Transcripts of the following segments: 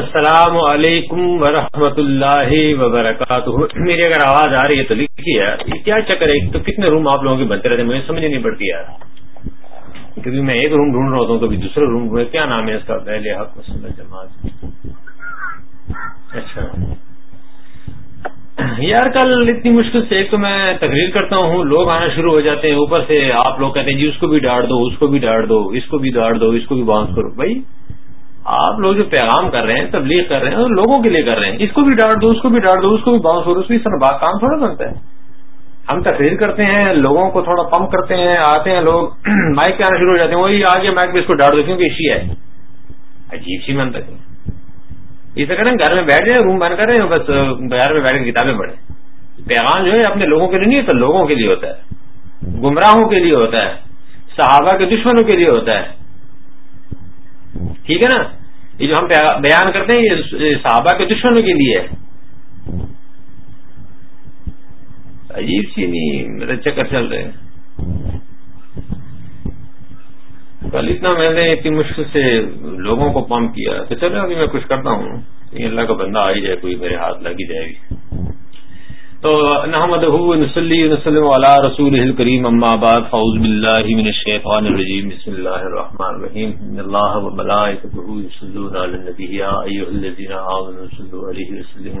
السلام علیکم ورحمۃ اللہ وبرکاتہ میری اگر آواز آ رہی ہے تو لکھی ہے کیا چکر ہے تو کتنے روم آپ لوگوں کے بنتے رہتے ہیں مجھے سمجھ نہیں پڑتی یار میں ایک روم ڈھونڈ رہا ہوتا ہوں تو دوسرے روم ڈھونڈ کیا نام ہے اس کا پہلے حق مسلم جماعت اچھا یار کل اتنی مشکل سے ایک تو میں تقریر کرتا ہوں لوگ آنا شروع ہو جاتے ہیں اوپر سے آپ لوگ کہتے ہیں جی اس کو بھی ڈانٹ دو اس کو بھی ڈانٹ دو اس کو بھی ڈاڑ دو اس کو بھی بانس کرو بھائی آپ لوگ جو پیغام کر رہے ہیں تبلیغ کر رہے ہیں لوگوں کے لیے کر رہے ہیں اس کو بھی ڈانٹ دو اس کو بھی ڈانٹ دو اس کو بھی باؤنس ہو کو سر بات کام تھوڑا بنتا ہے ہم تقریر کرتے ہیں لوگوں کو تھوڑا پمپ کرتے ہیں آتے ہیں لوگ مائک پہ آنا شروع ہو جاتے ہیں وہی آگے مائک پہ اس کو ڈانٹ دو کیونکہ اسی ہے عجیب سی یہ تو کریں گھر میں بیٹھ جائیں روم بند کر رہے ہیں بس بازار میں بیٹھ کے کتابیں پڑھیں پیغام جو ہے اپنے لوگوں کے لیے نہیں تو لوگوں کے لیے ہوتا ہے گمراہوں کے لیے ہوتا ہے صحابہ کے دشمنوں کے لیے ہوتا ہے ٹھیک ہے نا یہ جو ہم بیان کرتے ہیں یہ صحابہ کے دشمنوں کے لیے عجیب سی نہیں میرے چکر چل رہے کل اتنا میں نے اتنی مشکل سے لوگوں کو پمپ کیا تو چلے ابھی میں کچھ کرتا ہوں اللہ کا بندہ آ ہی جائے کوئی میرے ہاتھ لگ ہی جائے گی تو نحمد علی رسول اما الرجیم بسم اللہ الرحمن الرحیم اللہ اللہ علی علی وسلم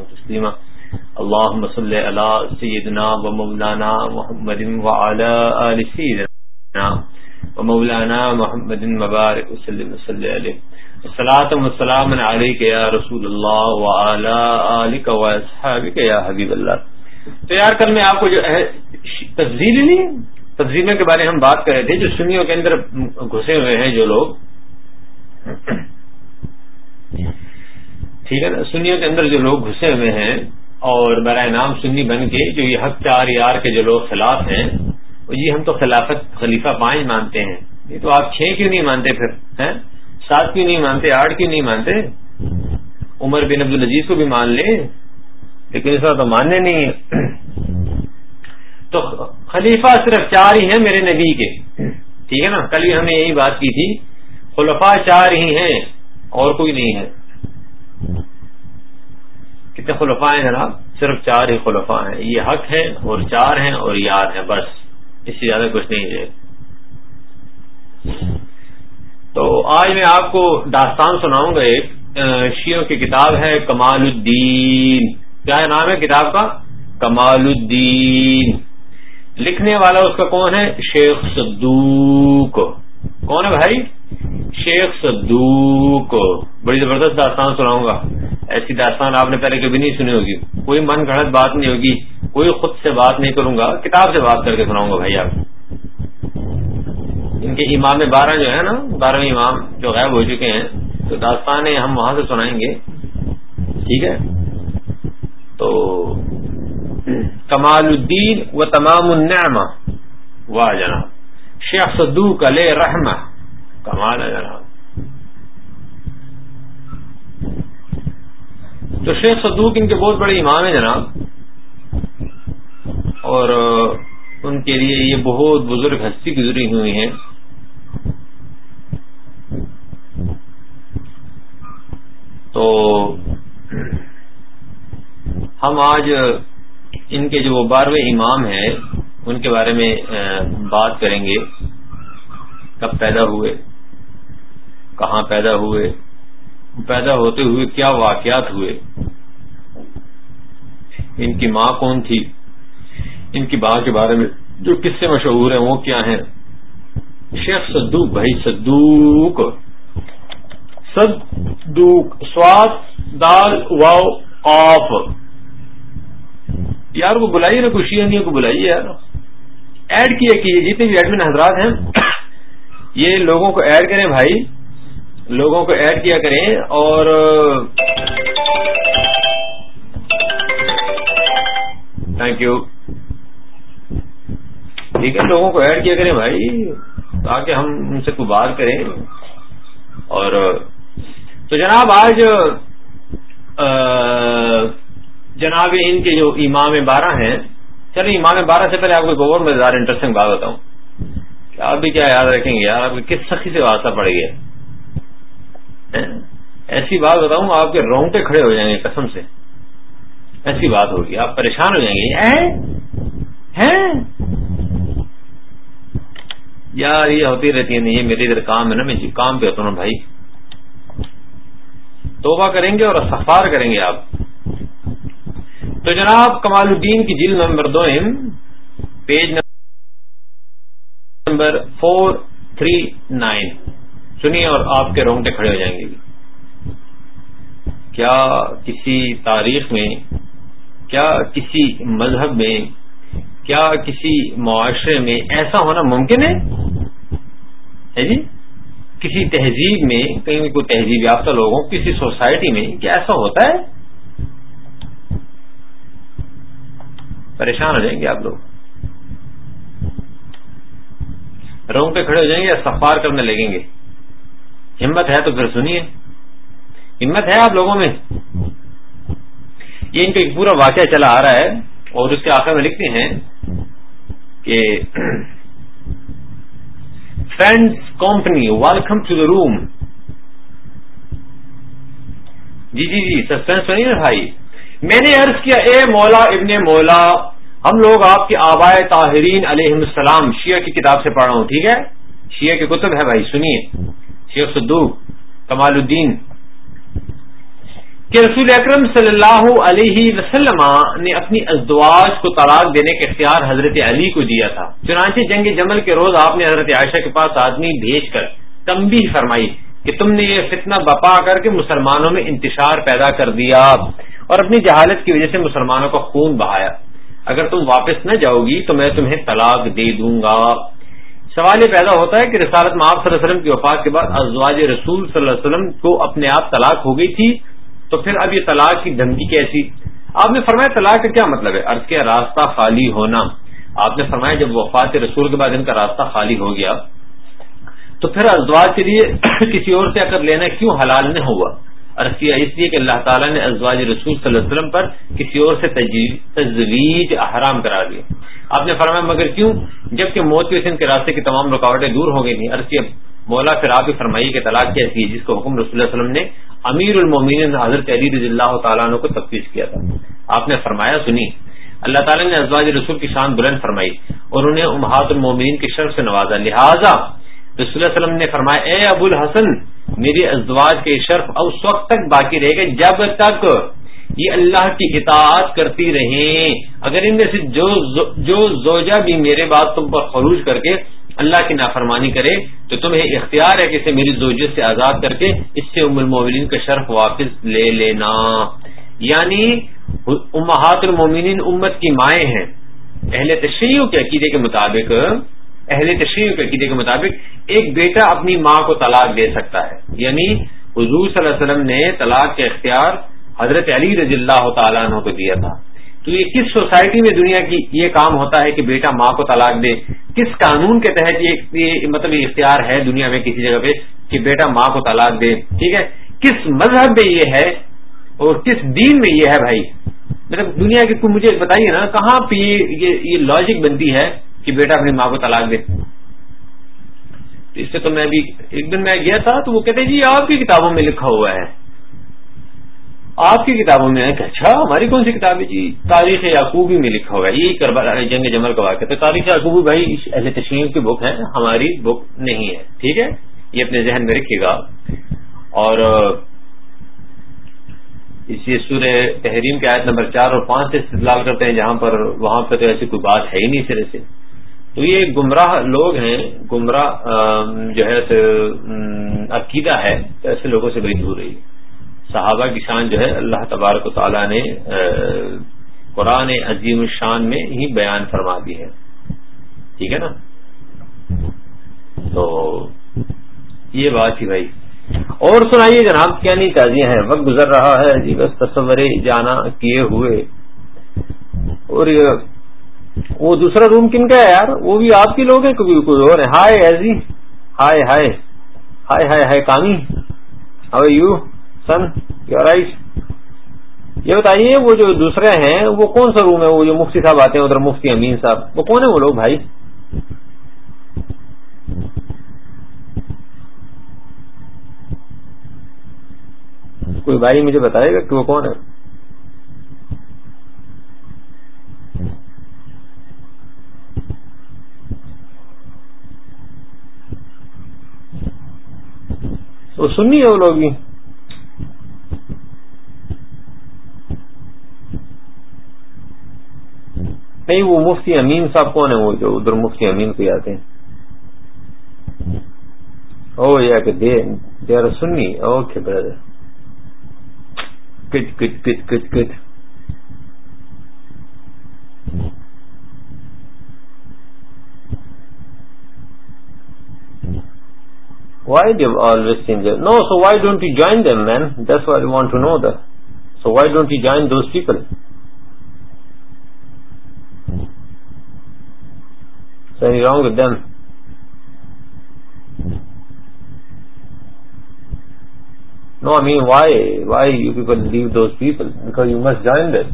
سیدنا و و و مولانا مولانا محمد محمد مبارک علیہ السلام علیک یا یا رسول حبیب اللہ تو یار کل میں آپ کو جو تفضیل نہیں تفضیلوں کے بارے میں ہم بات کر رہے تھے جو سنیوں کے اندر گھسے ہوئے ہیں جو لوگ ٹھیک ہے نا سنیوں کے اندر جو لوگ گھسے ہوئے ہیں اور برائے نام سنی بن کے جو یہ حق چار یار کے جو لوگ خلاف ہیں یہ ہم تو خلافت خلیفہ پانچ مانتے ہیں یہ تو آپ چھ کیوں نہیں مانتے پھر سات کیوں نہیں مانتے آٹھ کیوں نہیں مانتے عمر بن عبد العزیز کو بھی مان لیں لیکن اس طرح تو ماننے نہیں ہے تو خلیفہ صرف چار ہی ہیں میرے نبی کے ٹھیک ہے نا کل ہم نے یہی بات کی تھی خلفا چار ہی ہیں اور کوئی نہیں ہے کتنے خلفا ہیں جناب صرف چار ہی خلفا ہیں یہ حق ہے اور چار ہیں اور یاد ہیں بس اس سے زیادہ کچھ نہیں ہے تو آج میں آپ کو داستان سناؤں گا ایک شیوں کی کتاب ہے کمال الدین کیا نام ہے کتاب کا کمال الدین لکھنے والا اس کا کون ہے شیخ صدوق کون ہے بھائی شیخ صدوق بڑی زبردست داستان سناؤں گا ایسی داستان آپ نے پہلے کبھی نہیں سنی ہوگی کوئی من گھڑت بات نہیں ہوگی کوئی خود سے بات نہیں کروں گا کتاب سے بات کر کے سناؤں گا بھائی آپ ان کے امام بارہ جو ہے نا بارہویں امام جو غائب ہو چکے ہیں تو داستانیں ہم وہاں سے سنائیں گے ٹھیک ہے تو کمال الدین و تمام النعمہ واہ جناب شیخ علیہ رحمہ کمال ہے جناب تو شیخ صدوق ان کے بہت بڑے امام ہیں جناب اور ان کے لیے یہ بہت بزرگ ہستی گزری ہوئی ہیں تو ہم آج ان کے جو بارہویں امام ہیں ان کے بارے میں بات کریں گے کب پیدا ہوئے کہاں پیدا ہوئے پیدا ہوتے ہوئے کیا واقعات ہوئے ان کی ماں کون تھی ان کی ماں کے بارے میں جو کس سے مشہور ہیں وہ کیا ہیں شیخ صدوق بھائی صدوق صدوق سواد دال واؤ آف یار کو بلائیے نا خوشی ہوں کو بلائیے یار ایڈ کیے یہ جتنے بھی ایڈمن حضرات ہیں یہ لوگوں کو ایڈ کریں بھائی لوگوں کو ایڈ کیا کریں اور تھینک یو ٹھیک ہے لوگوں کو ایڈ کیا کریں بھائی تاکہ ہم ان سے بات کریں اور تو جناب آج جناب ان کے جو امام بارہ ہیں چلو امام بارہ سے پہلے آپ کو میں زیادہ انٹرسٹنگ بات بتاؤں آپ بھی کیا یاد رکھیں گے یار آپ کی کس سخی سے واسطہ پڑ گیا ایسی بات بتاؤں آپ کے رونگٹے کھڑے ہو جائیں گے قسم سے ایسی بات ہوگی آپ پریشان ہو جائیں گے یار یہ ہوتی رہتی ہے نہیں یہ میرے ادھر کام ہے نا میں کام پہ ہوتا ہوں نا بھائی توبہ کریں گے اور سفار کریں گے آپ تو جناب کمال الدین کی جیل نمبر M page number four three nine سنیے اور آپ کے رونگٹے کھڑے ہو جائیں گے کیا کسی تاریخ میں کیا کسی مذہب میں کیا کسی معاشرے میں ایسا ہونا ممکن ہے جی کسی تہذیب میں کہیں کوئی تہذیب یافتہ لوگوں کسی سوسائٹی میں کیا ایسا ہوتا ہے پریشان ہو جائیں گے آپ لوگ رونگ پہ کھڑے ہو جائیں گے یا سفار کرنے لگیں گے ہمت ہے تو پھر سنیے ہمت ہے آپ لوگوں میں یہ ان کا ایک پورا واقعہ چلا آ رہا ہے اور اس کے آخر میں لکھتے ہیں کہ friends company welcome to the room جی جی جی سسپینس تو نہیں بھائی میں نے عرض کیا اے مولا ابن مولا ہم لوگ آپ کے آبائے طاہرین علیہ السلام شیعہ کی کتاب سے پڑھ رہا ہوں شیعہ کے کتب ہے بھائی سنیے شیخ شیئر کمال الدین کہ رسول اکرم صلی اللہ علیہ وسلم نے اپنی ازدواج کو طلاق دینے کے اختیار حضرت علی کو دیا تھا چنانچہ جنگ جمل کے روز آپ نے حضرت عائشہ کے پاس آدمی بھیج کر تمبی فرمائی کہ تم نے یہ فتنہ بپا کر کے مسلمانوں میں انتشار پیدا کر دیا اور اپنی جہالت کی وجہ سے مسلمانوں کا خون بہایا اگر تم واپس نہ جاؤ گی تو میں تمہیں طلاق دے دوں گا سوال یہ پیدا ہوتا ہے کہ رسالت میں آپ صلی اللہ علیہ وسلم کی وفات کے بعد ازواج رسول صلی اللہ علیہ وسلم کو اپنے آپ طلاق ہو گئی تھی تو پھر اب یہ طلاق کی دھمکی کیسی آپ نے فرمایا طلاق کا کیا مطلب ہے عرض راستہ خالی ہونا آپ نے فرمایا جب وفات رسول کے بعد ان کا راستہ خالی ہو گیا تو پھر ازواج کے لیے کسی اور سے اگر لینا کیوں حلال نہیں ہوا کیا اس لیے کہ اللہ تعالیٰ نے ازواج رسول صلی اللہ علیہ وسلم پر کسی اور سے تجویز حرام کرا دیا آپ نے فرمایا مگر کیوں جبکہ موت کے کے راستے کی تمام رکاوٹیں دور ہو گئی عرض کیا مولا پھر آپ کی فرمائیے کے طلاق کیا تھی جس کو حکم رسول اللہ علیہ وسلم نے امیر المومن حضرت علی رضی اللہ تعالیٰ عنہ کو تفویض کیا تھا آپ نے فرمایا سنی اللہ تعالیٰ نے ازواج رسول کی شان بلند فرمائی اور انہیں امہات المومین کے شرف سے نوازا لہٰذا رسول اللہ علیہ وسلم نے فرمایا اے ابو الحسن میری ازواج کے شرف اب اس وقت تک باقی رہے گا جب تک یہ اللہ کی اطاعت کرتی رہیں اگر ان میں سے جو جو زوجہ بھی میرے بات تم پر خروج کر کے اللہ کی نافرمانی کرے تو تمہیں اختیار ہے کہ اسے میری زوجیت سے آزاد کر کے اس سے ام المومنین کا شرف واپس لے لینا یعنی امہات المومنین امت کی مائیں ہیں اہل تشریح کے عقیدے کے مطابق اہل تشریح کے قیدی کے مطابق ایک بیٹا اپنی ماں کو طلاق دے سکتا ہے یعنی حضور صلی اللہ علیہ وسلم نے طلاق کے اختیار حضرت علی رضی اللہ تعالیٰ عنہ کو دیا تھا تو یہ کس سوسائٹی میں دنیا کی یہ کام ہوتا ہے کہ بیٹا ماں کو طلاق دے کس قانون کے تحت یہ مطلب اختیار ہے دنیا میں کسی جگہ پہ کہ بیٹا ماں کو طلاق دے ٹھیک ہے کس مذہب میں یہ ہے اور کس دین میں یہ ہے بھائی مطلب دنیا کی مجھے بتائیے نا کہاں پہ یہ لاجک بنتی ہے کہ بیٹا اپنی ماں کو طلاق دے اس سے تو میں بھی ایک دن میں گیا تھا تو وہ کہتے جی آپ کی کتابوں میں لکھا ہوا ہے آپ کی کتابوں میں کہ اچھا ہماری کون سی کتاب ہے جی تاریخ یعقوبی میں لکھا ہوا ہے یہی کربلا جنگ جمل کا واقعہ تو تاریخ یعقوبی بھائی ایسے تشریف کی بک ہے ہماری بک نہیں ہے ٹھیک ہے یہ اپنے ذہن میں رکھیے گا اور اور اسی سورہ تحریم کے آیت نمبر چار اور پانچ سے استدلال کرتے ہیں جہاں پر وہاں پہ تو ایسی کوئی بات ہے ہی نہیں سرے سے تو یہ گمراہ لوگ ہیں گمراہ جو ہے عقیدہ ہے ایسے لوگوں سے بری دور رہی صحابہ کی شان جو ہے اللہ تبارک و تعالیٰ نے قرآن عظیم الشان میں ہی بیان فرما دی ہے ٹھیک ہے نا تو یہ بات ہی بھائی اور سنائیے جناب کیا نہیں تازیاں ہیں وقت گزر رہا ہے جی بس تصور جانا کیے ہوئے اور وہ دوسرا روم کن کا ہے یار وہ بھی آپ کے لوگ ہیں کبھی اور ہائے ایزی ہائے ہائے ہائے ہائے ہائے کامی یو سن یور یوٹ یہ بتائیے وہ جو دوسرے ہیں وہ کون سا روم ہے وہ جو مفتی صاحب آتے ہیں ادھر مفتی امین صاحب وہ کون ہے وہ لوگ بھائی کوئی بھائی مجھے بتائے گا کہ وہ کون ہے وہ سنی ہے وہ لوگ نہیں وہ مفتی امین صاحب کون ہے وہ جو ادھر مفتی امین کو آتے ہیں او یا کہ دے دے سنی okay brother cut cut cut cut cut Why they always seem there? No, so why don't you join them, man? That's what I want to know. That. So why don't you join those people? So anything wrong with them? No, I mean, why you people leave those people? Because you must join them.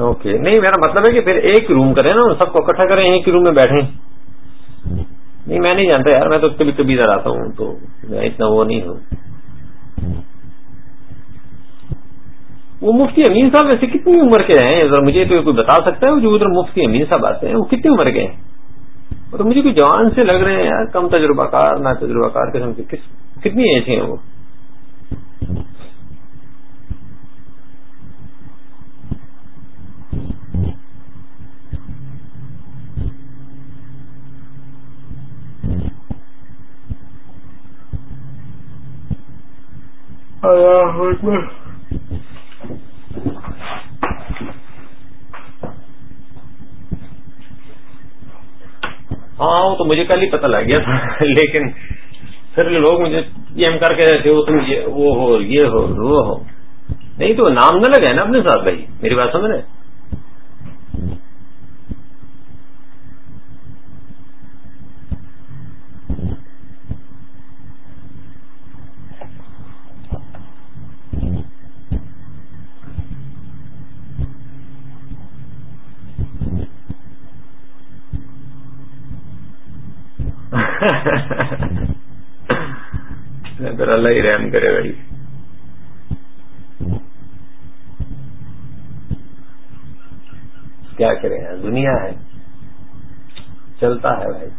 Okay نہیں میرا مطلب ہے کہ پھر ایک روم کریں نا سب کو اکٹھا کریں ایک روم میں بیٹھیں نہیں میں نہیں جانتا یار میں تو کبھی کبھی ادھر آتا ہوں تو میں اتنا وہ نہیں ہوں وہ مفتی امین صاحب ویسے کتنی عمر کے ہیں ذرا مجھے تو کوئی بتا سکتا ہے جو ادھر مفتی امین صاحب آتے ہیں وہ کتنی عمر کے ہیں اور مجھے کوئی جوان سے لگ رہے ہیں یار کم تجربہ کار نہ تجربہ کار کے کتنی ایج ہیں وہ ہاں وہ تو مجھے کل ہی پتہ لگ گیا تھا لیکن پھر لوگ مجھے یہ ہم کر کے رہتے وہ تم یہ وہ ہو یہ ہو وہ ہو نہیں تو نام نہ لگائے نا اپنے ساتھ بھائی میری بات سمجھ رہے اللہ ہی رحم کرے بھائی کیا کرے دنیا ہے چلتا ہے بھائی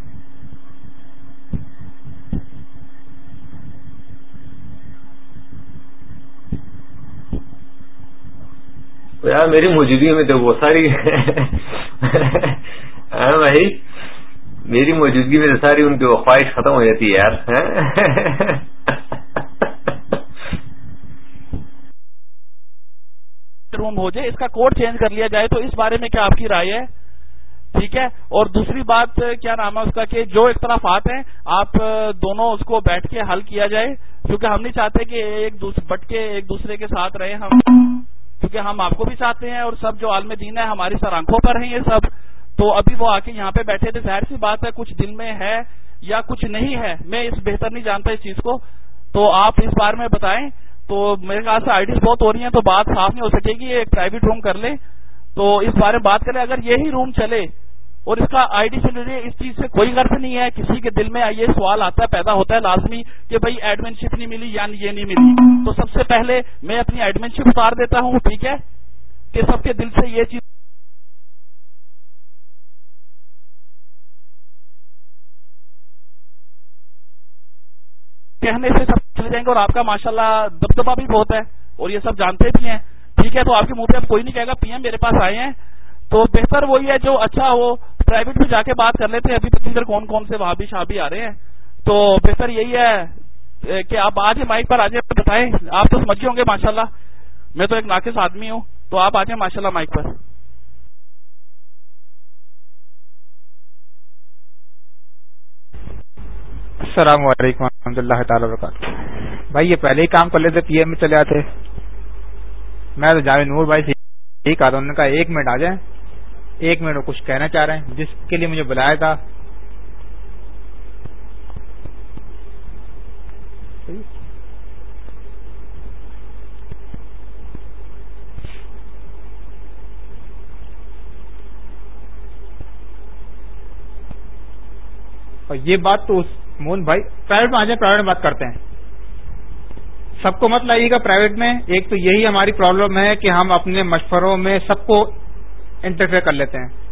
یار میری موجودگی میں تو وہ ساری ہے ہاں بھائی میری موجودگی میں ساری ان کی خواہش ختم ہو جاتی ہے یار روم ہو جائے اس کا کوڈ چینج کر لیا جائے تو اس بارے میں کیا آپ کی رائے ہے ٹھیک ہے اور دوسری بات کیا نام ہے اس کا کہ جو اختلافات ہیں آپ دونوں اس کو بیٹھ کے حل کیا جائے کیونکہ ہم نہیں چاہتے کہ ایک دوسرے بٹ کے ایک دوسرے کے ساتھ رہے ہم کیونکہ ہم آپ کو بھی چاہتے ہیں اور سب جو عالم دین ہے ہماری سر آنکھوں پر ہیں یہ سب تو ابھی وہ آ کے یہاں پہ بیٹھے تھے ظاہر سی بات ہے کچھ دن میں ہے یا کچھ نہیں ہے میں اس بہتر نہیں جانتا اس چیز کو تو آپ اس بارے میں بتائیں تو میرے خیال آئی ڈیز بہت ہو رہی ہیں تو بات صاف نہیں ہو سکے گی ایک پرائیویٹ روم کر لیں تو اس بارے میں بات کریں اگر یہی روم چلے اور اس کا آئی ڈی چلے اس چیز سے کوئی غرض نہیں ہے کسی کے دل میں یہ سوال آتا ہے پیدا ہوتا ہے لازمی کہ بھائی ایڈمن شپ نہیں ملی یا یہ نہیں ملی تو سب سے پہلے میں اپنی ایڈمن شپ اتار دیتا ہوں ٹھیک ہے کہ سب کے دل سے یہ چیز کہنے سے سب چلے جائیں گے اور آپ کا ماشاء اللہ دبدبا بھی بہت ہے اور یہ سب جانتے بھی ہیں ٹھیک ہے تو آپ کے منہ پہ اب کوئی نہیں کہے گا پی ایم میرے پاس آئے ہیں تو بہتر وہی ہے جو اچھا ہو پرائیویٹ میں جا کے بات کر لیتے ہیں ابھی تک ادھر کون کون سے وہاں بھی آ رہے ہیں تو بہتر یہی ہے کہ آپ آج مائک پر آج بتائیں آپ تو سمجھے ہوں گے ماشاء میں تو ایک ناقص آدمی ہوں تو آپ آ جائیں ماشاء مائک پر السلام علیکم رحمۃ اللہ تعالیٰ وبرکاتہ بھائی یہ پہلے ہی کام کر لیتے پی ایم میں چلے آتے میں تو جاوید نور بھائی سے نے آدھا ایک منٹ آ جائیں ایک منٹ وہ کچھ کہنا چاہ رہے ہیں جس کے لیے مجھے بلایا تھا یہ بات تو اس مون بھائی پرائیویٹ میں آ جائیں پرائیویٹ میں بات کرتے ہیں سب کو مت لائیے گا پرائیویٹ میں ایک تو یہی ہماری پرابلم ہے کہ ہم اپنے مشوروں میں سب کو انٹرفیئر کر لیتے ہیں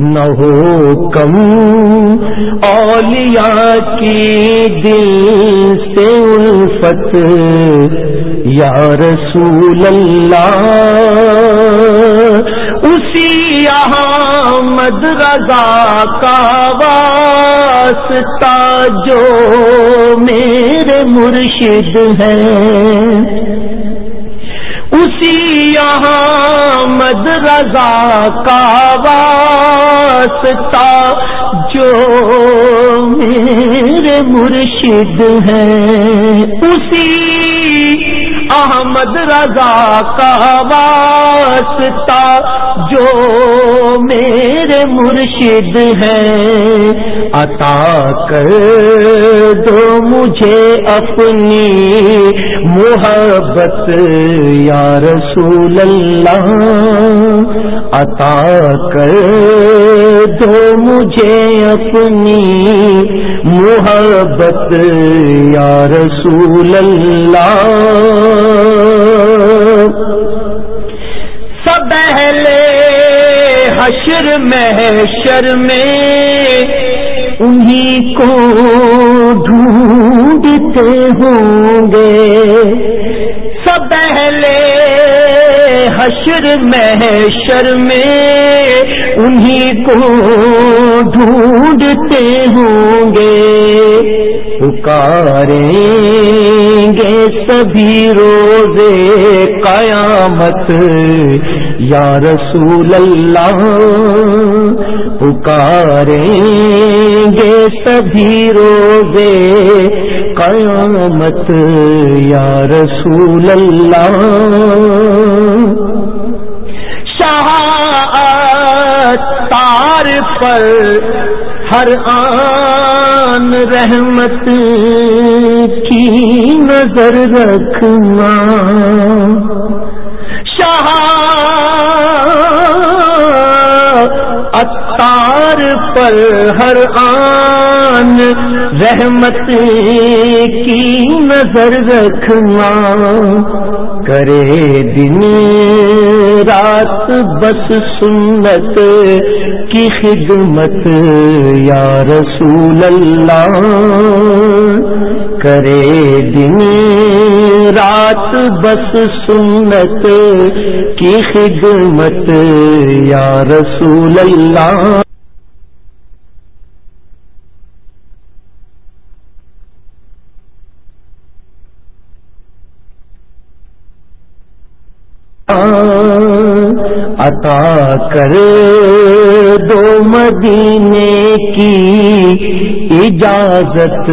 نہ ہو کم اولیاء کی دل سے الفت یا رسول اللہ اسی احمد رضا کا واسطہ جو میرے مرشد ہیں اسی یہاں رضا کا واسطہ جو میرے مرشد ہے اسی احمد رضا کا واسطہ جو میرے مرشد ہیں عطا کر دو مجھے اپنی محبت یا رسول اللہ عطا کر دو مجھے اپنی محبت یا رسول اللہ سب پہلے حشر محشر میں انہیں کو ڈھونڈتے ہوں گے سب پہلے حشر شر میں انہیں کو ڈھونڈتے ہوں گے پکاریں گے سبھی روزے قیامت یا رسول اللہ پکاریں گے سبھی روزے قیامت یا رسول اللہ پر ہر آن رحمت کی نظر رکھنا شاہ اتار پر ہر آن رحمت کی نظر رکھنا کرے دن رات بس سنت کی خدمت یا رسول اللہ کرے دن رات بس سنت کی خدمت یا رسول اللہ عطا کر دو مدینے کی اجازت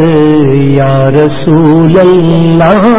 یا رسول اللہ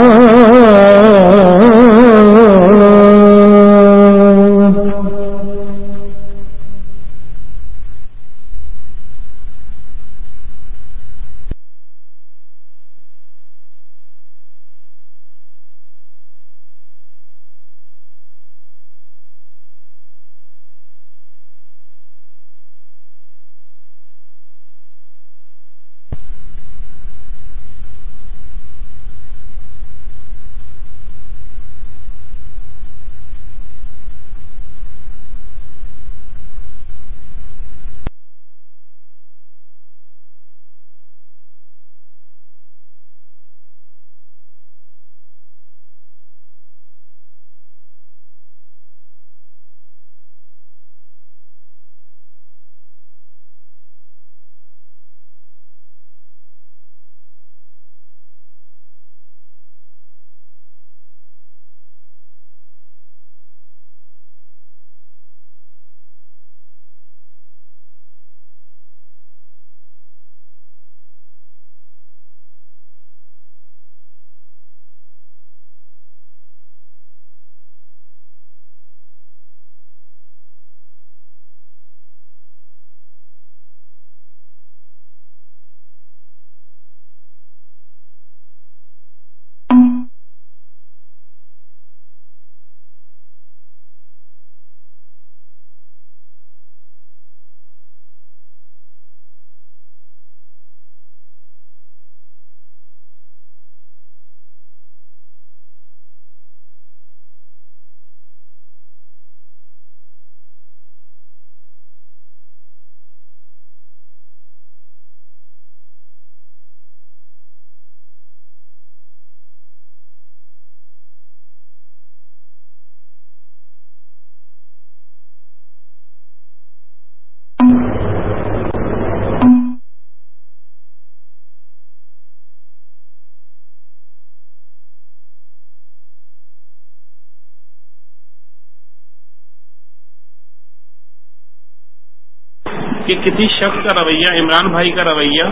کسی شخص کا رویہ عمران بھائی کا رویہ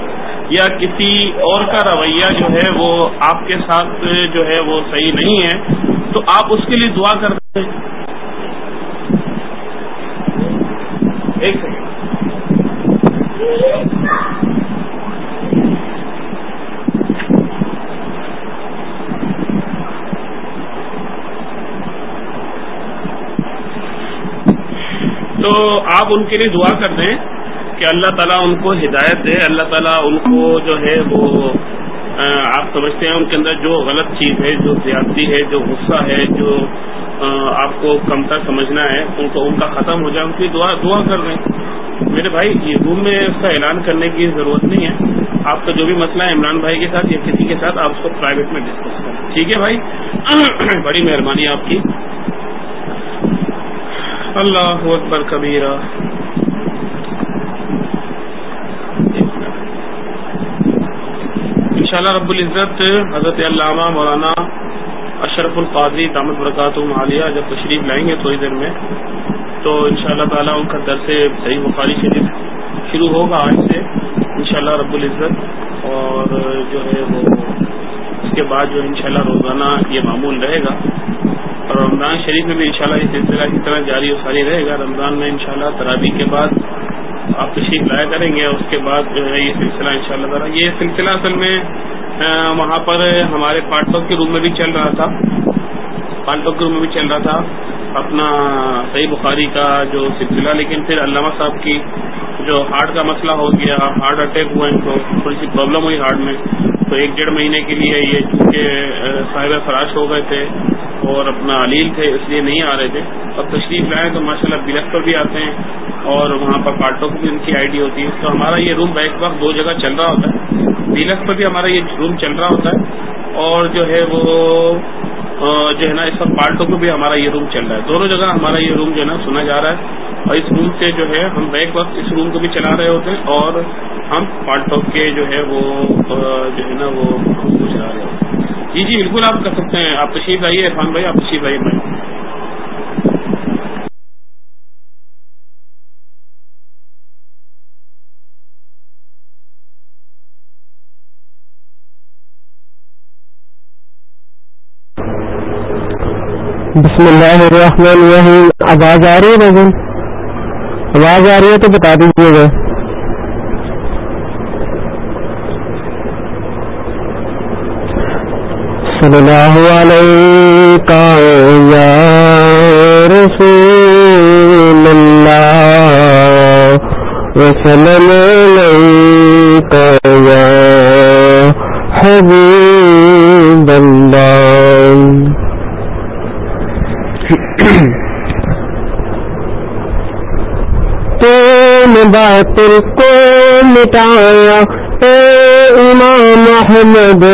یا کسی اور کا رویہ جو ہے وہ آپ کے ساتھ جو ہے وہ صحیح نہیں ہے تو آپ اس کے لیے دعا کر دیں تو آپ ان کے لیے دعا کر دیں کہ اللہ تعالیٰ ان کو ہدایت دے اللہ تعالیٰ ان کو جو ہے وہ آپ سمجھتے ہیں ان کے اندر جو غلط چیز ہے جو زیادتی ہے جو غصہ ہے جو آپ کو کمتا سمجھنا ہے ان کو ان کا ختم ہو جائے ان کی دعا دعا کر رہے ہیں میرے بھائی یہ روم میں اس کا اعلان کرنے کی ضرورت نہیں ہے آپ کا جو بھی مسئلہ ہے عمران بھائی کے ساتھ یا کسی کے ساتھ آپ اس کو پرائیویٹ میں ڈسکس کریں ٹھیک ہے بھائی بڑی مہربانی آپ کی اللہ اکبر کبیرہ انشاءاللہ رب العزت حضرت علامہ مولانا اشرف القادری دامت برکات عالیہ جب تشریف لائیں گے تھوڑی دیر میں تو انشاءاللہ تعالی تعالیٰ ان کا درس صحیح بخاری شریف شروع ہوگا آج سے انشاءاللہ رب العزت اور جو ہے وہ اس کے بعد جو انشاءاللہ روزانہ یہ معمول رہے گا اور رمضان شریف میں بھی انشاءاللہ یہ سلسلہ اس طرح جاری و ساری رہے گا رمضان میں انشاءاللہ شاء کے بعد آپ تشریف لایا کریں گے اس کے بعد جو ہے یہ سلسلہ ان شاء اللہ تعالیٰ یہ سلسلہ اصل میں وہاں پر ہمارے پاٹو کے روم میں بھی چل رہا تھا پالٹو کے روم میں بھی چل رہا تھا اپنا صحیح بخاری کا جو سلسلہ لیکن پھر علامہ صاحب کی جو ہارٹ کا مسئلہ ہو گیا ہارٹ اٹیک ہوا ان کو تھوڑی سی پرابلم ہوئی ہارٹ میں تو ایک ڈیڑھ مہینے کے لیے یہ چونکہ صاحب فراش ہو گئے تھے اور اپنا علیل تھے اس لیے نہیں آ رہے تھے اب تشریف لائے تو ماشاء اللہ بیلک پر بھی آتے ہیں اور وہاں پر پارٹوں کو بھی ان کی آئی ڈی ہوتی ہے تو ہمارا یہ روم بیک وقت دو جگہ چل رہا ہوتا ہے بلک پر بھی ہمارا یہ روم چل رہا ہوتا ہے اور جو ہے وہ جو ہے نا اس وقت پارٹو کو بھی ہمارا یہ روم چل رہا ہے دونوں جگہ ہمارا یہ روم جو ہے نا سنا جا رہا ہے اور اس روم سے جو ہے ہم بیک وقت اس روم کو بھی چلا رہے ہوتے ہیں اور ہم پارٹو کے جو ہے وہ جو ہے نا وہ روم کو چلا رہے ہوتے ہیں جی جی بالکل آپ کر سکتے ہیں آپ تشریف آئیے عرفان بھائی آپ تشریف آئیے بھائی بسم اللہ الرحمن الرحیم آواز آ رہی ہے بھجن آواز آ رہی ہے تو بتا دیجیے گا صلی اللہ علیہ یا رسول اللہ وسلم علیہ یا حبیب باطل کو مٹایا اے امام احمد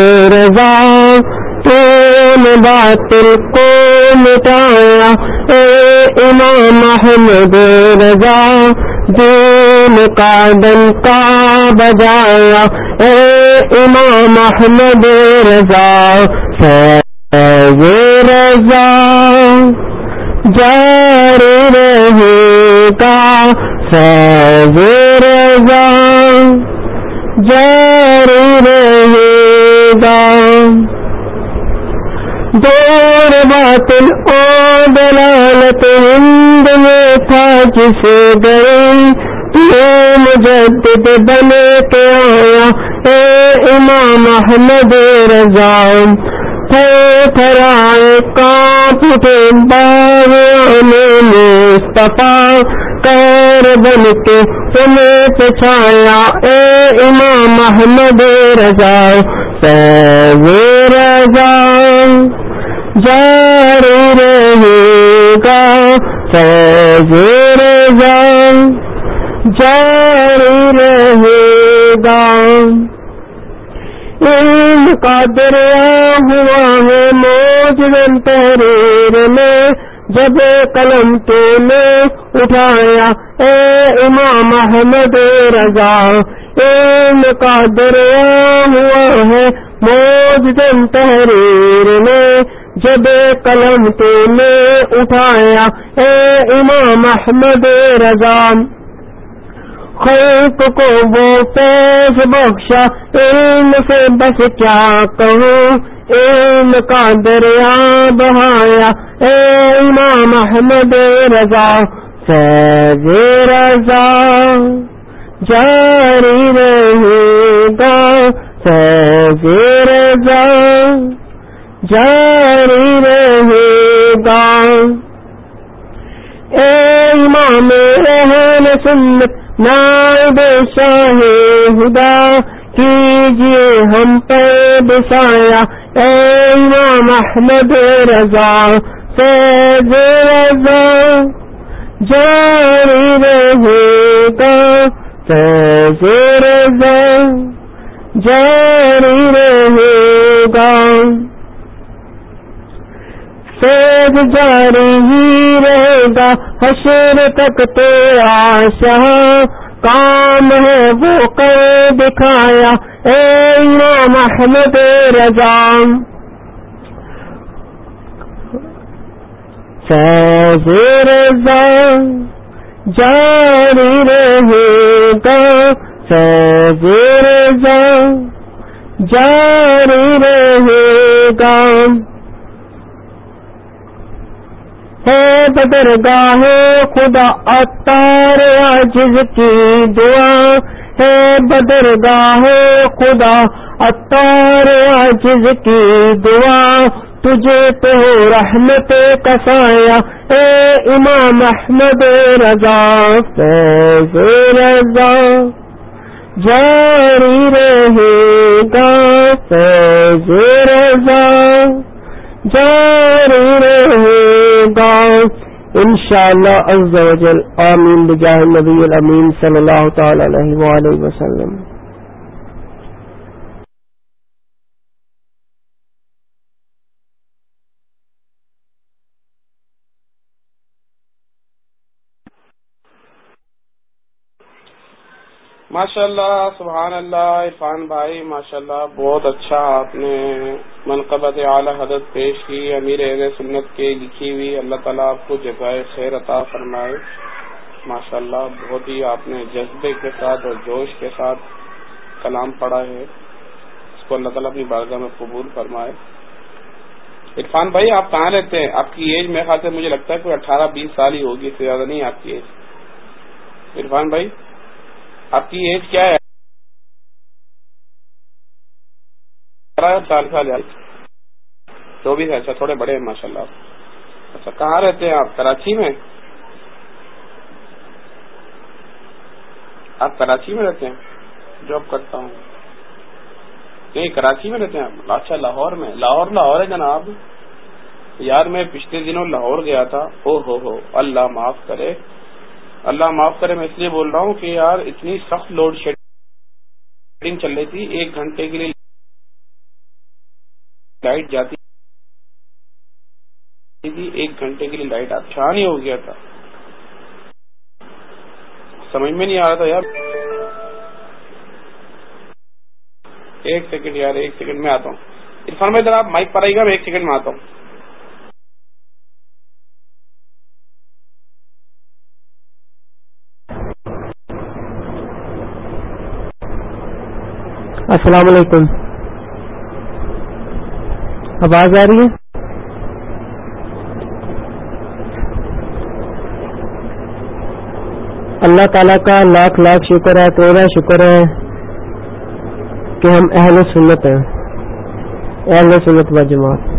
تو نے باطل کو مٹایا اے امام احمد رضا دین کا دن کا بجایا اے امام احمد جاری رہے گا فیض رہے گا دور باطل دلالت ہند میں تھا جسے گئے پیم جد بنے کے آیا اے امام احمد رضا تھے تھر آئے کاپے بار میں مصطفیٰ بن کے تمہیں پچھایا اے امام دیر رضا سہر جاری جار گا سیر جاؤ جار رہے گا کا دریا ہے موجود تحریر میں جب قلم تو نے اٹھایا اے امام احمد رضا اے کا ہوا ہے موج دن تحریر نے جب قلم تو نے اٹھایا اے امام احمد رضا خوف کو وہ پیش بخشا سے بس کیا کہوں علم کا دریا بہایا اے امام احمد رضا فیض رضا جاری رہے گا فیض رضا جاری رہے گا اے امام ہے نار نائب شاہ دا کیجیے ہم بسایا اے امام احمد رضا فیض رضا جاری رہے گا سیز رضا جاری رہے گا فیض جاری ہی رہے گا حشر تک تیرا آس کام ہے وہ کہ دکھایا اے امام احمد فیض رضا جاری رہے گا فیض رضا جاری رہے گا بدرگاہ خدا اتار عجز کی دعا ہے بدرگاہ گاہ خدا اتار عجز کی دعا تجھے تو رحمت کسایا اے امام احمد رضا فیض رضا جاری رہے گا فیض رضا ان شاء اللہ عز و جل آمین بجاہ نبی الامین صلی اللہ تعالی علیہ وآلہ وسلم ماشاء اللہ سبحان اللہ عرفان بھائی ماشاء اللہ بہت اچھا آپ نے منقبت اعلی حضرت پیش کی امیر عید سنت کے لکھی ہوئی اللہ تعالیٰ آپ کو جزائے خیر عطا فرمائے ماشاء اللہ بہت ہی آپ نے جذبے کے ساتھ اور جوش کے ساتھ کلام پڑھا ہے اس کو اللہ تعالیٰ اپنی بارگاہ میں قبول فرمائے عرفان بھائی آپ کہاں رہتے ہیں آپ کی ایج میرے خاص مجھے لگتا ہے کوئی اٹھارہ بیس سال ہی ہوگی اس سے زیادہ نہیں آپ کی ایج عرفان بھائی آپ کی ایج کیا ہے چوبیس اچھا تھوڑے بڑے ہیں ماشاء اللہ اچھا کہاں رہتے ہیں آپ کراچی میں آپ کراچی میں رہتے ہیں جاب کرتا ہوں نہیں کراچی میں رہتے ہیں اچھا لاہور میں لاہور لاہور ہے جناب یار میں پچھلے دنوں لاہور گیا تھا او ہو ہو اللہ معاف کرے اللہ معاف کرے میں اس لیے بول رہا ہوں کہ یار اتنی سخت لوڈ شیڈنگ چل رہی تھی ایک گھنٹے کے لیے لائٹ جاتی تھی ایک گھنٹے کے لیے لائٹ آپ نہیں ہو گیا تھا سمجھ میں نہیں آ رہا تھا یار ایک سیکنڈ یار ایک سیکنڈ میں آتا ہوں اس بھائی ذرا مائک پر آئیے گا میں ایک سیکنڈ میں آتا ہوں السلام علیکم آواز آ رہی ہے اللہ تعالیٰ کا لاکھ لاکھ شکر ہے تو شکر ہے کہ ہم اہل سنت ہیں اہل سنت و جماعت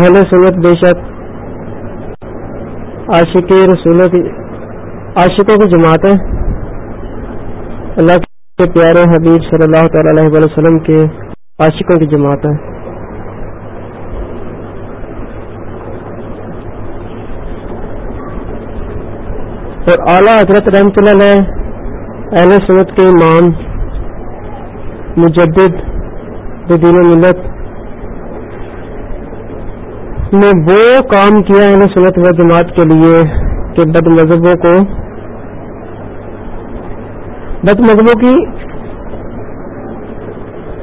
اہل سنت بے شک عاشق عاشقوں کی جماعت ہے اللہ کے پیارے حبیب صلی اللہ تعالی علیہ وسلم کے عاشقوں کی جماعت ہے اور اعلیٰ حضرت رحمت اللہ علیہ اہل سنت کے امام مجدد دین ملت نے وہ کام کیا اہل سنت و جماعت کے لیے کہ بد مذہبوں کو بت مغربوں کی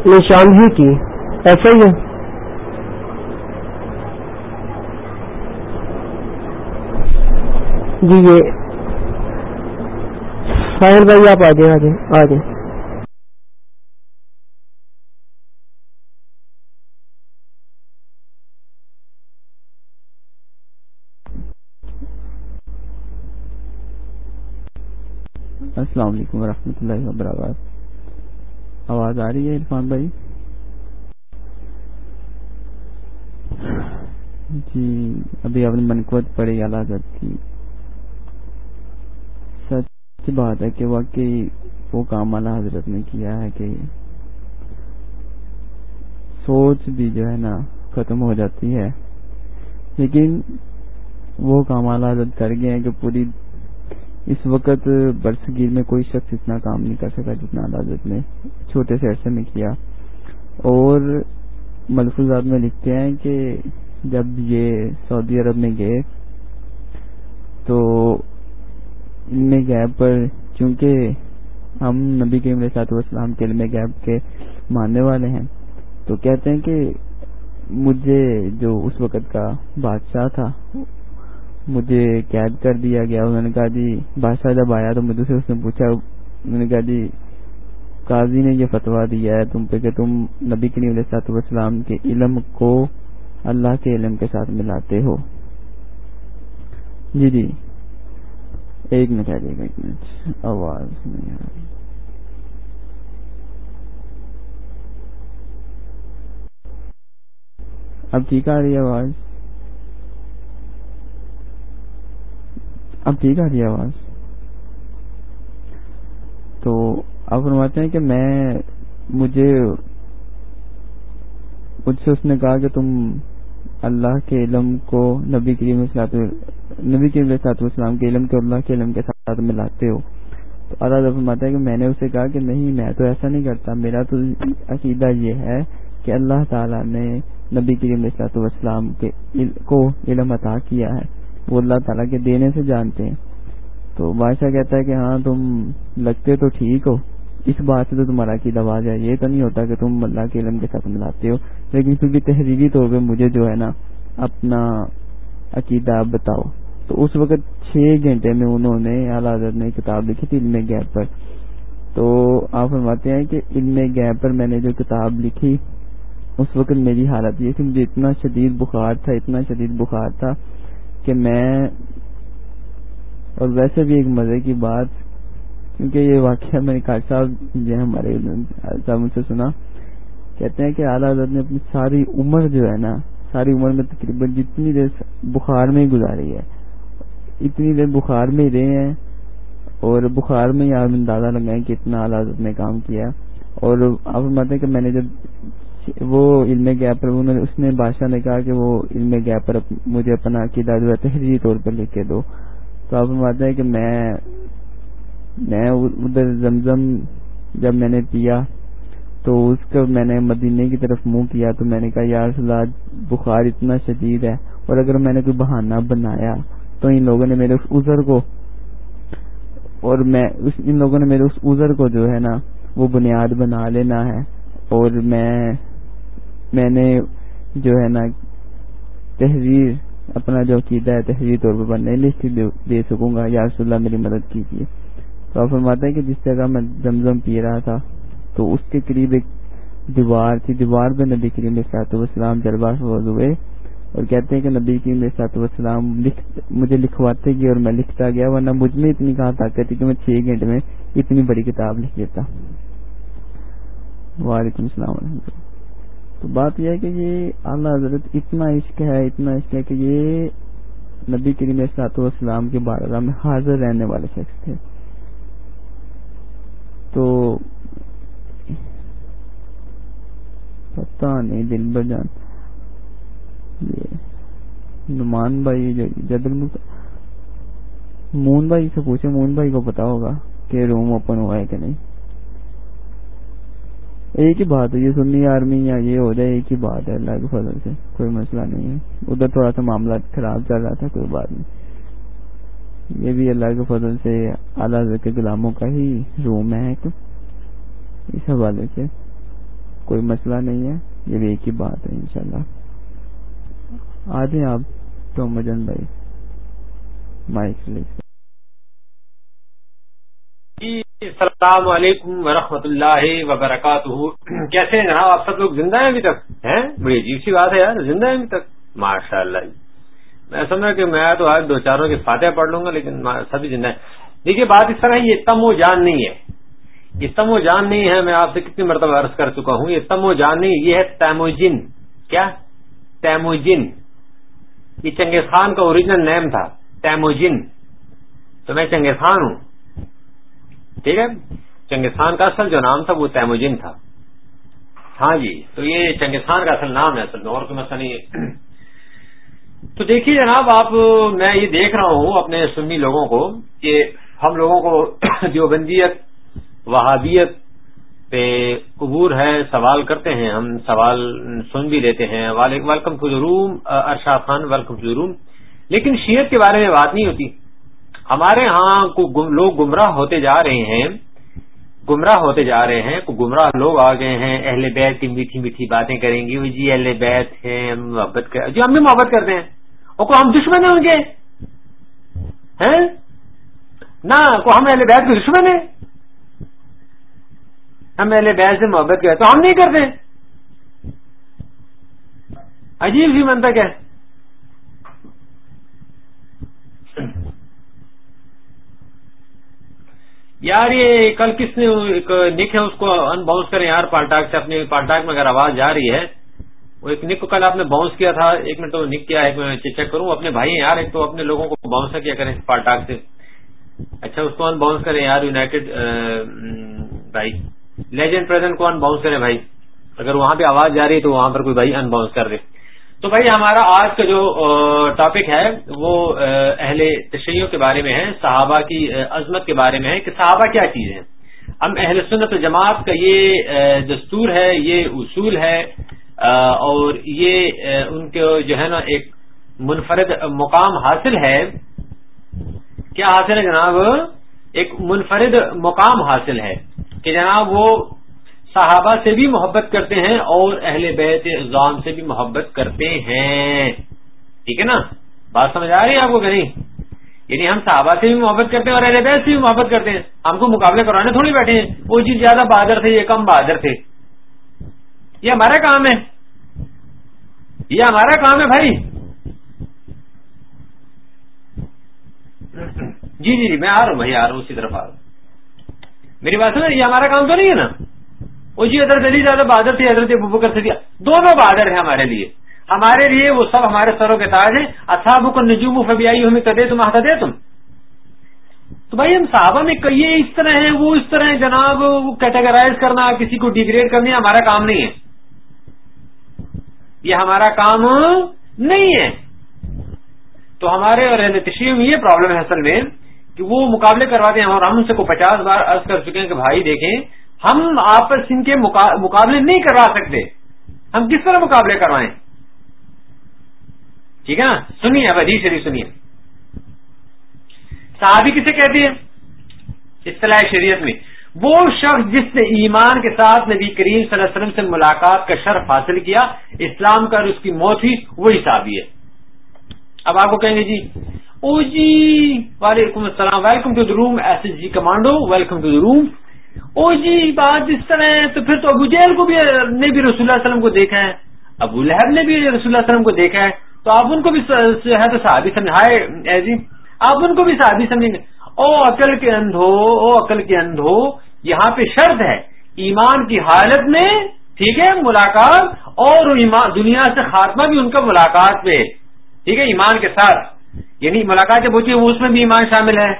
نشاندہی کی ایسا ہی ہے جی یہ ساحل بھائی آپ آ جائیں آ جائیں آ جائیں السلام علیکم ورحمۃ اللہ وبرکاتہ آواز آ رہی ہے عرفان بھائی جی ابھی اپنی بات ہے کہ واقعی وہ کام اللہ حضرت نے کیا ہے کہ سوچ بھی جو ہے نا ختم ہو جاتی ہے لیکن وہ کام اللہ حضرت کر گئے ہیں کہ پوری اس وقت برس گیر میں کوئی شخص اتنا کام نہیں کر سکا جتنا عدالت نے چھوٹے سے عرصے میں کیا اور ملفوظاد میں لکھتے ہیں کہ جب یہ سعودی عرب میں گئے تو پر چونکہ ہم نبی کے ساتھ گیپ کے ماننے والے ہیں تو کہتے ہیں کہ مجھے جو اس وقت کا بادشاہ تھا مجھے قید کر دیا گیا انہوں نے کہا جی بادشاہ جب آیا تو مجھے اس نے پوچھا انہوں نے کہا جی قاضی نے یہ فتوا دیا ہے تم پہ کہ تم نبی کریم علیہ صلاحت کے علم کو اللہ کے علم کے ساتھ ملاتے ہو جی جی ایک منٹ گا ایک منٹ آواز نہیں آ رہی اب ٹھیک آ رہی ہے آواز اب ٹھیک آ رہی ہے آواز تو آپ فرماتے ہیں کہ میں مجھے مجھ سے اس نے کہا کہ تم اللہ کے علم کو نبی کریم نبی کریم السلام کے علم کے اللہ کے علم کے ساتھ ساتھ ملاتے ہو تو تعالیٰ فرماتا ہے کہ میں نے اسے کہا کہ نہیں میں تو ایسا نہیں کرتا میرا تو عقیدہ یہ ہے کہ اللہ تعالیٰ نے نبی کریم صلاحت والسلام کو علم عطا کیا ہے وہ اللہ تعالیٰ کے دینے سے جانتے ہیں تو بادشاہ کہتا ہے کہ ہاں تم لگتے تو ٹھیک ہو اس بات سے تو تمہارا عقیدہ واضح یہ تو نہیں ہوتا کہ تم اللہ کے علم کے ساتھ ملاتے ہو لیکن پھر بھی تحریری طور پہ مجھے جو ہے نا اپنا عقیدہ بتاؤ تو اس وقت چھ گھنٹے میں انہوں نے اعلیٰ نے کتاب لکھی تھی علم گیپ پر تو آپ فرماتے ہیں کہ علم گیپ پر میں نے جو کتاب لکھی اس وقت میری حالت یہ تھی مجھے اتنا شدید بخار تھا اتنا شدید بخار تھا کہ میں اور ویسے بھی ایک مزے کی بات کیونکہ یہ واقعہ میں کاٹ صاحب جو ہمارے صاحب سے سنا کہتے ہیں کہ اعلیٰ حضرت نے اپنی ساری عمر جو ہے نا ساری عمر میں تقریباً جتنی دیر بخار میں ہی گزاری ہے اتنی دیر بخار میں ہی رہے ہیں اور بخار میں ہی آپ اندازہ لگائیں کہ اتنا اعلیٰ حضرت نے کام کیا اور آپ ہیں کہ میں نے جب وہ علم گیپ پر اس نے بادشاہ نے کہا کہ وہ علم گیپ پر مجھے اپنا عقیدہ جو ہے تحریری طور پر لکھ کے دو تو آپ کہ میں میں ادھر زمزم جب میں نے پیا تو اس کو میں نے مدینے کی طرف منہ کیا تو میں نے کہا یار سلاد بخار اتنا شدید ہے اور اگر میں نے کوئی بہانہ بنایا تو ان لوگوں نے میرے اس عذر کو اور میں اس ان لوگوں نے میرے اس عذر کو جو ہے نا وہ بنیاد بنا لینا ہے اور میں میں نے جو ہے نا تحریر اپنا جو عقیدہ ہے تحریر طور پر لکھ دے سکوں گا یار اللہ میری مدد کیجیے تو آپ فرماتے ہیں کہ جس جگہ میں زمزم پی رہا تھا تو اس کے قریب ایک دیوار تھی دیوار میں نبی کریم وسلام جلباس بوز ہوئے اور کہتے ہیں کہ نبی کریم سات وسلام مجھے لکھواتے گئے اور میں لکھتا گیا ورنہ مجھ میں اتنی کہاں کہ میں چھ گھنٹے میں اتنی بڑی کتاب لکھ لیتا وعلیکم السلام علیکم اللہ تو بات یہ ہے کہ یہ اعلیٰ حضرت اتنا عشق ہے اتنا عشق ہے کہ یہ نبی کریم اسلاط اسلام کے بارگاہ میں حاضر رہنے والے شخص تھے تو پتہ نہیں دل بھر یہ نمان بھائی جدل مون بھائی سے پوچھے مون بھائی کو پتا ہوگا کہ روم اوپن ہوا ہے کہ نہیں ایک ہی بات ہے یہ سنی آرمی یا یہ ہو جائے ایک ہی بات ہے اللہ کے فضل سے کوئی مسئلہ نہیں ہے ادھر تھوڑا سا معاملہ خراب چل رہا تھا کوئی بات نہیں یہ بھی اللہ کے فضل سے کے غلاموں کا ہی روم ہے ایک اس حوالے سے کوئی مسئلہ نہیں ہے یہ بھی ایک ہی بات ہے انشاءاللہ شاء آ جائیں آپ تو مجن بھائی مائک لے السلام علیکم ورحمۃ اللہ وبرکاتہ کیسے ہیں جناب آپ سب لوگ زندہ ہیں ابھی تک ہیں بڑی عجیب سی بات ہے یار زندہ ہیں ابھی تک ماشاء اللہ جی میں سمجھا کہ میں تو آج دو چاروں کے فاتح پڑھ لوں گا لیکن سبھی زندہ ہیں دیکھیے بات اس طرح یہ تم و جان نہیں ہے یہ تم و جان نہیں ہے میں آپ سے کتنی مرتبہ عرض کر چکا ہوں یہ تم و جان نہیں یہ ہے تیمو جن کیا تیمو جن یہ چنگیز خان کا اوریجنل نیم تھا تیمو جن تو میں چنگیز خان ہوں ٹھیک ہے چنگیز خان کا اصل جو نام تھا وہ تیموجن تھا ہاں جی تو یہ چنگیز خان کا اصل نام ہے اصل میں اور کوئی مسئلہ نہیں ہے تو دیکھیے جناب آپ میں یہ دیکھ رہا ہوں اپنے سنی لوگوں کو کہ ہم لوگوں کو دیوبندیت وہابیت پہ عبور ہے سوال کرتے ہیں ہم سوال سن بھی لیتے ہیں ویلکم ٹو روم ارشا خان ویلکم ٹو روم لیکن شیعت کے بارے میں بات نہیں ہوتی ہمارے ہاں کو لوگ گمراہ ہوتے جا رہے ہیں گمراہ ہوتے جا رہے ہیں کو گمراہ لوگ آ گئے ہیں اہل بیت کی میٹھی میٹھی باتیں کریں گی جی اہل بیت ہے محبت کر جی ہم بھی محبت کرتے ہیں اور کوئی ہم دشمن ہیں ان کے نہ کو ہم اہل بیت کے دشمن ہیں ہم اہل بیت سے محبت کرتے تو ہم نہیں کرتے عجیب سی منتق ہے یار یہ کل کس نے نک ہے اس کو ان باؤنس کریں یار پالٹاک سے اپنے پالٹاک میں اگر آواز جا رہی ہے وہ ایک نک کو کل آپ نے باؤنس کیا تھا ایک منٹ تو نک کیا ایک میں چیک کروں اپنے بھائی ہیں یار ایک تو اپنے لوگوں کو باؤنس کیا کریں پالٹاک سے اچھا اس کو ان باؤنس کریں یار بھائی لیجنڈ پریزنٹ کو ان باؤنس کریں بھائی اگر وہاں پہ آواز جا رہی ہے تو وہاں پر کوئی بھائی ان باؤنس کر دے تو بھائی ہمارا آج کا جو ٹاپک ہے وہ اہل تشریحوں کے بارے میں ہے صحابہ کی عظمت کے بارے میں ہے کہ صحابہ کیا چیز ہے ہم اہل سنت جماعت کا یہ دستور ہے یہ اصول ہے اور یہ ان کے جو ہے نا ایک منفرد مقام حاصل ہے کیا حاصل ہے جناب ایک منفرد مقام حاصل ہے کہ جناب وہ صحابہ سے بھی محبت کرتے ہیں اور اہل بیت الزام سے بھی محبت کرتے ہیں ٹھیک ہے نا بات سمجھ آ رہی ہے آپ کو کہیں یعنی ہم صحابہ سے بھی محبت کرتے ہیں اور اہل بیت سے بھی محبت کرتے ہیں ہم کو مقابلے کرانے تھوڑی بیٹھے ہیں وہ چیز زیادہ بہادر تھے یہ کم بہادر تھے یہ ہمارا کام ہے یہ ہمارا کام ہے بھائی جی جی جی میں آ رہا ہوں بھائی آ رہا ہوں اسی طرف آ رہا ہوں میری بات سمجھ یہ ہمارا کام تو نہیں ہے نا جی حضرت علی زیادہ بہادر تھے حضرت ابو بکر سے دونوں بہادر ہیں ہمارے لیے ہمارے لیے وہ سب ہمارے سروں کے تاج ہیں اصحاب کو نجوم کر دے ہمیں دے تم تو بھائی ہم صحابہ میں کئی اس طرح ہیں وہ اس طرح ہیں جناب کیٹاگرائز کرنا کسی کو ڈیگریڈ کرنا ہمارا کام نہیں ہے یہ ہمارا کام نہیں ہے تو ہمارے اور تشریح میں یہ پرابلم ہے اصل میں کہ وہ مقابلے کرواتے ہیں اور ہم ان سے کو پچاس بار ارض کر چکے ہیں کہ بھائی دیکھیں ہم آپس ان کے مقابلے نہیں کروا سکتے ہم کس طرح مقابلے کروائیں ٹھیک ہے نا سنیے اب ادیش شریف سنیے صحابی کسے کہتے ہیں اصطلاح شریعت میں وہ شخص جس نے ایمان کے ساتھ نبی کریم صلی اللہ علیہ وسلم سے ملاقات کا شرف حاصل کیا اسلام کر اس کی موت ہی وہی صحابی ہے اب آپ کو کہیں گے جی او جی وعلیکم السلام welcome to the room S S G commando welcome to the room او جی بات اس طرح ہے تو پھر تو ابو جیل کو بھی نے بھی رسول اللہ علیہ وسلم کو دیکھا ہے ابو لہب نے بھی رسول اللہ علیہ وسلم کو دیکھا ہے تو آپ ان کو بھی ہے تو صحابی جی آپ ان کو بھی صحابی سمجھیں گے او عقل کے اندھو او عقل کے اندھو یہاں پہ شرط ہے ایمان کی حالت میں ٹھیک ہے ملاقات اور دنیا سے خاتمہ بھی ان کا ملاقات پہ ٹھیک ہے ایمان کے ساتھ یعنی ملاقات جب ہوتی ہے اس میں بھی ایمان شامل ہے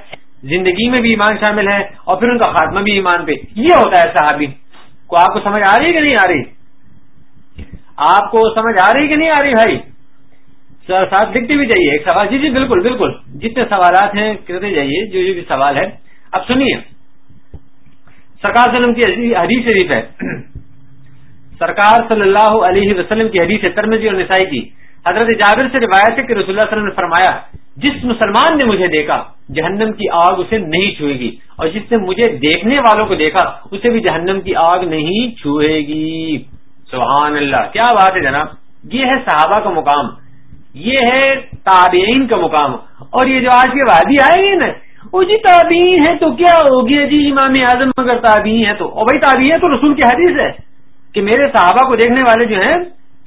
زندگی میں بھی ایمان شامل ہے اور پھر ان کا خاتمہ بھی ایمان پہ یہ ہوتا ہے صحابی کو آپ کو سمجھ آ رہی ہے کہ نہیں آ رہی آپ کو سمجھ آ رہی کہ نہیں آ رہی بھائی ساتھ لکھتے بھی جائیے ایک سوال جی جی بالکل بالکل جتنے سوالات ہیں کرتے جائیے جو جو بھی سوال ہے اب سنیے سرکار وسلم کی حدیث شریف ہے سرکار صلی اللہ علیہ وسلم کی حدیث ہے ترمزی اور نسائی کی حضرت جابر سے روایت ہے کہ رسول اللہ اللہ صلی علیہ وسلم نے فرمایا جس مسلمان نے مجھے دیکھا جہنم کی آگ اسے نہیں چھوئے گی اور جس نے مجھے دیکھنے والوں کو دیکھا اسے بھی جہنم کی آگ نہیں چھوئے گی سبحان اللہ کیا بات ہے جناب یہ ہے صحابہ کا مقام یہ ہے تابعین کا مقام اور یہ جو آج کے وادی آئے گی نا وہ جی تابعین ہے تو کیا ہوگی جی امام اعظم اگر تابعین ہے تو بھائی تابعین ہے تو رسول کی حدیث ہے کہ میرے صحابہ کو دیکھنے والے جو ہیں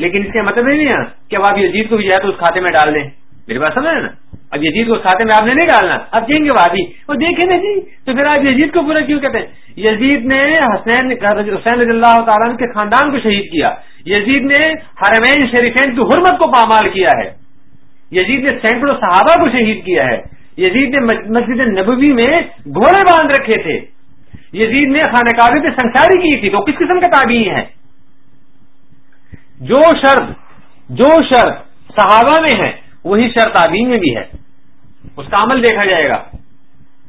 لیکن اس کا مطلب نہیں ہے کہ اب آپ یزید کو بھی تو اس کھاتے میں ڈال دیں میری بات سمجھ نا اب یزید کو کھاتے میں آپ نے نہیں ڈالنا اب کہیں گے وادی وہ دیکھیں نہیں جی تو پھر آپ یزید کو پورا کیوں کہتے ہیں یزید نے حسین حسین رضی اللہ تعالیٰ کے خاندان کو شہید کیا یزید نے حرمین شریفین کی حرمت کو پامال کیا ہے یزید نے سینکڑوں صحابہ کو شہید کیا ہے یزید نے مسجد نبوی میں گھوڑے باندھ رکھے تھے یزید نے خانہ کابی پہ سنساری کی تھی تو کس قسم کے تابعی ہے جو شرط جو شرط صحابہ میں ہے وہی شرط تعبین میں بھی ہے اس کا عمل دیکھا جائے گا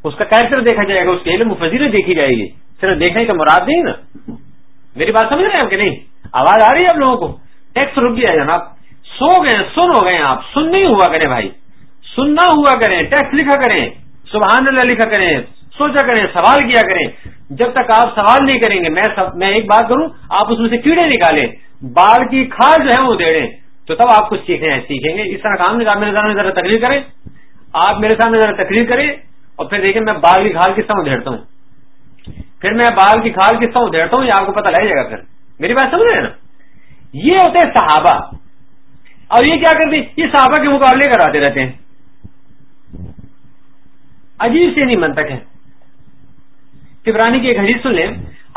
اس کا کیریکٹر دیکھا جائے گا اس کے علم دیکھی جائے گی صرف دیکھنے کا مراد نہیں نا میری بات سمجھ رہے ہیں آپ کہ نہیں آواز آ رہی ہے آپ لوگوں کو ٹیکس رک گیا جناب سو گئے سن ہو گئے آپ سن نہیں ہوا کریں بھائی سننا ہوا کریں ٹیکس لکھا کریں سبحان اللہ لکھا کریں سوچا کریں سوال کیا کریں جب تک آپ سوال نہیں کریں گے میں سب, میں ایک بات کروں آپ اس میں سے کیڑے نکالیں بال کی کھال جو ہے وہ دیڑیں تو تب آپ کچھ سیکھیں سیکھیں گے اس طرح کام نکال میں ذرا تکلیف کریں آپ میرے سامنے ذرا تقریر کریں اور پھر دیکھیں میں بال کی کھال کس طرح ادھیڑتا ہوں پھر میں بال کی کھال کس طرح ادھیڑتا ہوں یہ آپ کو پتہ لگ جائے گا پھر میری بات سمجھ رہے ہیں نا یہ ہوتے ہیں صحابہ اور یہ کیا کرتے ہیں یہ صحابہ کے مقابلے کراتے رہتے ہیں عجیب سے نہیں منتق ہے طبرانی کی ایک حجیز سن لیں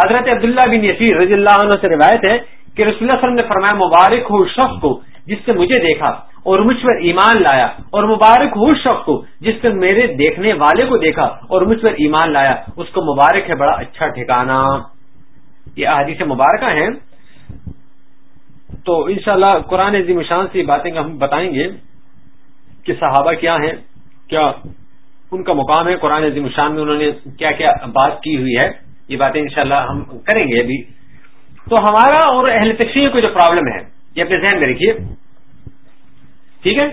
حضرت عبداللہ بن یسیر رضی اللہ عنہ سے روایت ہے کہ رسول اللہ صلی اللہ علیہ وسلم نے فرمایا مبارک ہو شخص کو جس سے مجھے دیکھا اور مجھ پر ایمان لایا اور مبارک ہو شخص کو جس سے میرے دیکھنے والے کو دیکھا اور مجھ پر ایمان لایا اس کو مبارک ہے بڑا اچھا ٹھکانا یہ حادی سے ہیں تو انشاءاللہ شاء اللہ قرآن عظیم شان سے یہ باتیں ہم بتائیں گے کہ صحابہ کیا ہیں کیا ان کا مقام ہے قرآن عظیم شان میں انہوں نے کیا کیا بات کی ہوئی ہے یہ باتیں انشاءاللہ ہم کریں گے ابھی تو ہمارا اور اہل تشریح کو جو پرابلم ہے یہ اپنے ذہن میں رکھیے ٹھیک ہے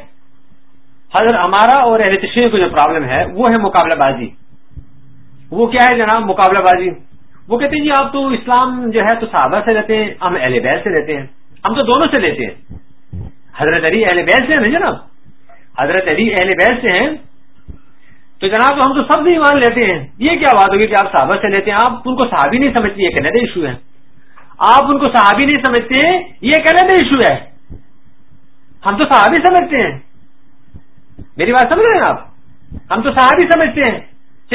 حضرت ہمارا اور اہل تشریح کو جو پرابلم ہے وہ ہے مقابلہ بازی وہ کیا ہے جناب مقابلہ بازی وہ کہتے ہیں جی آپ تو اسلام جو ہے تو صحابہ سے لیتے ہیں ہم اہل بیل سے لیتے ہیں ہم تو دونوں سے لیتے ہیں حضرت علی اہل بیل سے نا جناب حضرت علی اہل بیل سے ہیں تو جناب ہم تو سب سے ایمان لیتے ہیں یہ کیا بات ہوگی کہ آپ صحابہ سے لیتے ہیں آپ ان کو صحابی نہیں سمجھتی کہ آپ ان کو صحابی نہیں سمجھتے یہ کہنے میں ایشو ہے ہم تو صحابی سمجھتے ہیں میری بات سمجھ رہے ہیں آپ ہم تو صحابی سمجھتے ہیں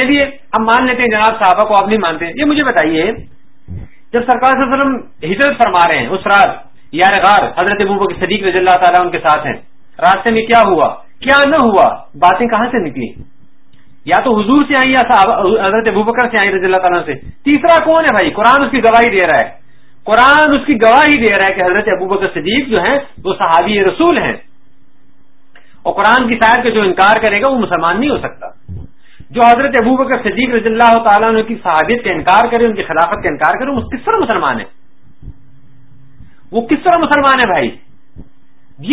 چلیے ہم مان لیتے ہیں جناب صحابہ کو آپ نہیں مانتے یہ مجھے بتائیے جب سرکار صلی اللہ علیہ وسلم ہجرت فرما رہے ہیں اس رات یار غار حضرت ابو کے صدیق رضی اللہ تعالیٰ ان کے ساتھ ہیں راستے میں کیا ہوا کیا نہ ہوا باتیں کہاں سے نکلی یا تو حضور سے آئی یا حضرت ابو بکر سے آئی رضی اللہ تعالیٰ سے تیسرا کون ہے بھائی قرآن اس کی گواہی دے رہا ہے قرآن اس کی گواہی دے رہا ہے کہ حضرت ابوبکر صدیق جو ہیں وہ صحابی رسول ہیں اور قرآن کی شاید کا جو انکار کرے گا وہ مسلمان نہیں ہو سکتا جو حضرت ابوبکر صدیق رضی اللہ تعالیٰ کی صحابیت کا انکار کرے ان کی خلافت کا انکار کرے وہ کس طرح مسلمان ہے وہ کس طرح مسلمان ہے بھائی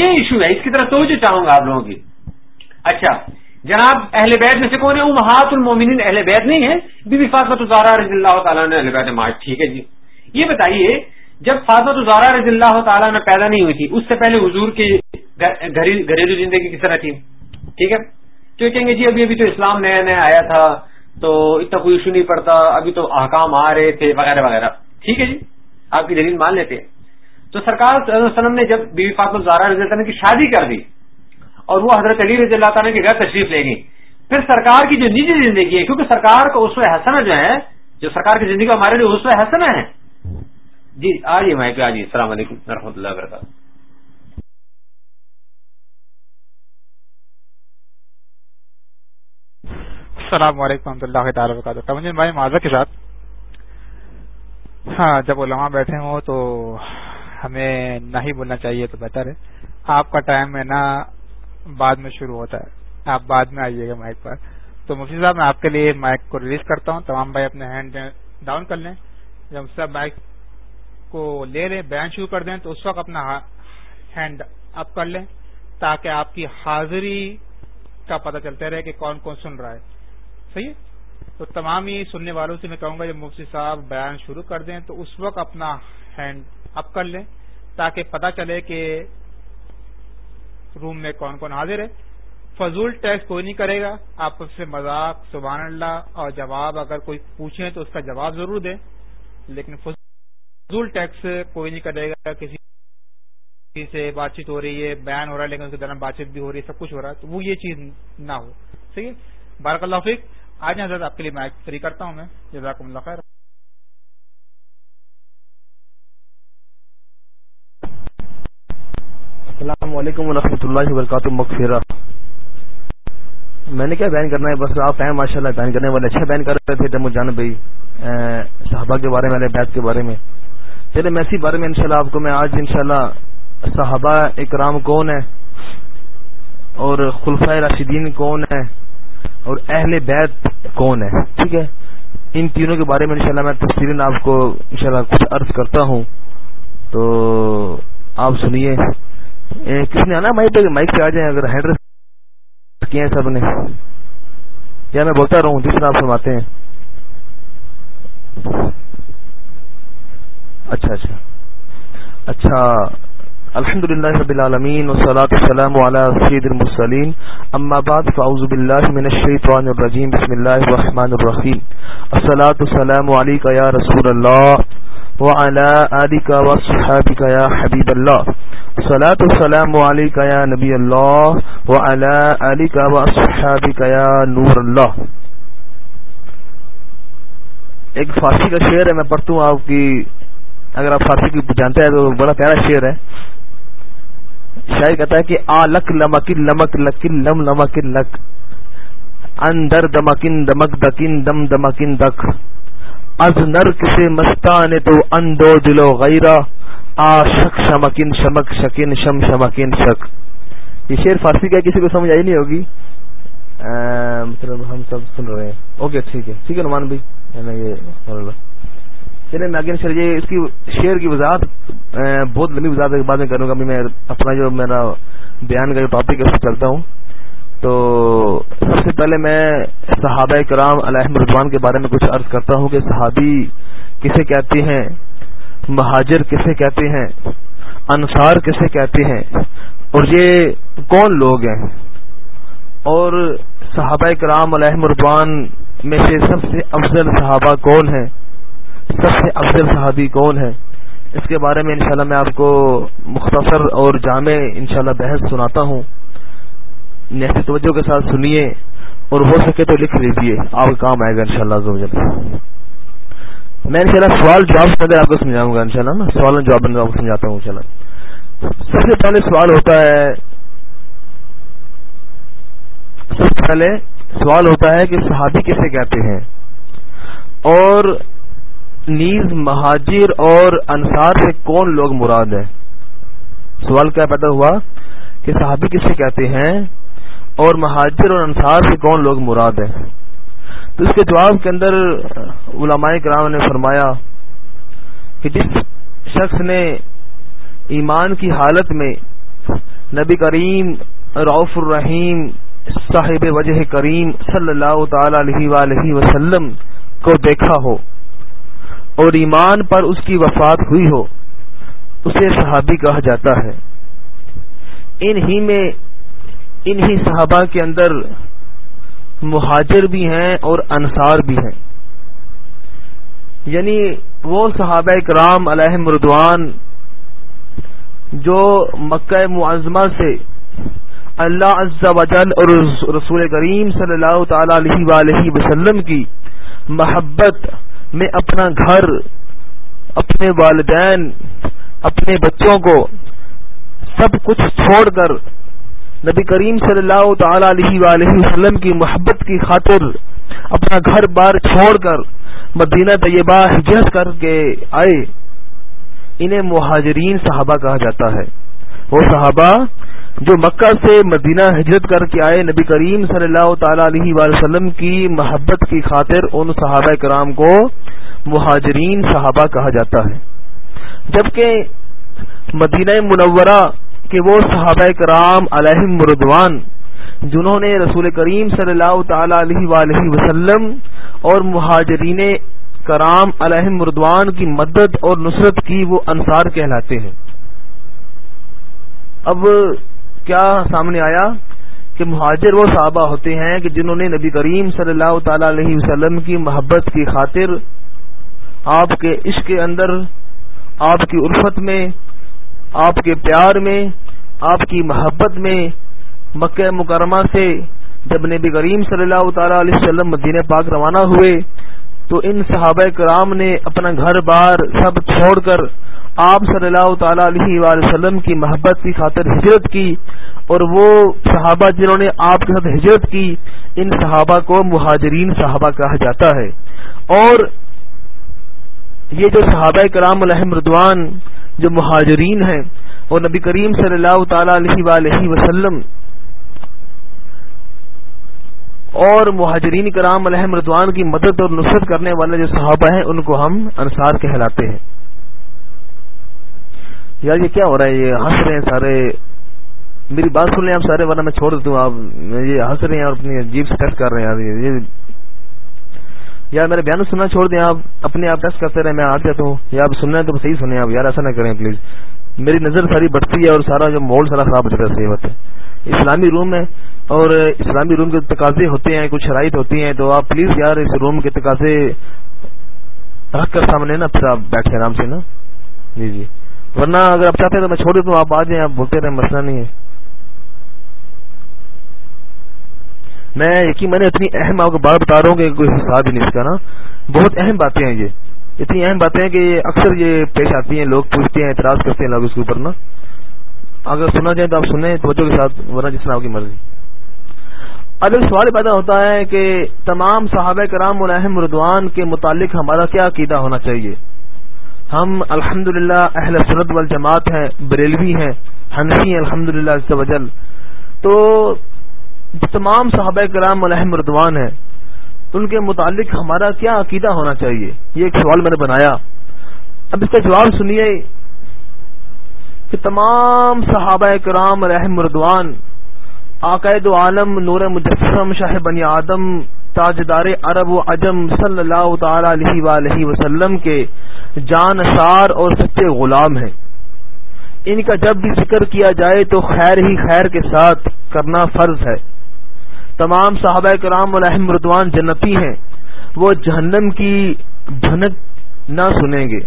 یہ ایشو ہے اس کی طرف چاہوں گا آپ لوگوں کی اچھا جناب اہل بیت میں سے کون ہے امہات المومن اہل بیت نہیں ہے بی بی وفاقت رضی اللہ تعالیٰ نے اہل بیت ٹھیک ہے جی یہ بتائیے جب فاطمہ زہرا رضی اللہ تعالیٰ نے پیدا نہیں ہوئی تھی اس سے پہلے حضور کی گھریلو زندگی کس طرح تھی ٹھیک ہے کیوں گے جی ابھی ابھی تو اسلام نیا نیا آیا تھا تو اتنا کوئی ایشو نہیں پڑتا ابھی تو احکام آ رہے تھے وغیرہ وغیرہ ٹھیک ہے جی آپ کی دلیل مان لیتے تو سرکار صلی اللہ علیہ وسلم نے جب بی بی فاضل الزارا رضی کی شادی کر دی اور وہ حضرت علی رضی اللہ تعالیٰ کے گھر تشریف لے گئی پھر سرکار کی جو نجی زندگی ہے کیونکہ سرکار کا اس حسن جو ہے جو سرکار کی زندگی ہمارے لیے اس حسن ہے جی السلام علیکم رحمۃ اللہ وبرکاتہ السلام علیکم و رحمۃ اللہ تعالیٰ معذہ کے ساتھ ہاں جب علماء بیٹھے ہوں تو ہمیں نہ ہی بولنا چاہیے تو بہتر ہے آپ کا ٹائم ہے نا بعد میں شروع ہوتا ہے آپ بعد میں آئیے گا مائک پر تو مفتی صاحب میں آپ کے لیے مائک کو ریلیز کرتا ہوں تمام بھائی اپنے ہینڈ ڈاؤن کر لیں جب مائک کو لے لیں بیان شروع کر دیں تو اس وقت اپنا ہینڈ اپ کر لیں تاکہ آپ کی حاضری کا پتہ چلتا رہے کہ کون کون سن رہا ہے صحیح ہے تو تمام ہی سننے والوں سے میں کہوں گا جب مفتی صاحب بیان شروع کر دیں تو اس وقت اپنا ہینڈ اپ کر لیں تاکہ پتہ چلے کہ روم میں کون کون حاضر ہے فضول ٹیسٹ کوئی نہیں کرے گا آپ سے مذاق سبحان اللہ اور جواب اگر کوئی پوچھیں تو اس کا جواب ضرور دیں لیکن فضول فضول ٹیکس کوئی نہیں کٹے گا کسی سے بات چیت ہو رہی ہے بین ہو رہا ہے لیکن اس کے دوران بات چیت بھی ہو رہی ہے سب کچھ ہو رہا ہے تو وہ یہ چیز نہ ہو صحیح بارک اللہ فیق آج حضرت آپ کے لیے فری کرتا ہوں میں اللہ خیر السلام علیکم ورحمۃ اللہ وبرکاتہ مغفرہ میں نے کیا بیان کرنا ہے بس آپ ہیں ماشاء اللہ اچھا بیان کر رہے تھے جان بھائی صحابہ کے بارے میں بیت کے بارے میں چلے میں انشاءاللہ شاء کو میں آج انشاءاللہ صحابہ اکرام کون اور خلفۂ راشدین کون ہے اور اہل بیت کون ہے ٹھیک ہے ان تینوں کے بارے میں انشاءاللہ میں تفصیل آپ کو انشاءاللہ کچھ عرض کرتا ہوں تو آپ سنیے کس نے آنا مائک پہ آ جائیں اگر ہینڈ کیے ہیں سب نے یا میں بولتا جس طرح آپ سنواتے ہیں اچھا اچھا اچھا الحمد للہ رب العالمین والصلاة والسلام على سید المرسلین اما بعد فاعوذ باللہ من الشیطان الرجیم بسم اللہ الرحمن الرحیم الصلاة والسلام علیکہ یا رسول اللہ وعلى آلك وصحابك يا حبيب الله صلاة والسلام عليك يا نبي الله وعلى آلك وصحابك يا نور الله ایک فارسی کا شعر ہے میں پڑھتا ہوں آپ کی اگر آپ فارسی کی جانتے ہیں تو بڑا پیارا شعر ہے شاعر کہتا ہے کہ آ لک لمک لمک لک لم لمک لک اندر دمکن دمک دکن دم دمکن دک از نر کسے مستان تو اندو دلو غیرہ آ شک شمکن شمک شکن شم شمکن شک یہ شعر فارسی کا کسی کو سمجھ آئی نہیں ہوگی مطلب ہم سب سن رہے ہیں اوکے ٹھیک ہے ٹھیک ہے نمان بھائی یہ چلے میں آگے سر یہ اس کی شعر کی وضاحت بہت لمبی وضاحت بعد میں کروں گا میں اپنا جو میرا بیان کا جو ٹاپک ہے اس کرتا ہوں تو سب سے پہلے میں صحابہ کرام علیہ رضوان کے بارے میں کچھ عرض کرتا ہوں کہ صحابی کسے کہتے ہیں مہاجر کسے کہتے ہیں انصار کسے کہتے ہیں اور یہ کون لوگ ہیں اور صحابہ کرام علیہ رضوان میں سے سب سے افضل صحابہ کون ہیں سب سے افضل صحابی کون ہے اس کے بارے میں انشاءاللہ میں آپ کو مختصر اور جامع انشاءاللہ بحث سناتا ہوں نیسے توجہ کے ساتھ سنیے اور ہو سکے تو لکھ لیجیے آپ کا کام آئے گا انشاءاللہ شاء میں ان شاء اللہ سوال جواب سے آپ کو سمجھاؤں گا انشاءاللہ میں سوال جواب میں آپ کو سمجھاتا ہوں انشاءاللہ سب سے پہلے سوال ہوتا ہے سب سے پہلے سوال ہوتا ہے کہ صحابی کیسے کہتے ہیں اور نیز مہاجر اور انصار سے کون لوگ مراد ہے سوال کیا پیدا ہوا کہ صحابی کسے کہتے ہیں اور مہاجر اور انصار سے کون لوگ مراد ہے تو اس کے جواب کے اندر علماء کرام نے فرمایا کہ جس شخص نے ایمان کی حالت میں نبی کریم روف الرحیم صاحب وجہ کریم صلی اللہ تعالی علیہ وآلہ وسلم کو دیکھا ہو اور ایمان پر اس کی وفات ہوئی ہو اسے صحابی کہا جاتا ہے میں صحابہ کے اندر مہاجر بھی ہیں اور انصار بھی ہیں یعنی وہ صحابہ اکرام علیہ مردوان جو مکہ معظمہ سے اللہ و جل اور رسول کریم صلی اللہ تعالی علیہ وآلہ وسلم کی محبت میں اپنا گھر اپنے والدین اپنے بچوں کو سب کچھ چھوڑ کر نبی کریم صلی اللہ تعالی علیہ وآلہ وسلم کی محبت کی خاطر اپنا گھر بار چھوڑ کر مدینہ طیبہ ہجرت کر کے آئے انہیں مہاجرین صحابہ کہا جاتا ہے وہ صحابہ جو مکہ سے مدینہ ہجرت کر کے آئے نبی کریم صلی اللہ تعالی علیہ وسلم کی محبت کی خاطر ان صحابہ کرام کو مہاجرین صحابہ کہا جاتا ہے جبکہ مدینہ منورہ کے وہ صحابہ کرام علیہ مردوان جنہوں نے رسول کریم صلی اللہ تعالی علیہ وآلہ وسلم اور مہاجرین کرام علیہ مردوان کی مدد اور نصرت کی وہ انصار کہلاتے ہیں اب کیا سامنے آیا کہ مہاجر وہ صحابہ ہوتے ہیں کہ جنہوں نے نبی کریم صلی اللہ تعالی علیہ وسلم کی محبت کی خاطر آپ کے عشق کے اندر آپ کی عرفت میں آپ کے پیار میں آپ کی محبت میں مکہ مکرمہ سے جب نبی کریم صلی اللہ تعالی علیہ وسلم مدینہ پاک روانہ ہوئے تو ان صحابہ کرام نے اپنا گھر بار سب چھوڑ کر آپ صلی اللہ تعالی علیہ وآلہ وسلم کی محبت کی خاطر ہجرت کی اور وہ صحابہ جنہوں نے آپ کے ساتھ ہجرت کی ان صحابہ کو مہاجرین صحابہ کہا جاتا ہے اور یہ جو صحابہ کرام الحم ردوان جو مہاجرین ہیں اور نبی کریم صلی اللہ تعالی علیہ وآلہ وسلم اور مہاجرین کرام مردوان کی مدد اور نصرت کرنے والے جو صحابہ ہیں ان کو ہم انصار کہلاتے ہیں یار یہ کیا ہو رہا ہے یہ ہنس رہے ہیں سارے میری بات سن لیں آپ سارے میں چھوڑ دیتا ہوں آپ یہ ہنس رہے ہیں اور اپنی جیب سے ٹیسٹ کر رہے ہیں یار میرے بیان سننا چھوڑ دیں آپ اپنے آپ ٹیسٹ کرتے رہے میں آ جاتا ہوں یا آپ سننا ہے تو صحیح سنیں آپ یار ایسا نہ کریں پلیز میری نظر ساری بڑھتی ہے اور سارا جو ماحول سارا خراب ہو جاتا ہے صحیح بات ہے اسلامی روم ہے اور اسلامی روم کے تقاضے ہوتے ہیں کچھ شرائط ہوتی ہیں تو آپ پلیز یار اس روم کے تقاضے رکھ کر سامنے نا پھر آپ آرام سے نا جی جی ورنہ اگر آپ چاہتے ہیں تو میں چھوڑ دیتا ہوں آپ آ جائیں آپ بولتے رہے مسئلہ نہیں ہے میں یقین میں نے اتنی اہم آپ کو بات بتا رہا ہوں کہ کوئی حساب ہی نہیں اس کا نا بہت اہم باتیں ہیں یہ اتنی اہم باتیں ہیں کہ اکثر یہ پیش آتی ہیں لوگ پوچھتے ہیں اعتراض کرتے ہیں لوگ اس کے اوپر نا اگر سنا جائے تو آپ سنیں بچوں کے ساتھ ورنہ جس طرح کی مرضی اب ایک سوال پیدا ہوتا ہے کہ تمام صحابہ کرام الحم اردوان کے متعلق ہمارا کیا عقیدہ ہونا چاہیے ہم الحمد للہ اہل سرد وال جماعت بریلوی ہیں ہیں الحمد للہ تو تمام صحابہ کرام الحم اردوان ہیں تو ان کے متعلق ہمارا کیا عقیدہ ہونا چاہیے یہ ایک سوال میں نے بنایا اب اس کا جواب سنیے کہ تمام صحابہ کرام رحم اردوان عقائد و عالم نور مجسم شاہ بنی آدم تاجدار عرب و اجم صلی اللہ تعالی علیہ وآلہ وسلم کے جان اثار اور سچے غلام ہیں ان کا جب بھی ذکر کیا جائے تو خیر ہی خیر کے ساتھ کرنا فرض ہے تمام صحابہ کرام ردوان جنتی ہیں وہ جہنم کی بھنک نہ سنیں گے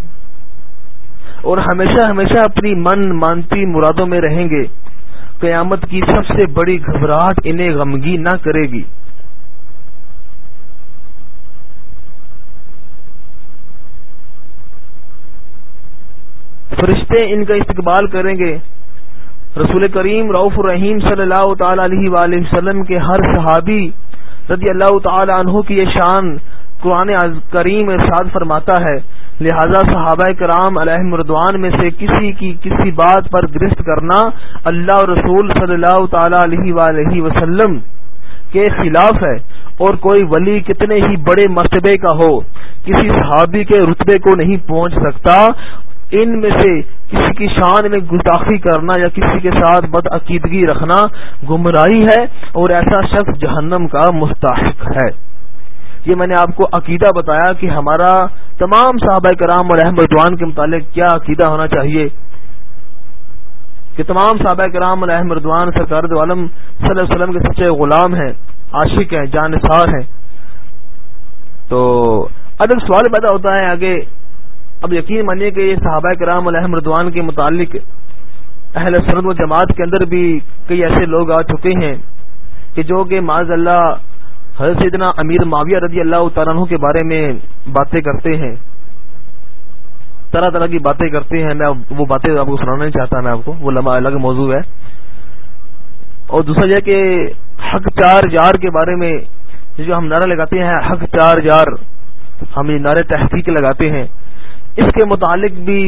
اور ہمیشہ ہمیشہ اپنی من مانتی مرادوں میں رہیں گے قیامت کی سب سے بڑی گھبراہٹ انہیں غمگی نہ کرے گی فرشتے ان کا استقبال کریں گے رسول کریم رعف الرحیم صلی اللہ تعالی علیہ وآلہ وسلم کے ہر صحابی رضی اللہ تعالی عنہ کی یہ شان قرآن کریم ارشاد فرماتا ہے لہذا صحابہ کرام علیہ مردوان میں سے کسی کی کسی بات پر گرست کرنا اللہ رسول صلی اللہ تعالی علیہ وآلہ وسلم کے خلاف ہے اور کوئی ولی کتنے ہی بڑے مرتبے کا ہو کسی صحابی کے رتبے کو نہیں پہنچ سکتا ان میں سے کسی کی شان میں گستاخی کرنا یا کسی کے ساتھ بد عقیدگی رکھنا گمراہی ہے اور ایسا شخص جہنم کا مستحق ہے یہ میں نے آپ کو عقیدہ بتایا کہ ہمارا تمام صحابہ کرام اور احمد رضوان کے متعلق کیا عقیدہ ہونا چاہیے کہ تمام صحابہ کرام اور احمد رضوان سرکار عالم صلی اللہ علیہ وسلم کے سچے غلام ہیں عاشق ہیں جانسار ہیں تو ایک سوال پیدا ہوتا ہے آگے اب یقین مانیے کہ یہ صحابہ کرام ردوان کے متعلق اہل سرد و جماعت کے اندر بھی کئی ایسے لوگ آ چکے ہیں کہ جو کہ معذ اللہ حضرت اتنا امیر معاویہ رضی اللہ تعالیٰ کے بارے میں باتیں کرتے ہیں طرح طرح کی باتیں کرتے ہیں میں وہ باتیں آپ کو سنانا نہیں چاہتا میں آپ کو وہ لمبا الگ موضوع ہے اور دوسرا یہ کہ حق چار یار کے بارے میں جو ہم نعرہ لگاتے ہیں حق چار یار ہم یہ نعرے تحقیق لگاتے ہیں اس کے متعلق بھی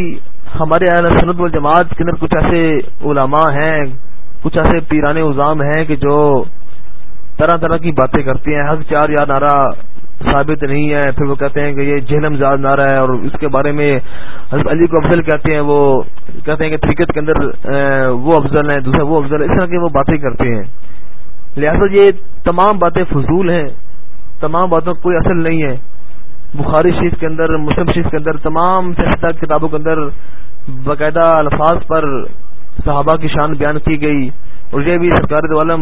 ہمارے سنت والجماعت کے اندر کچھ ایسے علماء ہیں کچھ ایسے پیرانے ازام ہیں کہ جو طرح طرح کی باتیں کرتے ہیں حق چار یا نعرہ ثابت نہیں ہے پھر وہ کہتے ہیں کہ یہ جہلم زاد نعرہ ہے اور اس کے بارے میں حضرت علی کو افضل کہتے ہیں وہ کہتے ہیں کہ کرکٹ کے اندر وہ افضل ہے دوسرا وہ افضل ہے اس طرح کی وہ باتیں کرتے ہیں لہذا یہ تمام باتیں فضول ہیں تمام باتوں کوئی اصل نہیں ہے بخاری شریف کے اندر مسلم شریف کے اندر تمام سہدا کتابوں کے اندر باقاعدہ الفاظ پر صحابہ کی شان بیان کی گئی اور یہ بھی سرکار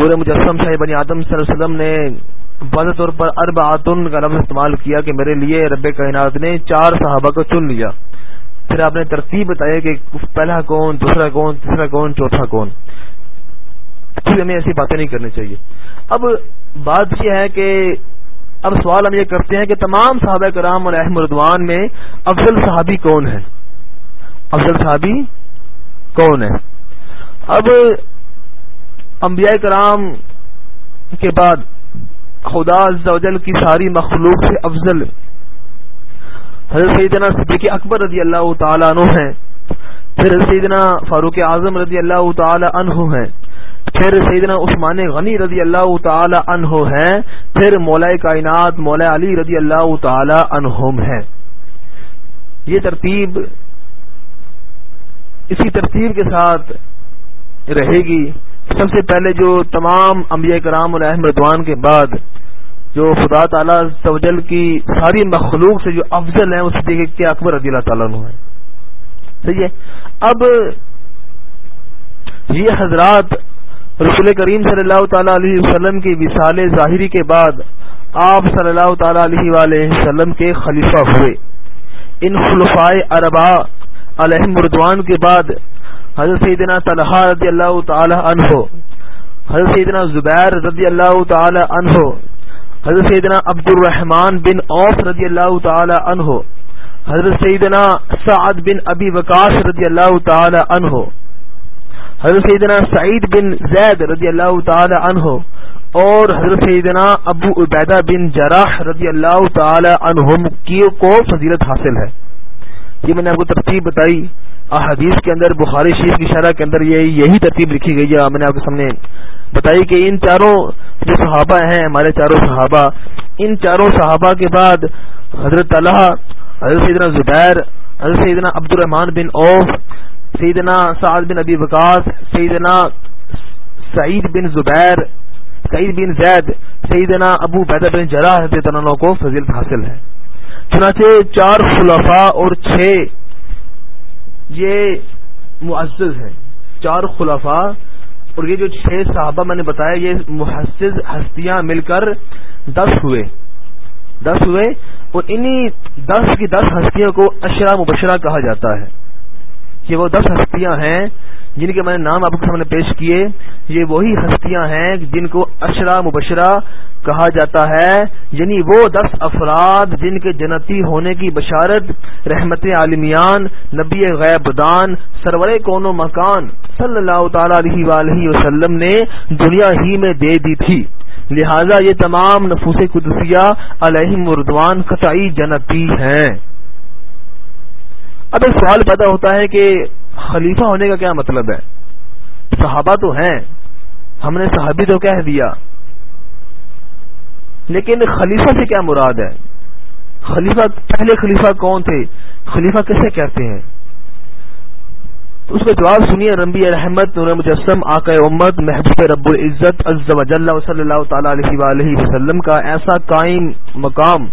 نور مجسم بنی آدم صلی اللہ علیہ وسلم نے واضح طور پر ارب آتن کا لفظ استعمال کیا کہ میرے لیے رب کائنات نے چار صحابہ کو چن لیا پھر آپ نے ترتیب بتایا کہ پہلا کون دوسرا کون تیسرا کون چوتھا کون ہمیں ایسی باتیں نہیں کرنی چاہیے اب بات یہ ہے کہ اب سوال ہم یہ کرتے ہیں کہ تمام صحابہ کرام اور ردوان میں افضل صحابی کون ہے افضل صحابی کون ہے اب انبیاء کرام کے بعد خدا کی ساری مخلوق سے افضل حضرت سیدنا صدیق اکبر رضی اللہ تعالیٰ عنہ ہیں پھر سیدنا فاروق اعظم رضی اللہ تعالیٰ عنہ ہیں پھر سیدنا عثمان غنی رضی اللہ تعالی عنہ ہیں پھر مولا کائنات مولا علی رضی اللہ تعالی عنہم ہیں یہ ترتیب اسی ترتیب کے ساتھ رہے گی سب سے پہلے جو تمام انبیاء کرام ردوان کے بعد جو خدا تعالیٰ سوجل کی ساری مخلوق سے جو افضل ہیں اسے دیکھے کہ اکبر رضی اللہ تعالیٰ عنہ ہیں صحیح ہے اب یہ حضرات رسول کریم صلی اللہ تعالی علیہ وسلم کی وصال ظاہری کے بعد آپ صلی اللہ تعالی علیہ وآلہ وسلم کے خلیفہ ہوئے ان خلفائے اربا علیہ مردوان کے بعد حضرت سیدنا طلحہ رضی اللہ تعالی عنہ حضرت سیدنا زبیر رضی اللہ تعالی عنہ حضرت سیدنا عبد الرحمن بن اوف رضی اللہ تعالی عنہ حضرت سیدنا سعد بن ابی وکاس رضی اللہ تعالی عنہ حضرت سیدنا سعید بن زید رضی اللہ تعالی عنہ اور حضرت سیدنا ابو عبیدہ بن جراح رضی اللہ تعالی کی کو فضیلت حاصل ہے یہ میں نے آپ کو ترتیب بتائی احادیث کے اندر بخاری شیخ کی شرح کے اندر یہی ترتیب لکھی گئی ہے میں نے آپ کے سامنے بتائی کہ ان چاروں جو صحابہ ہیں ہمارے چاروں صحابہ ان چاروں صحابہ کے بعد حضرت حضرت سیدنا زبیر حضرت سیدنا عبد الرحمان بن اوف سیدنا سعد بن ابی وکاس سیدنا سعید بن زبیر سعید بن زید سیدنا ابو بیدہ بن جرا عنہ کو فضیل حاصل ہے چنانچہ چار خلفاء اور چھ یہ معزز ہیں چار خلفاء اور یہ جو چھ صحابہ میں نے بتایا یہ محسز ہستیاں مل کر دس ہوئے دس ہوئے اور انہی دس کی دس ہستیوں کو اشرا مبشرہ کہا جاتا ہے یہ وہ دس ہستیاں ہیں جن کے میں نے نام آپ کے سامنے پیش کیے یہ وہی ہستیاں ہیں جن کو اشرا مبشرہ کہا جاتا ہے یعنی وہ دس افراد جن کے جنتی ہونے کی بشارت رحمت عالمیان نبی غیب دان سرور کون و مکان صلی اللہ تعالی علیہ وآلہ وسلم نے دنیا ہی میں دے دی تھی لہذا یہ تمام نفوس قدسیہ علیہ مردوان قطعی جنتی ہیں اب ایک سوال پیدا ہوتا ہے کہ خلیفہ ہونے کا کیا مطلب ہے صحابہ تو ہیں ہم نے صحابی تو کہہ دیا لیکن خلیفہ سے کیا مراد ہے خلیفہ پہلے خلیفہ کون تھے خلیفہ کیسے کہتے ہیں تو اس کا جواب سنیے رمبی رحمت نور مجسم آقا امت محبوب رب العزت صلی اللہ تعالی علیہ وسلم کا ایسا قائم مقام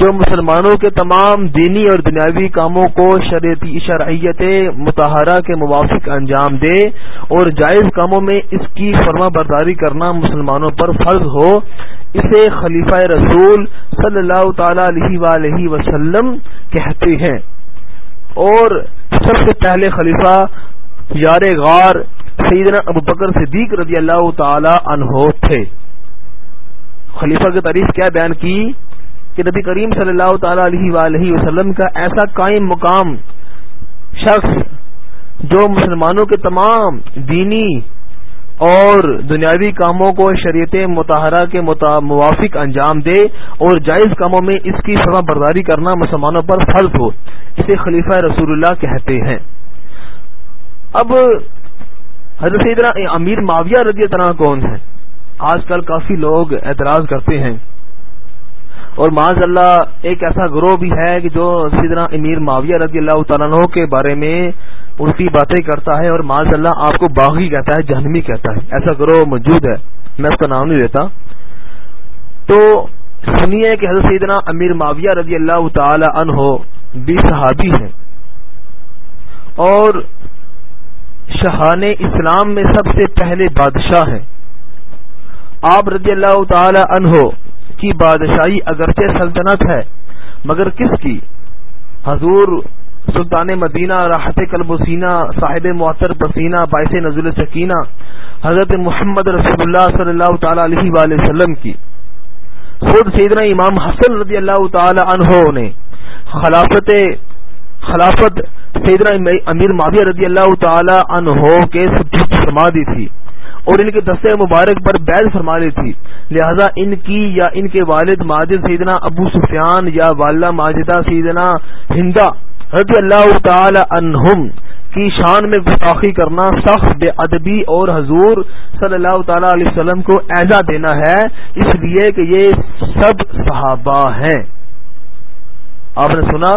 جو مسلمانوں کے تمام دینی اور دنیاوی کاموں کو شرعتی شرعیت متحرہ کے موافق انجام دے اور جائز کاموں میں اس کی فرما برداری کرنا مسلمانوں پر فرض ہو اسے خلیفہ رسول صلی اللہ تعالی علیہ وآلہ وسلم کہتے ہیں اور سب سے پہلے خلیفہ یار غار سیدنا ابو بکر صدیق رضی اللہ تعالی عنہ تھے خلیفہ کی تعریف کیا بیان کی کہ نبی کریم صلی اللہ تعالی علیہ وآلہ وسلم کا ایسا قائم مقام شخص جو مسلمانوں کے تمام دینی اور دنیاوی کاموں کو شریعت متحرہ کے موافق انجام دے اور جائز کاموں میں اس کی فرما برداری کرنا مسلمانوں پر فرض ہو اسے خلیفہ رسول اللہ کہتے ہیں اب حضرت امیر معاویہ رضی طرح کون ہے آج کل کافی لوگ اعتراض کرتے ہیں اور ماض اللہ ایک ایسا گروہ بھی ہے کہ جو طرح امیر معاویہ رضی اللہ تعالیٰ کے بارے میں الٹی باتیں کرتا ہے اور ماض اللہ آپ کو باغی کہتا ہے جہنمی کہتا ہے ایسا گروہ موجود ہے میں اس کا نام نہیں دیتا تو سنیے کہ حضرت سیدنا امیر معاویہ رضی اللہ تعالی عنہ بھی صحابی ہیں اور شہان اسلام میں سب سے پہلے بادشاہ ہیں آپ رضی اللہ تعالی عنہ کی بادشاہی اگرچہ سلطنت ہے مگر کس کی حضور سلطان مدینہ راحت کلب وسینہ صاحب معطر پسینہ باعث نزول سکینہ حضرت محمد رسول اللہ صلی اللہ تعالی علیہ وآلہ وسلم کی خود سیدنا امام حسن رضی اللہ تعالی عنہ نے خلافت خلافت سیدنا امیر معاویہ رضی اللہ تعالی عنہ کے سب فرما دی تھی اور ان کے دستے مبارک پر بیل فرما لی تھی لہذا ان کی یا ان کے والد ماجد سیدنا ابو سفیان یا والا ماجدہ سیدنا ہندا رضی اللہ تعالی عنہم کی شان میں گستاخی کرنا سخت بے ادبی اور حضور صلی اللہ تعالی علیہ وسلم کو ایزا دینا ہے اس لیے کہ یہ سب صحابہ ہیں آپ نے سنا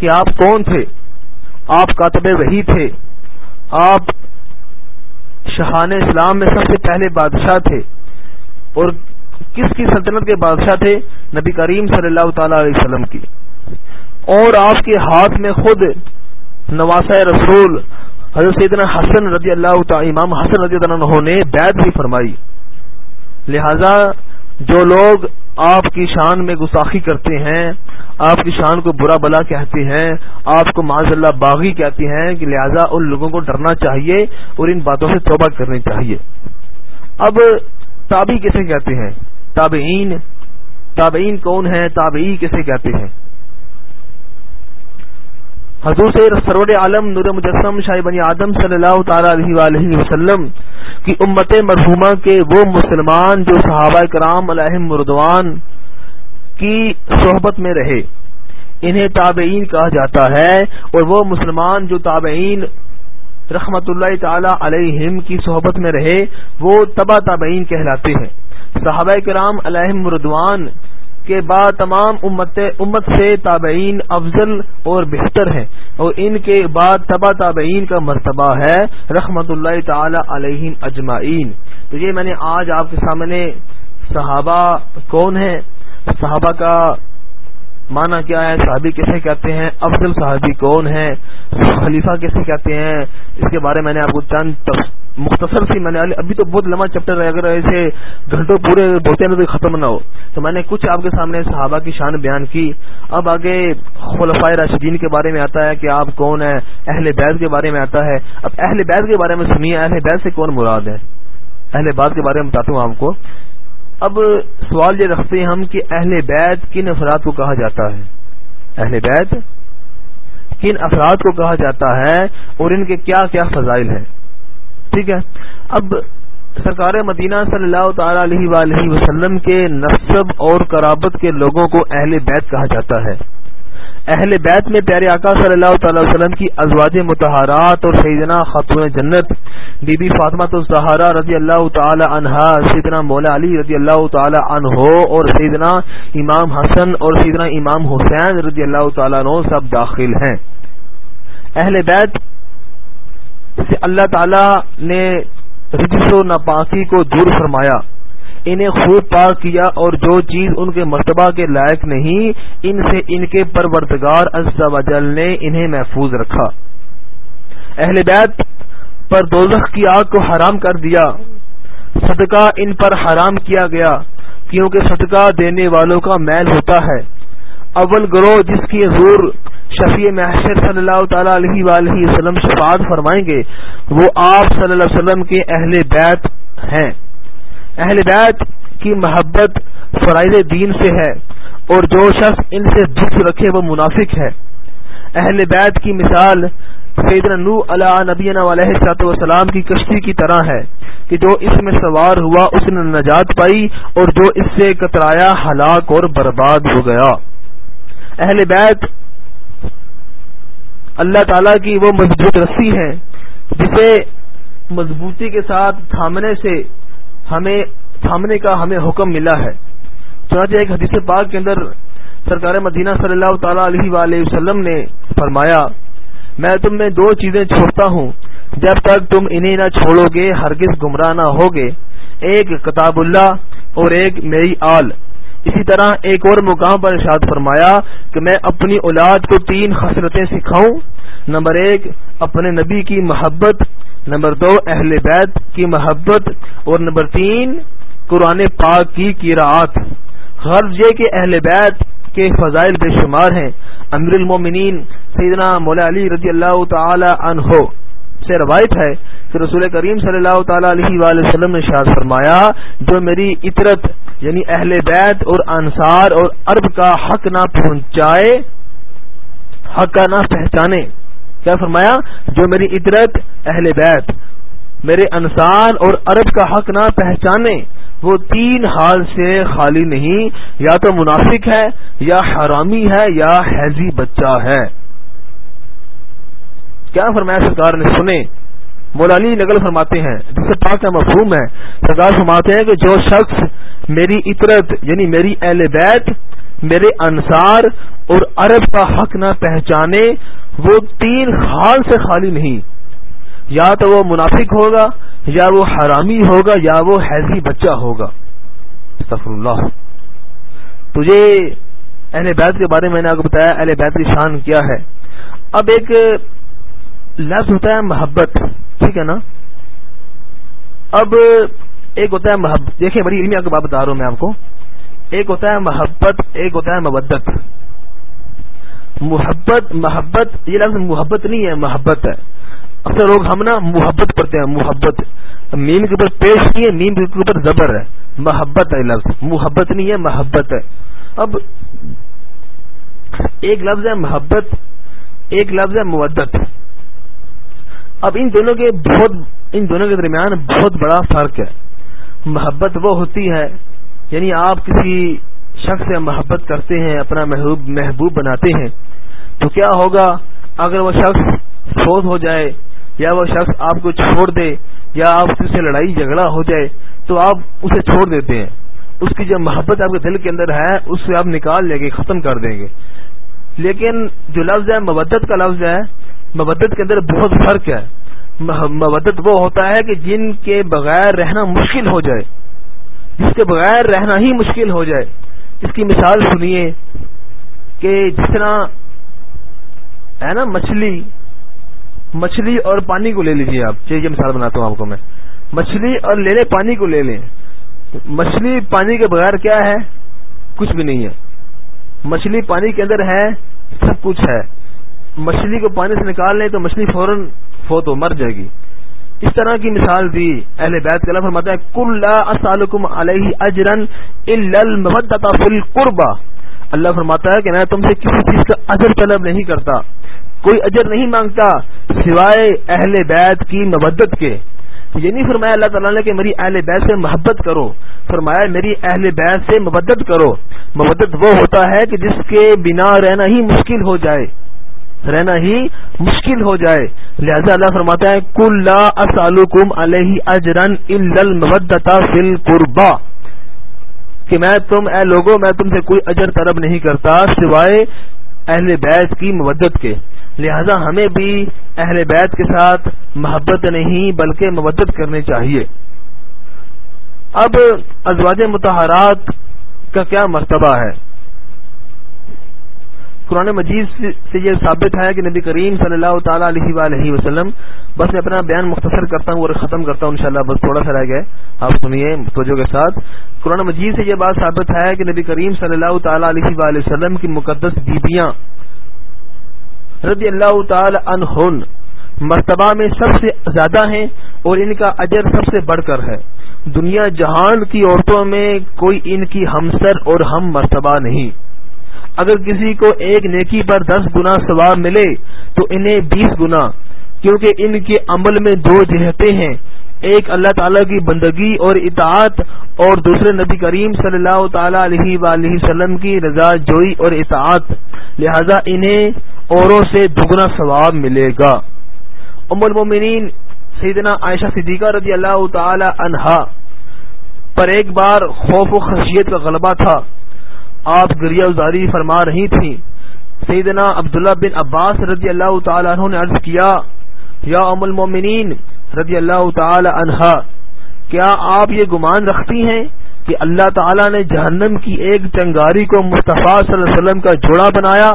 کہ آپ کون تھے آپ کاتب وہی تھے آپ شہان اسلام میں سب سے پہلے بادشاہ تھے اور کس کی سلطنت کے بادشاہ تھے نبی کریم صلی اللہ تعالی علیہ وسلم کی اور آپ کے ہاتھ میں خود نواسۂ رسول حضرت سیدنا حسن رضی اللہ تعالی امام حسن رضی اللہ عنہ نے بیعت بھی فرمائی لہذا جو لوگ آپ کی شان میں گساخی کرتے ہیں آپ کی شان کو برا بلا کہتے ہیں آپ کو معاذ اللہ باغی کہتے ہیں کہ لہذا ان لوگوں کو ڈرنا چاہیے اور ان باتوں سے توبہ کرنی چاہیے اب تابی کیسے کہتے ہیں تابعین تابعین کون ہیں تابعی کیسے کہتے ہیں حضور سے سرور عالم نور مجسم شاہ بنی آدم صلی اللہ تعالی علیہ وآلہ وسلم کی امت مرحومہ کے وہ مسلمان جو صحابہ کرام علیہ مردوان کی صحبت میں رہے انہیں تابعین کہا جاتا ہے اور وہ مسلمان جو تابعین رحمت اللہ تعالی علیہم کی صحبت میں رہے وہ تبا تابعین کہلاتے ہیں صحابہ کرام علیہ مردوان کے بعد تمام امت امت سے تابعین افضل اور بہتر ہیں اور ان کے بعد تبا تابعین کا مرتبہ ہے رحمت اللہ تعالی علیہ اجمعین تو یہ میں نے آج آپ کے سامنے صحابہ کون ہیں صحابہ کا مانا کیا ہے صحابی کیسے کہتے ہیں افضل صحابی کون ہے خلیفہ کیسے کہتے ہیں اس کے بارے میں نے آپ کو چند مختصر سی میں نے ابھی تو بہت لمبا چیپٹر ہے اگر ایسے گھنٹوں پورے بہتر ختم نہ ہو تو میں نے کچھ آپ کے سامنے صحابہ کی شان بیان کی اب آگے خلفائے راشدین کے بارے میں آتا ہے کہ آپ کون ہیں اہل بیت کے بارے میں آتا ہے اب اہل بیت کے بارے میں سنیے اہل بیت سے کون مراد ہے اہل بیت کے بارے میں بتاتا ہوں آپ کو اب سوال یہ رکھتے ہیں ہم کہ اہل بیت کن افراد کو کہا جاتا ہے اہل بیت کن افراد کو کہا جاتا ہے اور ان کے کیا کیا فضائل ہیں ٹھیک ہے اب سرکار مدینہ صلی اللہ تعالی علیہ وآلہ وسلم کے نصب اور کرابت کے لوگوں کو اہل بیت کہا جاتا ہے اہل بیت میں پیارے آقا صلی اللہ تعالی وسلم کی ازواج متحرات اور سیدنا خاتون جنت بی بی فاطمہ رضی اللہ تعالی عنہا سیدنا مولا علی رضی اللہ تعالی عنہ اور سیدنا امام حسن اور سیدنا امام حسین رضی اللہ تعالیٰ داخل ہیں اہل بیت سے اللہ تعالی نے رجس و ناپاکی کو دور فرمایا انہیں خوب پاک کیا اور جو چیز ان کے مرتبہ کے لائق نہیں ان سے ان کے پروردگار عزوجل نے انہیں محفوظ رکھا اہل بیت پر دوزخ کی آگ کو حرام کر دیا صدقہ ان پر حرام کیا گیا کیونکہ صدقہ دینے والوں کا میل ہوتا ہے اول گروہ جس کی حضور شفیع محشر صلی اللہ تعالی علیہ وآلہ وسلم شفاعت فرمائیں گے وہ آپ صلی اللہ علیہ وسلم کے اہل بیت ہیں اہل بیت کی محبت فرائض دین سے ہے اور جو شخص ان سے دکھ رکھے وہ منافق ہے اہل بیت کی مثال سیدنا نو علیہ وسلام کی کشتی کی طرح ہے کہ جو اس میں سوار ہوا اس نے نجات پائی اور جو اس سے کترایا ہلاک اور برباد ہو گیا اہل بیت اللہ تعالی کی وہ مضبوط رسی ہے جسے مضبوطی کے ساتھ تھامنے سے ہمیں تھامنے کا ہمیں حکم ملا ہے چنانچہ ایک حدیث پاک کے اندر سرکار مدینہ صلی اللہ تعالی علیہ وآلہ وسلم نے فرمایا میں تم میں دو چیزیں چھوڑتا ہوں جب تک تم انہیں نہ چھوڑو گے ہرگز گمراہ نہ ہوگے ایک کتاب اللہ اور ایک میری آل اسی طرح ایک اور مقام پر ارشاد فرمایا کہ میں اپنی اولاد کو تین خسرتیں سکھاؤں نمبر ایک اپنے نبی کی محبت نمبر دو اہل بیت کی محبت اور نمبر تین قرآن پاک کی کیراعت غرض یہ کہ اہل بیت کے فضائل بے شمار ہیں امر المومنین سیدنا مولا علی رضی اللہ تعالی عنہ سے روایت ہے کہ رسول کریم صلی اللہ تعالی علیہ وآلہ وسلم نے شاد فرمایا جو میری عطرت یعنی اہل بیت اور انصار اور عرب کا حق نہ پہنچائے حق کا نہ پہچانے کیا فرمایا جو میری عطرت اہل بیت میرے انصار اور عرب کا حق نہ پہچانے وہ تین حال سے خالی نہیں یا تو منافق ہے یا حرامی ہے یا حیضی بچہ ہے کیا فرمایا سرکار نے سنے مولا علی نقل فرماتے ہیں جس سے پاک کا مفہوم ہے سرکار فرماتے ہیں کہ جو شخص میری اطرت یعنی میری اہل بیت میرے انصار اور عرب کا حق نہ پہچانے وہ تین حال سے خالی نہیں یا تو وہ منافق ہوگا یا وہ حرامی ہوگا یا وہ حیضی بچہ ہوگا سفر اللہ تجھے اہل بیت کے بارے میں نے آپ کو بتایا اہل بیت کی شان کیا ہے اب ایک لفظ ہوتا ہے محبت ٹھیک ہے نا اب ایک ہوتا ہے محبت دیکھیں بڑی علمی بات بتا رہا ہوں میں آپ کو ایک ہوتا ہے محبت ایک ہوتا ہے مبدت محبت محبت یہ لفظ محبت نہیں ہے محبت ہے اکثر لوگ ہم نا محبت پڑھتے ہیں محبت میم کے اوپر پیش نہیں ہے مین کے اوپر زبر ہے محبت ہے لفظ محبت نہیں ہے محبت ہے اب ایک لفظ ہے محبت ایک لفظ ہے محبت اب ان دونوں کے بہت ان دونوں کے درمیان بہت بڑا فرق ہے محبت وہ ہوتی ہے یعنی آپ کسی شخص سے محبت کرتے ہیں اپنا محبوب محبوب بناتے ہیں تو کیا ہوگا اگر وہ شخص فوت ہو جائے یا وہ شخص آپ کو چھوڑ دے یا آپ سے لڑائی جھگڑا ہو جائے تو آپ اسے چھوڑ دیتے ہیں اس کی جو محبت آپ کے دل کے اندر ہے اس سے آپ نکال لیں گے ختم کر دیں گے لیکن جو لفظ ہے مبت کا لفظ ہے مبدت کے اندر بہت فرق ہے مبدت وہ ہوتا ہے کہ جن کے بغیر رہنا مشکل ہو جائے جس کے بغیر رہنا ہی مشکل ہو جائے اس کی مثال سنیے کہ جس طرح ہے نا مچھلی مچھلی اور پانی کو لے لیجیے آپ چلیے مثال بناتا ہوں آپ کو میں مچھلی اور لے لے پانی کو لے لیں مچھلی پانی کے بغیر کیا ہے کچھ بھی نہیں ہے مچھلی پانی کے اندر ہے سب کچھ ہے مچھلی کو پانی سے نکال لیں تو مچھلی فوراً ہو مر جائے گی اس طرح کی مثال دی اہل بیت کل علیہ اجرن قربا اللہ فرماتا ہے کہ میں تم سے کسی چیز کا اجر طلب نہیں کرتا کوئی اجر نہیں مانگتا سوائے اہل بیت کی مبدت کے یہ نہیں فرمایا اللہ تعالیٰ نے کہ میری اہل بیت سے محبت کرو فرمایا میری اہل بیت سے مبدت کرو مبدت وہ ہوتا ہے کہ جس کے بنا رہنا ہی مشکل ہو جائے رہنا ہی مشکل ہو جائے لہذا اللہ فرماتا ہے کل علیہ اجرن کہ میں تم اے لوگوں میں تم سے کوئی اجر طلب نہیں کرتا سوائے اہل بیت کی مودت کے لہذا ہمیں بھی اہل بیت کے ساتھ محبت نہیں بلکہ مودت کرنی چاہیے اب ازواج متحرات کا کیا مرتبہ ہے قرآن مجید سے یہ ثابت ہے کہ نبی کریم صلی اللہ تعالیٰ علیہ وآلہ وسلم بس میں اپنا بیان مختصر کرتا ہوں اور ختم کرتا ہوں انشاءاللہ بس تھوڑا سا رہ آپ سنیے توجہ کے ساتھ قرآن مجید سے یہ بات ثابت ہے کہ نبی کریم صلی اللہ تعالیٰ علیہ وآلہ وسلم کی مقدس بیبیاں رضی اللہ تعالی مرتبہ میں سب سے زیادہ ہیں اور ان کا اجر سب سے بڑھ کر ہے دنیا جہان کی عورتوں میں کوئی ان کی ہمسر اور ہم مرتبہ نہیں اگر کسی کو ایک نیکی پر دس گنا ثواب ملے تو انہیں بیس گنا کیونکہ ان کے عمل میں دو جہتے ہیں ایک اللہ تعالی کی بندگی اور اطاعت اور دوسرے نبی کریم صلی اللہ تعالیٰ کی رضا جوئی اور اطاعت لہذا انہیں اوروں سے دگنا ثواب ملے گا ام المومنین سیدنا عائشہ صدیقہ رضی اللہ تعالی عنہا پر ایک بار خوف و خشیت کا غلبہ تھا آپ گریا ازاری فرما رہی تھی عبداللہ بن عباس رضی اللہ تعالیٰ نے عرض کیا یا ام المومنین رضی اللہ تعالی عنہ کیا آپ یہ گمان رکھتی ہیں کہ اللہ تعالیٰ نے جہنم کی ایک چنگاری کو مصطفیٰ صلی اللہ علیہ وسلم کا جوڑا بنایا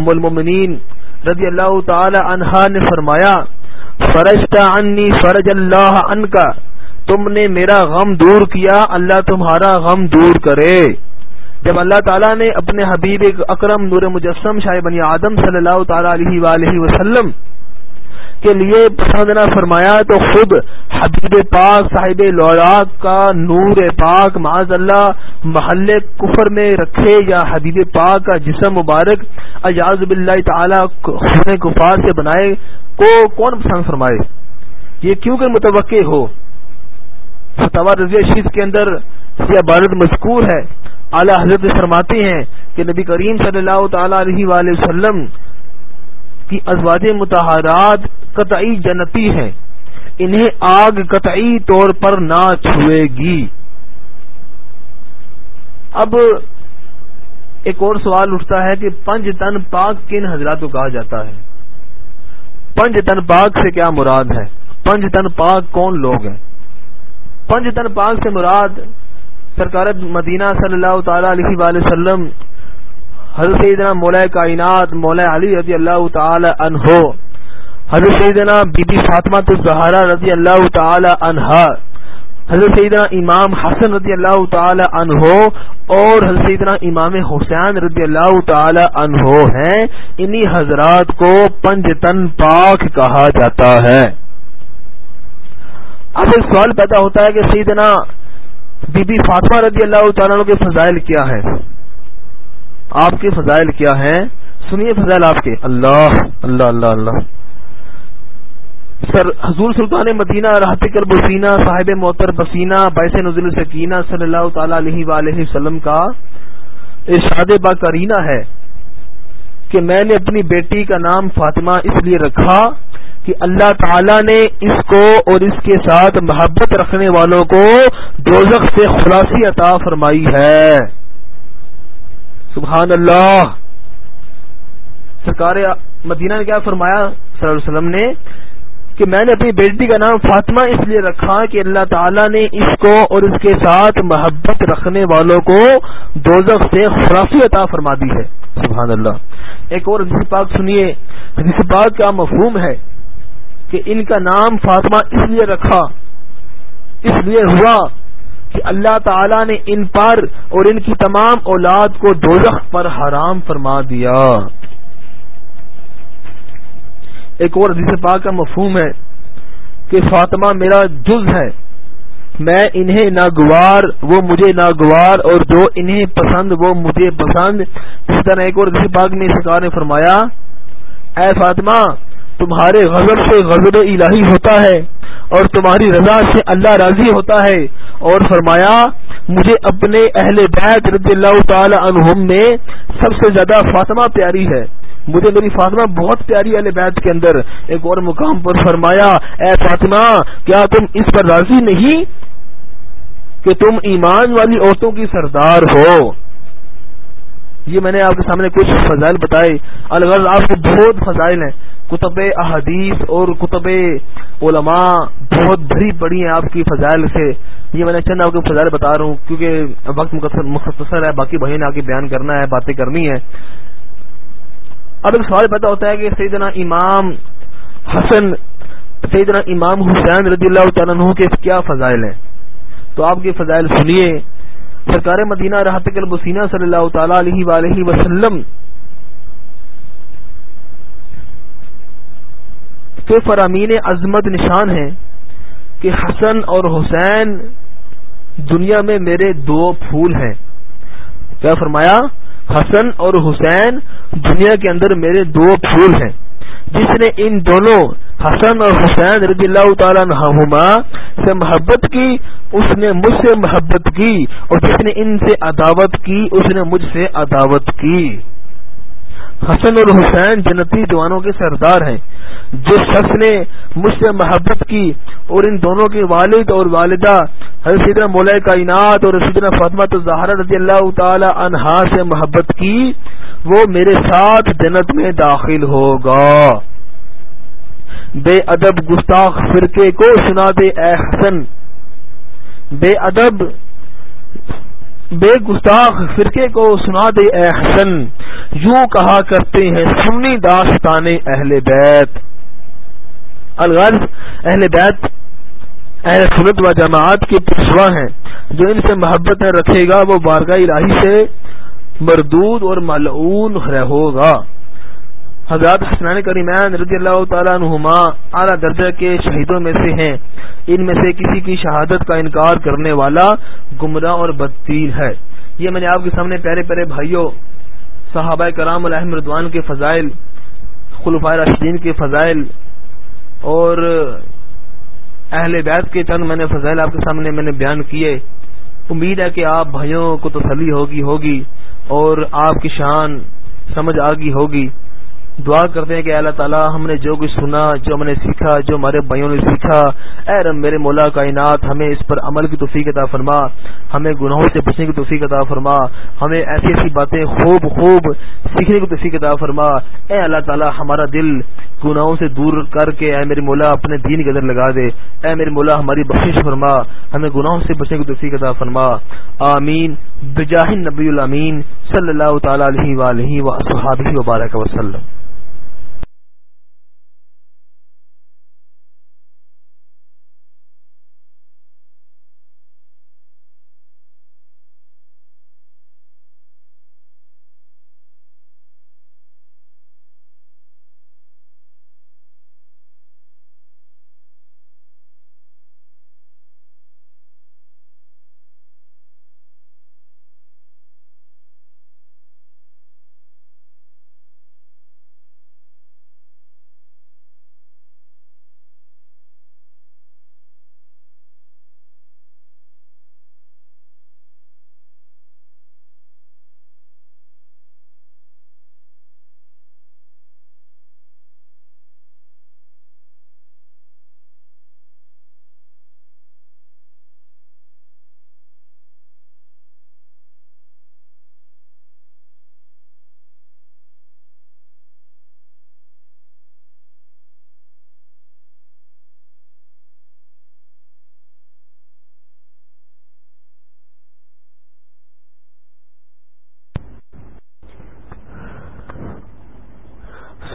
ام المومنین رضی اللہ تعالی عنہ نے فرمایا فرجتا عنی فرج اللہ ان کا تم نے میرا غم دور کیا اللہ تمہارا غم دور کرے جب اللہ تعالیٰ نے اپنے حبیب اکرم نور مجسم شاہ بنی آدم صلی اللہ علیہ وآلہ وسلم کے لیے پسند نہ فرمایا تو خود حبیب پاک صاحب لوراک کا نور پاک معذ اللہ محل کفر میں رکھے یا حبیب پاک کا جسم مبارک اجاز باللہ تعالی خون کفار سے بنائے کو کون پسند فرمائے یہ کیوں کہ متوقع ہو فتوا رضی شیز کے اندر یہ عبادت مذکور ہے اعلی حضرت فرماتے ہیں کہ نبی کریم صلی اللہ تعالی علیہ وآلہ وسلم کی ازواج متحرات قطعی جنتی ہیں انہیں آگ قطعی طور پر نہ چھوئے گی اب ایک اور سوال اٹھتا ہے کہ پنج تن پاک کن حضرات کو کہا جاتا ہے پنج تن پاک سے کیا مراد ہے پنج تن پاک کون لوگ ہیں پنج تن پاک سے مراد سرکار مدینہ صلی اللہ تعالی علیہ وآلہ وسلم حضرت سیدنا مولا کائنات مولا علی رضی اللہ تعالی عنہ حضرت سیدنا بی بی فاطمہ الزہرا رضی اللہ تعالی عنہا حضرت سیدنا امام حسن رضی اللہ تعالی عنہ اور حضرت سیدنا امام حسین رضی اللہ تعالی عنہ ہیں انہی حضرات کو پنجتن پاک کہا جاتا ہے اب ایک سوال پیدا ہوتا ہے کہ سیدنا بی بی فاطمہ رضی اللہ تعالیٰ کے فضائل کیا ہے آپ کے فضائل کیا ہیں سنیے فضائل آپ کے اللہ اللہ اللہ اللہ سر حضور سلطان مدینہ کر بسینا صاحب محتر بسینہ بحث نزل سکینہ صلی اللہ تعالی علیہ وآلہ وسلم کا ارشاد با کرینہ ہے کہ میں نے اپنی بیٹی کا نام فاطمہ اس لیے رکھا کہ اللہ تعالی نے اس کو اور اس کے ساتھ محبت رکھنے والوں کو دوزخ سے خلاصی عطا فرمائی ہے سبحان اللہ سرکار مدینہ نے کیا فرمایا صلی اللہ علیہ وسلم نے کہ میں نے اپنی بیٹی کا نام فاطمہ اس لیے رکھا کہ اللہ تعالیٰ نے اس کو اور اس کے ساتھ محبت رکھنے والوں کو دوزخ سے خلاصی عطا فرما دی ہے سبحان اللہ ایک اور حدیث پاک سنیے حدیث پاک کا مفہوم ہے کہ ان کا نام فاطمہ اس لیے رکھا اس لیے ہوا کہ اللہ تعالی نے ان پر اور ان کی تمام اولاد کو دوزخ پر حرام فرما دیا ایک اور حدیث پاک کا مفہوم ہے کہ فاطمہ میرا جز ہے میں انہیں ناگوار وہ مجھے ناگوار اور جو انہیں پسند وہ مجھے پسند اس طرح ایک اور حدیث پاک میں سکار نے فرمایا اے فاطمہ تمہارے غزل سے غزل الہی ہوتا ہے اور تمہاری رضا سے اللہ راضی ہوتا ہے اور فرمایا مجھے اپنے اہل بیت رضی اللہ تعالی عنہم میں سب سے زیادہ فاطمہ پیاری ہے مجھے میری فاطمہ بہت پیاری اہل بیت کے اندر ایک اور مقام پر فرمایا اے فاطمہ کیا تم اس پر راضی نہیں کہ تم ایمان والی عورتوں کی سردار ہو یہ میں نے آپ کے سامنے کچھ فضائل بتائے الغرض آپ کو بہت فضائل ہیں کتب احادیث اور کتب علماء بہت بھری بڑی ہیں آپ کی فضائل سے یہ میں نے چند آپ کے فضائل بتا رہا ہوں کیونکہ وقت مختصر ہے باقی بہن نے آ کے بیان کرنا ہے باتیں کرنی ہے اب ایک سوال پیدا ہوتا ہے کہ سیدنا امام حسن سیدنا امام حسین رضی اللہ تعالیٰ کے کیا فضائل ہیں تو آپ کے فضائل سنیے سرکار مدینہ رحت البسینہ صلی اللہ تعالی علیہ وآلہ وسلم فرامین عظمت نشان ہے کہ حسن اور حسین دنیا میں میرے دو پھول ہیں کیا فرمایا حسن اور حسین دنیا کے اندر میرے دو پھول ہیں جس نے ان دونوں حسن اور حسین رضی اللہ تعالیٰ نہما سے محبت کی اس نے مجھ سے محبت کی اور جس نے ان سے عداوت کی اس نے مجھ سے عداوت کی حسن اور حسین جنتی جوانوں کے سردار ہیں جس شخص نے مجھ سے محبت کی اور ان دونوں کے والد اور والدہ حضرت مولا کائنات اور رسیدنا فاطمہ تو زہر رضی اللہ تعالی عنہا سے محبت کی وہ میرے ساتھ جنت میں داخل ہوگا بے ادب گستاخ فرقے کو سنا دے اے حسن بے ادب بے گستاخ فرقے کو سنا دے اے حسن یوں کہا کرتے ہیں سنی داستان اہل بیت الغرض اہل بیت اہل سنت و جماعت کے پچھوا ہیں جو ان سے محبت رکھے گا وہ بارگاہ الہی سے مردود اور ملعون ہوگا حضرات حسنان کریمان رضی اللہ تعالیٰ اعلیٰ درجہ کے شہیدوں میں سے ہیں ان میں سے کسی کی شہادت کا انکار کرنے والا گمراہ اور بدتیل ہے یہ میں نے آپ کے سامنے پیارے پیارے بھائیوں صحابہ کرام ردوان کے فضائل خلفا راشدین کے فضائل اور اہل بیت کے چند میں نے فضائل آپ کے سامنے میں نے بیان کیے امید ہے کہ آپ بھائیوں کو تسلی ہوگی ہوگی اور آپ کی شان سمجھ آگی ہوگی دعا کرتے ہیں کہ اللہ تعالیٰ ہم نے جو کچھ سنا جو ہم نے سیکھا جو ہمارے بھائیوں نے سیکھا اے رب میرے مولا کائنات ہمیں اس پر عمل کی توفیق عطا فرما ہمیں گناہوں سے بچنے کی توفیق عطا فرما ہمیں ایسی ایسی باتیں خوب خوب سیکھنے کی توفیق عطا فرما اے اللہ تعالیٰ ہمارا دل گناہوں سے دور کر کے اے میرے مولا اپنے دین کے اندر لگا دے اے میرے مولا ہماری بخش فرما ہمیں گناہوں سے بچنے کی توفیق عطا فرما آمین بجاہ نبی الامین صلی اللہ تعالیٰ علیہ وآلہ وبارک وسلم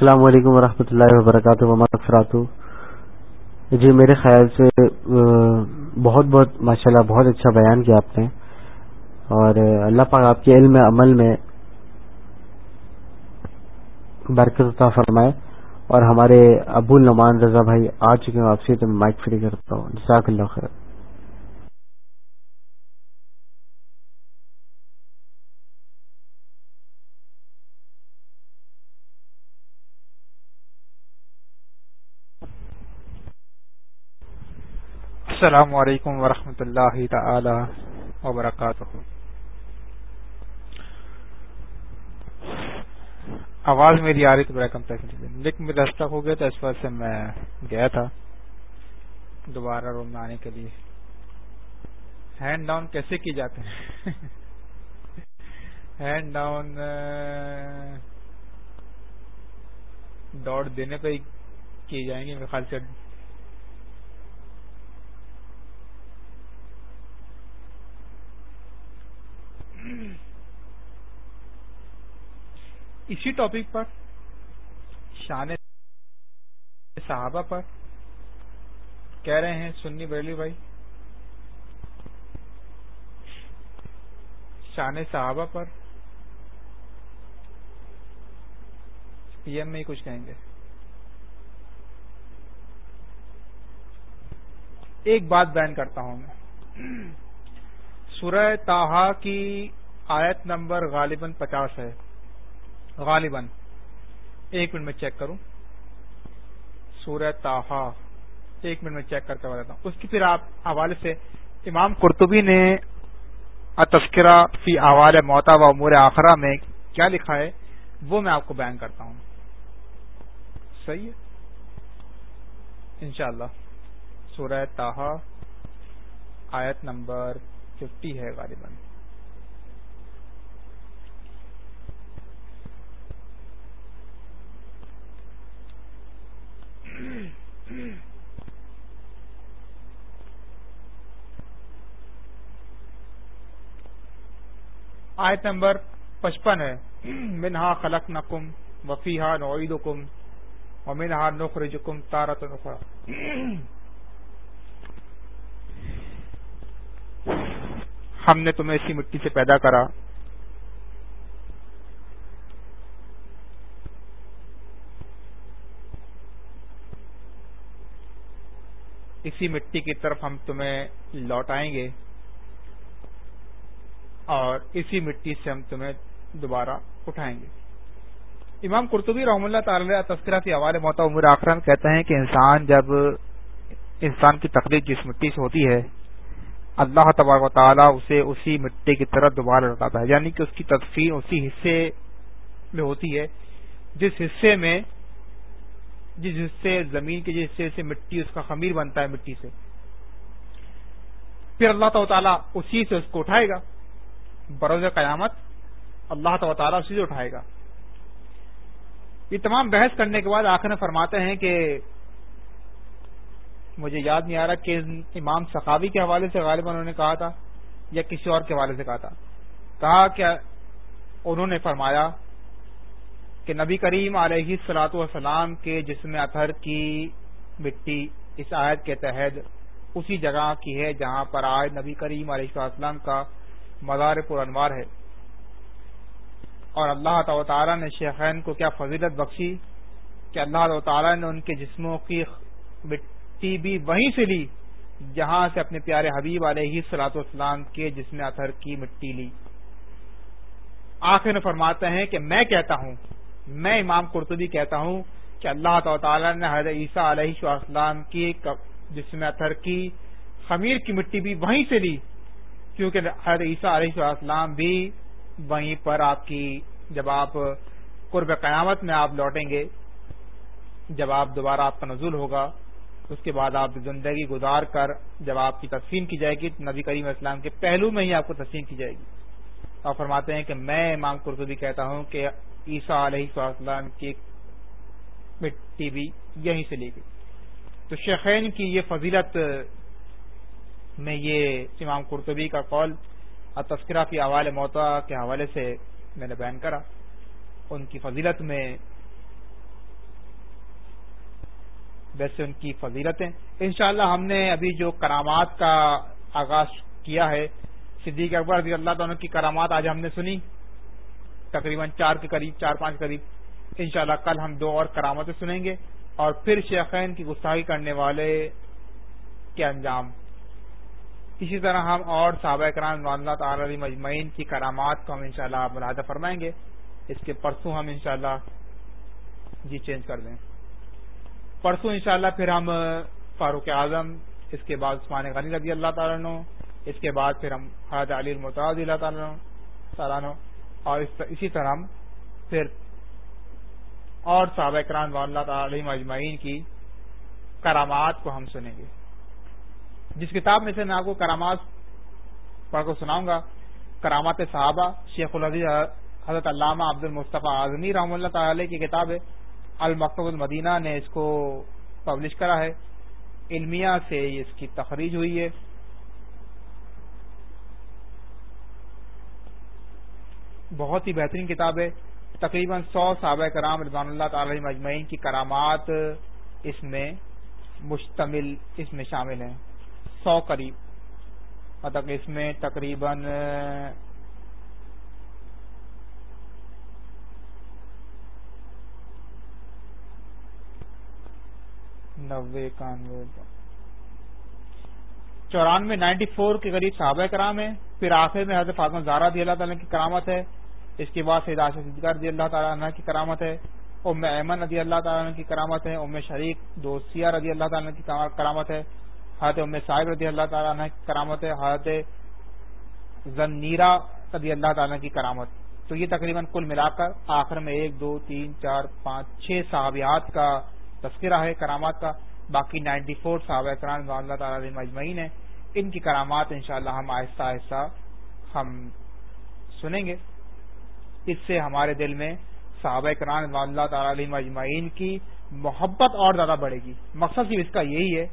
السلام علیکم ورحمۃ اللہ وبرکاتہ محمد اخراتہ جی میرے خیال سے بہت بہت ماشاءاللہ بہت اچھا بیان کیا آپ نے اور اللہ پاک آپ کے علم عمل میں برکت عطا فرمائے اور ہمارے ابو النعمان رضا بھائی آ چکے ہیں واپسی تو میں مائک فری کرتا ہوں جزاک اللہ خیر السلام علیکم ورحمۃ اللہ تعالی وبرکاتہ آواز میری آ رہی تو بڑا لیکن میں رستہ ہو گیا تو اس وقت سے میں گیا تھا دوبارہ روم میں آنے کے لیے ہینڈ ڈاؤن کیسے کی جاتے ہیں ہینڈ ڈاؤن دوڑ دینے پہ کی جائیں گے میرے خیال سے اسی ٹاپک پر شان صحابہ پر کہہ رہے ہیں سنی بریلی بھائی شان صحابہ پر پی ایم میں ہی کچھ کہیں گے ایک بات بین کرتا ہوں میں سورہ تاہا کی آیت نمبر غالباً پچاس ہے غالباً ایک منٹ میں چیک کروں سورہ تاہا ایک منٹ میں چیک کر کے بتاتا ہوں اس کی پھر آپ حوالے سے امام قرطبی نے تذکرہ فی موتا و امور آخرہ میں کیا لکھا ہے وہ میں آپ کو بیان کرتا ہوں صحیح ہے انشاءاللہ سورہ تاہا آیت نمبر ففٹی ہے غالباً آیت نمبر پچپن ہے منہا خلق نقم وفیحا نوعید حکم اور منہا نخر جکم تارت نخرا ہم نے تمہیں اسی مٹی سے پیدا کرا اسی مٹی کی طرف ہم تمہیں لوٹائیں گے اور اسی مٹی سے ہم تمہیں دوبارہ اٹھائیں گے امام قرطبی رحم اللہ تعالی تذکرہ کے حوالے محتا عمر آخرم کہتے ہیں کہ انسان جب انسان کی تقریب جس مٹی سے ہوتی ہے اللہ و تعالیٰ اسے اسی مٹی کی طرح دوبارہ لگاتا ہے یعنی کہ اس کی تدفین اسی حصے میں ہوتی ہے جس حصے میں جس حصے زمین کے جس حصے سے مٹی اس کا خمیر بنتا ہے مٹی سے پھر اللہ تعالیٰ اسی سے اس کو اٹھائے گا بروز قیامت اللہ تعالیٰ اسی سے اٹھائے گا یہ تمام بحث کرنے کے بعد آخر فرماتے ہیں کہ مجھے یاد نہیں آ رہا کہ امام سخاوی کے حوالے سے انہوں نے کہا تھا یا کسی اور کے حوالے سے کہا تھا کہا کہ انہوں نے فرمایا کہ نبی کریم علیہ صلاحت کے جسم اطہر کی مٹی اس آیت کے تحت اسی جگہ کی ہے جہاں پر آج نبی کریم علیہ السلام کا مزار پر انوار ہے اور اللہ تعالیٰ نے شیخین کو کیا فضیلت بخشی کہ اللہ تعالیٰ نے ان کے جسموں کی مٹی بھی وہیں سے لی جہاں سے اپنے پیارے حبیب علیہ سلاط اسلام کے جسم اثر کی مٹی لی آخر میں فرماتے ہیں کہ میں کہتا ہوں میں امام قرطبی کہتا ہوں کہ اللہ تعالیٰ نے حضرت عیسیٰ علیہ السلام کی جسم اطہر کی خمیر کی مٹی بھی وہیں سے لی کیونکہ حضرت عیسیٰ علیہ السلام بھی وہیں پر آپ کی جب آپ قرب قیامت میں آپ لوٹیں گے جب آپ دوبارہ آپ کا نزول ہوگا اس کے بعد آپ زندگی گزار کر جب آپ کی تسلیم کی جائے گی تو نبی کریم اسلام کے پہلو میں ہی آپ کو تسلیم کی جائے گی اور فرماتے ہیں کہ میں امام قرطبی کہتا ہوں کہ عیسیٰ علیہ السلام کی مٹی بھی یہیں سے لے گئی تو شیخین کی یہ فضیلت میں یہ امام قرطبی کا قول اور تذکرہ کی اوال موتا کے حوالے سے میں نے بیان کرا ان کی فضیلت میں ویسے ان کی فضیلتیں انشاءاللہ ہم نے ابھی جو کرامات کا آغاز کیا ہے صدیق اکبر رضی اللہ تعالیٰ کی کرامات آج ہم نے سنی تقریباً چار کے قریب چار پانچ قریب انشاءاللہ کل ہم دو اور کرامتیں سنیں گے اور پھر شیخین کی گستاخی کرنے والے کے انجام اسی طرح ہم اور صحابہ کرام اللہ تعالی علی مجمعین کی کرامات کو ہم ان شاء اللہ ملاحظہ فرمائیں گے اس کے پرسوں ہم انشاءاللہ جی چینج کر دیں پرسوں انشاءاللہ پھر ہم فاروق اعظم اس کے بعد عثمان غنی رضی اللہ تعالیٰ عنہ اس کے بعد پھر ہم حضرت علی المتاز اللہ تعالیٰ اور اسی طرح ہم پھر اور صحابہ کران و اللہ تعالی مجمعین کی کرامات کو ہم سنیں گے جس کتاب میں سے میں آپ کو کرامات پڑھ کو سناؤں گا کرامات صحابہ شیخ العزیز حضرت علامہ عبد المصطفیٰ اعظمی رحم اللہ تعالی کی کتاب ہے المکتب المدینہ نے اس کو پبلش کرا ہے سے اس کی تخریج ہوئی ہے بہت ہی بہترین کتاب ہے تقریباً سو صحابہ کرام رضوان اللہ تعالی مجمعین کی کرامات اس میں مشتمل اس میں شامل ہیں سو قریب مطلب اس میں تقریباً نوے اکانوے چورانوے نائنٹی فور کے قریب صحابہ کرام ہیں پھر آخر میں حضرت فاطمہ زارا دی اللہ تعالیٰ کی کرامت ہے اس کے بعد سید صدیقہ رضی اللہ تعالیٰ عنہ کی کرامت ہے ام ایمن رضی اللہ تعالیٰ عنہ کی کرامت ہے ام شریک دوسیہ رضی اللہ تعالیٰ کی کرامت ہے حضرت ام صاحب رضی اللہ تعالیٰ عنہ کی کرامت ہے حضرت زنیرہ رضی اللہ تعالیٰ کی کرامت تو یہ تقریباً کل ملا کر آخر میں ایک دو تین چار پانچ چھ صحابیات کا تذکرہ ہے کرامات کا باقی نائنٹی فور صحابہ کران اللہ تعالیٰ مجمعین ہیں ان کی کرامات انشاءاللہ ہم آہستہ آہستہ ہم سنیں گے اس سے ہمارے دل میں صحابہ کران علیہ مجمعین کی محبت اور زیادہ بڑھے گی مقصد صرف اس کا یہی ہے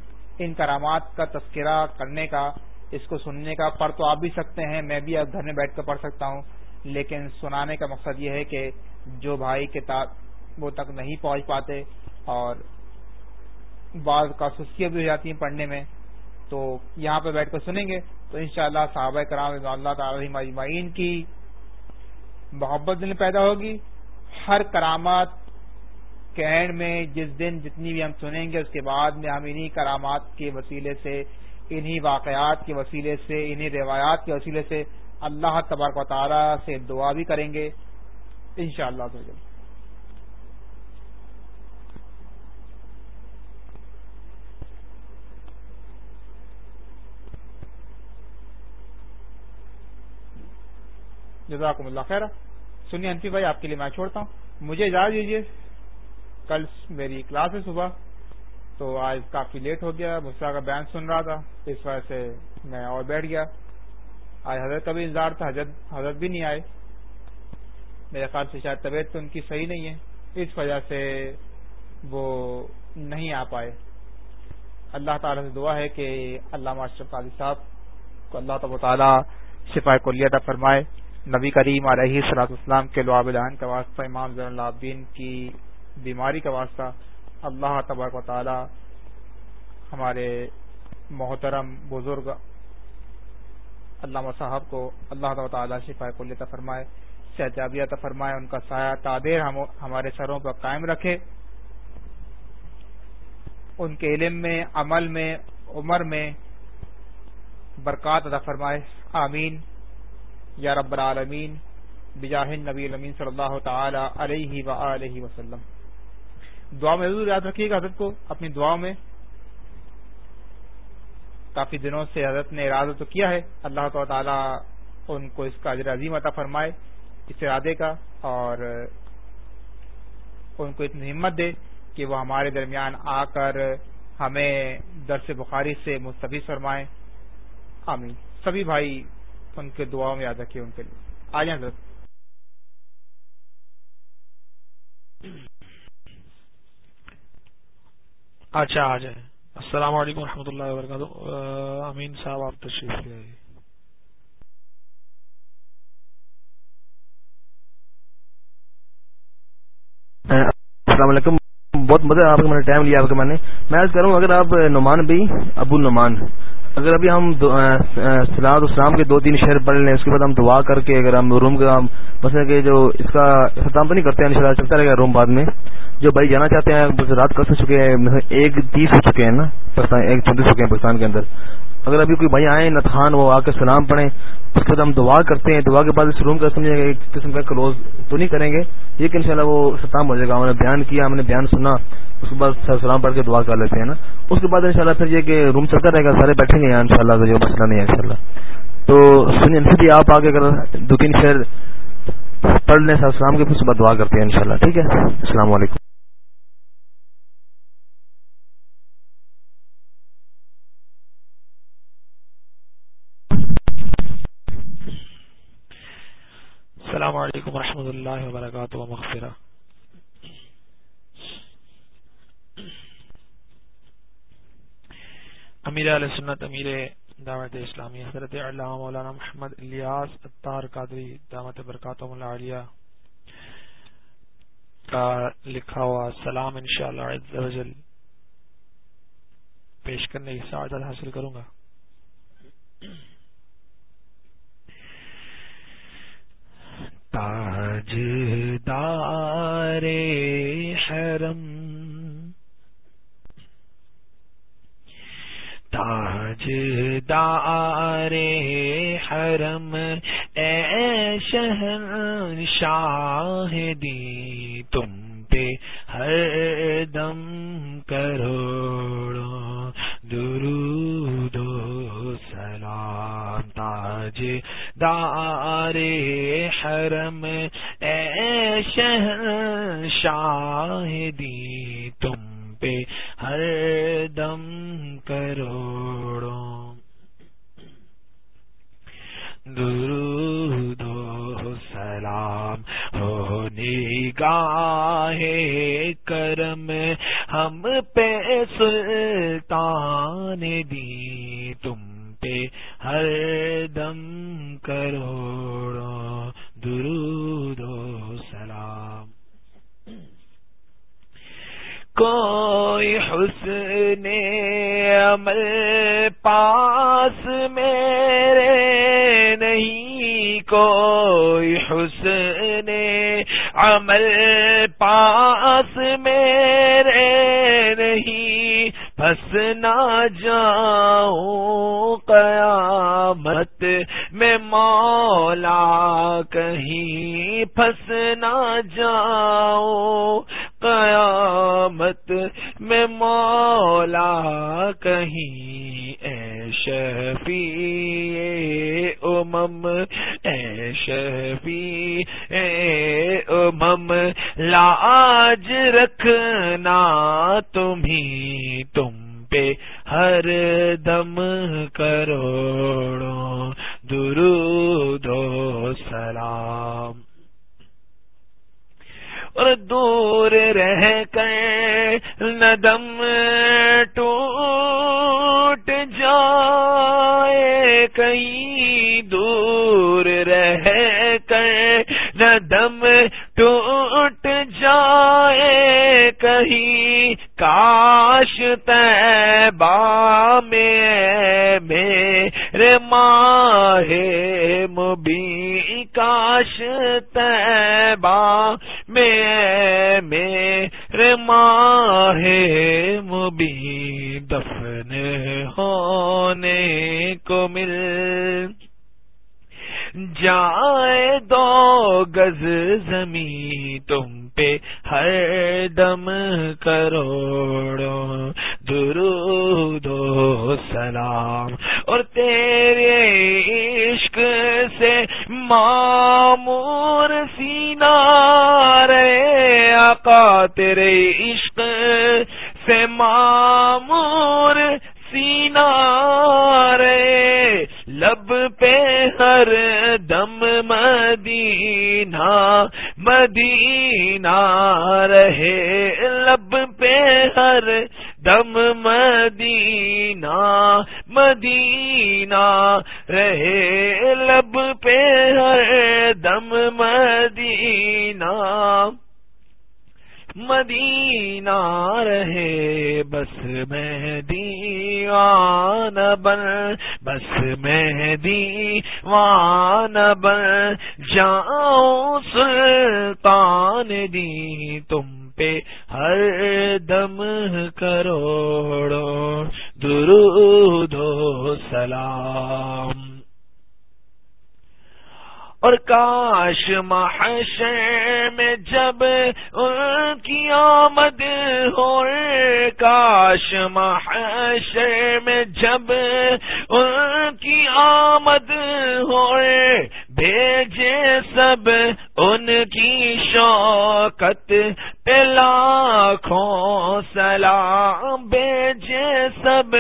ان کرامات کا تذکرہ کرنے کا اس کو سننے کا پڑھ تو آپ بھی سکتے ہیں میں بھی اب گھر میں بیٹھ کر پڑھ سکتا ہوں لیکن سنانے کا مقصد یہ ہے کہ جو بھائی کتاب وہ تک نہیں پہنچ پاتے اور بعض کا سستیاں بھی ہو جاتی ہیں پڑھنے میں تو یہاں پہ بیٹھ کر سنیں گے تو انشاءاللہ شاء اللہ کرام اللہ تعالی مجمعین کی محبت دن پیدا ہوگی ہر کرامات کے اینڈ میں جس دن جتنی بھی ہم سنیں گے اس کے بعد میں ہم انہی کرامات کے وسیلے سے انہی واقعات کے وسیلے سے انہی روایات کے وسیلے سے اللہ تبارک و تعالیٰ سے دعا بھی کریں گے انشاءاللہ شاء اللہ جزاکم اللہ خیر سنیے انفی بھائی آپ کے لیے میں چھوڑتا ہوں مجھے اجازت دیجیے کل میری کلاس ہے صبح تو آج کافی لیٹ ہو گیا مجھ کا بیان سن رہا تھا اس وجہ سے میں اور بیٹھ گیا آج حضرت کا بھی انتظار تھا حضرت حضرت بھی نہیں آئے میرے خیال سے شاید طبیعت تو ان کی صحیح نہیں ہے اس وجہ سے وہ نہیں آ پائے اللہ تعالیٰ سے دعا ہے کہ اللہ ماسٹر قاضی صاحب کو اللہ تعالیٰ شفا فرمائے نبی کریم علیہ صلاح السلام کے العین کا واسطہ امام زین اللہ کی بیماری کا واسطہ اللہ تبارک و تعالی ہمارے محترم بزرگ علامہ صاحب کو اللہ تب تعالیٰ شفا کلیہ سہجابی عطا فرمائے ان کا سایہ تعبیر ہم ہمارے سروں پر قائم رکھے ان کے علم میں عمل میں عمر میں برکات ادا فرمائے آمین یا رب العالمین بجاہ نبی المین یاد رکھیے گا حضرت کو اپنی دعا میں کافی دنوں سے حضرت نے ارادہ تو کیا ہے اللہ تعالیٰ ان کو اس کا اجر عظیم عطا فرمائے اس ارادے کا اور ان کو اتنی ہمت دے کہ وہ ہمارے درمیان آ کر ہمیں درس بخاری سے مستفی بھائی ان کے دعاؤں میں یاد رکھیے ان کے لیے آ جائیں حضرت اچھا آ جائیں السلام علیکم رحمۃ اللہ وبرکاتہ امین صاحب آپ تشریف لے آئیے السلام علیکم بہت مزہ آپ کا میں نے ٹائم لیا آپ کا میں نے میں آج کروں اگر آپ نعمان بھائی ابو نعمان اگر ابھی ہم سلاد اسلام کے دو تین شہر پڑھ لیں اس کے بعد ہم دعا کر کے اگر ہم روم کے بس جو اس کا اختتام تو نہیں کرتے ہیں چلتا رہے گا روم بعد میں جو بھائی جانا چاہتے ہیں رات کر سے چکے ہیں ایک تیس ہو چکے ہیں نا ایک چونتیس ہو چکے ہیں پاکستان کے اندر اگر ابھی کوئی بھائی آئیں نتھ خان وہ آ کے سلام پڑھیں اس کے بعد ہم دعا کرتے ہیں دعا کے بعد اس روم کا سمجھیں گے ایک قسم کا کلوز تو نہیں کریں گے یہ کہ ان شاء اللہ وہ ستام ہو جائے گا ہم نے بیان کیا ہم نے بیان سنا اس کے بعد سر سلام پڑھ کے دعا کر لیتے ہیں نا اس کے بعد انشاءاللہ پھر یہ کہ روم چلتا رہے گا سارے بیٹھیں گے یہاں ان شاء اللہ تو مسئلہ نہیں ان تو اللہ تو سنی آپ آ کے اگر دو تین شعر پڑھ لیں سر السلام کے پھر صبح دعا کرتے ہیں ان ٹھیک ہے السلام علیکم السلام علیکم ورحمۃ اللہ وبرکاتہ مغفرہ امیر علیہ سنت امیر دعوت اسلامی حضرت علامہ مولانا محمد الیاس اطار قادری دعوت برکاتہ العالیہ کا لکھا ہوا سلام انشاءاللہ شاء پیش کرنے کی سعادت حاصل کروں گا تاج جے حرم تاج درے حرم اے شہن شاہ دی تم پہ ہر دم درود و تاج دار حرم اے شہ شاہ دی تم پہ ہر دم کروڑوں درود دو سلام ہو نگاہ کرم ہم پہ سلطان دی تم پہ ہر دم درود درو سلام کوئی حسن عمل پاس میرے نہیں کوئی حسن عمل پاس میرے نہیں نہ جاؤں قیامت میں مولا کہیں پھنس نہ جاؤ قیامت میں مولا کہیں اے شفیع امم اے شفیع اے امم لاج رکھنا تمہیں تم پہ ہر دم کروڑوں درود و سلام اور دور رہ کر ندم ٹو جائے کہیں دور رہ کر نہ دم ٹوٹ جائے کہیں کاش تیبا میں میرے ماہ مبی کاش تیبا میں میں ماہ ماہب دفن ہونے کو مل جائے دو گز زمین تم پہ ہر دم کروڑو درود دو سلام اور تیرے عشق سے مامور سینا رے آقا تیرے عشق سے مامور سینا رے لب پہ ہر دم مدینہ مدینہ رہے لب پہ ہر دم مدینہ مدینہ رہے لب پہ ہر دم مدینہ مدینہ رہے بس میں وان بن بس مہدی وان جاؤ سلطان دی تم پہ ہر دم کروڑو و سلام اور کاش محش میں جب ان کی آمد ہو کاش محش میں جب ان کی آمد ہوئے بھیجے سب ان کی شوقت پلا سلام بھیجے سب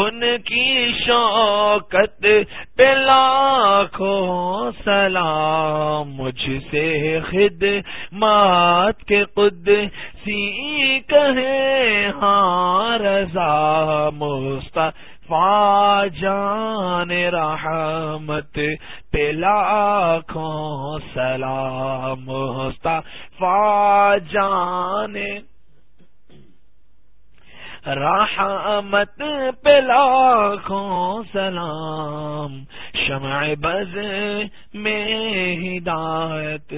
ان کی شوقت پلا سلام مجھ سے خد مات کے خود سی کہ جان رحمت لاکھوں سلام ہوتا فا پہ لاکھوں سلام شمع بز میں ہدایت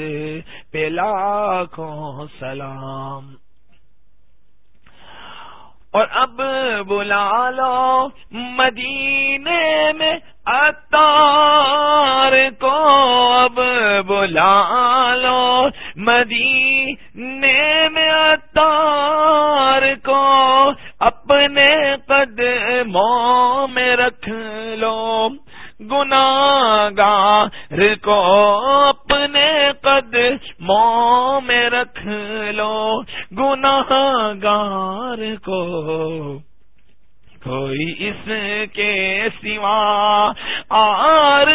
لاکھوں سلام اور اب بلا لو مدینے میں اتار کو اب بلا لو مدینے میں اتار کو اپنے قدموں میں رکھ لو گناہ کو اپنے مو میں رکھ لو گناہ گار کو کوئی اس کے سوا آر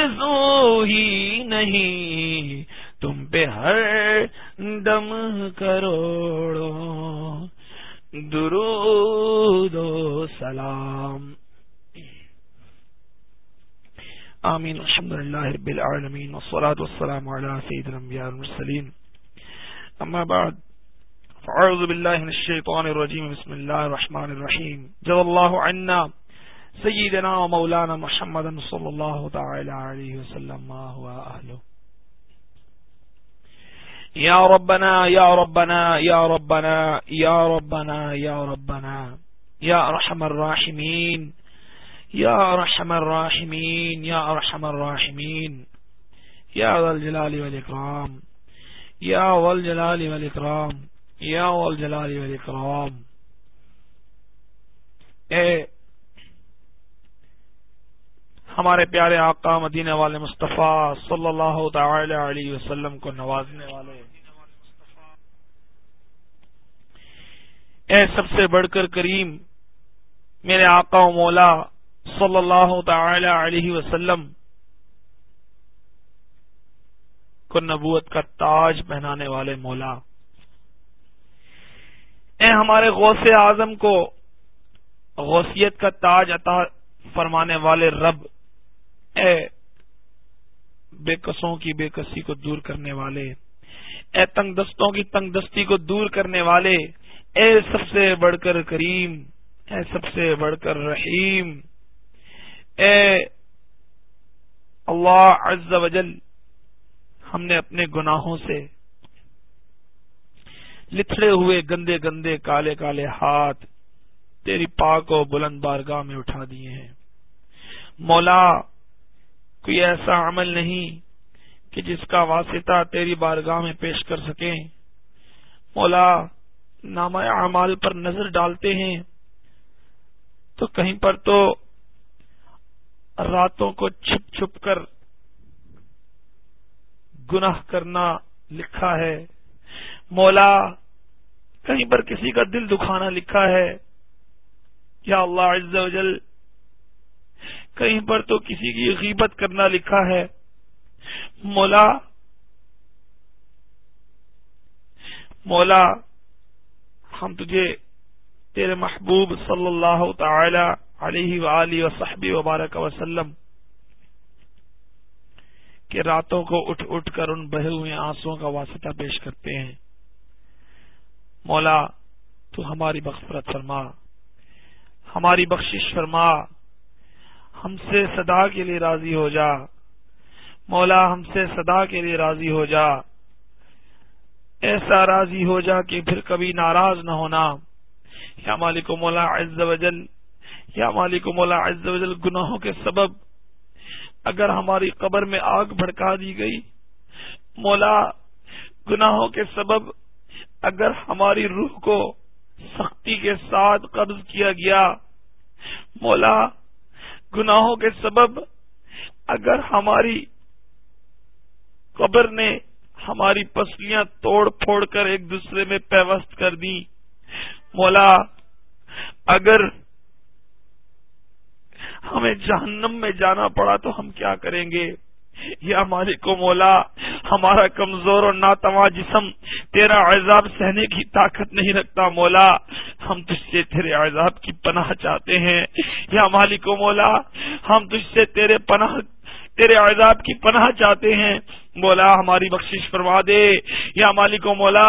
ہی نہیں تم پہ ہر دم کروڑو درو سلام آمین الحمد للہ رب العالمین والصلاة والسلام على سید الانبیاء المرسلین اما بعد فعوذ باللہ من الشیطان الرجیم بسم اللہ الرحمن الرحیم جب اللہ عنا سیدنا و مولانا محمد صلی اللہ تعالی علیہ وسلم ما هو اہلو یا ربنا یا ربنا یا ربنا یا ربنا یا ربنا یا رحم الراحمین یا ربنا یا رحم الراحمین یا رحم الراحمین یا والجلال والاکرام یا والجلال والاکرام یا والجلال والاکرام اے ہمارے پیارے آقا مدینہ والے مصطفیٰ صلی اللہ تعالی علیہ وسلم کو نوازنے والے اے سب سے بڑھ کر کریم میرے آقا و مولا صلی اللہ تعالی علیہ وسلم کو نبوت کا تاج پہنانے والے مولا اے ہمارے غوث اعظم کو غوثیت کا تاج عطا فرمانے والے رب اے بے قصوں کی بے قصی کو دور کرنے والے اے تنگ دستوں کی تنگ دستی کو دور کرنے والے اے سب سے بڑھ کر کریم اے سب سے بڑھ کر رحیم اے اللہ عز و جل ہم نے اپنے گناہوں سے لتھڑے ہوئے گندے گندے کالے کالے ہاتھ تیری پاک و بلند بارگاہ میں اٹھا دیے ہیں مولا کوئی ایسا عمل نہیں کہ جس کا واسطہ تیری بارگاہ میں پیش کر سکیں مولا نامہ اعمال پر نظر ڈالتے ہیں تو کہیں پر تو راتوں کو چھپ چھپ کر گناہ کرنا لکھا ہے مولا کہیں پر کسی کا دل دکھانا لکھا ہے یا اللہ عز و جل کہیں پر تو کسی کی غیبت کرنا لکھا ہے مولا مولا ہم تجھے تیرے محبوب صلی اللہ تعالی علیہ و علی و صحبی وبارک وسلم کے راتوں کو اٹھ اٹھ کر ان بہے ہوئے آنسو کا واسطہ پیش کرتے ہیں مولا تو ہماری بخفرت فرما ہماری بخشش فرما ہم سے صدا کے لیے راضی ہو جا مولا ہم سے صدا کے لیے راضی ہو جا ایسا راضی ہو جا کہ پھر کبھی ناراض نہ ہونا یا مالک مولا عز و جل یا مالک مولا عز و جل گناہوں کے سبب اگر ہماری قبر میں آگ بھڑکا دی گئی مولا گناہوں کے سبب اگر ہماری روح کو سختی کے ساتھ قبض کیا گیا مولا گناہوں کے سبب اگر ہماری قبر نے ہماری پسلیاں توڑ پھوڑ کر ایک دوسرے میں پیوست کر دی مولا اگر ہمیں جہنم میں جانا پڑا تو ہم کیا کریں گے یا مالک و مولا ہمارا کمزور اور ناتما جسم تیرا عذاب سہنے کی طاقت نہیں رکھتا مولا ہم تجھ سے تیرے عذاب کی پناہ چاہتے ہیں یا مالک و مولا ہم تجھ سے تیرے پناہ تیرے اعزاب کی پناہ چاہتے ہیں مولا ہماری بخشش فرما دے یا مالک و مولا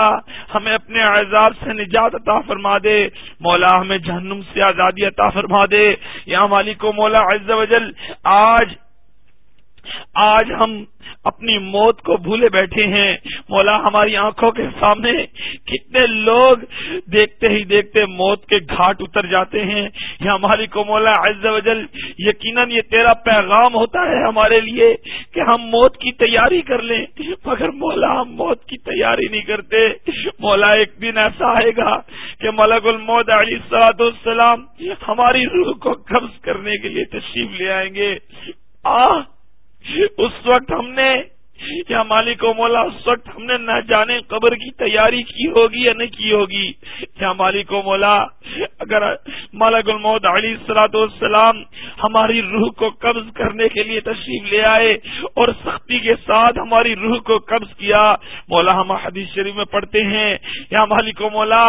ہمیں اپنے اعزاب سے نجات عطا فرما دے مولا ہمیں جہنم سے آزادی عطا فرما دے یا مالک و مولا عز و جل آج آج ہم اپنی موت کو بھولے بیٹھے ہیں مولا ہماری آنکھوں کے سامنے کتنے لوگ دیکھتے ہی دیکھتے موت کے گھاٹ اتر جاتے ہیں یہ ہماری کو مولا عز و جل یقیناً یہ تیرا پیغام ہوتا ہے ہمارے لیے کہ ہم موت کی تیاری کر لیں مگر مولا ہم موت کی تیاری نہیں کرتے مولا ایک دن ایسا آئے گا کہ ملک الموت علی سلاد السلام ہماری روح کو قبض کرنے کے لیے تشریف لے آئیں گے آہ اس وقت ہم نے یا مالک و مولا اس وقت ہم نے نہ جانے قبر کی تیاری کی ہوگی یا نہیں کی ہوگی یا مالک و مولا اگر مالک الموت علی سلاد ہماری روح کو قبض کرنے کے لیے تشریف لے آئے اور سختی کے ساتھ ہماری روح کو قبض کیا مولا ہم حدیث شریف میں پڑھتے ہیں یا مالک و مولا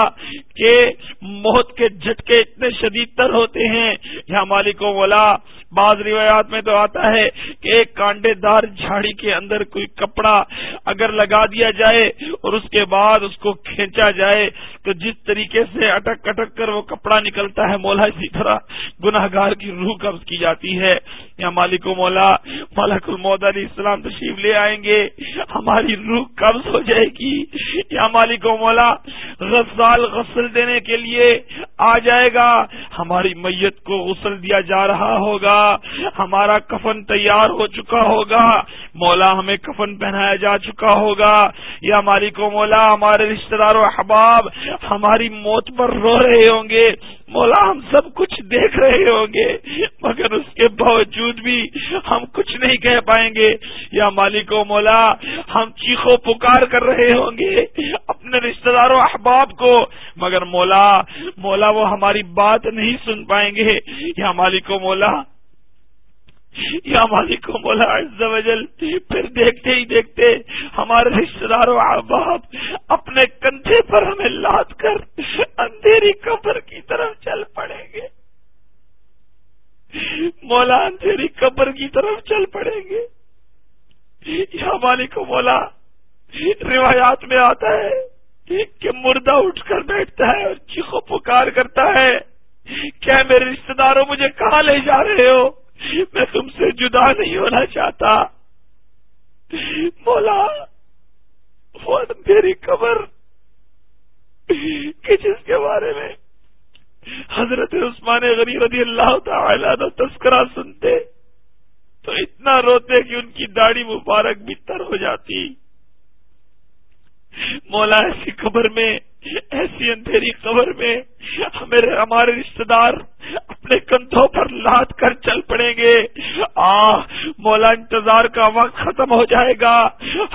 کے موت کے جھٹکے اتنے شدید تر ہوتے ہیں یا مالک و مولا بعض روایات میں تو آتا ہے کہ ایک کانڈے دار جھاڑی کے اندر کوئی کپڑا اگر لگا دیا جائے اور اس کے بعد اس کو کھینچا جائے تو جس طریقے سے اٹک اٹک کر وہ کپڑا نکلتا ہے مولا اسی طرح گناہ گار کی روح قبض کی جاتی ہے یا مالک و مولا مالک المود علی اسلام تشریف لے آئیں گے ہماری روح قبض ہو جائے گی یا مالک و مولا غزال غسل دینے کے لیے آ جائے گا ہماری میت کو غسل دیا جا رہا ہوگا ہمارا کفن تیار ہو چکا ہوگا مولا ہمیں کفن پہنایا جا چکا ہوگا یا مالک و مولا ہمارے رشتے و احباب ہماری موت پر رو رہے ہوں گے مولا ہم سب کچھ دیکھ رہے ہوں گے مگر اس کے باوجود بھی ہم کچھ نہیں کہہ پائیں گے یا مالک و مولا ہم چیخو پکار کر رہے ہوں گے اپنے رشتہ داروں احباب کو مگر مولا مولا وہ ہماری بات نہیں سن پائیں گے یا مالک و مولا یا مالک مولا عز و جل پھر دیکھتے ہی دیکھتے ہمارے رشتے دار و احباب اپنے کندھے پر ہمیں لاد کر اندھیری قبر کی طرف چل پڑیں گے مولا اندھیری قبر کی طرف چل پڑیں گے یا مالک مولا روایات میں آتا ہے کہ مردہ اٹھ کر بیٹھتا ہے اور چیخو پکار کرتا ہے کیا میرے رشتے داروں مجھے کہاں لے جا رہے ہو میں تم سے جدا نہیں ہونا چاہتا مولا وہ اندھیری کہ جس کے بارے میں حضرت عثمان غنی رضی اللہ کا اعلیٰ تذکرہ سنتے تو اتنا روتے کہ ان کی داڑھی مبارک بھی تر ہو جاتی مولا ایسی قبر میں ایسی اندھیری قبر میں میرے ہمارے رشتے دار اپنے کندھوں پر لاد کر چل پڑیں گے مولا انتظار کا وقت ختم ہو جائے گا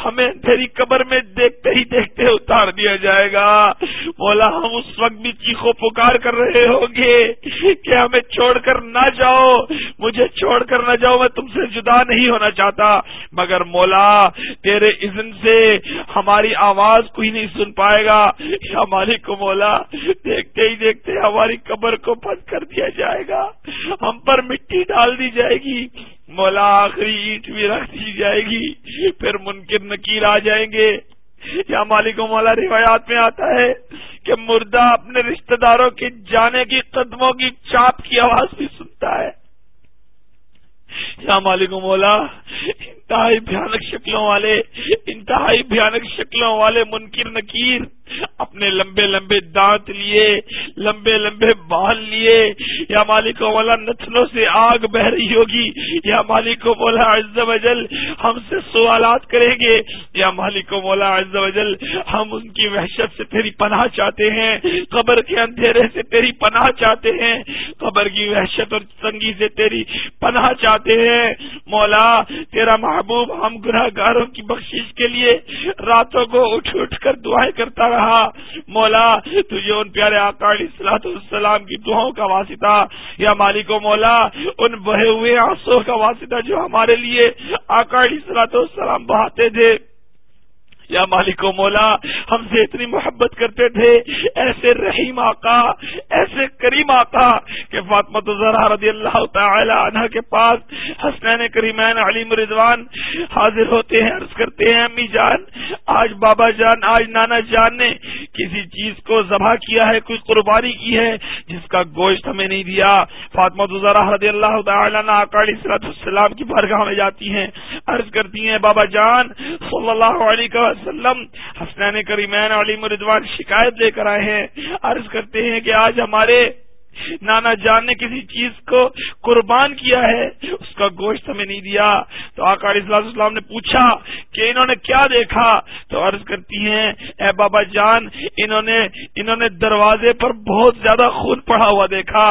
ہمیں تیری قبر میں دیکھتے ہی دیکھتے اتار دیا جائے گا مولا ہم اس وقت بھی چیخو پکار کر رہے ہوں گے کہ ہمیں چھوڑ کر نہ جاؤ مجھے چھوڑ کر نہ جاؤ میں تم سے جدا نہیں ہونا چاہتا مگر مولا تیرے اذن سے ہماری آواز کوئی نہیں سن پائے گا ہماری کو مولا دیکھتے ہی دیکھتے ہماری قبر کو بند کر دیا جائے گا ہم پر مٹی ڈال دی جائے گی مولا آخری اینٹ بھی رکھ دی جائے گی پھر منکر نکیر آ جائیں گے یا مالک مولا روایات میں آتا ہے کہ مردہ اپنے رشتہ داروں کے جانے کی قدموں کی چاپ کی آواز بھی سنتا ہے مالک و مولا انتہائی بھیانک شکلوں والے انتہائی بھیانک شکلوں والے منکر نکیر اپنے لمبے لمبے لمبے لمبے دانت لیے لیے بال یا مالک نتنوں سے آگ بہ رہی ہوگی یا مالک مولا عز و جل ہم سے سوالات کریں گے یا مالک مولا عز و جل ہم ان کی وحشت سے تیری پناہ چاہتے ہیں قبر کے اندھیرے سے تیری پناہ چاہتے ہیں قبر کی وحشت اور تنگی سے تیری پناہ چاہتے ہیں مولا تیرا مح محبوب ہم گناہ گاروں کی بخشش کے لیے راتوں کو اٹھ اٹھ کر دعائیں کرتا رہا مولا تجھے ان پیارے آکاڑی سلاد السلام کی دعاؤں کا واسطہ یا مالک و مولا ان بہے ہوئے آنسو کا واسطہ جو ہمارے لیے آکاڑی سلاط السلام بہاتے تھے یا مالک و مولا ہم سے اتنی محبت کرتے تھے ایسے رحیم آقا ایسے کریم آقا کہ فاطمہ عنہ کے پاس حسنین کریمین علیم رضوان حاضر ہوتے ہیں عرض کرتے ہیں امی جان آج بابا جان آج نانا جان نے کسی چیز کو ذبح کیا ہے کوئی قربانی کی ہے جس کا گوشت ہمیں نہیں دیا فاطمہ رضی اللہ تعالی عنہ اکاڑی سرت السلام کی بارگاہ میں جاتی ہیں عرض کرتی ہیں بابا جان صلی اللہ علیہ وسلم حسنین کریمین علی مردوان شکایت لے کر آئے ہیں عرض کرتے ہیں کہ آج ہمارے نانا جان نے کسی چیز کو قربان کیا ہے اس کا گوشت ہمیں نہیں دیا تو آقا علیہ السلام نے پوچھا کہ انہوں نے کیا دیکھا تو عرض کرتی ہیں اے بابا جان انہوں نے انہوں نے دروازے پر بہت زیادہ خون پڑا ہوا دیکھا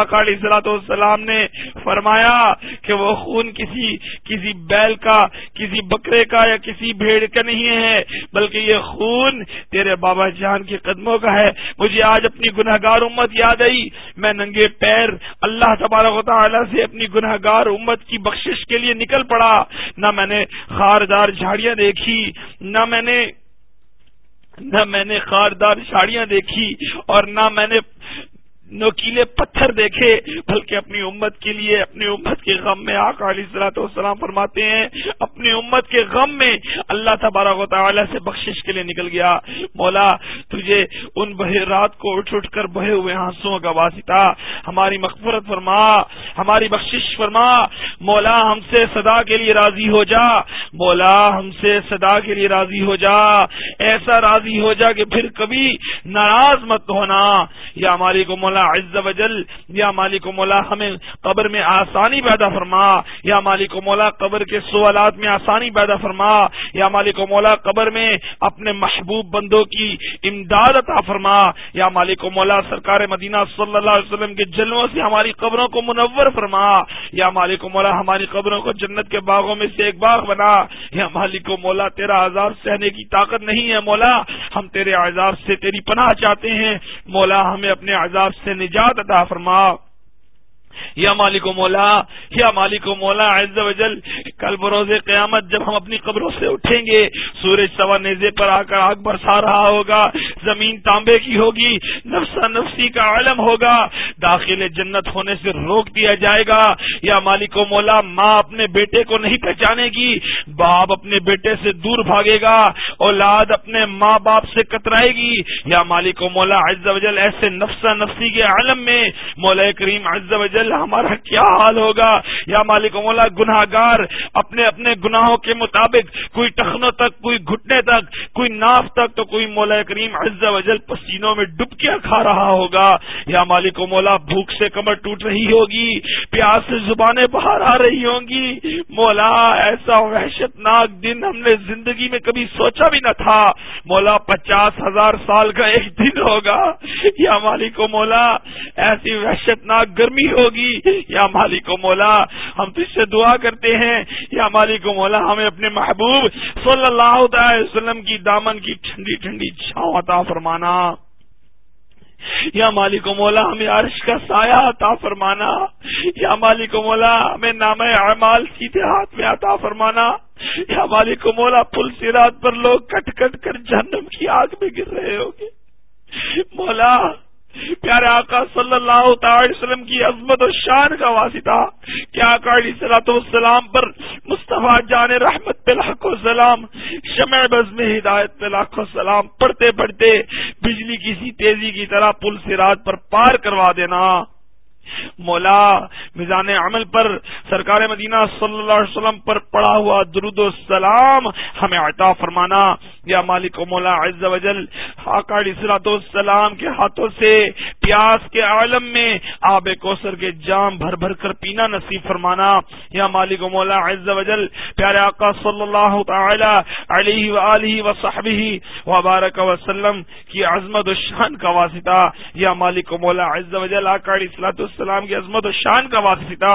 آکال السلام نے فرمایا کہ وہ خون کسی کسی بیل کا کسی بکرے کا یا کسی بھیڑ کا نہیں ہے بلکہ یہ خون تیرے بابا جان کے قدموں کا ہے مجھے آج اپنی گناہ گار امت یاد آئی میں ننگے پیر اللہ تبارک و تعالیٰ سے اپنی گناہ گار امت کی بخشش کے لیے نکل پڑا نہ میں نے خاردار جھاڑیاں دیکھی نہ میں نے نہ میں نے خاردار جھاڑیاں دیکھی اور نہ میں نے نوکیلے پتھر دیکھے بلکہ اپنی امت کے لیے اپنی امت کے غم میں آقا آسلط فرماتے ہیں اپنی امت کے غم میں اللہ و تعالی سے بخشش کے لیے نکل گیا مولا تجھے ان بہے رات کو اٹھ اٹھ کر بہے ہوئے ہنسو کا واسطہ ہماری مغفرت فرما ہماری بخشش فرما مولا ہم سے صدا کے لیے راضی ہو جا مولا ہم سے صدا کے لیے راضی ہو جا ایسا راضی ہو جا کہ پھر کبھی ناراض مت ہونا یا ہماری کو مولا عز و جل یا مالک و مولا ہمیں قبر میں آسانی پیدا فرما یا مالک و مولا قبر کے سوالات میں آسانی پیدا فرما یا مالک و مولا قبر میں اپنے محبوب بندوں کی امداد عطا فرما یا مالک و مولا سرکار مدینہ صلی اللہ علیہ وسلم کے جلووں سے ہماری قبروں کو منور فرما یا مالک و مولا ہماری قبروں کو جنت کے باغوں میں سے ایک باغ بنا یا مالک و مولا تیرا عذاب سہنے کی طاقت نہیں ہے مولا ہم تیرے عذاب سے تیری پناہ چاہتے ہیں مولا ہمیں اپنے عذاب سے نجات عطا فرما یا مالک و مولا یا مالک و مولا عز و جل کل بروز قیامت جب ہم اپنی قبروں سے اٹھیں گے سورج سوا نیزے پر آ کر آگ برسا رہا ہوگا زمین تانبے کی ہوگی نفسا نفسی کا عالم ہوگا داخل جنت ہونے سے روک دیا جائے گا یا مالک و مولا ماں اپنے بیٹے کو نہیں پہچانے گی باپ اپنے بیٹے سے دور بھاگے گا اولاد اپنے ماں باپ سے کترائے گی یا مالک و مولا عز و جل ایسے نفسا نفسی کے عالم میں مولا کریم عز و جل ہمارا کیا حال ہوگا یا مالک مولا گناہ گار اپنے اپنے گناہوں کے مطابق کوئی ٹخنوں تک کوئی گھٹنے تک کوئی ناف تک تو کوئی مولا کریم عز و جل پسینوں میں ڈبکیاں کھا رہا ہوگا یا مالک و مولا بھوک سے کمر ٹوٹ رہی ہوگی پیاس سے زبانیں باہر آ رہی ہوں گی مولا ایسا وحشت ناک دن ہم نے زندگی میں کبھی سوچا بھی نہ تھا مولا پچاس ہزار سال کا ایک دن ہوگا یا مالک و مولا ایسی وحشت ناک گرمی ہوگی ہوگی یا مالک و مولا ہم تجھ سے دعا کرتے ہیں یا مالک و مولا ہمیں اپنے محبوب صلی اللہ وسلم کی دامن کی ٹھنڈی ٹھنڈی چھاؤں عطا فرمانا یا مالک و مولا ہمیں عرش کا سایہ عطا فرمانا یا مالک و مولا ہمیں نام اعمال سیدھے ہاتھ میں عطا فرمانا یا مالک و مولا پل سیرات پر لوگ کٹ کٹ کر جہنم کی آگ میں گر رہے ہوں گے مولا پیارے آقا صلی اللہ تعالی وسلم کی عظمت و شان کا واسطہ کیا کاڑی سلاۃ السلام پر مصطفیٰ جان رحمت و سلام بز میں ہدایت و سلام پڑھتے پڑھتے بجلی کسی تیزی کی طرح پل سے پر پار کروا دینا مولا میزان عمل پر سرکار مدینہ صلی اللہ علیہ وسلم پر پڑا ہوا درود و سلام ہمیں عطا فرمانا یا مالک و مولا عز وجل آکاڑی سلاۃ السلام کے ہاتھوں سے پیاس کے عالم میں آب کے جام بھر بھر کر پینا نصیب فرمانا یا مالک و مولا عز وجل پیارے آقا صلی اللہ تعالی علی و صحبی وبارک و سلم کی عظمت و شان کا واسطہ یا مالک و مولا عز وجل آقا سلاۃ السلام السلام کی عظمت و شان کا تھا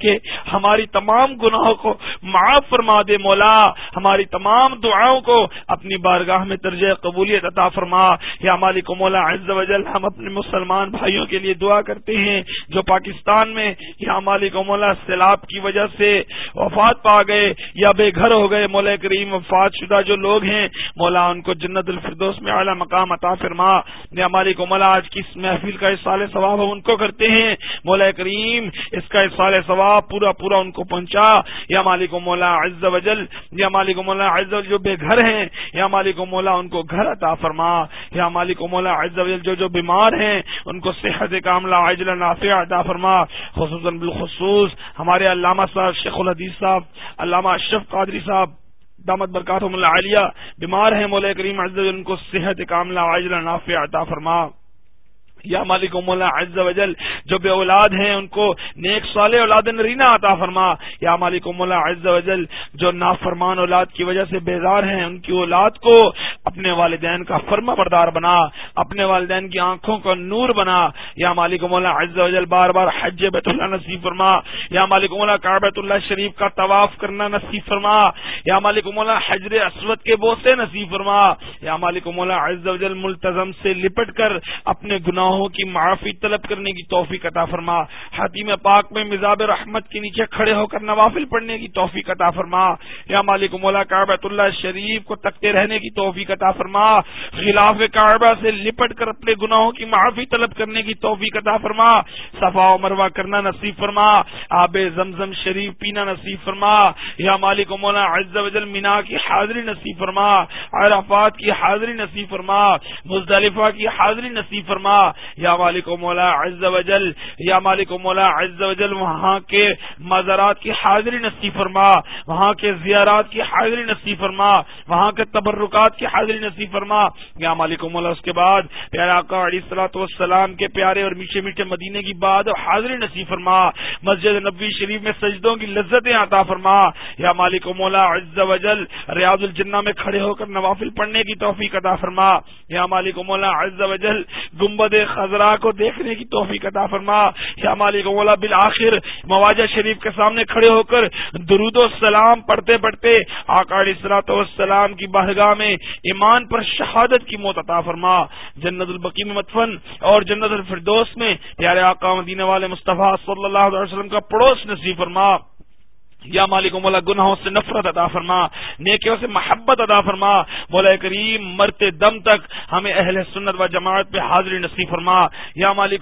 کہ ہماری تمام گناہوں کو معاف فرما دے مولا ہماری تمام دعاؤں کو اپنی بارگاہ میں درجہ قبولیت عطا فرما یا مالک مولا عز و جل ہم اپنے مسلمان بھائیوں کے لیے دعا کرتے ہیں جو پاکستان میں یا مالک و مولا سیلاب کی وجہ سے وفات پا گئے یا بے گھر ہو گئے مولا کریم وفات شدہ جو لوگ ہیں مولا ان کو جنت الفردوس میں مقام عطا فرما یا مالک مولا آج کی اس محفل کا اصال ثواب ہم ان کو کرتے ہیں مولا کریم اس کا اصال ثواب پورا پورا ان کو پہنچا یا مالک و مولا عز و جل یا مالک و مولا و جل جو بے گھر ہیں یا مالک و مولا ان کو گھر عطا فرما یا مالک و مولا عز و جل جو جو بیمار ہیں ان کو صحت کاملہ عجل نافع عطا فرما خصوصاً بالخصوص ہمارے علامہ صاحب شیخ الحدیث صاحب علامہ اشرف قادری صاحب دامت برکاتہم العالیہ بیمار ہیں مولا کریم عز و جل ان کو صحت کاملہ عجل نافع عطا فرما یا مالک عز و جل جو بے اولاد ہیں ان کو نیک صالح اولاد رینا عطا فرما یا مالک عز و جل جو نافرمان اولاد کی وجہ سے بیزار ہیں ان کی اولاد کو اپنے والدین کا فرما بردار بنا اپنے والدین کی آنکھوں کا نور بنا یا مالک عز و جل بار بار حج بیت اللہ نصیب فرما یا مالک مولا کابت بیت اللہ شریف کا طواف کرنا نصیب فرما یا مالک مولا حجر اسود کے بوسے نصیب فرما یا مالک مولا عز و جل ملتظم سے لپٹ کر اپنے گناہوں گناہوں کی معافی طلب کرنے کی توفیق عطا فرما حتیم پاک میں مزاب رحمت کے نیچے کھڑے ہو کر نوافل پڑھنے کی توفیق عطا فرما یا مالک مولا کعبۃ اللہ شریف کو تکتے رہنے کی توفیق عطا فرما خلاف کعبہ سے لپٹ کر اپنے گناہوں کی معافی طلب کرنے کی توفیق عطا فرما صفا و مروا کرنا نصیب فرما آب زمزم شریف پینا نصیب فرما یا مالک و مولانا عزا مینا کی حاضری نصیب فرما عرفات کی حاضری نصیب فرما مزدلفہ کی حاضری نصیب فرما یا مالک و مولا عز و جل یا مالک و مولا عز و جل وہاں کے مزارات کی حاضری نصیب فرما وہاں کے زیارات کی حاضری نصیب فرما وہاں کے تبرکات کی حاضری نصیب فرما یا مالک و مولا اس کے بعد پیارا آقا علی صلاحت والسلام کے پیارے اور میٹھے میٹھے مدینے کی بات اور حاضری نصیب فرما مسجد نبوی شریف میں سجدوں کی لذتیں عطا فرما یا مالک و مولا عز و جل ریاض الجنہ میں کھڑے ہو کر نوافل پڑھنے کی توفیق عطا فرما یا مالک و مولا عز و جل گنبد خزرا کو دیکھنے کی توفیق عطا فرما یا مالک مولا بالآخر مواجہ شریف کے سامنے کھڑے ہو کر درود و سلام پڑھتے پڑھتے آکاڑی صلاح کی بہرگاہ میں ایمان پر شہادت کی موت عطا فرما جنت البقی میں متفن اور جنت الفردوس میں پیارے آقا دینے والے مصطفیٰ صلی اللہ علیہ وسلم کا پڑوس نصیب فرما جی۔ یا مالک مولا گناہوں سے نفرت ادا فرما نیکیوں سے محبت ادا فرما مولا کریم مرتے دم تک ہمیں اہل سنت و جماعت پہ حاضری نصیب فرما یا مالک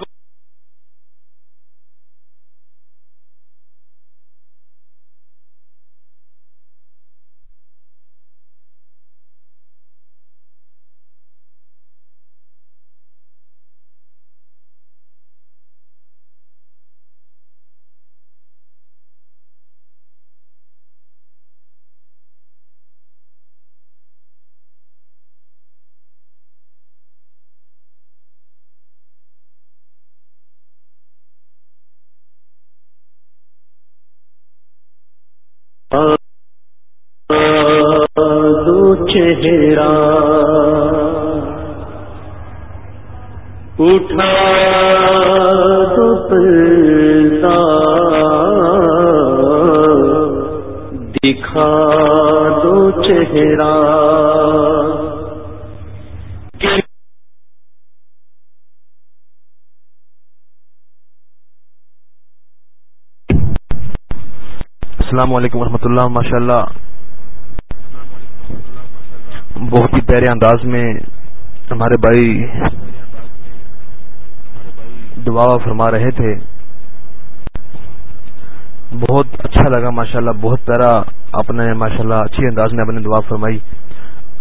اٹھا تو پیسہ دکھا دو چہرہ السلام علیکم و اللہ ماشاء اللہ پیارے انداز میں ہمارے بھائی دعا فرما رہے تھے بہت اچھا لگا ماشاءاللہ بہت پیارا آپ نے اچھی انداز میں اپنے دعا فرمائی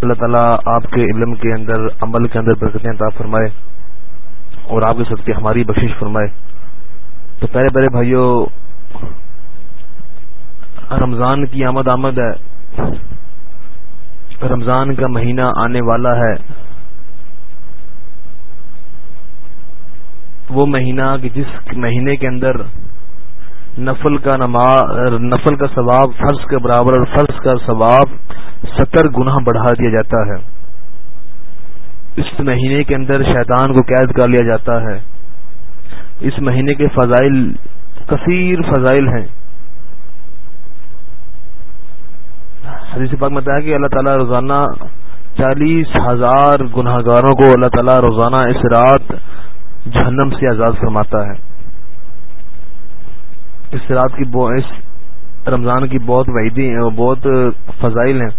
اللہ تعالیٰ آپ کے علم کے اندر عمل کے اندر برکتیں عطا فرمائے اور آپ کے سب کی ہماری بخش فرمائے تو پہلے پہلے بھائیوں رمضان کی آمد آمد ہے رمضان کا مہینہ آنے والا ہے وہ مہینہ جس مہینے کے اندر نفل کا نفل کا ثواب فرض کے برابر اور فرض کا ثواب ستر گنا بڑھا دیا جاتا ہے اس مہینے کے اندر شیطان کو قید کر لیا جاتا ہے اس مہینے کے فضائل کثیر فضائل ہیں حدیث میں بتایا کہ اللہ تعالیٰ روزانہ چالیس ہزار گناہ گاروں کو اللہ تعالیٰ روزانہ اس رات جہنم سے آزاد فرماتا ہے اس اس رات کی کی رمضان بہت ہیں بہت فضائل ہیں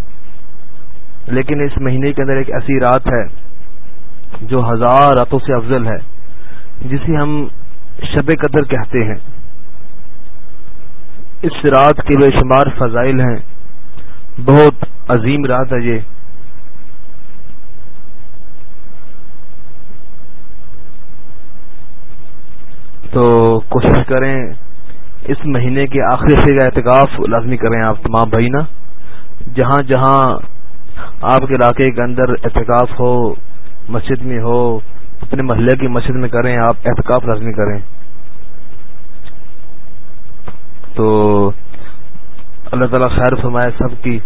لیکن اس مہینے کے اندر ایک ایسی رات ہے جو ہزار راتوں سے افضل ہے جسے ہم شب قدر کہتے ہیں اس رات کے بے شمار فضائل ہیں بہت عظیم رات ہے یہ تو کوشش کریں اس مہینے کے آخری سے کا احتکاف لازمی کریں آپ تمام بھائی نا جہاں جہاں آپ کے علاقے کے اندر احتکاف ہو مسجد میں ہو اپنے محلے کی مسجد میں کریں آپ احتکاف لازمی کریں تو اللہ تعالیٰ خیر فرمائے سب کی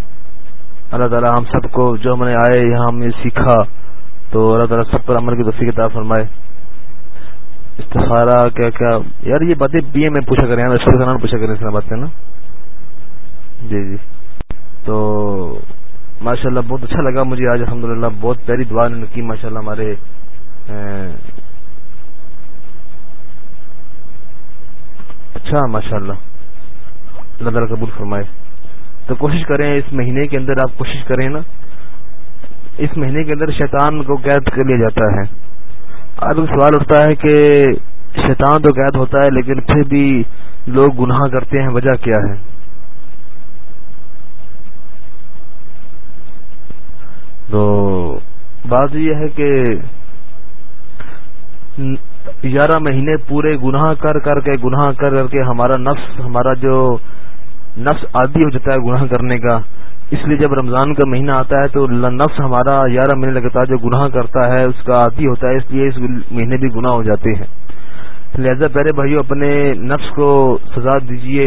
اللہ تعالیٰ ہم سب کو جو ہم نے آئے یہاں ہم نے سیکھا تو اللہ تعالیٰ سب پر عمل کی فرمائے استخارہ کیا کیا یار یہ باتیں بی میں پوچھا کریں پوچھا کریں طرح باتیں نا جی جی تو ماشاء اللہ بہت اچھا لگا مجھے آج الحمد للہ بہت پیاری دعا نے کی ماشاء اللہ ہمارے اچھا ماشاء اللہ اللہ تعالیٰ قبول فرمائے تو کوشش کریں اس مہینے کے اندر آپ کوشش کریں نا اس مہینے کے اندر شیطان کو قید کر لیا جاتا ہے آج سوال اٹھتا ہے کہ شیطان تو قید ہوتا ہے لیکن پھر بھی لوگ گناہ کرتے ہیں وجہ کیا ہے تو بات یہ ہے کہ گیارہ مہینے پورے گناہ کر کر کے گناہ کر کر کے ہمارا نفس ہمارا جو نفس عادی ہو جاتا ہے گناہ کرنے کا اس لیے جب رمضان کا مہینہ آتا ہے تو نفس ہمارا گیارہ مہینے لگتا ہے جو گناہ کرتا ہے اس کا عادی ہوتا ہے اس لیے اس مہینے بھی گناہ ہو جاتے ہیں لہذا پہلے بھائیو اپنے نفس کو سزا دیجئے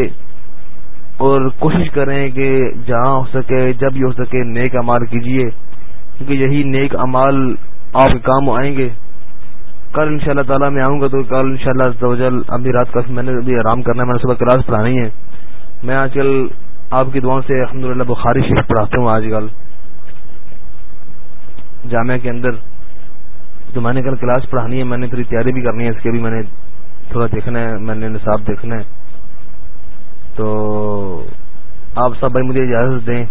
اور کوشش کریں کہ جہاں ہو سکے جب بھی ہو سکے نیک امال کیجئے کیونکہ یہی نیک امال آپ کے کام آئیں گے کل ان شاء اللہ تعالیٰ میں آؤں گا تو کل ان شاء اللہ ابھی رات کا میں نے آرام کرنا ہے میں نے صبح کلاس پڑھانی ہے میں آج کل آپ کی دعاؤں سے الحمد للہ بخاری شریف پڑھاتا ہوں آج کل جامعہ کے اندر تو میں نے کل کلاس پڑھانی ہے میں نے تھوڑی تیاری بھی کرنی ہے اس کے بھی میں نے تھوڑا دیکھنا ہے میں نے نصاب دیکھنا ہے تو آپ سب بھائی مجھے اجازت دیں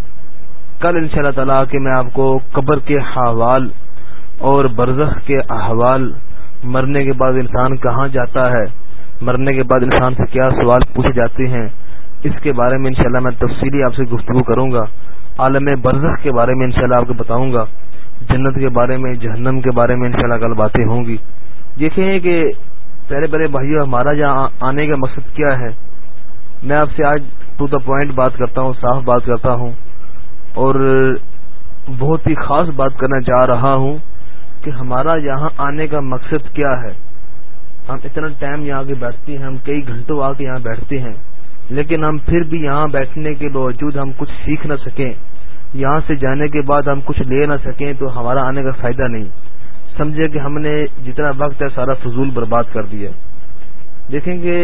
کل ان شاء اللہ تعالیٰ کہ میں آپ کو قبر کے حوال اور برزخ کے احوال مرنے کے بعد انسان کہاں جاتا ہے مرنے کے بعد انسان سے کیا سوال پوچھے جاتے ہیں اس کے بارے میں انشاءاللہ میں تفصیلی آپ سے گفتگو کروں گا عالم برزخ کے بارے میں انشاءاللہ آپ کو بتاؤں گا جنت کے بارے میں جہنم کے بارے میں انشاءاللہ کل باتیں ہوں گی دیکھیں کہ پہلے پہلے بھائیو ہمارا یہاں آنے کا مقصد کیا ہے میں آپ سے آج ٹو دا پوائنٹ بات کرتا ہوں صاف بات کرتا ہوں اور بہت ہی خاص بات کرنا چاہ رہا ہوں کہ ہمارا یہاں آنے کا مقصد کیا ہے ہم اتنا ٹائم یہاں آ کے بیٹھتے ہیں ہم کئی گھنٹوں آ کے یہاں بیٹھتے ہیں لیکن ہم پھر بھی یہاں بیٹھنے کے باوجود ہم کچھ سیکھ نہ سکیں یہاں سے جانے کے بعد ہم کچھ لے نہ سکیں تو ہمارا آنے کا فائدہ نہیں سمجھے کہ ہم نے جتنا وقت ہے سارا فضول برباد کر دیا دیکھیں کہ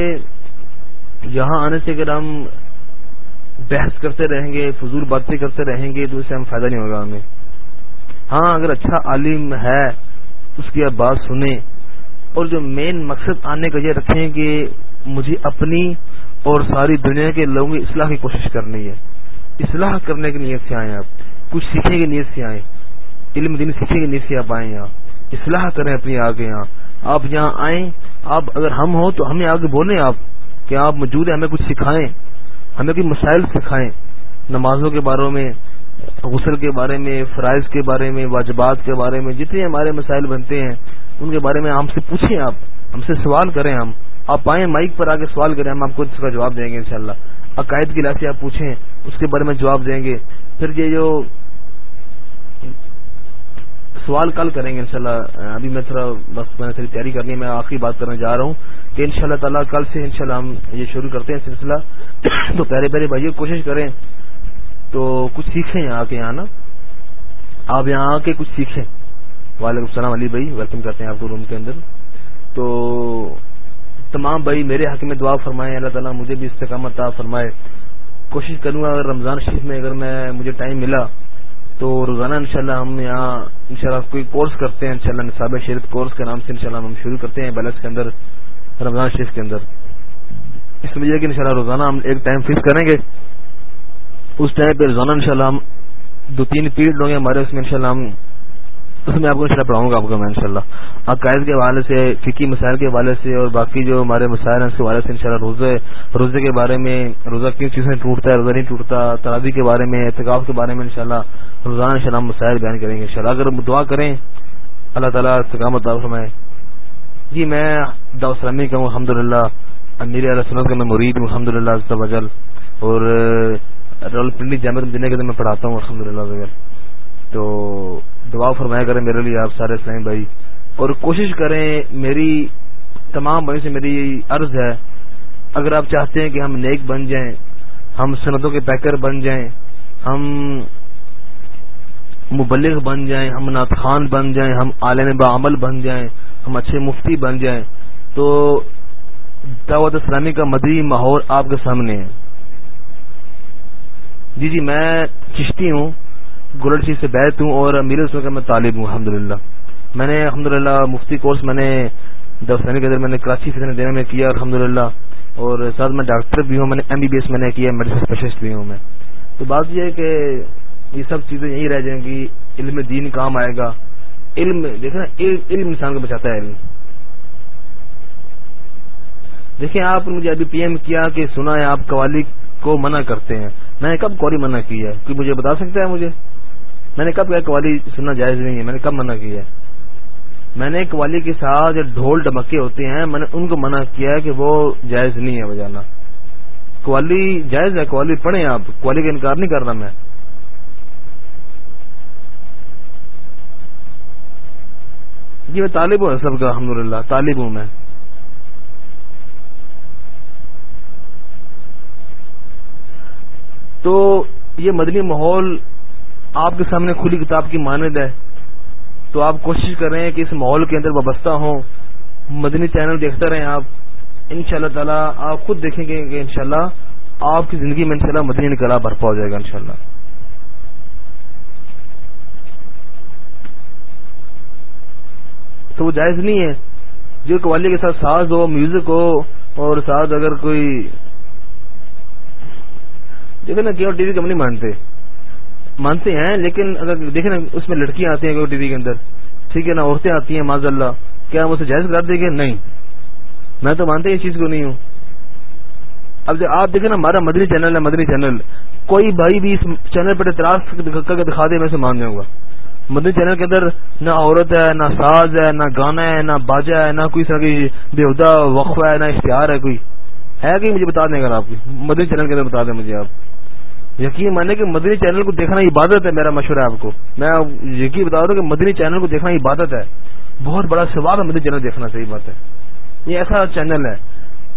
یہاں آنے سے اگر ہم بحث کرتے رہیں گے فضول باتیں کرتے رہیں گے تو اس سے ہم فائدہ نہیں ہوگا ہمیں ہاں اگر اچھا عالم ہے اس کی آپ بات سنیں اور جو مین مقصد آنے کا یہ رکھیں کہ مجھے اپنی اور ساری دنیا کے لوگوں کی اصلاح کی کوشش کرنی ہے اصلاح کرنے کی نیت سے آئے آپ کچھ سیکھنے کی نیت سے آئے علم دن سیکھنے کی نیت سے آپ آئے یہاں اصلاح کریں اپنی آگے یہاں آپ یہاں آئیں آپ اگر ہم ہوں تو ہمیں آگے بولیں آپ کہ آپ موجود ہیں ہمیں کچھ سکھائیں ہمیں کچھ مسائل سکھائیں نمازوں کے بارے میں غسل کے بارے میں فرائض کے بارے میں واجبات کے بارے میں جتنے ہمارے مسائل بنتے ہیں ان کے بارے میں ہم سے پوچھیں آپ ہم سے سوال کریں ہم آپ آئیں مائک پر آ کے سوال کریں ہم آپ کو اس کا جواب دیں گے انشاءاللہ شاء عقائد کی لاسی آپ پوچھیں اس کے بارے میں جواب دیں گے پھر یہ جو سوال کل کریں گے انشاءاللہ ابھی میں تھوڑا بس میں نے تیاری کرنی ہے میں آخری بات کرنے جا رہا ہوں کہ انشاءاللہ شاء تعالیٰ کل سے انشاءاللہ ہم یہ شروع کرتے ہیں سلسلہ تو پہلے پہلے بھائی کوشش کریں تو کچھ سیکھیں یہاں کے یہاں نا آپ یہاں آ کے کچھ سیکھیں وعلیکم السلام علی بھائی ویلکم کرتے ہیں آپ کو روم کے اندر تو تمام بھائی میرے حق میں دعا فرمائے اللہ تعالیٰ مجھے بھی استقامت عطا فرمائے کوشش کروں گا اگر رمضان شریف میں اگر میں مجھے ٹائم ملا تو روزانہ انشاءاللہ ہم یہاں انشاءاللہ کوئی کورس کرتے ہیں انشاءاللہ شاء اللہ نصاب شریف کورس کے نام سے انشاءاللہ ہم شروع کرتے ہیں بیلس کے اندر رمضان شریف کے اندر اس لیے روزانہ ہم ایک ٹائم فکس کریں گے اس ٹائم پہ روزانہ انشاءاللہ ہم دو تین پیریڈ لوگ ہیں ہمارے اس میں انشاءاللہ ہم اس میں آپ کو ان شاء اللہ پڑھاؤں گا آپ کو میں ان شاء اللہ عقائد کے حوالے سے فکی مسائل کے حوالے سے اور باقی جو ہمارے مسائل ہیں اس کے حوالے سے روزے روزے کے بارے میں روزہ کن چیزیں ٹوٹتا ہے روزہ نہیں ٹوٹتا ترابی کے بارے میں احتکاب کے بارے میں روزانہ مسائل بیان کریں گے اگر دعا کریں اللہ تعالیٰ میں جی میں داسلامی کا ہوں الحمد للہ امیر علیہ سمت کا میں مرید ہوں الحمد للہ اور رول پنڈی جامع مدینہ کے دن میں پڑھاتا ہوں الحمد للہ تو دعا فرمایا کریں میرے لیے آپ سارے اسلام بھائی اور کوشش کریں میری تمام بھائی سے میری عرض ہے اگر آپ چاہتے ہیں کہ ہم نیک بن جائیں ہم سنتوں کے پیکر بن جائیں ہم مبلغ بن جائیں ہم نات خان بن جائیں ہم عالم بعمل بن جائیں ہم اچھے مفتی بن جائیں تو دعوت اسلامی کا مدری ماحول آپ کے سامنے ہے جی جی میں چشتی ہوں شیخ سے بیٹھ ہوں اور میرے اس وقت میں طالب ہوں الحمد میں نے الحمد مفتی کورس میں نے دس سال کے اندر میں نے کراچی دینے میں کیا الحمد اور ساتھ میں ڈاکٹر بھی ہوں میں نے ایم بی بی ایس میں نے کیا میڈیکل اسپیشلسٹ بھی ہوں میں تو بات یہ ہے کہ یہ سب چیزیں یہی رہ جائیں گی علم دین کام آئے گا علم دیکھنا علم انسان کو بچاتا ہے علم دیکھیں آپ نے مجھے ابھی پی ایم کیا کہ سنا ہے آپ قوالی کو منع کرتے ہیں میں نے کب قوری منع کی ہے کوئی مجھے بتا سکتا ہے مجھے میں نے کب کیا قوالی سننا جائز نہیں ہے میں نے کب منع کیا ہے میں نے قوالی کے ساتھ جو ڈھول ڈمکے ہوتے ہیں میں نے ان کو منع کیا ہے کہ وہ جائز نہیں ہے بجانا قوالی جائز ہے قوالی پڑھیں آپ قوالی کا انکار نہیں کر رہا میں جی میں طالب ہوں سب کا الحمد للہ طالب ہوں میں تو یہ مدنی ماحول آپ کے سامنے کھلی کتاب کی مانند ہے تو آپ کوشش کر رہے ہیں کہ اس ماحول کے اندر وابستہ ہوں مدنی چینل دیکھتا رہیں آپ ان شاء اللہ تعالیٰ آپ خود دیکھیں گے کہ ان شاء اللہ آپ کی زندگی میں ان شاء اللہ مدنی انقلاب بھرپا ہو جائے گا ان شاء اللہ تو وہ جائز نہیں ہے جو قوالی کے ساتھ ساز ہو میوزک ہو اور ساز اگر کوئی نا ٹی وی مانتے مانتے ہیں لیکن اگر دیکھیں نا اس میں لڑکیاں آتی ہیں ٹی وی کے اندر ٹھیک ہے نا عورتیں آتی ہیں ماض اللہ کیا ہم اسے جائز کرا دیں گے نہیں میں تو مانتے اس چیز کو نہیں ہوں اب آپ دیکھیں نا ہمارا مدری چینل ہے مدری چینل کوئی بھائی بھی اس چینل پر اعتراض کر کے دکھا دے میں اسے مان جاؤں گا مدری چینل کے اندر نہ عورت ہے نہ ساز ہے نہ گانا ہے نہ باجا ہے نہ کوئی سر بے عدا وقفہ نہ اشتہار ہے کوئی ہے کہ مجھے بتا دیں اگر آپ کی مدنی چینل کے اندر بتا دیں مجھے آپ یقین مانے کہ مدنی چینل کو دیکھنا عبادت ہے میرا مشورہ ہے آپ کو میں یقین بتا دوں کہ مدنی چینل کو دیکھنا عبادت ہے بہت بڑا سوال ہے مدنی چینل دیکھنا صحیح بات ہے یہ ایسا چینل ہے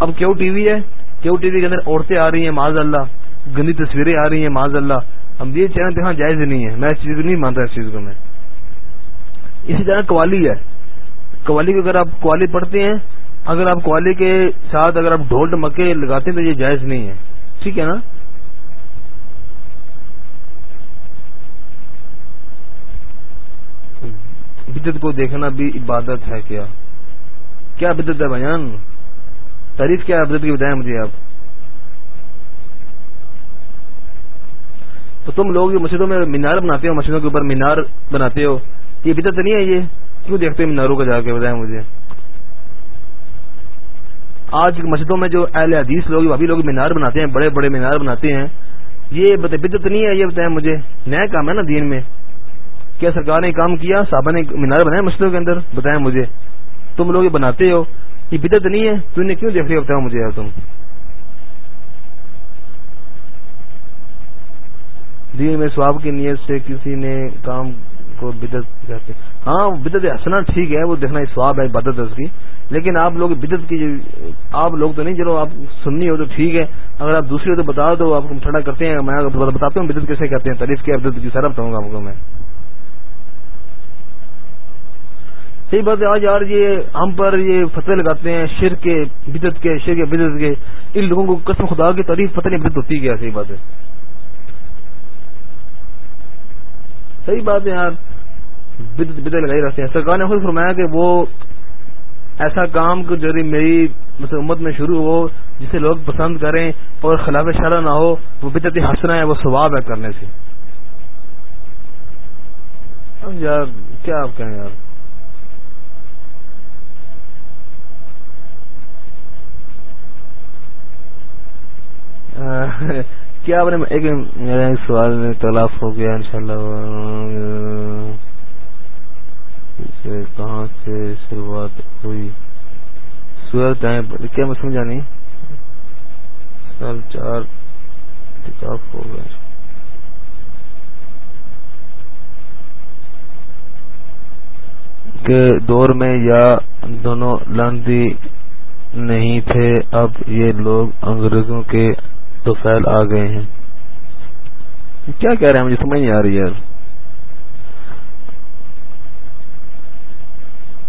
اب کیو ٹی وی ہے کیو ٹی وی کے اندر عورتیں آ رہی ہیں معاذ اللہ گندی تصویریں آ رہی ہیں ماض اللہ ہم یہ چینل دیکھنا جائز نہیں ہے میں اس چیز کو نہیں مانتا اس چیز کو میں اسی طرح قوالی ہے قوالی کو اگر آپ قوالی پڑھتے ہیں اگر آپ کوالی کے ساتھ اگر آپ ڈھول مکے لگاتے ہیں تو یہ جائز نہیں ہے ٹھیک ہے نا بدت کو دیکھنا بھی عبادت ہے کیا کیا بدت ہے بجان تعریف کیا بدت کی بتائیں مجھے آپ تو تم لوگ یہ مسجدوں میں مینار بناتے ہو مسجدوں کے اوپر مینار بناتے ہو یہ بدت نہیں ہے یہ کیوں دیکھتے میناروں کا جا کے بتائیں مجھے آج مسجدوں میں جو اہل حدیث لوگ ابھی لوگ مینار بناتے ہیں بڑے بڑے مینار بناتے ہیں یہ بدت نہیں ہے یہ بتایا مجھے نیا کام ہے نا دین میں کیا سرکار نے کام کیا نے مینار بنایا مسجدوں کے اندر بتایا مجھے تم لوگ یہ بناتے ہو یہ بدت نہیں ہے تم نے کیوں دیکھ لیا بتاؤ مجھے تم دین میں سواب کی نیت سے کسی نے کام کو بدت کہتے ہیں ہاں بدت ہنسنا ٹھیک ہے وہ دیکھنا سواب ہے بدت اس کی لیکن آپ لوگ بدت کی آپ لوگ تو نہیں چلو آپ سننی ہو تو ٹھیک ہے اگر آپ دوسری ہو تو بتا دو آپ کو میں بتاتا ہوں بدت کیسے کہتے ہیں تعریف کیا سارا بتاؤں گا آپ کو میں صحیح بات ہے آج یار یہ ہم پر یہ فتح لگاتے ہیں شیر کے بدت کے شیر کے بدت کے ان لوگوں کو قسم خدا کی تعریف پتہ نہیں ہوتی صحیح بات ہے صحیح بات ہے یار بدل لگائی رکھتے ہیں سرکار نے خود فرمایا کہ وہ ایسا کام جو میری امت میں شروع ہو جسے لوگ پسند کریں اور خلاف شرح نہ ہو وہ بدت ہنسنا ہے وہ ثواب ہے کرنے سے یار کیا آپ کہیں یار کیا آپ نے ایک سوال میں تلاف ہو گیا ان شاء اللہ سے کہاں سے شروعات ہوئی سورت کیا میں سمجھا نہیں سال چار ہو گئے کے دور میں یا دونوں نہیں تھے اب یہ لوگ انگریزوں کے فیل آ گئے ہیں کیا کہہ رہے ہیں مجھے سمجھ نہیں آ رہی یار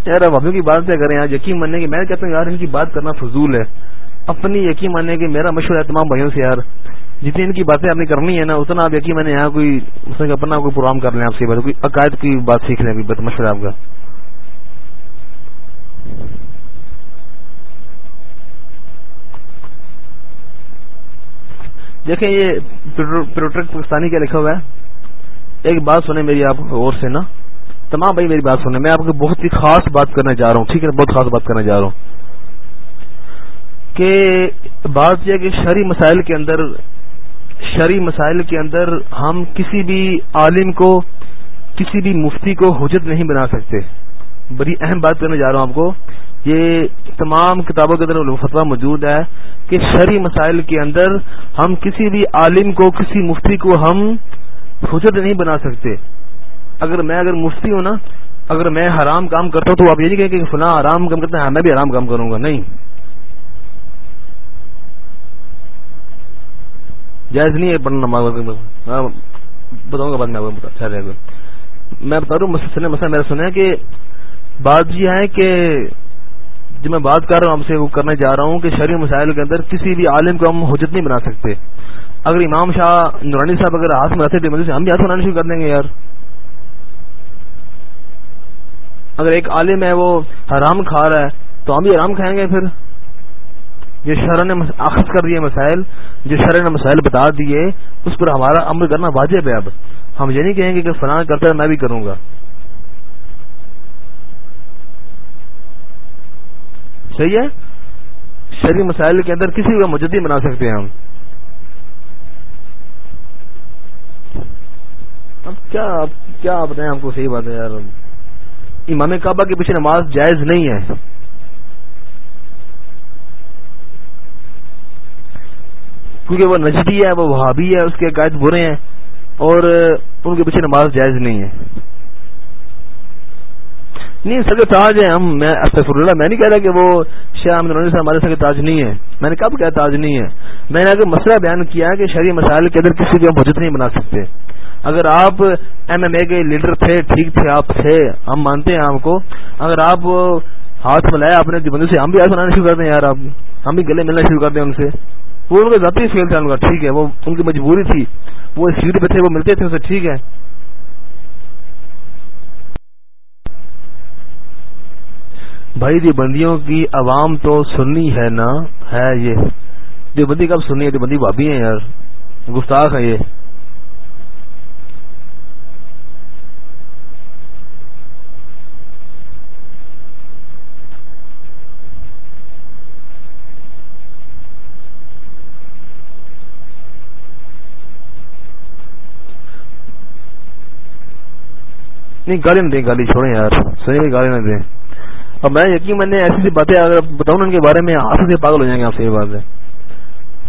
یار کی بات کیا کریں یار یار ان کی بات کرنا فضول ہے اپنی یقین ماننے کی میرا مشورہ ہے تمام بھائیوں سے یار جتنی ان کی باتیں آپ نے کرنی ہے نا اتنا آپ یقین نے یہاں کوئی کوئی اپنا پروگرام کر لیں سے کوئی عقائد کی بات سیکھ لیں مشورہ آپ کا دیکھیں یہ پروٹیکٹ پاکستانی کیا لکھا ہوا ہے ایک بات سنیں میری آپ غور سے نا تمام بھائی میری بات سننے میں آپ کو بہت ہی خاص بات کرنا چاہ رہا ہوں ٹھیک ہے بہت خاص بات کرنا چاہ رہا ہوں کہ بات یہ کہ شہری مسائل کے اندر شہری مسائل کے اندر ہم کسی بھی عالم کو کسی بھی مفتی کو حجت نہیں بنا سکتے بڑی اہم بات کرنے جا رہا ہوں آپ کو یہ تمام کتابوں کے اندر فتویٰ موجود ہے کہ شہری مسائل کے اندر ہم کسی بھی عالم کو کسی مفتی کو ہم حجت نہیں بنا سکتے اگر میں اگر مفتی ہوں نا اگر میں حرام کام کرتا ہوں تو آپ یہ نہیں کہیں کہ فلاں آرام کام کرتا ہے میں بھی آرام کام کروں گا نہیں جائز نہیں ہے پڑھنا بتاؤں گا بعد میں اچھا مسئلہ میں میرا سنا ہے کہ بات یہ ہے کہ جو میں بات کر رہا ہوں آپ سے وہ کرنے جا رہا ہوں کہ شہری مسائل کے اندر کسی بھی عالم کو ہم حجت نہیں بنا سکتے اگر امام شاہ نورانی صاحب اگر ہاتھ میں رہتے ہم بھی ہاتھ بنانا شروع کر دیں گے یار اگر ایک عالم ہے وہ حرام کھا رہا ہے تو ہم بھی حرام کھائیں گے پھر جو شرح نے آخذ کر دیے مسائل جو شرح نے مسائل بتا دیے اس پر ہمارا عمل کرنا واجب ہے اب ہم یہ نہیں کہیں گے کہ فلاں کرتا ہے میں بھی کروں گا صحیح ہے شہری مسائل کے اندر کسی کو مجدی بنا سکتے ہیں ہم اب کیا بتائیں آپ کو صحیح بات ہے یار امام کعبہ کے پیچھے نماز جائز نہیں ہے کیونکہ وہ نجدی ہے وہ وہابی ہے اس کے عقائد برے ہیں اور ان کے پیچھے نماز جائز نہیں ہے نہیں سگ تاج ہے ہم میں اللہ میں نہیں کہہ رہا کہ وہ شاہ احمد صاحب ہمارے سگ تاج نہیں ہے میں نے کب کہا تاج نہیں ہے میں نے اگر مسئلہ بیان کیا کہ شہری مسائل کے اندر کسی کو ہم بجٹ نہیں بنا سکتے اگر آپ ایم ایم اے کے لیڈر تھے ٹھیک تھے آپ تھے ہم مانتے ہیں آپ کو اگر آپ ہاتھ ملایا اپنے بندے سے ہم بھی ہاتھ ملانا شروع کر دیں یار آپ ہم بھی گلے ملنا شروع کر دیں ان سے وہ ان کا ذاتی فیل تھا ان کا ٹھیک ہے وہ ان کی مجبوری تھی وہ سیٹ پہ تھے وہ ملتے تھے ان سے ٹھیک ہے بھائی دی بندیوں کی عوام تو سنی ہے نا ہے یہ دیوبندی کب سنی ہے دیوبندی بھابی ہیں یار گستاخ ہے یہ نہیں گالی نہ دیں گالی چھوڑیں یار گالی نہ دیں اب میں یقین میں نے ایسی سی باتیں اگر بتاؤں ان کے بارے میں آسان سے پاگل ہو جائیں گے آپ سے یہ بات ہے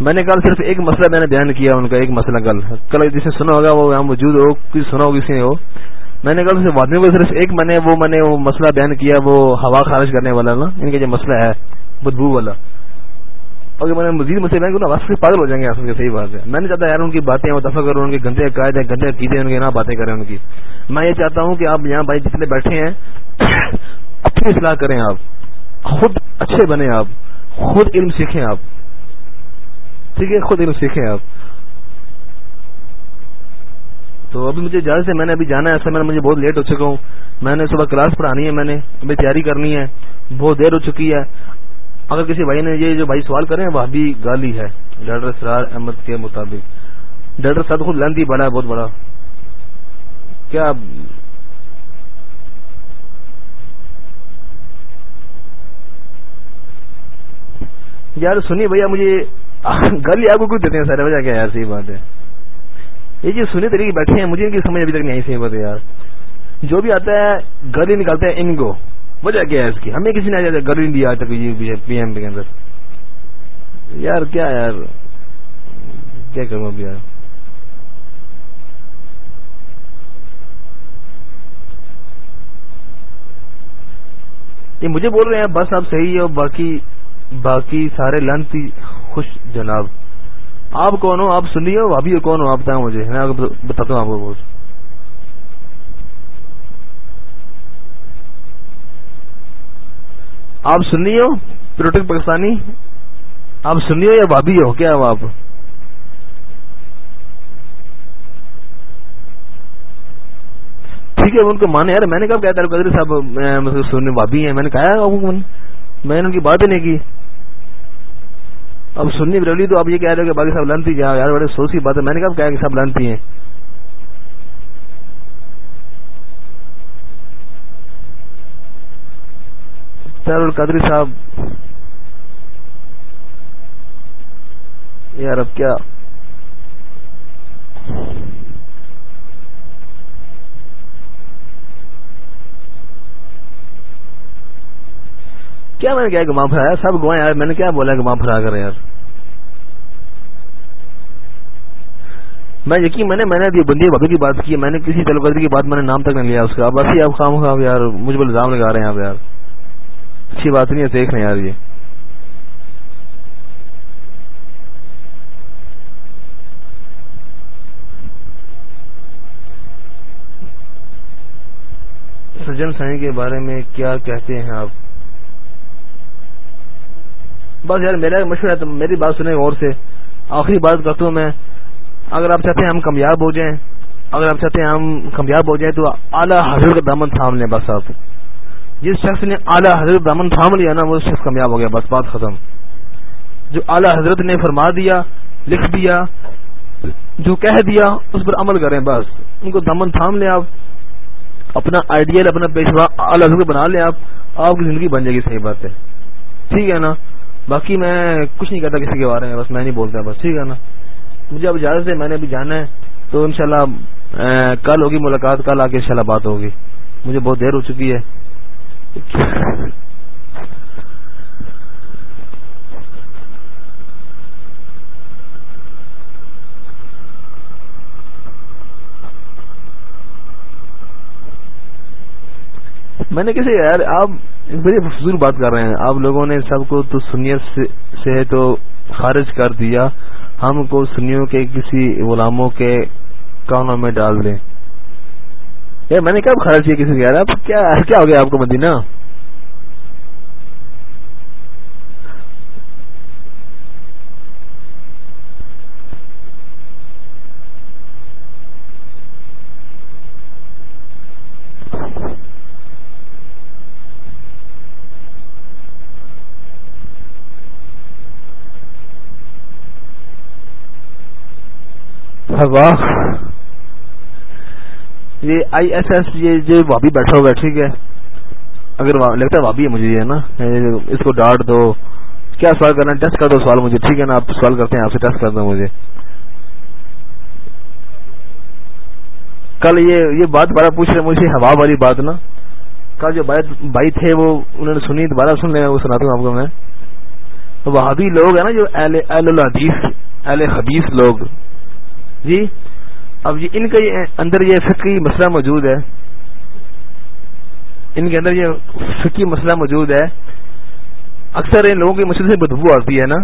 میں نے کل صرف ایک مسئلہ میں نے بیان کیا ان کا ایک مسئلہ کل کل جس نے سنا ہوگا وہ یہاں موجود ہو کسی سنا ہو کسی نے ہو میں نے کل بات کو صرف ایک میں نے وہ میں نے وہ مسئلہ بیان کیا وہ ہوا خارج کرنے والا نا ان کا جو مسئلہ ہے بدبو والا میں نے مزید مسئلہ میں نے چاہتا یار ان کی باتیں کروں ان کے گندے قائد ہیں گندے عقیدے ان کے نہ باتیں کریں ان کی میں یہ چاہتا ہوں کہ آپ یہاں بھائی جتنے بیٹھے ہیں اچھی اصلاح کریں آپ خود اچھے بنے آپ خود علم سیکھیں آپ ٹھیک ہے خود علم سیکھیں آپ تو ابھی مجھے جانے سے میں نے ابھی جانا ہے ایسا میں مجھے بہت لیٹ ہو چکا ہوں میں نے صبح کلاس پڑھانی ہے میں نے ابھی تیاری کرنی ہے بہت دیر ہو چکی ہے اگر کسی بھائی نے یہ جو بھائی سوال کرے وہ گالی ہے ڈاکٹر سرار احمد کے مطابق ڈاکٹر سرد خود لیندی ہی بڑا بہت بڑا کیا یار سنی بھیا مجھے آگے ہی آپ کو دیتے وجہ کیا یار صحیح بات ہے یہ جو سنی طریقے بیٹھے ہیں مجھے ان کی سمجھ ابھی تک نہیں آئی صحیح بات ہے یار جو بھی آتا ہے گلی نکالتے ہیں ان کو وجہ کیا ہے اس کی ہمیں کسی نے آج تک پی ایم کے اندر یار کیا یار کیا کروں یار یہ مجھے بول رہے ہیں بس آپ صحیح اور باقی باقی سارے لنت تھی خوش جناب آپ کون ہو آپ سنیے ابھی کون ہو آپ بتائیں مجھے میں بتاتا ہوں آپ کو آپ سنی ہو پاکستانی آپ سنی ہو یا بھابھی ہو کیا ہو آپ ٹھیک ہے ان کو مانے یار میں نے کب کہا سننے بھابھی ہیں میں نے کہا میں نے ان کی بات ہی نہیں کی اب سننی بریلی تو آپ یہ کہہ رہے ہو کہ باقی صاحب لانتی بڑے سوچی بات ہے میں نے کب کہا کہ صاحب ہیں القدری صاحب یار اب کیا کیا میں نے کیا گما پھرایا سب گوائے میں نے کیا بولا گماں پھرا کر یار میں یقین میں نے میں نے بندی بک کی بات کی میں نے کسی تلوکری کی بات میں نے نام تک نہیں لیا اس کا بس ہی آپ خام خواب یار مجھ پر الزام لگا رہے ہیں آپ یار اچھی بات نہیں ہے دیکھ رہے کے بارے میں کیا کہتے ہیں آپ بس یار میرا مشورہ میری بات سنیں اور سے آخری بات کرتا ہوں میں اگر آپ چاہتے ہیں ہم کامیاب ہو جائیں اگر آپ چاہتے ہیں ہم کامیاب ہو جائیں تو اعلیٰ حضور دامن تھام لیں بس آپ جس شخص نے اعلیٰ حضرت دامن تھام لیا نا وہ شخص کامیاب ہو گیا بس بات ختم جو اعلیٰ حضرت نے فرما دیا لکھ دیا جو کہہ دیا اس پر عمل کریں بس ان کو دامن تھام لیں آپ اپنا آئیڈیل اپنا پیشوا اعلیٰ حضرت بنا لیں آپ آپ کی زندگی بن جائے گی صحیح بات ہے ٹھیک ہے نا باقی میں کچھ نہیں کہتا کسی کے بارے میں بس میں نہیں بولتا بس ٹھیک ہے نا مجھے اب اجازت ہے میں نے ابھی جانا ہے تو انشاءاللہ کل ہوگی ملاقات کل آ کے ان بات ہوگی مجھے بہت دیر ہو چکی ہے میں نے کسی یار آپ بڑی فضول بات کر رہے ہیں آپ لوگوں نے سب کو تو سنیت سے تو خارج کر دیا ہم کو سنیوں کے کسی غلاموں کے کانوں میں ڈال دیں میں نے کب خرچ کیا کسی یار کیا ہو گیا آپ کو مدینہ واہ یہ آئی ایس ایس یہ جو بھابھی بیٹھا ہوگا ٹھیک ہے اگر لگتا ہے بھابھی ہے مجھے یہ نا اس کو ڈانٹ دو کیا سوال کرنا ٹیسٹ کر دو سوال مجھے ٹھیک ہے نا آپ سوال کرتے ہیں آپ سے ٹیسٹ کر دو مجھے کل یہ یہ بات بارہ پوچھ رہے مجھے ہوا والی بات نا کل جو بھائی تھے وہ انہوں نے سنی دوبارہ سن لیا وہ سناتا ہوں آپ کو میں وہابی لوگ ہیں نا جو اہل اہل الحدیث اہل حدیث لوگ جی اب یہ ان کے اندر یہ فکی مسئلہ موجود ہے ان کے اندر یہ فکی مسئلہ موجود ہے اکثر ان لوگوں کی مسجد سے بدبو آتی ہے نا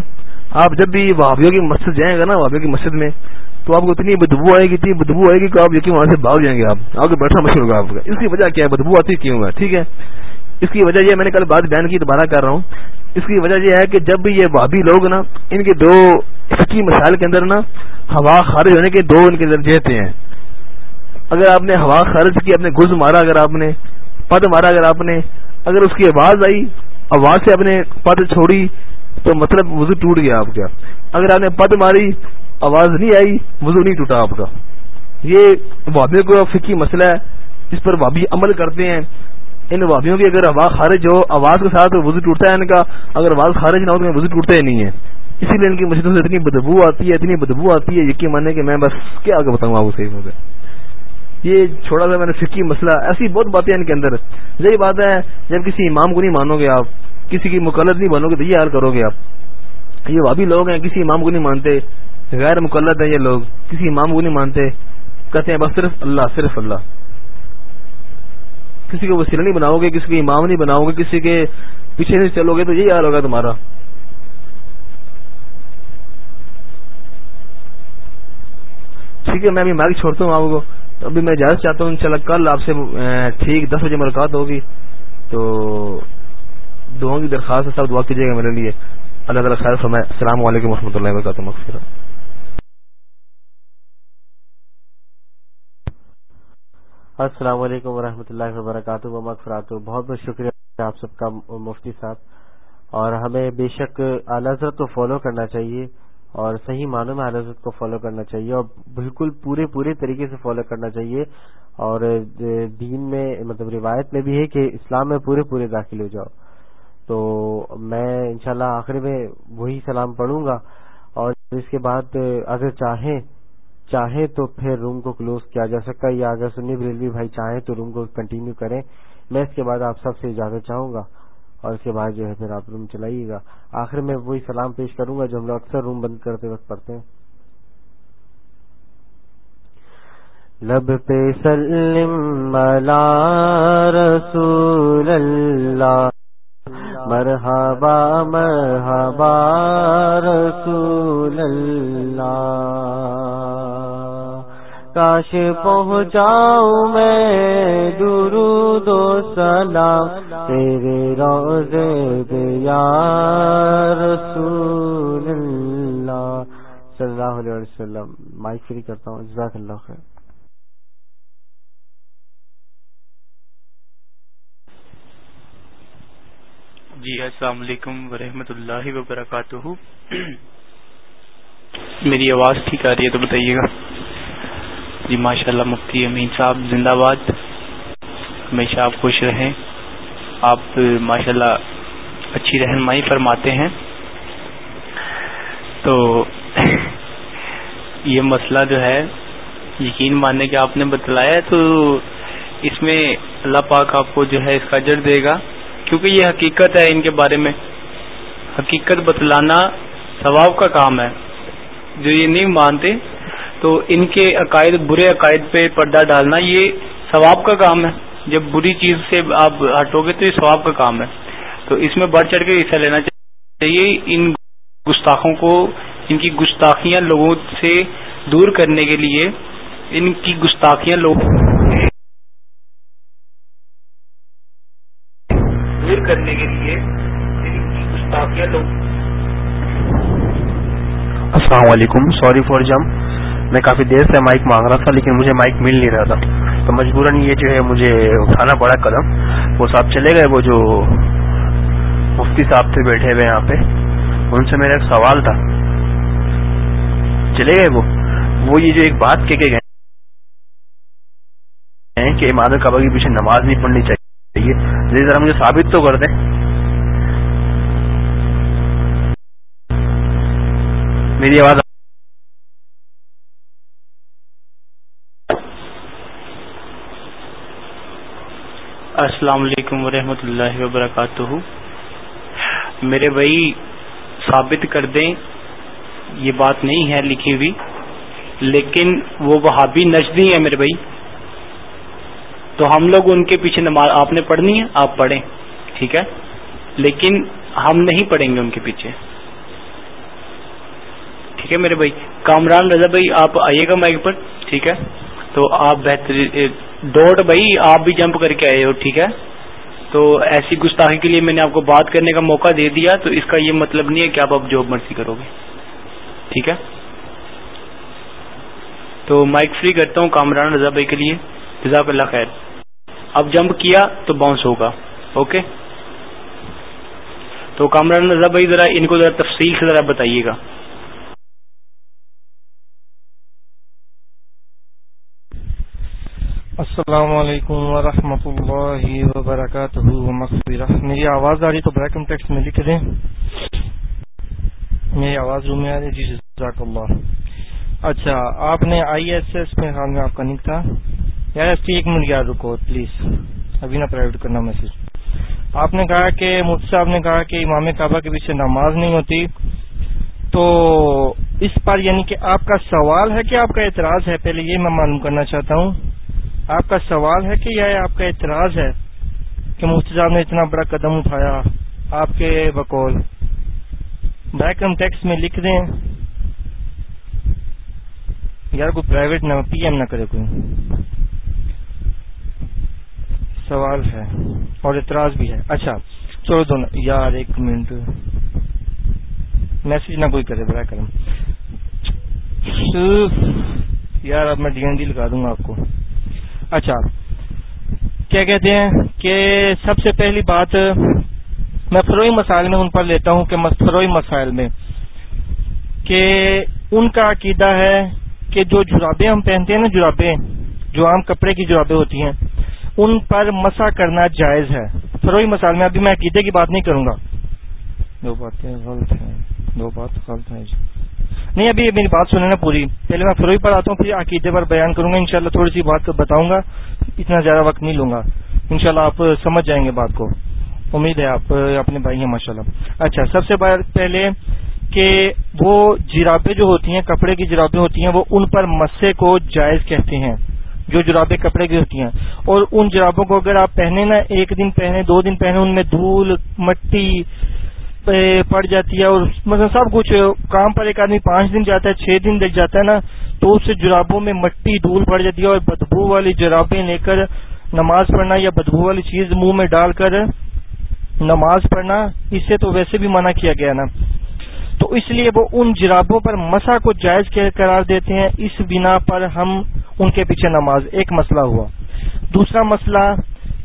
آپ جب بھی وابیوں کی مسجد جائیں گے نا وابیوں کی مسجد میں تو آپ کو اتنی بدبو آئے گی اتنی بدبو آئے گی کہ آپ یقین وہاں سے بھاگ جائیں گے آپ آگے بیٹھنا مشہور ہوگا آپ کا اس کی وجہ کیا ہے بدبو آتی کیوں ہے ٹھیک ہے اس کی وجہ یہ میں نے کل بات بیان کی دوبارہ کر رہا ہوں اس کی وجہ یہ ہے کہ جب بھی یہ بابی لوگ نا ان کے دو فکی مسائل کے اندر نا ہوا خارج ہونے کے دو ان کے اندر دیتے ہیں اگر آپ نے ہوا خارج کی اپنے گز مارا اگر آپ نے پد مارا اگر آپ نے اگر اس کی آواز آئی آواز سے آپ نے پد چھوڑی تو مطلب وضو ٹوٹ گیا آپ کا اگر آپ نے پد ماری آواز نہیں آئی وضو نہیں ٹوٹا آپ کا یہ بھابھیوں کو فکی مسئلہ ہے جس پر وابی عمل کرتے ہیں ان وابیوں کی اگر آواز خارج ہو آواز کے ساتھ وزو ٹوٹتا ہے ان کا اگر آواز خارج نہ ہو تو وزو ٹوٹتا ہی نہیں ہے اسی لیے ان کی مسجدوں سے اتنی بدبو آتی ہے اتنی بدبو آتی ہے یقین مانے کہ میں بس کیا آگے بتاؤں آپ کو صحیح یہ چھوڑا سا میں نے سکی مسئلہ ایسی بہت باتیں ان کے اندر یہی بات ہے جب کسی امام کو نہیں مانو گے آپ کسی کی مقلد نہیں مانو گے تو یہ حال کرو گے آپ یہ وابی لوگ ہیں کسی امام کو نہیں مانتے غیر مقلد ہیں یہ لوگ کسی امام کو نہیں مانتے کہتے ہیں بس صرف اللہ صرف اللہ کسی کو نہیں بناؤ گے کسی کو امام نہیں بناؤ گے کسی کے پیچھے نہیں چلو گے تو یہی حال ہوگا تمہارا ٹھیک ہے میں ابھی مائک چھوڑتا ہوں آپ کو ابھی میں اجازت چاہتا ہوں انشاءاللہ کل آپ سے ٹھیک دس بجے ملاقات ہوگی تو دونوں کی درخواست ہے دعا کیجیے گا میرے لیے اللہ تعالیٰ خیر السلام علیکم و رحمۃ اللہ وبرکاتہ السلام علیکم ورحمۃ اللہ وبرکاتہ فراتو بہت بہت شکریہ آپ سب کا مفتی صاحب اور ہمیں بے شک اعلی حضرت کو فالو کرنا چاہیے اور صحیح معنوں میں اعلی حضرت کو فالو کرنا چاہیے اور بالکل پورے پورے طریقے سے فالو کرنا چاہیے اور دین میں مطلب روایت میں بھی ہے کہ اسلام میں پورے پورے داخل ہو جاؤ تو میں انشاءاللہ شاء میں وہی سلام پڑھوں گا اور اس کے بعد اگر چاہیں چاہیں تو پھر روم کو کلوز کیا جا سکتا ہے یا اگر سنی بریلوی بھائی چاہیں تو روم کو کنٹینیو کریں میں اس کے بعد آپ سب سے اجازت چاہوں گا اور اس کے بعد جو ہے پھر آپ روم چلائیے گا آخر میں وہی سلام پیش کروں گا جو ہم لوگ اکثر روم بند کرتے وقت پڑھتے ہیں لب پہ سلم رسول رسول اللہ اللہ مرحبا مرحبا کاش پہنچاؤں میں درو دو سلام تیرے روزے دے یا رسول اللہ صلی اللہ علیہ وسلم مائک فری کرتا ہوں جزاک اللہ خیر جی السلام علیکم ورحمۃ اللہ وبرکاتہ میری آواز ٹھیک آ رہی ہے تو بتائیے گا جی ماشاء اللہ مفتی امین صاحب زندہ باد ہمیشہ آپ خوش رہیں آپ ماشاء اللہ اچھی رہنمائی فرماتے ہیں تو یہ مسئلہ جو ہے یقین ماننے کے آپ نے بتلایا تو اس میں اللہ پاک آپ کو جو ہے اس کا جڑ دے گا کیونکہ یہ حقیقت ہے ان کے بارے میں حقیقت بتلانا ثواب کا کام ہے جو یہ نہیں مانتے تو ان کے عقائد برے عقائد پہ پردہ ڈالنا یہ ثواب کا کام ہے جب بری چیز سے آپ ہٹو گے تو یہ ثواب کا کام ہے تو اس میں بڑھ چڑھ کے حصہ لینا چاہیے ان گستاخوں کو ان کی گستاخیاں لوگوں سے دور کرنے کے لیے ان کی گستاخیاں لوگوں دور کرنے کے لیے السلام علیکم سوری فار جمپ میں کافی دیر سے مائک مانگ رہا تھا لیکن مجھے مائک مل نہیں رہا تھا تو مجبوراً یہ جو ہے مجھے اٹھانا پڑا قدم وہ صاحب چلے گئے وہ جو مفتی صاحب تھے بیٹھے ہوئے یہاں پہ ان سے میرا ایک سوال تھا چلے گئے وہ وہ یہ جو ایک بات کہہ کے گئے کہ امام کعبہ کے پیچھے نماز نہیں پڑھنی چاہیے جی ذرا مجھے ثابت تو کر دیں میری آواز السلام علیکم ورحمۃ اللہ وبرکاتہ میرے بھائی ثابت کر دیں یہ بات نہیں ہے لکھی ہوئی لیکن وہ وہابی نچدی ہیں میرے بھائی تو ہم لوگ ان کے پیچھے نماز آپ نے پڑھنی ہے آپ پڑھیں ٹھیک ہے لیکن ہم نہیں پڑھیں گے ان کے پیچھے ٹھیک ہے میرے بھائی کامران رضا بھائی آپ آئیے گا مائک پر ٹھیک ہے تو آپ بہتری ڈوٹ بھائی آپ بھی جمپ کر کے آئے ہو ٹھیک ہے تو ایسی گستاخی کے لیے میں نے آپ کو بات کرنے کا موقع دے دیا تو اس کا یہ مطلب نہیں ہے کہ آپ اب جاب مرضی کرو گے ٹھیک ہے تو مائک فری کرتا ہوں کامران رضا بھائی کے لیے جزاک اللہ خیر اب جمپ کیا تو باؤنس ہوگا اوکے تو کامران رضا بھائی ذرا ان کو ذرا تفصیل سے ذرا بتائیے گا السلام علیکم ورحمۃ اللہ وبرکاتہ میری آواز آ رہی تو بریکم ٹیکس میں لکھ دیں میری آواز روم میں آ رہی جی جزاک اللہ اچھا آپ نے آئی ایس ایس میں خیال میں آپ کا تھا یار ایس ٹی ایک منٹ یاد رکو پلیز ابھی نہ پرائیویٹ کرنا میسج آپ نے کہا کہ مجھ سے آپ نے کہا کہ امام کعبہ کے پیچھے نماز نہیں ہوتی تو اس پر یعنی کہ آپ کا سوال ہے کہ آپ کا اعتراض ہے پہلے یہ میں معلوم کرنا چاہتا ہوں آپ کا سوال ہے کہ یا آپ کا اعتراض ہے کہ مفتی صاحب نے اتنا بڑا قدم اٹھایا آپ کے بیک ہم ٹیکس میں لکھ دیں یار کوئی پرائیویٹ نہ پی ایم نہ کرے کوئی سوال ہے اور اعتراض بھی ہے اچھا چلو یار ایک منٹ میسج نہ کوئی کرے کرم یار اب میں ڈی این ڈی لگا دوں گا آپ کو اچھا کیا کہتے ہیں کہ سب سے پہلی بات میں فروئی مسائل میں ان پر لیتا ہوں کہ فروئی مسائل میں کہ ان کا عقیدہ ہے کہ جو جرابے ہم پہنتے ہیں نا جرابے جو عام کپڑے کی جرابے ہوتی ہیں ان پر مسا کرنا جائز ہے فروئی مسائل میں ابھی میں عقیدے کی بات نہیں کروں گا دو باتیں غلط ہیں دو بات غلط ہیں جی نہیں ابھی میری بات سنیں نا پوری پہلے میں فروئی پر آتا ہوں پھر عقیدے پر بیان کروں گا انشاءاللہ تھوڑی سی بات بتاؤں گا اتنا زیادہ وقت نہیں لوں گا انشاءاللہ شاء آپ سمجھ جائیں گے بات کو امید ہے آپ اپنے بھائی ہیں ماشاءاللہ اچھا سب سے پہلے کہ وہ جرابیں جو ہوتی ہیں کپڑے کی جرابیں ہوتی ہیں وہ ان پر مسے کو جائز کہتے ہیں جو جرابیں کپڑے کی ہوتی ہیں اور ان جرابوں کو اگر آپ پہنے نا ایک دن پہنے دو دن پہنے ان میں دھول مٹی پڑ جاتی ہے اور مثلا سب کچھ کام پر ایک آدمی پانچ دن جاتا ہے چھ دن لگ جاتا ہے نا تو اس سے جرابوں میں مٹی دھول پڑ جاتی ہے اور بدبو والی جرابیں لے کر نماز پڑھنا یا بدبو والی چیز منہ میں ڈال کر نماز پڑھنا اس سے تو ویسے بھی منع کیا گیا نا تو اس لیے وہ ان جرابوں پر مسا کو جائز قرار دیتے ہیں اس بنا پر ہم ان کے پیچھے نماز ایک مسئلہ ہوا دوسرا مسئلہ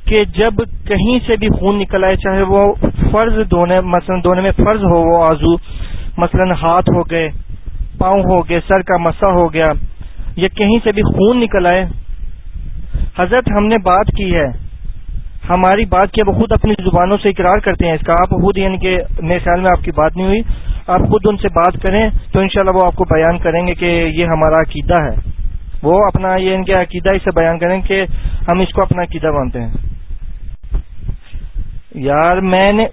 کہ جب کہیں سے بھی خون نکل آئے چاہے وہ فرض مثلاً دھونے میں فرض ہو وہ آزو مثلا ہاتھ ہو گئے پاؤں ہو گئے سر کا مسا ہو گیا یا کہیں سے بھی خون نکل آئے حضرت ہم نے بات کی ہے ہماری بات کی وہ خود اپنی زبانوں سے اقرار کرتے ہیں اس کا آپ خود یعنی کہ میرے خیال میں آپ کی بات نہیں ہوئی آپ خود ان سے بات کریں تو انشاءاللہ وہ آپ کو بیان کریں گے کہ یہ ہمارا عقیدہ ہے وہ اپنا یہ ان کے عقیدہ اسے بیان کریں کہ ہم اس کو اپنا عقیدہ مانتے ہیں یار میں نے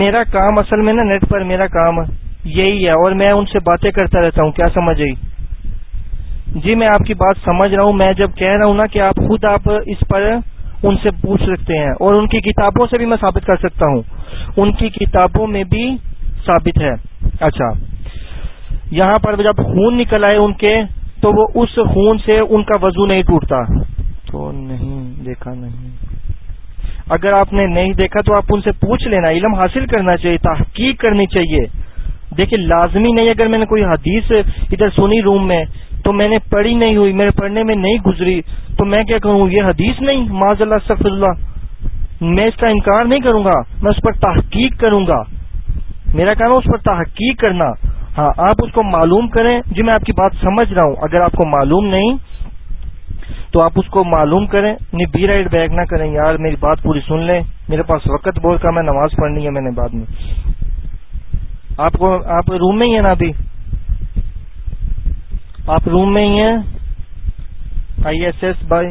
میرا کام اصل میں نا نیٹ پر میرا کام یہی ہے اور میں ان سے باتیں کرتا رہتا ہوں کیا سمجھ گئی جی میں آپ کی بات سمجھ رہا ہوں میں جب کہہ رہا ہوں نا کہ آپ خود آپ اس پر ان سے پوچھ سکتے ہیں اور ان کی کتابوں سے بھی میں ثابت کر سکتا ہوں ان کی کتابوں میں بھی ثابت ہے اچھا یہاں پر جب خون نکل آئے ان کے تو وہ اس خون سے ان کا وضو نہیں ٹوٹتا تو نہیں دیکھا نہیں اگر آپ نے نہیں دیکھا تو آپ ان سے پوچھ لینا علم حاصل کرنا چاہیے تحقیق کرنی چاہیے دیکھیں لازمی نہیں اگر میں نے کوئی حدیث ادھر سنی روم میں تو میں نے پڑھی نہیں ہوئی میرے پڑھنے میں نہیں گزری تو میں کیا کہوں یہ حدیث نہیں اللہ اللہ میں اس کا انکار نہیں کروں گا میں اس پر تحقیق کروں گا میرا کہنا اس پر تحقیق کرنا ہاں آپ اس کو معلوم کریں جی میں آپ کی بات سمجھ رہا ہوں اگر آپ کو معلوم نہیں تو آپ اس کو معلوم کریں بی رائڈ بیک نہ کریں یار میری بات پوری سن لیں میرے پاس وقت بہت کم ہے نماز پڑھنی ہے میں نے بعد میں آپ کو آپ روم میں ہی ہیں نا ابھی آپ روم میں ہی ہیں آئی ایس ایس بائی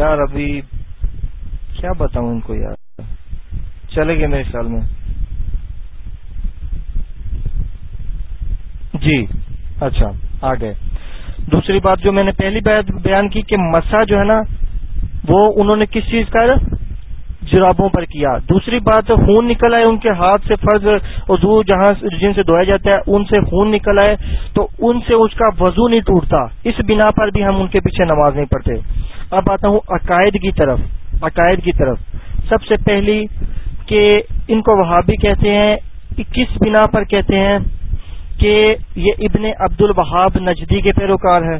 یار ابھی کیا بتاؤں ان کو یار چلے گئے میرے خیال میں جی اچھا آ گئے دوسری بات جو میں نے پہلی بیان کی کہ مسا جو ہے نا وہ انہوں نے کس چیز کا جرابوں پر کیا دوسری بات خون نکل آئے ان کے ہاتھ سے فرض وضو جہاں جن سے دھویا جاتا ہے ان سے خون نکل آئے تو ان سے اس کا وضو نہیں ٹوٹتا اس بنا پر بھی ہم ان کے پیچھے نماز نہیں پڑھتے اب آتا ہوں عقائد کی طرف عقائد کی طرف سب سے پہلی کہ ان کو وہابی کہتے ہیں کس بنا پر کہتے ہیں کہ یہ ابن عبد الوہاب نجدی کے پیروکار ہے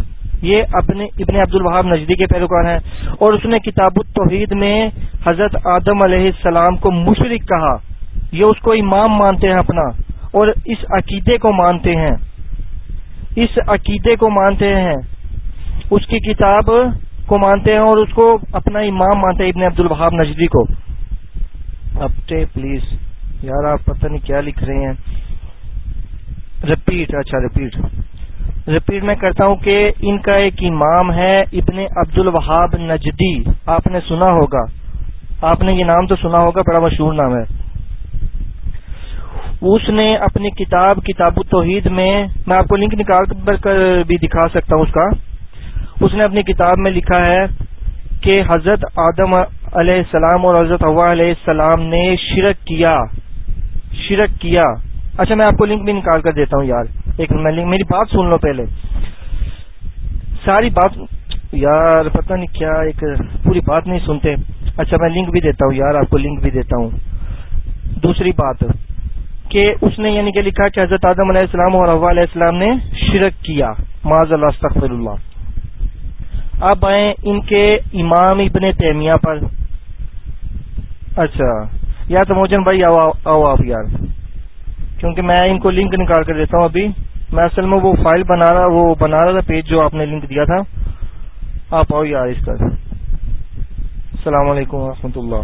یہ ابن ابن عبد الوہاب نجدی کے پیروکار ہیں اور اس نے کتاب التوحید میں حضرت آدم علیہ السلام کو مشرک کہا یہ اس کو امام مانتے ہیں اپنا اور اس عقیدے کو مانتے ہیں اس عقیدے کو مانتے ہیں اس کی کتاب کو مانتے ہیں اور اس کو اپنا امام مانتے ہیں ابن عبد الوہاب نجدی کو اپٹے پلیز یار آپ پتہ نہیں کیا لکھ رہے ہیں رپیٹ اچھا رپیٹ رپیٹ میں کرتا ہوں کہ ان کا ایک امام ہے ابن عبد الوہاب نجدی آپ نے سنا ہوگا آپ نے یہ نام تو سنا ہوگا بڑا مشہور نام ہے اس نے اپنی کتاب کتاب و توحید میں میں آپ کو لنک نکال کر بھی دکھا سکتا ہوں اس کا اس نے اپنی کتاب میں لکھا ہے کہ حضرت آدم علیہ السلام اور حضرت علیہ السلام نے شرک کیا شرک کیا اچھا میں آپ کو لنک بھی نکال کر دیتا ہوں یار ایک میں لنک میری بات سن لو پہلے ساری بات یار پتہ نہیں کیا ایک پوری بات نہیں سنتے اچھا میں لنک بھی دیتا ہوں یار آپ کو لنک بھی دیتا ہوں دوسری بات کہ اس نے یعنی کہ لکھا کہ حضرت آدم علیہ السلام اور عباء علیہ السلام نے شرک کیا معذ اللہ اللہء اللہ اب آئیں ان کے امام ابن تیمیہ پر اچھا یا تو موجن بھائی آؤ آپ یار کیونکہ میں ان کو لنک نکال کر دیتا ہوں ابھی میں اصل میں وہ فائل بنا رہا وہ بنا رہا تھا پیج جو آپ نے لنک دیا تھا آپ آؤ یار اس کا السلام علیکم ورحمۃ اللہ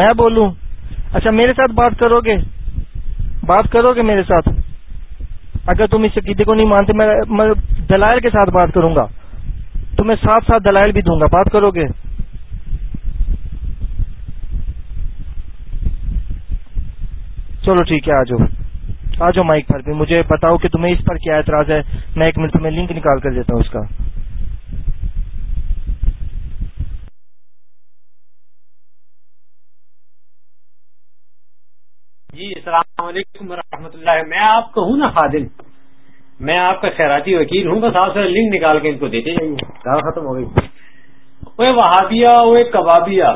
میں بولوں اچھا میرے ساتھ بات کرو گے بات کرو گے میرے ساتھ اگر تم اس عقیدے کو نہیں مانتے میں دلائل کے ساتھ بات کروں گا تمہیں ساتھ ساتھ دلائل بھی دوں گا بات کرو گے چلو ٹھیک ہے آ جاؤ آ جاؤ مائک پر بھی مجھے بتاؤ کہ تمہیں اس پر کیا اعتراض ہے میں ایک منٹ میں لنک نکال کر دیتا ہوں اس کا جی السلام علیکم ورحمۃ اللہ میں آپ کو ہوں نا خادم میں آپ کا خیراتی وکیل ہوں بس آپ سے لنک نکال کے ان کو دیتے جائیے ختم ہو گئی وہابیا کبابیا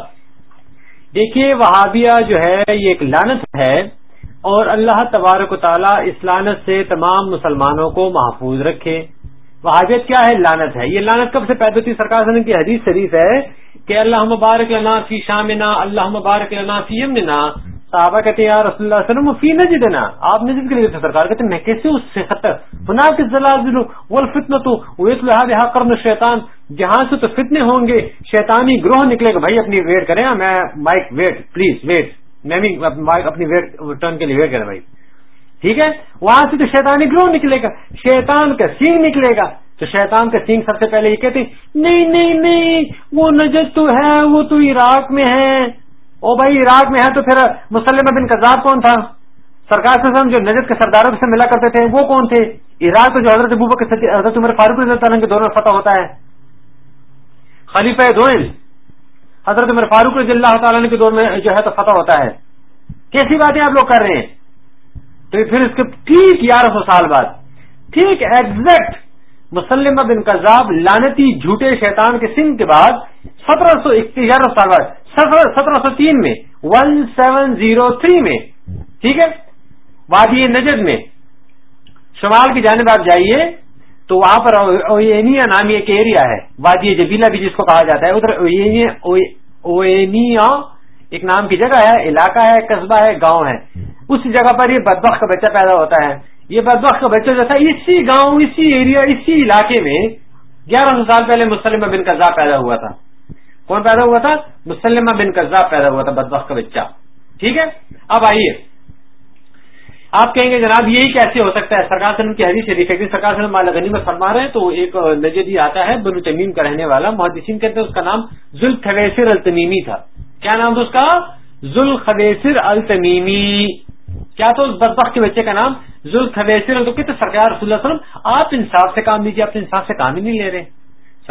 دیکھیے وہابیا جو ہے یہ ایک لانت ہے اور اللہ تبارک و تعالیٰ اس لانت سے تمام مسلمانوں کو محفوظ رکھے وہ کیا ہے لانت ہے یہ لانت کب سے پیدا ہوتی سرکار سلم کی حدیث شریف ہے کہ اللہ مبارک لنا فی شامنا اللہ مبارک لنا فی ایم صحابہ کہتے ہیں رسول اللہ علیہ وسلم فی نجدنا دینا آپ نجد کے لیے سرکار کہتے میں کیسے اس سے خطر زلازل والفتنہ تو الشیطان جہاں سے تو فتنے ہوں گے شیطانی گروہ نکلے گا بھائی اپنی ویٹ کریں میں مائک ویٹ پلیز ویٹ میں بھی اپنی ویٹ ویٹ ٹرن کے لیے بھائی ٹھیک ہے وہاں سے تو شیتان گروہ نکلے گا شیتان کا سینگ نکلے گا تو شیطان کا سینگ سب سے پہلے یہ کہتے نہیں نہیں نہیں وہ نجر تو ہے وہ تو عراق میں ہے او بھائی عراق میں ہے تو پھر مسلم کذاد کون تھا سرکار سے جو نجر کے سرداروں سے ملا کرتے تھے وہ کون تھے عراق تو حضرت حضرت عمر فاروق رضی اللہ عنہ کے دونوں میں فتح ہوتا ہے خلیفہ دوئل حضرت عمر فاروق رضی اللہ تعالیٰ کے دور میں جو ہے تو فتح ہوتا ہے کیسی باتیں آپ لوگ کر رہے ہیں تو پھر اس کے ٹھیک گیارہ سو سال بعد ٹھیک ایگزیکٹ مسلمہ بن قذاب لانتی جھوٹے شیطان کے سنگھ کے بعد سترہ سو گیارہ سال بعد سترہ سو تین میں ون سیون زیرو تھری میں ٹھیک ہے وادی نجد میں شمال کی جانب آپ جائیے تو وہاں پر اوینیا نام ایک ایریا ہے وادی جبیلا بھی جس کو کہا جاتا ہے ادھر اوینیا ایک نام کی جگہ ہے علاقہ ہے قصبہ ہے گاؤں ہے اس جگہ پر یہ بدبخ کا بچہ پیدا ہوتا ہے یہ بدبخ کا بچہ جو تھا اسی گاؤں اسی ایریا اسی علاقے میں گیارہ سو سال پہلے مسلمہ بن کا پیدا ہوا تھا کون پیدا ہوا تھا مسلمہ بن کا پیدا ہوا تھا بدبخ کا بچہ ٹھیک ہے اب آئیے آپ کہیں گے جناب یہی کیسے ہو سکتا ہے سرکار سلم کی حدیث شریف ہے سرکار سلم مالا غنی میں فرما رہے ہیں تو ایک نجی ہی آتا ہے بنو تمیم کا رہنے والا محدثین کہتے ہیں اس کا نام ذوال خدیثر التمیمی کیا نام تھا اس کا ذوال خدیثر التمیمی کیا تھا برپاک کے بچے کا نام ذوال خدیثر وسلم آپ انصاف سے کام لیجیے آپ انصاف سے کام ہی نہیں لے رہے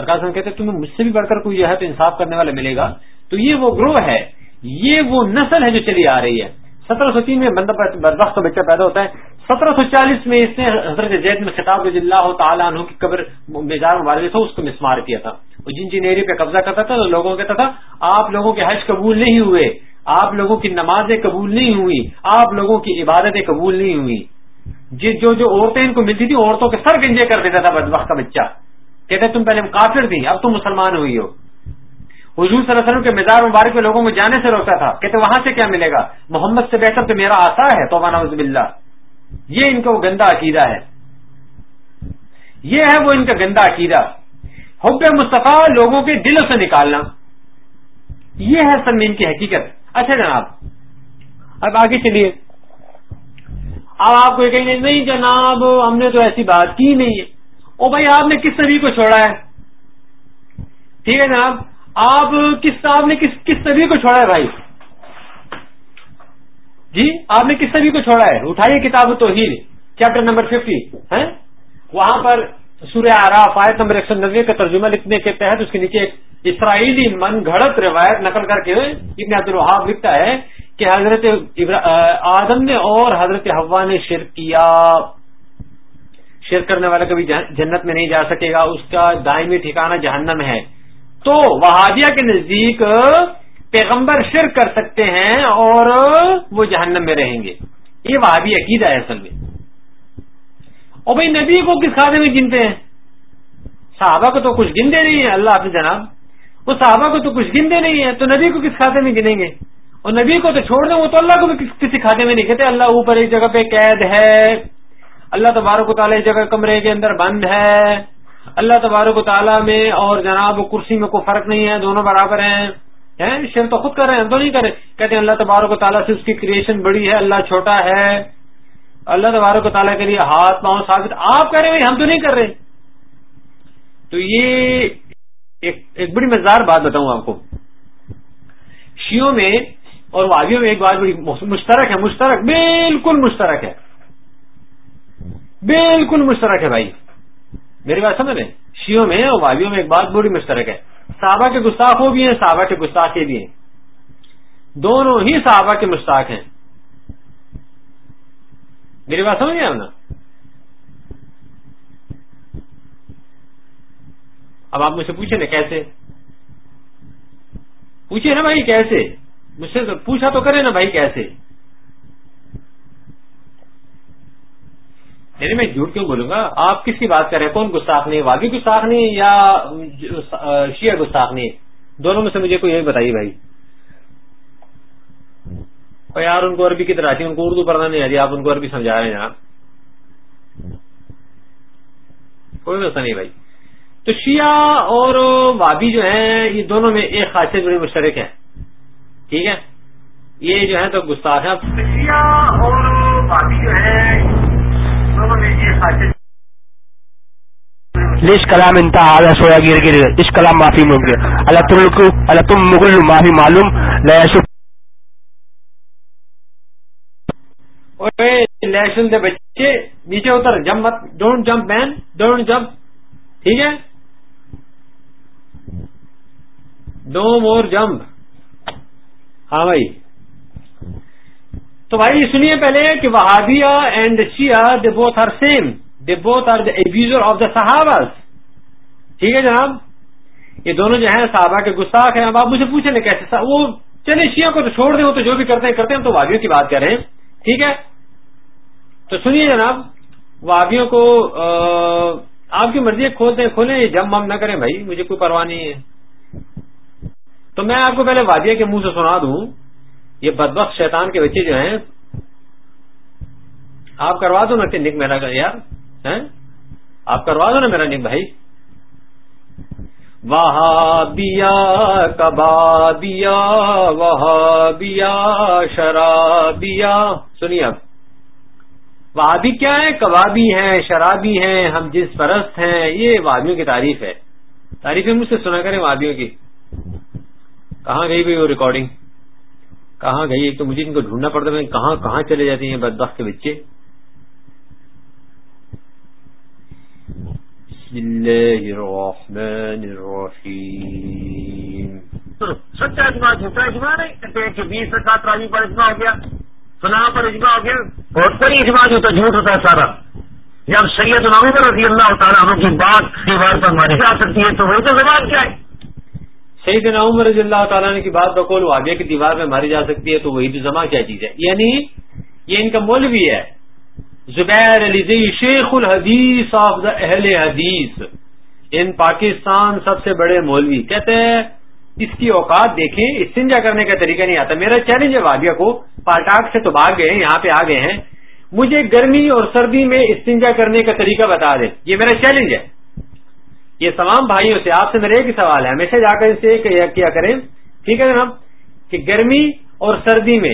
سرکار سلم کہتے تمہیں مجھ سے بھی بڑھ کر کوئی جو ہے تو انصاف کرنے والا ملے گا تو یہ وہ گروہ ہے یہ وہ نسل ہے جو چلی آ رہی ہے سترہ سو تین میں بندہ بدبخت بچہ پیدا ہوتا ہے سترہ سو چالیس میں اس نے حضرت زید میں خطاب رضی اللہ تعالیٰ عنہ کی قبر میزار مبارک تھا اس کو مسمار کیا تھا وہ جن ایریا پہ قبضہ کرتا تھا لوگوں کہتا تھا آپ لوگوں کے حج قبول نہیں ہوئے آپ لوگوں کی نمازیں قبول نہیں ہوئی آپ لوگوں کی عبادتیں قبول نہیں ہوئی جی- جو جو عورتیں ان کو ملتی تھی عورتوں کے سر گنجے کر دیتا تھا بدبخت کا بچہ کہتے تم پہلے ہم کافر تھی اب تم مسلمان ہوئی ہو حضور صلی اللہ علیہ وسلم کے مزار مبارک میں لوگوں کو جانے سے روکتا تھا کہتے وہاں سے کیا ملے گا محمد سے بہتر تو میرا آسا ہے تو یہ ان کا وہ گندا عقیدہ ہے یہ ہے وہ ان کا گندا عقیدہ حب مصطفیٰ لوگوں کے دلوں سے نکالنا یہ ہے سنی ان کی حقیقت اچھا جناب اب آگے چلیے اب آپ کو یہ کہیں گے نہیں جناب ہم نے تو ایسی بات کی نہیں ہے او بھائی آپ نے کس سبھی کو چھوڑا ہے ٹھیک ہے جناب آپ کس نے کس کس طبیعت کو چھوڑا ہے بھائی جی آپ نے کس طبی کو چھوڑا ہے اٹھائیے کتاب تو چیپٹر نمبر ففٹی ہے وہاں پر سوریہ آرا فائد نمبر ایک سو نبے کا ترجمہ لکھنے کے تحت اس کے نیچے ایک اسرائیلی من گھڑت روایت نقل کر کے ابن عبد الحاب لکھتا ہے کہ حضرت آدم نے اور حضرت ہوا نے شرک کیا شرک کرنے والا کبھی جنت میں نہیں جا سکے گا اس کا دائمی ٹھکانہ جہنم ہے تو وہابیہ کے نزدیک پیغمبر شر کر سکتے ہیں اور وہ جہنم میں رہیں گے یہ وہابی عقیدہ ہے اصل میں اور بھائی نبی کو کس کھاتے میں گنتے ہیں صحابہ کو تو کچھ گنتے نہیں ہیں اللہ حافظ جناب وہ صحابہ کو تو کچھ گنتے نہیں ہیں تو نبی کو کس کھاتے میں گنیں گے اور نبی کو تو چھوڑ دیں وہ تو اللہ کو بھی کسی کھاتے میں نہیں کہتے اللہ اوپر ایک جگہ پہ قید ہے اللہ تبارک و تعالیٰ اس جگہ کمرے کے اندر بند ہے اللہ تبارک و تعالیٰ میں اور جناب کرسی میں کوئی فرق نہیں ہے دونوں برابر ہیں شیر تو خود کر رہے ہیں تو نہیں کر رہے کہتے اللہ تبارک و تعالیٰ سے اس کی کریشن بڑی ہے اللہ چھوٹا ہے اللہ تبارک و تعالیٰ کے لیے ہاتھ پاؤں ثابت آپ کہہ رہے ہیں ہم تو نہیں کر رہے تو یہ ایک, بڑی مزدار بات بتاؤں آپ کو شیوں میں اور واویوں میں ایک بات بڑی مشترک ہے مشترک بالکل مشترک ہے بالکل مشترک ہے بھائی میری بات سمجھ رہے اور شیو میں ایک بات بڑی مشترک ہے صحابہ کے گستاخ وہ بھی ہیں گستاخ کے بھی ہیں دونوں ہی صحابہ کے مشتاق ہیں میری بات سمجھ گیا ہیں آپ نا اب آپ سے پوچھے نا کیسے پوچھے نا بھائی کیسے مجھ سے پوچھا تو کرے نا بھائی کیسے نہیں یعنی میں جھوٹ کیوں بولوں گا آپ کس کی بات کر رہے ہیں کون گستاخ نہیں واگی گستاخ نہیں یا شیعہ گستاخ نہیں دونوں میں سے مجھے کوئی بتائیے بھائی یار ان کو عربی طرح آتی ان کو اردو پڑھنا نہیں آتی آپ ان کو عربی سمجھا رہے ہیں یار کوئی مسئلہ نہیں بھائی تو شیعہ اور وابی جو ہیں یہ دونوں میں ایک خاصیت بڑی مشترک ہے ٹھیک ہے یہ جو ہے تو گستاخ ہے شیعہ اور وابی جو ہے اس کلام انتہا آدھا سویا گر گر اس کلام معافی مغل اللہ تم اللہ تم مغل معافی معلوم نیشنل دے بچے نیچے اتر جم مت don't jump man don't jump ٹھیک ہے ڈو مور جمپ ہاں بھائی تو بھائی سنیے پہلے کہ Wahabia and Shia they both are same they both are the of the صحابہ ٹھیک ہے جناب یہ دونوں جو ہیں صحابہ کے گستاخ ہیں اب آپ مجھے پوچھیں کیسے وہ چلے شیعہ کو تو چھوڑ دیں وہ تو جو بھی کرتے ہیں کرتے ہیں ہم تو وابیوں کی بات کر رہے ہیں ٹھیک ہے تو سنیے جناب وابیوں کو آپ کی مرضی کھول دیں کھولیں جم ہم نہ کریں بھائی مجھے کوئی پرواہ نہیں ہے تو میں آپ کو پہلے وادیا کے منہ سے سنا دوں یہ بدبخ شیطان کے بچے جو ہیں آپ کروا دو نا نک میرا یار آپ کروا دو نا میرا نک بھائی وہابیا کبابیا وہابیا شرابیا سنیے آپ وہابی کیا ہے کبابی ہیں شرابی ہیں ہم جس پرست ہیں یہ وادیوں کی تعریف ہے تعریفیں مجھ سے سنا کریں وادیوں کی کہاں گئی بھی وہ ریکارڈنگ کہاں گئی ایک تو مجھے ان کو ڈھونڈنا پڑتا میں کہاں کہاں چلے جاتے ہیں بدبخت کے بچے بسم اللہ الرحمن الرحیم سچا اجماع جھوٹا اجماع نہیں کہ بیس سے سات راجی پر اجماع ہو گیا سنا پر اجماع ہو گیا بہت بڑی اجماع جو تو جھوٹ ہوتا ہے سارا جب سید نام رضی اللہ تعالیٰ کی بات دیوار پر ماری جا سکتی ہے تو وہی تو زبان کیا ہے صحیح دن رضی اللہ تعالیٰ نے کی بات بکول آگے کی دیوار میں ماری جا سکتی ہے تو وہی بھی جمع کیا چیز ہے یعنی یہ ان کا مول بھی ہے زبیر شیخ الحدیث آف دا اہل حدیث ان پاکستان سب سے بڑے مولوی کہتے ہیں اس کی اوقات دیکھیں استنجا کرنے کا طریقہ نہیں آتا میرا چیلنج ہے وادیا کو پاٹاک سے تو بھاگ گئے یہاں پہ آ گئے ہیں مجھے گرمی اور سردی میں استنجا کرنے کا طریقہ بتا دیں یہ میرا چیلنج ہے یہ تمام بھائیوں سے آپ سے میرے سوال ہے ہمیشہ جا کر کیا کریں ٹھیک ہے جناب کہ گرمی اور سردی میں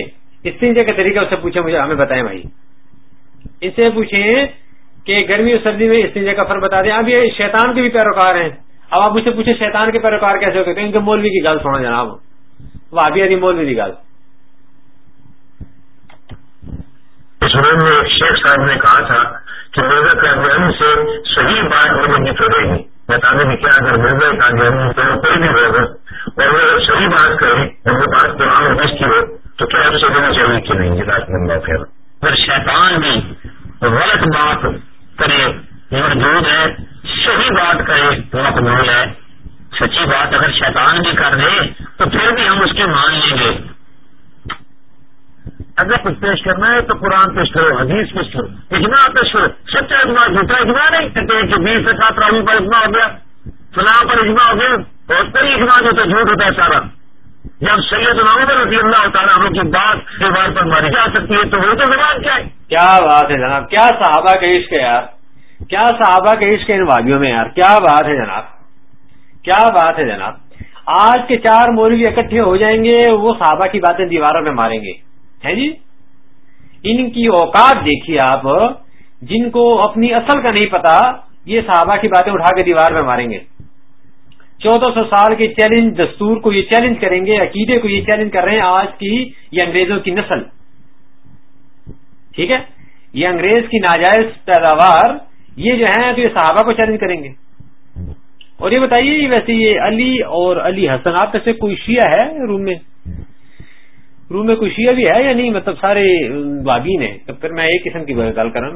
استنجا کا طریقہ پوچھیں مجھے ہمیں بتائیں بھائی اس سے پوچھیں کہ گرمی اور سردی میں استنجا کا فرق بتا دیں اب یہ شیطان کے بھی پیروکار ہیں اب آپ مجھ سے پوچھیں شیطان کے پیروکار کیسے ہوتے کہ ان کے مولوی کی گال سونا جناب ابھی مولوی کی گال نے کہا تھا کہ صحیح بات بتا دیں کہ کیا اگر ہو گئے تاکہ ہم کوئی بھی ہوگا اور وہ صحیح بات کریں ان کے پاس قرآن حدیث کی ہو تو کیا دینا چاہیے کہ نہیں یہ شیطان بھی غلط بات کرے موجود ہے صحیح بات کرے مقبول ہے سچی بات اگر شیطان بھی کر دے تو پھر بھی ہم اس کے مان لیں گے اگر کچھ پیش کرنا ہے تو قرآن پیش کرو حدیث پیش کرو اجماع پیش کرو سچا اجماع اجماع جھوٹا نہیں کہتے ہیں کہ بیس سے سات راہوں پر اجماع ہو گیا پر اجماع ہو گیا بہت بڑی اجماع جو تو جھوٹ ہوتا ہے سارا جب بات چلاؤں پر ماری جا سکتی ہے تو وہ تو زبان کیا ہے کیا بات ہے جناب کیا صحابہ کا عشق ہے یار کیا صحابہ کے عشق ہے ان وادیوں میں یار کیا بات ہے جناب کیا بات ہے جناب آج کے چار مولوی اکٹھے ہو جائیں گے وہ صحابہ کی باتیں دیواروں میں ماریں گے ہے جی ان کی اوقات دیکھیے آپ جن کو اپنی اصل کا نہیں پتا یہ صحابہ کی باتیں اٹھا کے دیوار میں ماریں گے چودہ سو سال کے چیلنج دستور کو یہ چیلنج کریں گے عقیدے کو یہ چیلنج کر رہے ہیں آج کی یہ انگریزوں کی نسل ٹھیک ہے یہ انگریز کی ناجائز پیداوار یہ جو ہیں تو یہ صحابہ کو چیلنج کریں گے اور یہ بتائیے ویسے یہ علی اور علی حسن آپ سے کوئی شیعہ ہے روم میں روم میں کوئی شیعہ بھی ہے یا نہیں مطلب سارے بابین ہیں پھر میں ایک قسم کی نا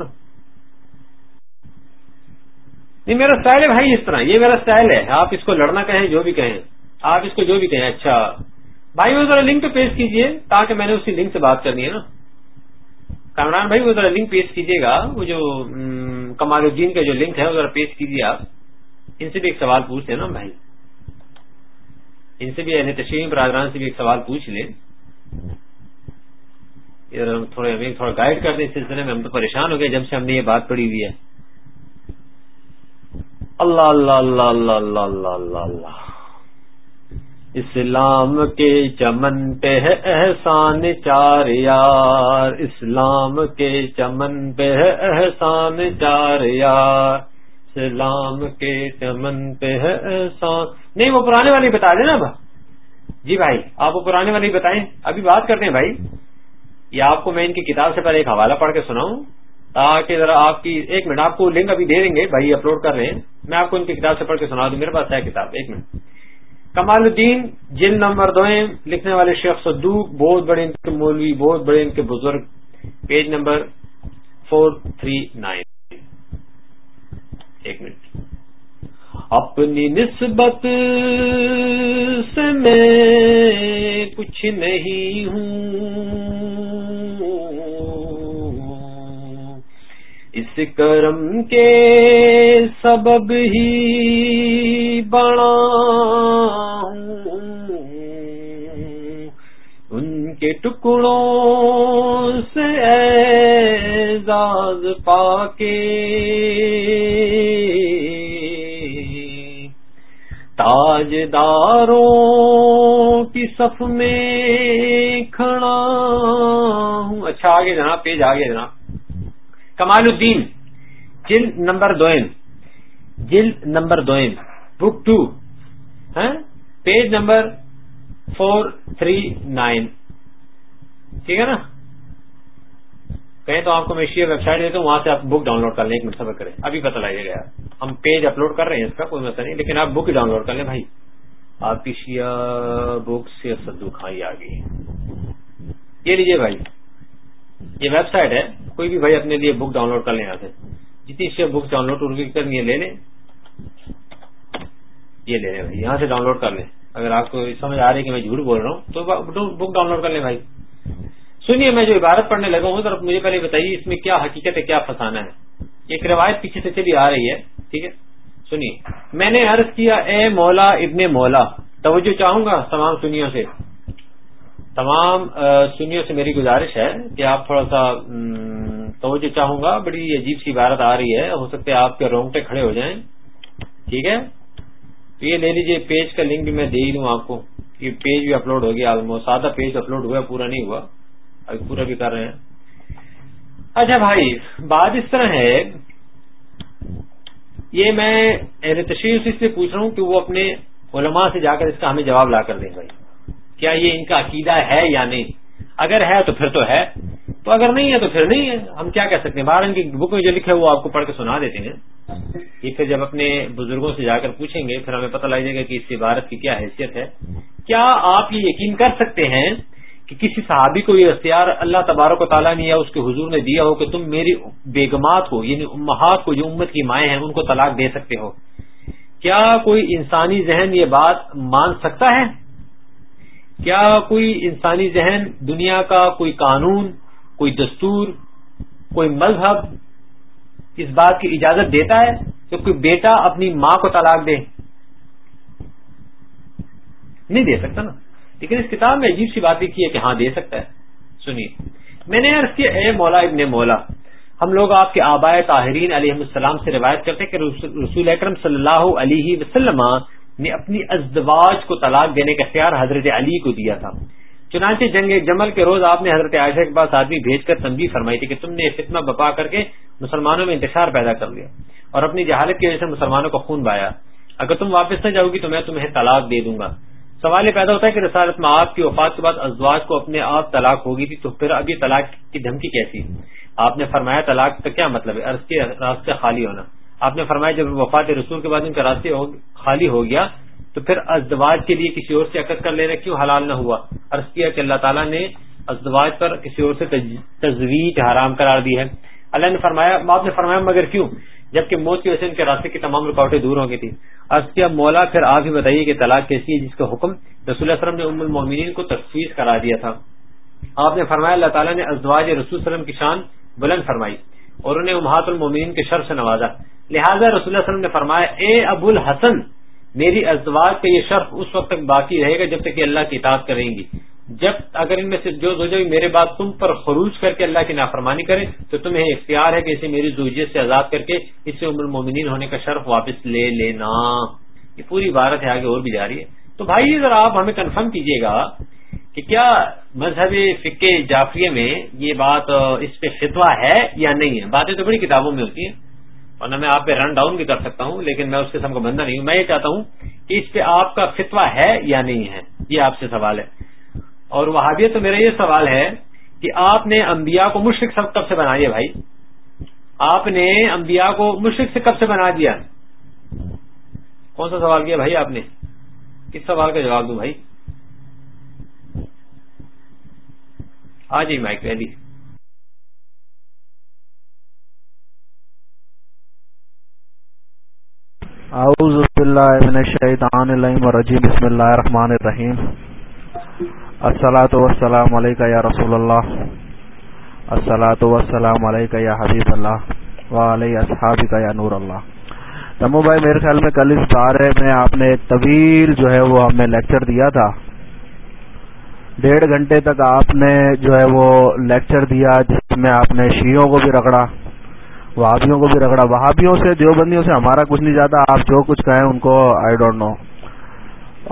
نہیں میرا سٹائل ہے بھائی اس طرح یہ میرا سٹائل ہے آپ اس کو لڑنا کہیں جو بھی کہیں آپ اس کو جو بھی کہیں اچھا بھائی وہ ذرا لنک تو پیش کیجئے تاکہ میں نے اسی لنک سے بات کرنی ہے نا کامران بھائی وہ ذرا لنک پیش گا وہ جو کمال الدین کا جو لنک ہے وہ ذرا پیش کیجیے آپ ان سے بھی ایک سوال پوچھ لیں نا بھائی ان سے بھی یعنی تشریح برادران سے بھی ایک سوال پوچھ لیں تھوڑے ہمیں تھوڑا گائڈ کر دیں اس سلسلے میں ہم تو پریشان ہو گئے جب سے ہم نے یہ بات پڑھی ہوئی ہے اللہ اللہ اللہ اللہ اللہ اللہ اللہ اللہ اسلام کے چمن پہ ہے احسان چار یار اسلام کے چمن پہ ہے احسان چار یار اسلام کے چمن پہ ہے احسان نہیں وہ پرانے والے بتا دیں نا بھائی جی بھائی آپ وہ پرانے والے بتائیں ابھی بات کرتے ہیں بھائی یا آپ کو میں ان کی کتاب سے پہلے ایک حوالہ پڑھ کے سناؤں تاکہ ذرا آپ کی ایک منٹ آپ کو لنک ابھی دے دیں گے بھائی اپلوڈ کر رہے ہیں میں آپ کو ان کی کتاب سے پڑھ کے سنا دوں میرے پاس ہے کتاب ایک منٹ کمال الدین جن نمبر دو لکھنے والے شیخ صدوق بہت بڑے ان کے مولوی بہت بڑے ان کے بزرگ page number four three nine ایک منٹ اپنی نسبت سے میں کچھ نہیں ہوں اس کرم کے سبب ہی بڑا ان کے ٹکڑوں سے اعزاز پا کے تاج داروں کی صف میں کھڑا ہوں اچھا آگے جانا پیج آگے جانا کمال الدین جلد نمبر دوئن جلد نمبر دوئن بک ٹو ہاں؟ Page number four three nine ٹھیک ہے نا کہیں تو آپ کو میں شیئر ویب سائٹ دیتا ہوں وہاں سے آپ بک ڈاؤن لوڈ کر لیں ایک سفر کریں ابھی پتہ لگے گا ہم پیج اپلوڈ کر رہے ہیں اس کا کوئی مسئلہ نہیں لیکن آپ بک ڈاؤن لوڈ کر لیں بھائی آپ کی بک سے سدو آ گئی یہ لیجیے یہ ویب سائٹ ہے کوئی بھی بھائی اپنے لیے بک ڈاؤن لوڈ کر لیں یہاں سے جتنی شیئر بک ڈاؤن لوڈ کی کر ڈاؤن لوڈ کر لیں اگر آپ کو سمجھ آ رہی ہے کہ میں جھوٹ بول رہا ہوں تو بک ڈاؤن لوڈ کر لیں بھائی سنیے میں جو عبارت پڑھنے لگا ہوں مجھے پہلے بتائیے اس میں کیا حقیقت ہے کیا فسانہ ہے ایک روایت پیچھے سے چلی آ رہی ہے ٹھیک ہے سنیے میں نے عرض کیا اے مولا ابن مولا توجہ چاہوں گا تمام سنیوں سے تمام سنیوں سے میری گزارش ہے کہ آپ تھوڑا سا توجہ چاہوں گا بڑی عجیب سی عبارت آ رہی ہے ہو سکتا ہے آپ کے رونگٹے کھڑے ہو جائیں ٹھیک ہے تو یہ لے لیجیے پیج کا لنک بھی میں دے ہی دوں آپ کو یہ پیج بھی اپلوڈ ہو گیا آلموسٹ سادہ پیج اپلوڈ ہوا پورا نہیں ہوا ابھی پورا بھی کر رہے ہیں اچھا بھائی بات اس طرح ہے یہ میں اس سے پوچھ رہا ہوں کہ وہ اپنے علماء سے جا کر اس کا ہمیں جواب لا کر دیں بھائی کیا یہ ان کا عقیدہ ہے یا نہیں اگر ہے تو پھر تو ہے تو اگر نہیں ہے تو پھر نہیں ہے ہم کیا کہہ سکتے ہیں ان کی بک میں جو لکھے وہ آپ کو پڑھ کے سنا دیتے ہیں یہ پھر جب اپنے بزرگوں سے جا کر پوچھیں گے پھر ہمیں پتہ لگ جائے گا کہ اس عبارت کی کیا حیثیت ہے کیا آپ یہ یقین کر سکتے ہیں کہ کسی صحابی کو یہ اختیار اللہ تبارک و تعالیٰ نے یا اس کے حضور نے دیا ہو کہ تم میری بیگمات کو یعنی امہات کو جو امت کی مائیں ہیں ان کو طلاق دے سکتے ہو کیا کوئی انسانی ذہن یہ بات مان سکتا ہے کیا کوئی انسانی ذہن دنیا کا کوئی قانون کوئی دستور کوئی مذہب اس بات کی اجازت دیتا ہے کہ کوئی بیٹا اپنی ماں کو طلاق دے نہیں دے سکتا نا لیکن اس کتاب میں عجیب سی بات ہے کی ہاں دے سکتا ہے سنیے میں نے عرض کیا اے مولا ابن مولا ہم لوگ آپ کے آبائے طاہرین علیہ السلام سے روایت کرتے ہیں کہ رسول اکرم صلی اللہ علیہ وسلم نے اپنی ازدواج کو طلاق دینے کا اختیار حضرت علی کو دیا تھا چنانچہ جنگ جمل کے روز آپ نے حضرت عائشہ کے پاس آدمی بھیج کر تنبیہ فرمائی تھی کہ تم نے فتنہ بپا کر کے مسلمانوں میں انتشار پیدا کر لیا اور اپنی جہالت کی وجہ سے مسلمانوں کو خون بایا اگر تم واپس نہ جاؤ گی تو میں تمہیں طلاق دے دوں گا سوال یہ پیدا ہوتا ہے کہ رسالت میں آپ کی وفات کے بعد ازواج کو اپنے آپ طلاق ہوگی تو پھر اب یہ طلاق کی دھمکی کیسی آپ نے فرمایا طلاق کا کیا مطلب ہے عرض کے راستے خالی ہونا آپ نے فرمایا جب وفات رسول کے بعد ان کا راستے خالی ہو گیا تو پھر ازدواج کے لیے کسی اور سے عقد کر لینا کیوں حلال نہ ہوا عرض کیا کہ اللہ تعالیٰ نے ازدواج پر کسی اور سے تجویز حرام قرار دی ہے اللہ نے فرمایا آپ نے فرمایا مگر کیوں جبکہ موت کی وجہ سے راستے کی تمام رکاوٹیں دور ہو گئی تھی اب کیا مولا پھر آپ ہی بتائیے کہ طلاق کیسی ہے جس کا حکم رسول اللہ وسلم نے ام کو تفویض کرا دیا تھا آپ نے فرمایا اللہ تعالیٰ نے رسول وسلم کی شان بلند فرمائی اور انہیں المومنین کے شرف سے نوازا لہٰذا رسول اللہ وسلم نے فرمایا اے ابو الحسن میری ازواج کا یہ شرف اس وقت تک باقی رہے گا جب تک کہ اللہ کی اطاعت کریں گی جب اگر ان میں سے جو میرے بعد تم پر خروج کر کے اللہ کی نافرمانی کرے تو تمہیں اختیار ہے کہ اسے میری زوجیت سے آزاد کر کے اس سے عمر مومنین ہونے کا شرف واپس لے لینا یہ پوری عبارت ہے آگے اور بھی جاری ہے تو بھائی ذرا آپ ہمیں کنفرم کیجئے گا کہ کیا مذہب فکے جافیے میں یہ بات اس پہ فتوا ہے یا نہیں ہے باتیں تو بڑی کتابوں میں ہوتی ہیں ورنہ میں آپ پہ رن ڈاؤن بھی کر سکتا ہوں لیکن میں اس کے کا کو بندہ نہیں ہوں میں یہ چاہتا ہوں کہ اس پہ آپ کا فتوا ہے یا نہیں ہے یہ آپ سے سوال ہے اور وہابیت تو میرا یہ سوال ہے کہ آپ نے انبیاء کو مشرق سب کب سے بنا دیا بھائی آپ نے انبیاء کو مشرق سے کب سے بنا دیا کون سا سوال کیا بھائی آپ نے کس سوال کا جواب دوں بھائی آ جائیے مائک اعوذ باللہ من الشیطان الرجیم بسم اللہ الرحمن الرحیم السلام وسلام علیکم رسول اللہ السلام وسلام علیکم حبیب اللہ اصحاب کا یا نور اللہ تمو بھائی میرے خیال میں کل اس بارے میں آپ نے ایک طویل جو ہے وہ ہمیں لیکچر دیا تھا ڈیڑھ گھنٹے تک آپ نے جو ہے وہ لیکچر دیا جس میں آپ نے شیوں کو بھی رگڑا وہابیوں کو بھی رگڑا وہابیوں سے دیوبندیوں سے ہمارا کچھ نہیں جاتا آپ جو کچھ کہیں ان کو آئی ڈونٹ نو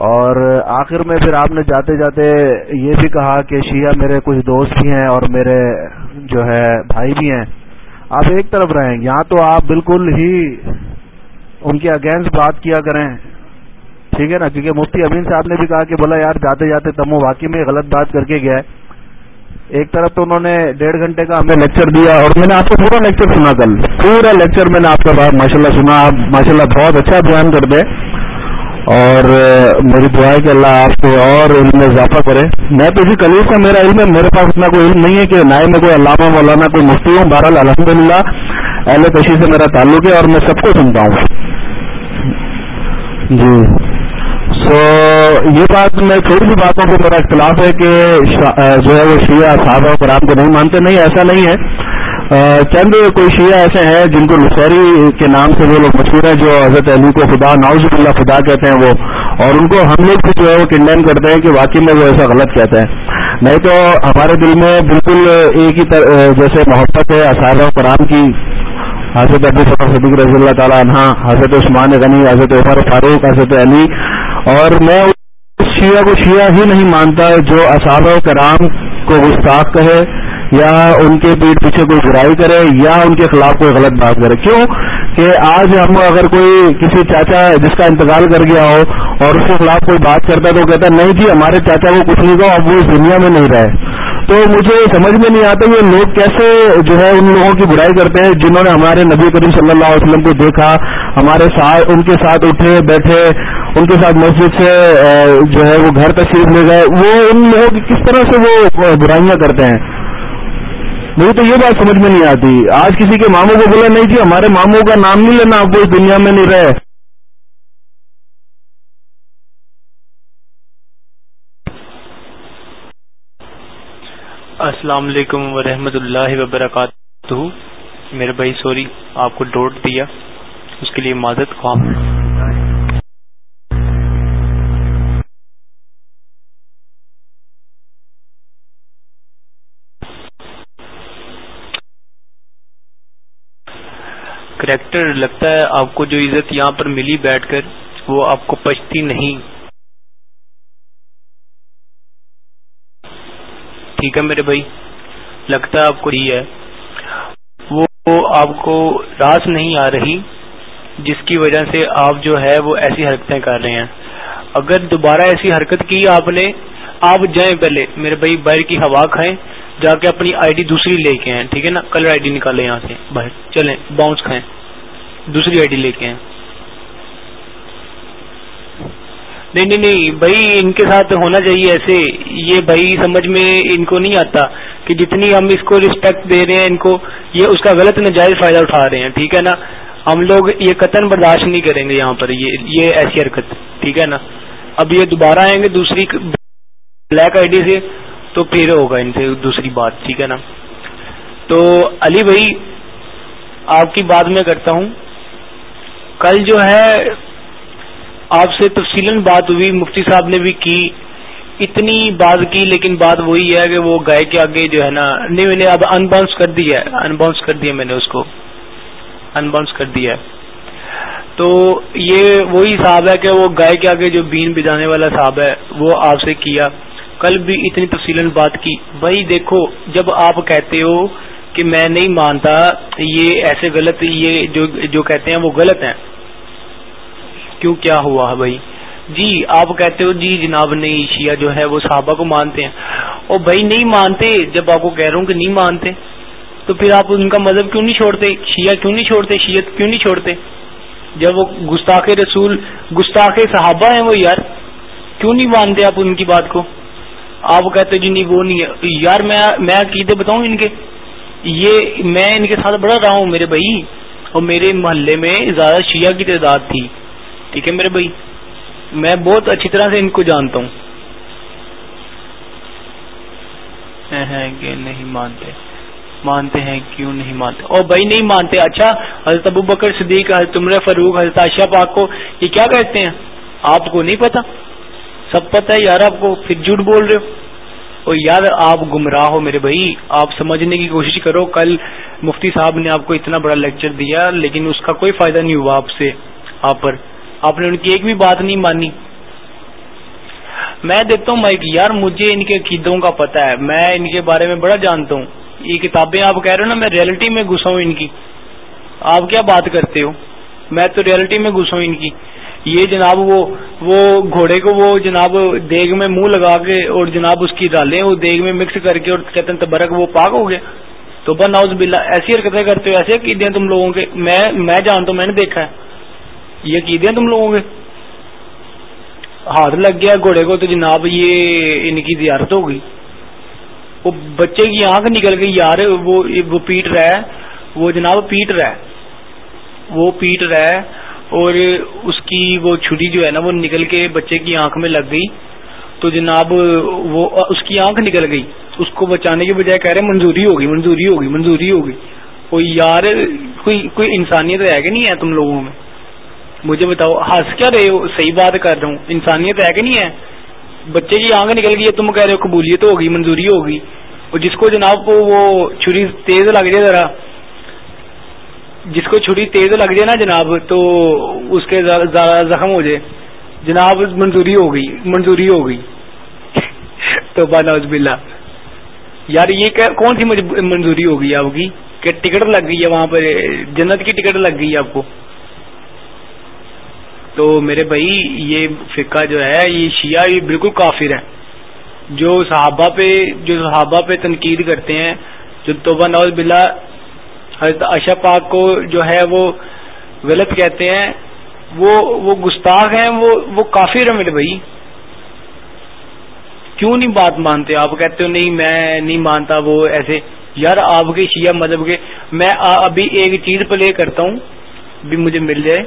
اور آخر میں پھر آپ نے جاتے جاتے یہ بھی کہا کہ شیعہ میرے کچھ دوست بھی ہیں اور میرے جو ہے بھائی بھی ہیں آپ ایک طرف رہیں یہاں تو آپ بالکل ہی ان کے اگینسٹ بات کیا کریں ٹھیک ہے نا کیونکہ مفتی امین صاحب نے بھی کہا کہ بولا یار جاتے جاتے وہ واقعی میں غلط بات کر کے گیا ایک طرف تو انہوں نے ڈیڑھ گھنٹے کا ہمیں لیکچر دیا اور میں نے آپ کو پورا لیکچر سنا کل پورا لیکچر میں نے آپ کا ماشاء اللہ سنا آپ ماشاء اللہ بہت اچھا بیان کر دے اور میری دعا ہے کہ اللہ آپ سے اور علم میں اضافہ کرے میں تو اسی کلیف کا میرا علم ہے میرے پاس اتنا کوئی علم نہیں ہے کہ نہ ہی میں کوئی علامہ مولانا کوئی مفتی ہوں بہرحال الحمد للہ اہل کشی سے میرا تعلق ہے اور میں سب کو سنتا ہوں جی سو یہ بات میں تھوڑی سی باتوں کو میرا اختلاف ہے کہ جو ہے وہ شیعہ صاحب اور قرآن کو نہیں مانتے نہیں ایسا نہیں ہے چند کوئی شیعہ ایسے ہیں جن کو لسہی کے نام سے وہ لوگ مشہور ہیں جو حضرت علی کو خدا ناؤز اللہ خدا کہتے ہیں وہ اور ان کو ہم لوگ بھی جو ہے وہ کنڈیم کرتے ہیں کہ واقعی میں وہ ایسا غلط کہتے ہیں نہیں تو ہمارے دل میں بالکل ایک ہی جیسے محبت ہے اساف و کرام کی حضرت ابو صفر صدیق رضی اللہ تعالیٰ عنہ حضرت عثمان غنی حضرت عمر فاروق حضرت علی اور میں اس شیعہ کو شیعہ ہی نہیں مانتا جو اساب و کرام کو گستاخ کہے یا ان کے پیٹ پیچھے کوئی برائی کرے یا ان کے خلاف کوئی غلط بات کرے کیوں کہ آج ہم اگر کوئی کسی چاچا جس کا انتقال کر گیا ہو اور اس کے خلاف کوئی بات کرتا ہے تو کہتا ہے نہیں جی ہمارے چاچا کو کچھ نہیں کہ وہ اس دنیا میں نہیں رہے تو مجھے سمجھ میں نہیں آتا کہ لوگ کیسے جو ہے ان لوگوں کی برائی کرتے ہیں جنہوں نے ہمارے نبی کریم صلی اللہ علیہ وسلم کو دیکھا ہمارے ساتھ ان کے ساتھ اٹھے بیٹھے ان کے ساتھ مسجد سے جو ہے وہ گھر تشریف لے گئے وہ ان لوگوں کی کس طرح سے وہ برائیاں کرتے ہیں مجھے تو یہ بات سمجھ میں نہیں آتی آج کسی کے ماموں کو بولا نہیں جی ہمارے ماموں کا نام نہیں لینا دنیا میں نہیں رہے السلام علیکم ورحمۃ اللہ وبرکاتہ میرے بھائی سوری آپ کو ڈوٹ دیا اس کے لیے معذرت خواہ کریکٹر لگتا ہے آپ کو جو عزت یہاں پر ملی بیٹھ کر وہ آپ کو پچتی نہیں ٹھیک ہے میرے بھائی لگتا ہے آپ کو ہی ہے وہ آپ کو راس نہیں آ رہی جس کی وجہ سے آپ جو ہے وہ ایسی حرکتیں کر رہے ہیں اگر دوبارہ ایسی حرکت کی آپ نے آپ جائیں پہلے میرے بھائی باہر کی ہوا کھائیں جا کے اپنی آئی ڈی دوسری لے کے آئیں ٹھیک ہے نا کلر آئی ڈی نکالے نہیں نہیں نہیں بھائی ان کے ساتھ ہونا چاہیے ایسے یہ بھائی سمجھ میں ان کو نہیں آتا کہ جتنی ہم اس کو ریسپیکٹ دے رہے ہیں ان کو یہ اس کا غلط نجائز فائدہ اٹھا رہے ہیں ٹھیک ہے نا ہم لوگ یہ قتل برداشت نہیں کریں گے یہاں پر یہ ایسی حرکت ٹھیک ہے نا اب یہ دوبارہ آئیں گے دوسری بلیک آئی ڈی سے تو پھر ہوگا ان سے دوسری بات ٹھیک ہے نا تو علی بھائی آپ کی بات میں کرتا ہوں کل جو ہے آپ سے تفصیل بات ہوئی مفتی صاحب نے بھی کی اتنی بات کی لیکن بات وہی ہے کہ وہ گائے کے آگے جو ہے نا نہیں میں نے اب انباؤنس کر دیا ان باؤنس کر دیا میں نے اس کو ان باؤنس کر دیا تو یہ وہی صاحب ہے کہ وہ گائے کے آگے جو بین بجانے والا صاحب ہے وہ آپ سے کیا کل بھی اتنی تفصیل بات کی بھائی دیکھو جب آپ کہتے ہو کہ میں نہیں مانتا یہ ایسے غلط یہ جو جو کہتے ہیں وہ غلط ہیں کیوں کیا ہوا ہے بھائی جی آپ کہتے ہو جی جناب نہیں شیعہ جو ہے وہ صحابہ کو مانتے ہیں اور بھائی نہیں مانتے جب آپ کو کہہ رہا ہوں کہ نہیں مانتے تو پھر آپ ان کا مذہب کیوں نہیں چھوڑتے شیعہ کیوں نہیں چھوڑتے شیعہ کیوں نہیں چھوڑتے جب وہ گستاخ رسول گستاخ صحابہ ہیں وہ یار کیوں نہیں مانتے آپ ان کی بات کو آپ کہتے جی نہیں وہ نہیں ہے یار میں عقیدے بتاؤں ان کے یہ میں ان کے ساتھ بڑا رہا ہوں میرے بھائی اور میرے محلے میں زیادہ شیعہ کی تعداد تھی ٹھیک ہے میرے بھائی میں بہت اچھی طرح سے ان کو جانتا ہوں نہیں مانتے مانتے ہیں کیوں نہیں مانتے اور بھائی نہیں مانتے اچھا حضرت ابو بکر صدیق حضرت عمر حضرت عائشہ پاک کو یہ کیا کہتے ہیں آپ کو نہیں پتا سب پتہ ہے یار آپ کو پھر جھوٹ بول رہے ہو اور یار آپ گمراہ ہو میرے بھائی آپ سمجھنے کی کوشش کرو کل مفتی صاحب نے آپ کو اتنا بڑا لیکچر دیا لیکن اس کا کوئی فائدہ نہیں ہوا آپ سے آپ پر آپ نے ان کی ایک بھی بات نہیں مانی میں دیکھتا ہوں مائک یار مجھے ان کے قیدوں کا پتہ ہے میں ان کے بارے میں بڑا جانتا ہوں یہ کتابیں آپ کہہ رہے ہو نا میں ریئلٹی میں گھسا ہوں ان کی آپ کیا بات کرتے ہو میں تو ریالٹی میں گھسا ہوں ان کی یہ جناب وہ وہ گھوڑے کو وہ جناب دیگ میں منہ لگا کے اور جناب اس کی ڈالیں وہ دیگ میں مکس کر کے اور کہتے ہیں تبرک وہ پاک ہو گیا تو بس ناؤز بلا ایسی حرکتیں کرتے ہو ایسے عقیدے تم لوگوں کے میں میں جانتا ہوں میں نے دیکھا ہے یہ عقیدے تم لوگوں کے ہاتھ لگ گیا گھوڑے کو تو جناب یہ ان کی زیارت ہو گئی وہ بچے کی آنکھ نکل گئی یار وہ پیٹ رہا ہے وہ جناب پیٹ رہا ہے وہ پیٹ رہا ہے اور اس کی وہ چھری جو ہے نا وہ نکل کے بچے کی آنکھ میں لگ گئی تو جناب وہ اس کی آنکھ نکل گئی اس کو بچانے کے بجائے کہہ رہے منظوری ہوگی منظوری ہوگی منظوری ہوگی کوئی یار کوئی کوئی انسانیت ہے کہ نہیں ہے تم لوگوں میں مجھے بتاؤ ہنس کیا رہے ہو صحیح بات کر رہا ہوں انسانیت ہے کہ نہیں ہے بچے کی آنکھ نکل گئی ہے تم کہہ رہے ہو قبولیت ہوگی منظوری ہوگی اور جس کو جناب کو وہ چھری تیز لگ جائے ذرا جس کو چھری تیز لگ جائے نا جناب تو اس کے زیادہ زخم ہو جائے جناب منظوری ہو گئی منظوری ہو گئی تو بانا باللہ یار یہ کون سی منظوری ہو گئی آپ کی کہ ٹکٹ لگ گئی ہے وہاں پہ جنت کی ٹکٹ لگ گئی آپ کو تو میرے بھائی یہ فقہ جو ہے یہ شیعہ یہ بالکل کافر ہے جو صحابہ پہ جو صحابہ پہ تنقید کرتے ہیں جو توبہ نوز بلا حضرت پاک کو جو ہے وہ غلط کہتے ہیں وہ وہ گستاخ ہیں وہ وہ کافی میرے بھائی کیوں نہیں بات مانتے آپ کہتے ہو نہیں میں نہیں مانتا وہ ایسے یار آپ کے شیعہ مذہب کے میں ابھی ایک چیز پلے کرتا ہوں بھی مجھے مل جائے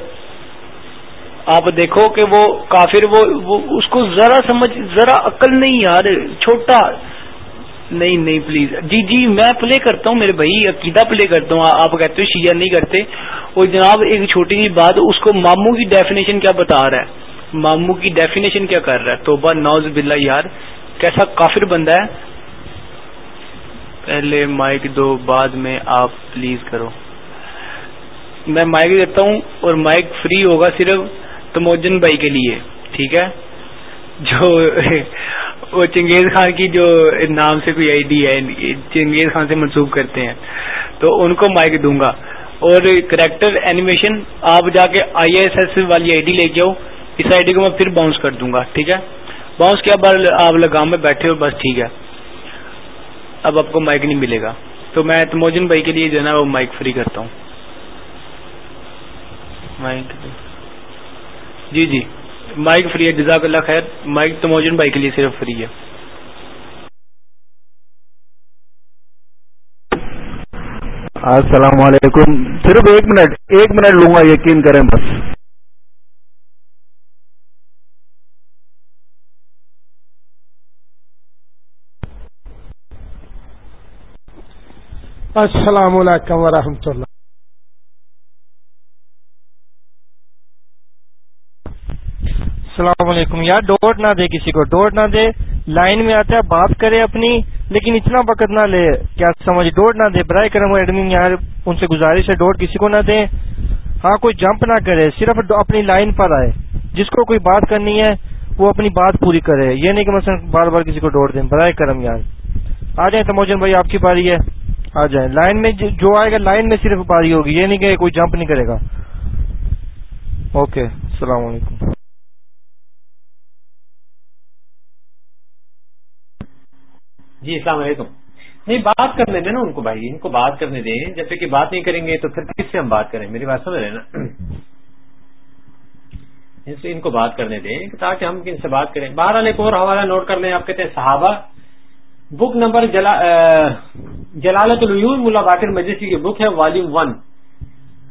آپ دیکھو کہ وہ کافر وہ, وہ اس کو ذرا سمجھ ذرا عقل نہیں یار چھوٹا نہیں نہیں پلیز جی جی میں پلے کرتا ہوں میرے بھائی عقیدہ پلے کرتا ہوں آپ کہتے ہو شیعہ نہیں کرتے اور جناب ایک چھوٹی سی بات اس کو مامو کی ڈیفینیشن کیا بتا رہا ہے ماموں کی ڈیفینیشن کیا کر رہا ہے توبہ نوز باللہ یار کیسا کافر بندہ ہے پہلے مائک دو بعد میں آپ پلیز کرو میں مائک دیتا ہوں اور مائک فری ہوگا صرف تموجن بھائی کے لیے ٹھیک ہے جو وہ چنگیز خان کی جو نام سے کوئی آئی ڈی ہے چنگیز خان سے منسوخ کرتے ہیں تو ان کو مائک دوں گا اور کریکٹر اینیمیشن آپ جا کے آئی ایس ایس والی آئی ڈی لے کے آؤ اس آئی ڈی کو میں پھر باؤنس کر دوں گا ٹھیک ہے باؤنس کیا بار آپ لگام میں بیٹھے ہو بس ٹھیک ہے اب آپ کو مائک نہیں ملے گا تو میں تموجن بھائی کے لیے جو ہے وہ مائک فری کرتا ہوں مائک جی جی مائک فری ہے جزاک اللہ خیر مائک تو موجود بھائی کے لیے صرف فری ہے السلام علیکم صرف ایک منٹ ایک منٹ لوں گا یقین کریں بس السلام علیکم ورحمۃ اللہ السلام علیکم یار ڈوٹ نہ دے کسی کو ڈوٹ نہ دے لائن میں آتا ہے بات کرے اپنی لیکن اتنا وقت نہ لے کیا سمجھ ڈوٹ نہ دے برائے کرم ایڈمن یار ان سے گزارش ہے ڈوٹ کسی کو نہ دیں ہاں کوئی جمپ نہ کرے صرف اپنی لائن پر آئے جس کو کوئی بات کرنی ہے وہ اپنی بات پوری کرے یہ نہیں کہ مثلا بار بار کسی کو ڈوڑ دیں برائے کرم یار آ جائیں تموجن بھائی آپ کی باری ہے آ جائیں لائن میں جو آئے گا لائن میں صرف پاری ہوگی یہ نہیں کہ کوئی جمپ نہیں کرے گا اوکے السلام علیکم جی السلام علیکم نہیں بات کرنے دیں نا ان کو بھائی ان کو بات کرنے دیں جب کہ بات نہیں کریں گے تو پھر کس سے ہم بات کریں میری بات سمجھ رہے نا ان کو بات کرنے دیں تاکہ ہم ان سے بات کریں بہرحال ایک اور حوالہ نوٹ کر لیں آپ کہتے ہیں صحابہ بک نمبر جلا جلالت العیون ملا باقر مجسی کی بک ہے volume one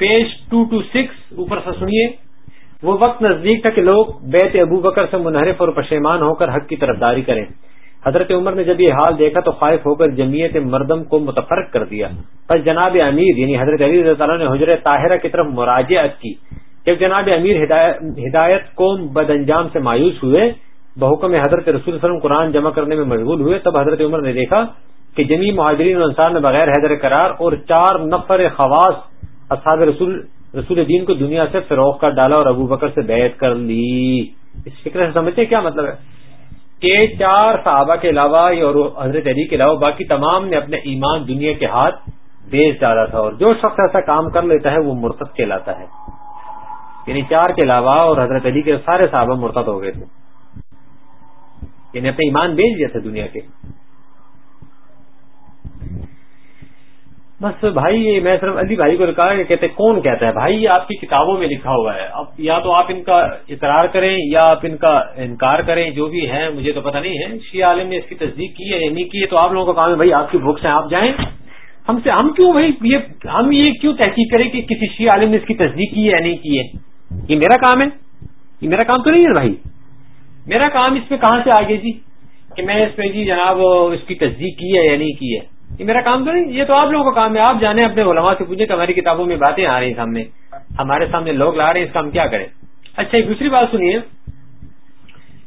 page two two six اوپر سے سنیے وہ وقت نزدیک تھا کہ لوگ بیت ابو بکر سے منحرف اور پشیمان ہو کر حق کی طرف داری کریں حضرت عمر نے جب یہ حال دیکھا تو خائف ہو کر جمعیت مردم کو متفرق کر دیا پس جناب امیر یعنی حضرت علی رضی اللہ نے حضرت طاہرہ کی طرف مراجعت کی جب جناب امیر ہدایت کو بد انجام سے مایوس ہوئے بحکم حضرت رسول صلی اللہ علیہ وسلم قرآن جمع کرنے میں مشغول ہوئے تب حضرت عمر نے دیکھا کہ جمی مہاجرین انصار نے بغیر حیدر قرار اور چار نفر خواص اصحاب رسول رسول دین کو دنیا سے فروغ کر ڈالا اور ابو بکر سے بیعت کر لی اس فکر سے سمجھتے کیا مطلب ہے کہ چار صحابہ کے علاوہ اور حضرت علی کے علاوہ باقی تمام نے اپنے ایمان دنیا کے ہاتھ بیچ ڈالا تھا اور جو شخص ایسا کام کر لیتا ہے وہ مرتب کہلاتا ہے یعنی چار کے علاوہ اور حضرت علی کے سارے صحابہ مرتب ہو گئے تھے یعنی اپنے ایمان بیچ دیا تھا دنیا کے بس بھائی میں صرف علی بھائی کو دکھا کہ کہتے کون کہتا ہے بھائی یہ آپ کی کتابوں میں لکھا ہوا ہے اب یا تو آپ ان کا اقرار کریں یا آپ ان کا انکار کریں جو بھی ہے مجھے تو پتہ نہیں ہے شی عالم نے اس کی تصدیق کی ہے یا نہیں کی ہے تو آپ لوگوں کا کام ہے بھائی آپ کی بکس ہیں آپ جائیں ہم سے ہم کیوں بھائی یہ ہم یہ کیوں تحقیق کریں کہ کسی شی عالم نے اس کی تصدیق کی ہے یا نہیں کی ہے یہ میرا کام ہے یہ میرا کام تو نہیں ہے بھائی میرا کام اس میں کہاں سے آگے جی کہ میں اس پہ جی جناب اس کی تصدیق کی ہے یا نہیں کی ہے یہ میرا کام تو نہیں یہ تو آپ لوگوں کا کام ہے آپ جانے اپنے علماء سے پوچھیں کہ ہماری کتابوں میں باتیں آ رہی ہیں سامنے ہمارے سامنے لوگ لا رہے ہیں اس کا ہم کیا کریں اچھا ایک دوسری بات سنیے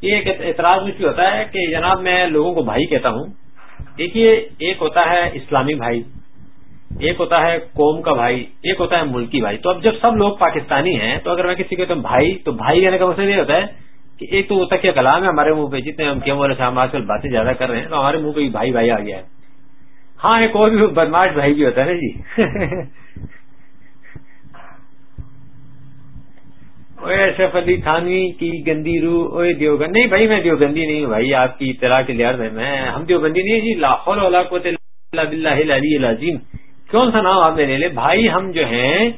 یہ ایک اعتراض مجھ سے ہوتا ہے کہ جناب میں لوگوں کو بھائی کہتا ہوں دیکھیے ایک ہوتا ہے اسلامی بھائی ایک ہوتا ہے قوم کا بھائی ایک ہوتا ہے ملکی بھائی تو اب جب سب لوگ پاکستانی ہیں تو اگر میں کسی کہتا ہوں بھائی تو بھائی کہنے کا مسئلہ یہ ہوتا ہے کہ ایک تو وہ تک کلام ہے ہمارے منہ پہ جتنے ہم کیوں والے صاحب آج کل باتیں زیادہ کر رہے ہیں تو ہمارے منہ پہ بھائی بھائی آ گیا ہے ہاں ایک اور بھی بدماش بھائی بھی ہوتا ہے نا جی اوے اشرف علی تھانوی کی گندی روح اوے دیوبند نہیں بھائی میں دیوگندی نہیں ہوں بھائی آپ کی طرح کے لحاظ ہے میں ہم دیوگندی نہیں جی لاہور کون سا نام آپ نے لے لے بھائی ہم جو ہیں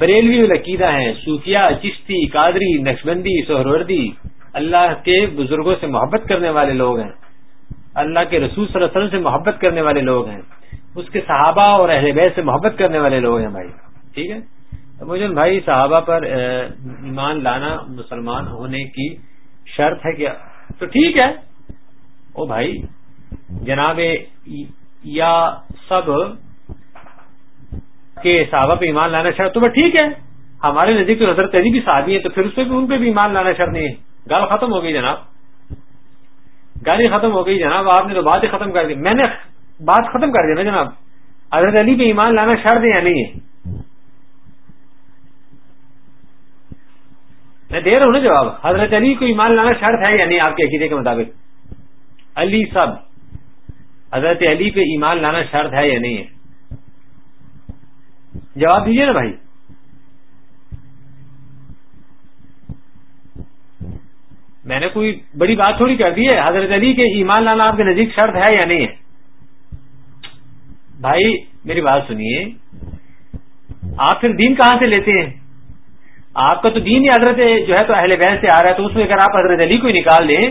بریلوی العقیدہ ہیں صوفیہ چشتی قادری نقشبندی سہروردی اللہ کے بزرگوں سے محبت کرنے والے لوگ ہیں اللہ کے رسول صلی اللہ علیہ وسلم سے محبت کرنے والے لوگ ہیں اس کے صحابہ اور اہل بیت سے محبت کرنے والے لوگ ہیں بھائی ٹھیک ہے مجھے بھائی صحابہ پر ایمان لانا مسلمان ہونے کی شرط ہے کیا تو ٹھیک ہے او بھائی جناب یا سب کے صحابہ پہ ایمان لانا شرط تو بھائی ٹھیک ہے ہمارے نزدیک تو حضرت بھی صحابی ہے تو پھر اس بھی ان پہ بھی ایمان لانا شرط نہیں ہے گال ختم ہو گئی جناب گالی ختم ہو گئی جناب آپ نے تو بات ہی ختم کر دی میں نے بات ختم کر دی نا جناب حضرت علی پہ ایمان لانا شرط ہے یا نہیں ہے میں دے رہا ہوں نا جواب حضرت علی کو ایمان لانا شرط ہے یا نہیں آپ کے عقیدے کے مطابق علی صاحب حضرت علی پہ ایمان لانا شرط ہے یا نہیں ہے جواب دیجیے نا بھائی میں نے کوئی بڑی بات تھوڑی کر دی ہے حضرت علی کے ایمان لانا آپ کے نزدیک شرط ہے یا نہیں ہے بھائی میری بات سنیے آپ پھر دین کہاں سے لیتے ہیں آپ کا تو دین ہی حضرت جو ہے تو اہل بہن سے آ رہا ہے تو اس میں اگر آپ حضرت علی کو نکال دیں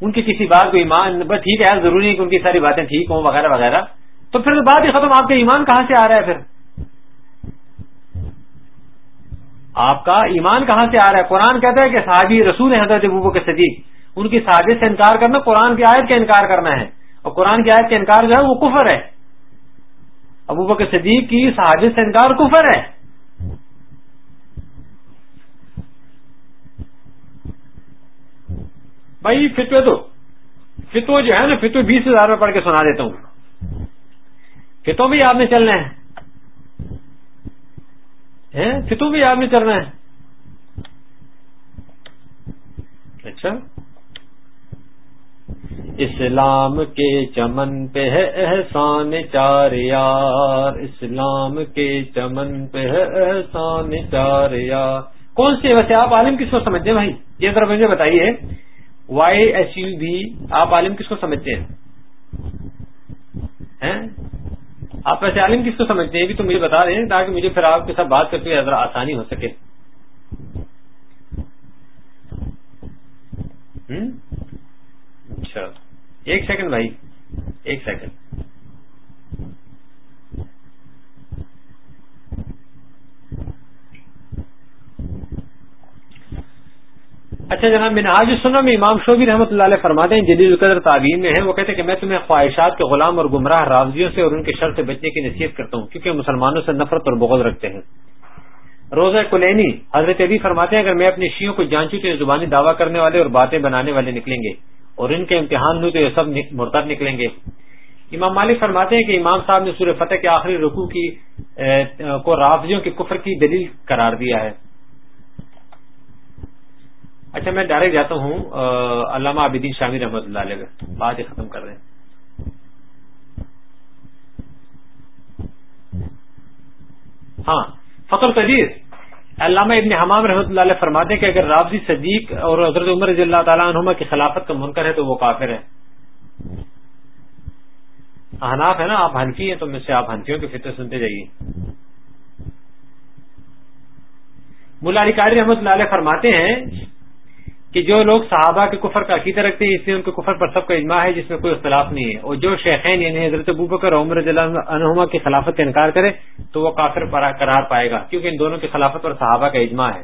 ان کی کسی بات کو ایمان بس ٹھیک ہے ضروری ہے کہ ان کی ساری باتیں ٹھیک ہوں وغیرہ وغیرہ تو پھر بات ہی ختم آپ کا ایمان کہاں سے آ رہا ہے پھر آپ کا ایمان کہاں سے آ رہا ہے قرآن کہتا ہے کہ صحابی رسول حضرت کے صدیق ان کی سازش سے انکار کرنا قرآن کی آیت کا انکار کرنا ہے اور قرآن کی آیت کا انکار جو ہے وہ کفر ہے ابو بکر صدیق کی سازش سے انکار کفر ہے بھائی فتو تو فتو جو ہے نا فتو بیس ہزار میں پڑھ کے سنا دیتا ہوں فتو بھی آپ نے چلنا ہے تو بھی کرنا ہے اچھا اسلام کے چمن پہ ہے احسان چار یار اسلام کے چمن پہ ہے احسان چار یار کون سی ویسے آپ عالم کس کو سمجھتے ہیں بھائی یہ ذرا مجھے بتائیے وائی ایس یو بھی آپ عالم کس کو سمجھتے ہیں آپ ویسے عالم کس کو سمجھتے ہیں بھی تو مجھے بتا دیں تاکہ مجھے پھر آپ کے ساتھ بات کرتے ہوئے ذرا آسانی ہو سکے اچھا ایک سیکنڈ بھائی ایک سیکنڈ اچھا جناب میں نے آج سننا امام شوبی رحمۃ اللہ علیہ فرماتے ہیں جدید القدر تعبیر میں ہیں وہ کہتے ہیں کہ میں تمہیں خواہشات کے غلام اور گمراہ راضیوں سے اور ان کے شر سے بچنے کی نصیحت کرتا ہوں کیونکہ مسلمانوں سے نفرت اور بغض رکھتے ہیں روزہ کلینی حضرت ابھی فرماتے ہیں اگر میں اپنے شیوں کو جانچوں تو یہ زبانی دعویٰ کرنے والے اور باتیں بنانے والے نکلیں گے اور ان کے امتحان دوں تو یہ سب مرتب نکلیں گے امام مالک فرماتے ہیں کہ امام صاحب نے سور فتح کے آخری رقو کی کو راوزیوں کے کفر کی دلیل قرار دیا ہے اچھا میں ڈائریکٹ جاتا ہوں علامہ عابدین شامی رحمۃ اللہ علیہ بات ختم کر رہے ہیں ہاں فخر تجیز علامہ ابن حمام رحمۃ اللہ علیہ فرماتے کہ اگر رابضی صدیق اور حضرت عمر رضی اللہ تعالیٰ عنہما کی خلافت کا منکر ہے تو وہ کافر ہے احناف ہے نا آپ ہنفی ہیں تو مجھ سے آپ ہنفیوں کی فطر سنتے جائیے ملا علی قاری رحمۃ اللہ علیہ فرماتے ہیں کہ جو لوگ صحابہ کے کفر کا عقیدہ رکھتے ہیں اس لیے ان کے کفر پر سب کا اجماع ہے جس میں کوئی اختلاف نہیں ہے اور جو شیخین یعنی حضرت بکر عمر عنہما کی خلافت کا انکار کرے تو وہ کافر قرار پائے گا کیونکہ ان دونوں کی خلافت اور صحابہ کا اجماع ہے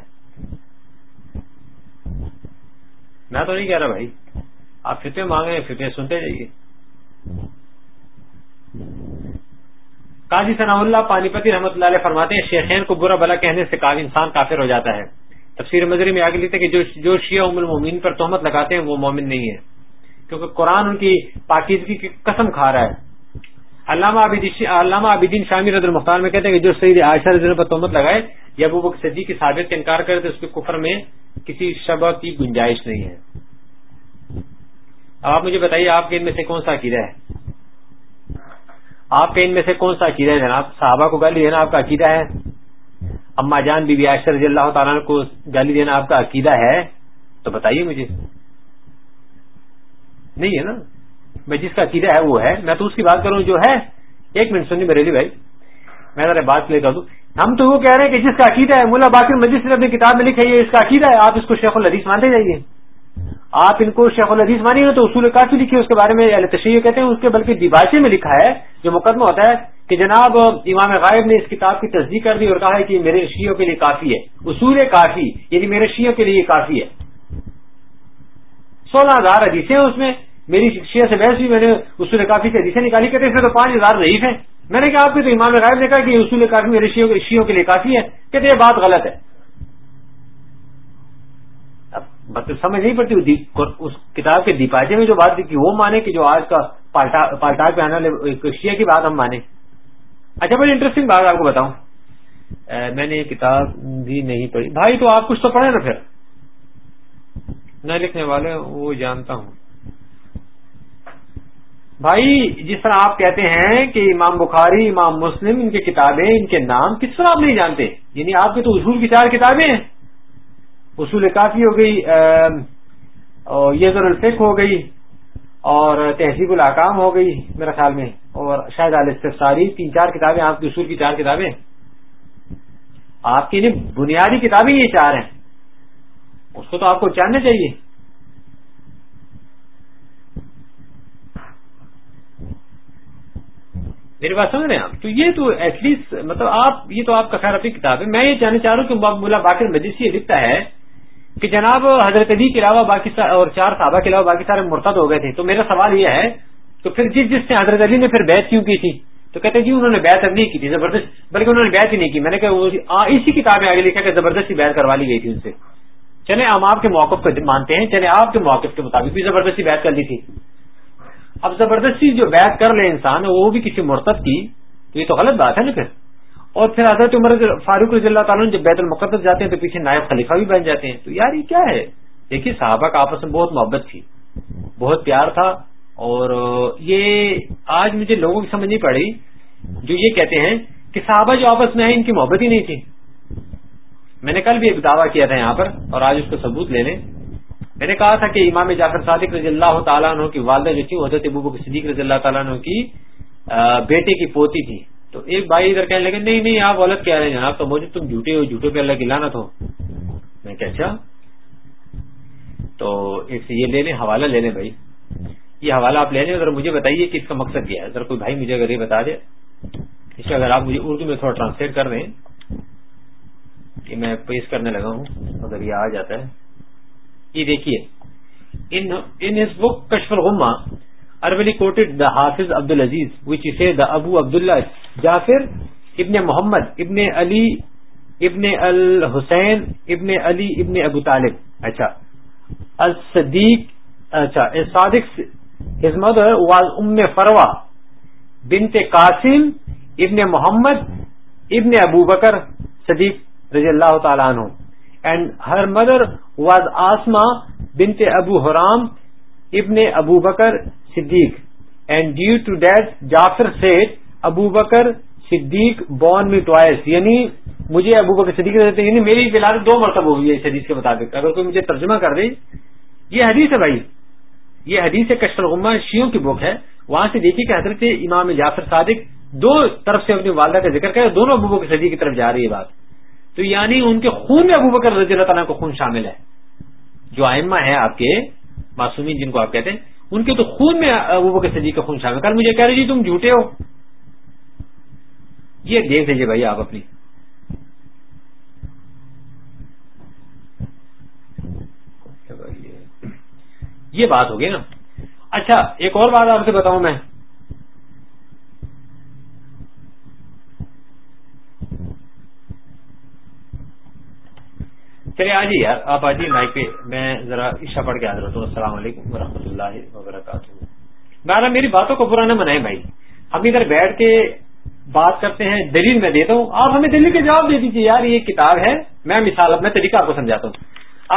میں تو نہیں کہہ رہا بھائی آپ فتح مانگے فتح سنتے جائیے قاضی ثناء اللہ پانی پتی رحمت اللہ علیہ فرماتے ہیں شیخین کو برا بلا کہنے سے کافی انسان کافر ہو جاتا ہے تفسیر مظری میں آگے لکھتے کہ جو جو شیعہ ام المومین پر تہمت لگاتے ہیں وہ مومن نہیں ہے کیونکہ قرآن ان کی پاکیزگی کی قسم کھا رہا ہے علامہ علامہ میں کہتے ہیں کہ جو سعید عائشہ رضی پر تہمت لگائے یا وہ صدی کی صحابت انکار کرے تو اس کے کفر میں کسی شبہ کی گنجائش نہیں ہے اب آپ مجھے بتائیے آپ کے ان میں سے کون سا عقیدہ ہے آپ کے ان میں سے کون سا عقیدہ ہے جناب صحابہ کو گالی دینا آپ کا عقیدہ ہے اما جان بی بی عائشہ رضی اللہ تعالیٰ کو گالی دینا آپ کا عقیدہ ہے تو بتائیے مجھے نہیں ہے نا میں جس کا عقیدہ ہے وہ ہے میں تو اس کی بات کروں جو ہے ایک منٹ سنی بریلی بھائی میں ذرا بات لے کر دوں ہم تو وہ کہہ رہے ہیں کہ جس کا عقیدہ ہے مولا باقی اپنی کتاب میں لکھے اس کا عقیدہ ہے آپ اس کو شیخ العدیز مانتے جائیے آپ ان کو شیخ العدیز مانیے تو اصول کافی لکھی ہے اس کے بارے میں تشریح کہتے ہیں اس کے بلکہ دیباچے میں لکھا ہے جو مقدمہ ہوتا ہے کہ جناب امام غائب نے اس کتاب کی تصدیق کر دی اور کہا ہے کہ میرے کے لیے کافی ہے اصول کافی یعنی میرے شیوں کے لیے کافی ہے سولہ ہزار ہیں اس میں میری شیئر سے بحث ہوئی اصول کافی سے حدیثیں نکالی کہتے ہیں اس میں تو پانچ ہزار ضعیف ہیں میں نے کہا آپ کو امام غائب نے کہا کہ اصول کافی میرے کے لیے کافی ہے کہتے یہ بات غلط ہے مطلب سمجھ نہیں پڑتی اس کتاب کے دیپاجے میں جو بات وہ مانے کہ جو آج کا پالٹا پہ آنے والے کی بات ہم مانے اچھا بھائی انٹرسٹنگ بات آپ کو بتاؤں میں نے یہ کتاب بھی نہیں پڑھی بھائی تو آپ کچھ تو پڑھے نا پھر نہ لکھنے والے وہ جانتا ہوں بھائی جس طرح آپ کہتے ہیں کہ امام بخاری امام مسلم ان کی کتابیں ان کے نام کس طرح آپ نہیں جانتے یعنی آپ کے تو اصول کی چار کتابیں ہیں اصول کافی ہو گئی یزر الفق ہو گئی اور تہذیب الاقام ہو گئی میرے خیال میں اور شاید عالف تین چار کتابیں آپ کی اصول کی چار کتابیں آپ کی بنیادی کتابیں یہ چار ہیں اس کو تو آپ کو جاننا چاہیے میری بات سمجھ رہے ہیں آپ تو یہ تو ایٹ لیسٹ مطلب آپ یہ تو آپ کا خیر اپنی کتاب ہے میں یہ جاننا چاہ رہا ہوں کہ بولا باقر مجیسی یہ لکھتا ہے کہ جناب حضرت علی کے علاوہ باقی اور چار صحابہ کے علاوہ باقی سارے مرتد ہو گئے تھے تو میرا سوال یہ ہے تو پھر جس جس سے حضرت علی نے پھر بیعت کیوں کی تھی تو کہتے جی انہوں نے اب نہیں کی تھی زبردست بلکہ انہوں نے بیعت ہی نہیں کی میں نے کہا اسی کتاب میں آگے لکھا کہ زبردستی بیعت کروا لی گئی تھی ان سے چلے ہم آپ کے موقف پہ مانتے ہیں چلے آپ کے موقف کے مطابق بھی زبردستی بیعت کر لی تھی اب زبردستی جو بیعت کر لے انسان وہ بھی کسی مرتب کی تو یہ تو غلط بات ہے نا پھر اور پھر حضرت عمر فاروق رضی اللہ تعالیٰ جب بیت المقدس جاتے ہیں تو پیچھے نائب خلیفہ بھی بن جاتے ہیں تو یار یہ کیا ہے دیکھیے صحابہ کا آپس میں بہت محبت تھی بہت پیار تھا اور یہ آج مجھے لوگوں کی سمجھ نہیں پڑی جو یہ کہتے ہیں کہ صحابہ جو آپس میں ہیں ان کی محبت ہی نہیں تھی میں نے کل بھی ایک دعویٰ کیا تھا یہاں پر اور آج اس کو ثبوت لے لیں میں نے کہا تھا کہ امام جعفر صادق رضی اللہ تعالیٰ عنہ کی والدہ جو تھی حضرت ابوبو کے صدیق رضی اللہ تعالیٰ عنہ کی بیٹے کی پوتی تھی تو ایک بھائی ادھر کہنے لگے نہیں نہیں آپ غلط کہہ رہے ہیں جناب تو تم جھوٹے جھوٹے ہو ہو پہ اللہ کی لانت میں کہ اچھا تو یہ لے لیں لیں حوالہ لے بھائی یہ حوالہ آپ لے لیں ذرا مجھے بتائیے کہ اس کا مقصد کیا ہے اگر کوئی بھائی مجھے اگر یہ بتا دے اس کا اگر آپ مجھے اردو میں تھوڑا ٹرانسلیٹ کر دیں کہ میں پیش کرنے لگا ہوں اگر مطلب یہ آ جاتا ہے یہ دیکھیے ان بک کشف الغما ارولی کوٹڈ دا حافظ عبد العزیز وچ از اے دا ابو ابد اللہ ابن محمد ابن علی ابن الحسین ابن علی ابن ابو طالب اچھا فروا بنت قاسم ابن محمد ابن ابو بکر صدیق رضی اللہ تعالیٰ عنہ and her mother was Asma بنتے ابو حرام ابن ابو بکر صدیق اینڈر سیٹ ابو بکر صدیق بورن می ٹوائس یعنی مجھے ابو بکر صدیق یعنی میری فی دو مرتبہ ہوئی ہے اس حدیث کے مطابق اگر کوئی مجھے ترجمہ کر دے یہ حدیث ہے بھائی یہ حدیث کشتر غمہ شیوں کی بک ہے وہاں سے دیکھیے کہ حضرت امام جعفر صادق دو طرف سے اپنی والدہ کا ذکر کرے دونوں ابو بکر صدیق کی طرف جا رہی ہے بات تو یعنی ان کے خون میں ابو بکر رضی اللہ تعالیٰ کا خون شامل ہے جو آئمہ ہے آپ کے معصومین جن کو آپ کہتے ہیں ان کے تو خون میں ابو بکر صدیق کا خون شامل کر مجھے کہہ رہے جی تم جھوٹے ہو یہ دیکھ لیجیے بھائی آپ اپنی یہ بات ہوگی نا اچھا ایک اور بات آپ سے بتاؤں میں چلے آجیے یار آپ آجیے پہ میں ذرا عشا پڑھ کے حضرت ہوں السلام علیکم ورحمۃ اللہ وبرکاتہ میں میری باتوں کو برا نہ منائے بھائی ہم ادھر بیٹھ کے بات کرتے ہیں دلیل میں دیتا ہوں آپ ہمیں دلیل کے جواب دے دیجیے یار یہ کتاب ہے میں مثال میں طریقہ آپ کو سمجھاتا ہوں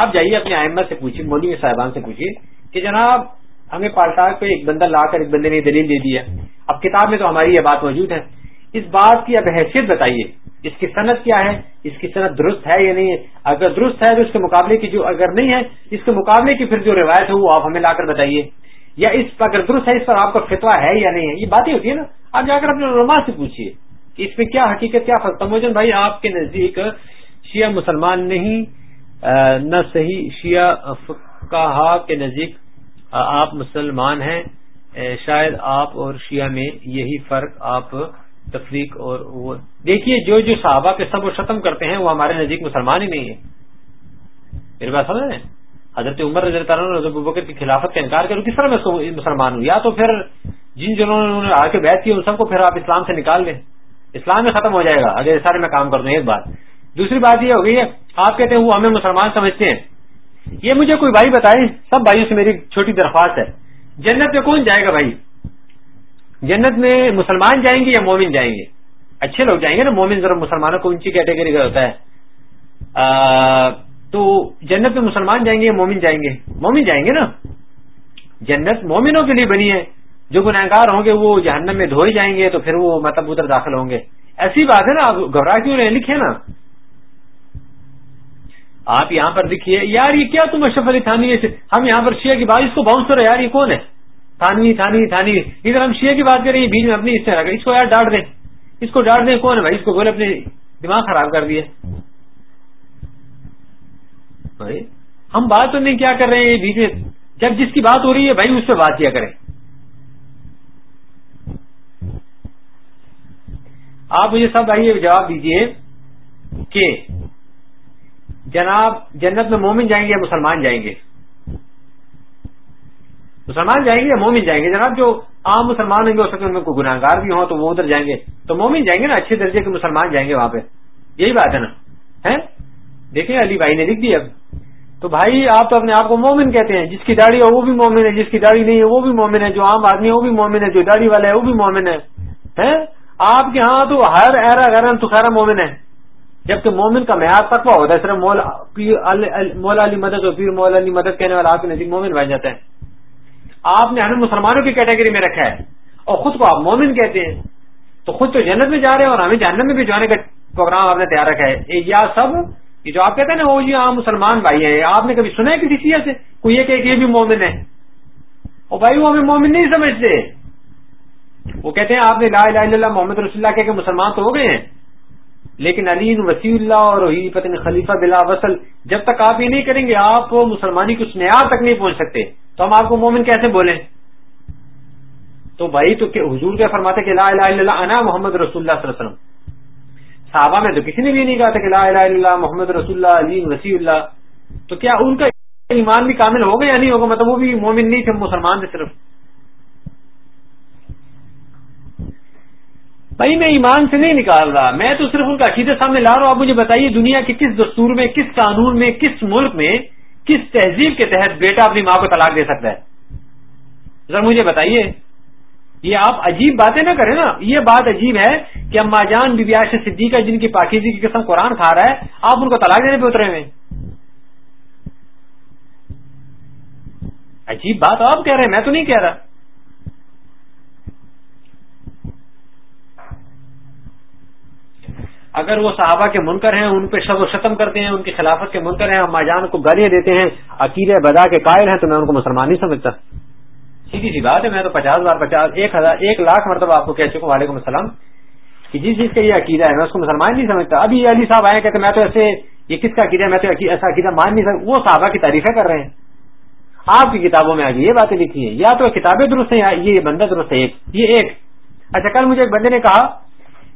آپ جائیے اپنے احمد سے پوچھیے مولوی صاحبان سے پوچھیے کہ جناب ہمیں پالٹا پہ ایک بندہ لا کر ایک بندے نے دلیل دے دی ہے اب کتاب میں تو ہماری یہ بات موجود ہے اس بات کی اب حیثیت بتائیے اس کی صنعت کیا ہے اس کی صنعت درست ہے یا نہیں اگر درست ہے تو اس کے مقابلے کی جو اگر نہیں ہے اس کے مقابلے کی پھر جو روایت ہے وہ آپ ہمیں لا کر بتائیے یا اس پر اگر درست ہے اس پر آپ کا فتوا ہے یا نہیں ہے یہ باتیں ہوتی ہے نا آپ جا کر اپنے علماء سے پوچھیے کہ اس میں کیا حقیقت کیا فرق تموجن بھائی آپ کے نزدیک شیعہ مسلمان نہیں نہ صحیح شیعہ فا کے نزدیک آپ مسلمان ہیں شاید آپ اور شیعہ میں یہی فرق آپ تفریق اور وہ دیکھیے جو جو صحابہ سب و ختم کرتے ہیں وہ ہمارے نزدیک مسلمان ہی نہیں ہے میرے پاس سمجھ رہے حضرت عمر رضی اللہ عنہ رضر بکر کی خلافت کا انکار کروں کس طرح میں مسلمان ہوں یا تو پھر جن جنہوں نے آ کے کی ان سب کو پھر آپ اسلام سے نکال لیں اسلام میں ختم ہو جائے گا اگر سارے میں کام کر دوں ایک بات دوسری بات یہ ہو گئی ہے آپ کہتے ہیں وہ ہمیں مسلمان سمجھتے ہیں یہ مجھے کوئی بھائی بتائے سب بھائیوں سے میری چھوٹی درخواست ہے جنت پہ کون جائے گا بھائی جنت میں مسلمان جائیں گے یا مومن جائیں گے اچھے لوگ جائیں گے نا مومن ذرا مسلمانوں کو اونچی کیٹیگری کا ہوتا ہے تو جنت میں مسلمان جائیں گے یا مومن جائیں گے مومن جائیں گے نا جنت مومنوں کے لیے بنی ہے جو گناہ گار ہوں گے وہ جہنم میں دھوئے جائیں گے تو پھر وہ مطلب ادھر داخل ہوں گے ایسی بات ہے نا آپ گھبراہ کیوں لکھے نا آپ یہاں پر دیکھیے یار یہ کیا تم اشرف علی تھانی ہم یہاں پر شیعہ کی بات اس کو بہنس رہے یار یہ کون ہے ادھر ہم شیعہ کی بات کر رہے ہیں اپنی اس طرح اس کو یار ڈانٹ دیں اس کو ڈانٹ دیں کون بھائی اس کو بولے اپنے دماغ خراب کر دیا ہم بات تو نہیں کیا کر رہے ہیں بیچ میں جب جس کی بات ہو رہی ہے بھائی اس پہ بات کیا کریں آپ مجھے سب آئیے جواب دیجئے کہ جناب جنت میں مومن جائیں گے یا مسلمان جائیں گے مسلمان جائیں گے یا مومن جائیں گے جناب جو عام مسلمان ہوں گے ہو ہیں کوئی گناہ گار بھی ہوں تو وہ ادھر جائیں گے تو مومن جائیں گے نا اچھے درجے کے مسلمان جائیں گے وہاں پہ یہی بات ہے نا ہے دیکھیں علی بھائی نے لکھ دی اب تو بھائی آپ تو اپنے آپ کو مومن کہتے ہیں جس کی داڑھی ہے وہ بھی مومن ہے جس کی داڑھی نہیں ہے وہ بھی مومن ہے جو عام آدمی ہے وہ بھی مومن ہے جو داڑھی والا ہے وہ بھی مومن ہے آپ کے ہاں تو ہر ایرا تو تخارا مومن ہے جبکہ مومن کا معیار پکوا ہوتا ہے صرف مولا علی مدد اور پیر مولا علی مدد کہنے والا آپ کے نزدیک مومن بھائی جاتا ہے آپ نے ہمیں مسلمانوں کی کیٹیگری میں رکھا ہے اور خود کو آپ مومن کہتے ہیں تو خود تو جنت میں جا رہے ہیں اور ہمیں جہنم میں بھی جانے کا پروگرام آپ نے تیار رکھا ہے یا سب یہ جو آپ کہتے ہیں نا وہ ہاں مسلمان بھائی ہیں آپ نے کبھی سنا ہے کسی چیز سے کوئی یہ کہ یہ بھی مومن ہے اور بھائی وہ ہمیں مومن نہیں سمجھتے وہ کہتے ہیں آپ نے لا الہ الا اللہ محمد رسول اللہ کہ مسلمان تو ہو گئے ہیں لیکن علی وسیع اللہ اور خلیفہ بلا وصل جب تک آپ یہ نہیں کریں گے آپ مسلمانی کچھ نیا تک نہیں پہنچ سکتے تو ہم آپ کو مومن کیسے بولیں تو بھائی تو حضور کے فرماتے کہ لا الہ الا اللہ انا محمد رسول اللہ اللہ صلی علیہ وسلم صحابہ میں تو کسی نے بھی نہیں کہا تھا کہ لا الہ الا اللہ محمد رسول اللہ علی وسیع اللہ تو کیا ان کا ایمان بھی کامل ہوگا یا نہیں ہوگا مطلب وہ بھی مومن نہیں تھے مسلمان تھے صرف بھائی میں ایمان سے نہیں نکال رہا میں تو صرف ان کا عقیدے سامنے لا رہا ہوں آپ مجھے بتائیے دنیا کے کس دستور میں کس قانون میں کس ملک میں کس تہذیب کے تحت بیٹا اپنی ماں کو طلاق دے سکتا ہے ذرا مجھے بتائیے یہ آپ عجیب باتیں نہ کریں نا یہ بات عجیب ہے کہ اما جان بی آش صدیقہ جن کی پاکیزی کی قسم قرآن کھا رہا ہے آپ ان کو طلاق دینے پہ اترے ہوئے عجیب بات آپ کہہ رہے ہیں میں تو نہیں کہہ رہا اگر وہ صحابہ کے منکر ہیں ان پہ شب و ختم کرتے ہیں ان کی خلافت کے منکر ہیں اور ماجان کو گالیاں دیتے ہیں اکیلے بدا کے قائل ہیں تو میں ان کو مسلمان نہیں سمجھتا سیدھی سی بات ہے میں تو پچاس بار پچاس ایک ہزار ایک لاکھ مرتبہ آپ کو کہہ چکا ہوں وعلیکم السلام کہ جس چیز کا یہ عقیدہ ہے میں اس کو مسلمان نہیں سمجھتا ابھی یہ علی صاحب آئے کہتے میں تو ایسے یہ کس کا عقیدہ ہے میں تو ایسا عقیدہ مان نہیں سکتا وہ صحابہ کی تعریفیں کر رہے ہیں آپ کی کتابوں میں آگے یہ باتیں لکھی ہیں یا تو کتابیں درست ہیں یا یہ بندہ درست ہے یہ ایک اچھا کل مجھے ایک بندے نے کہا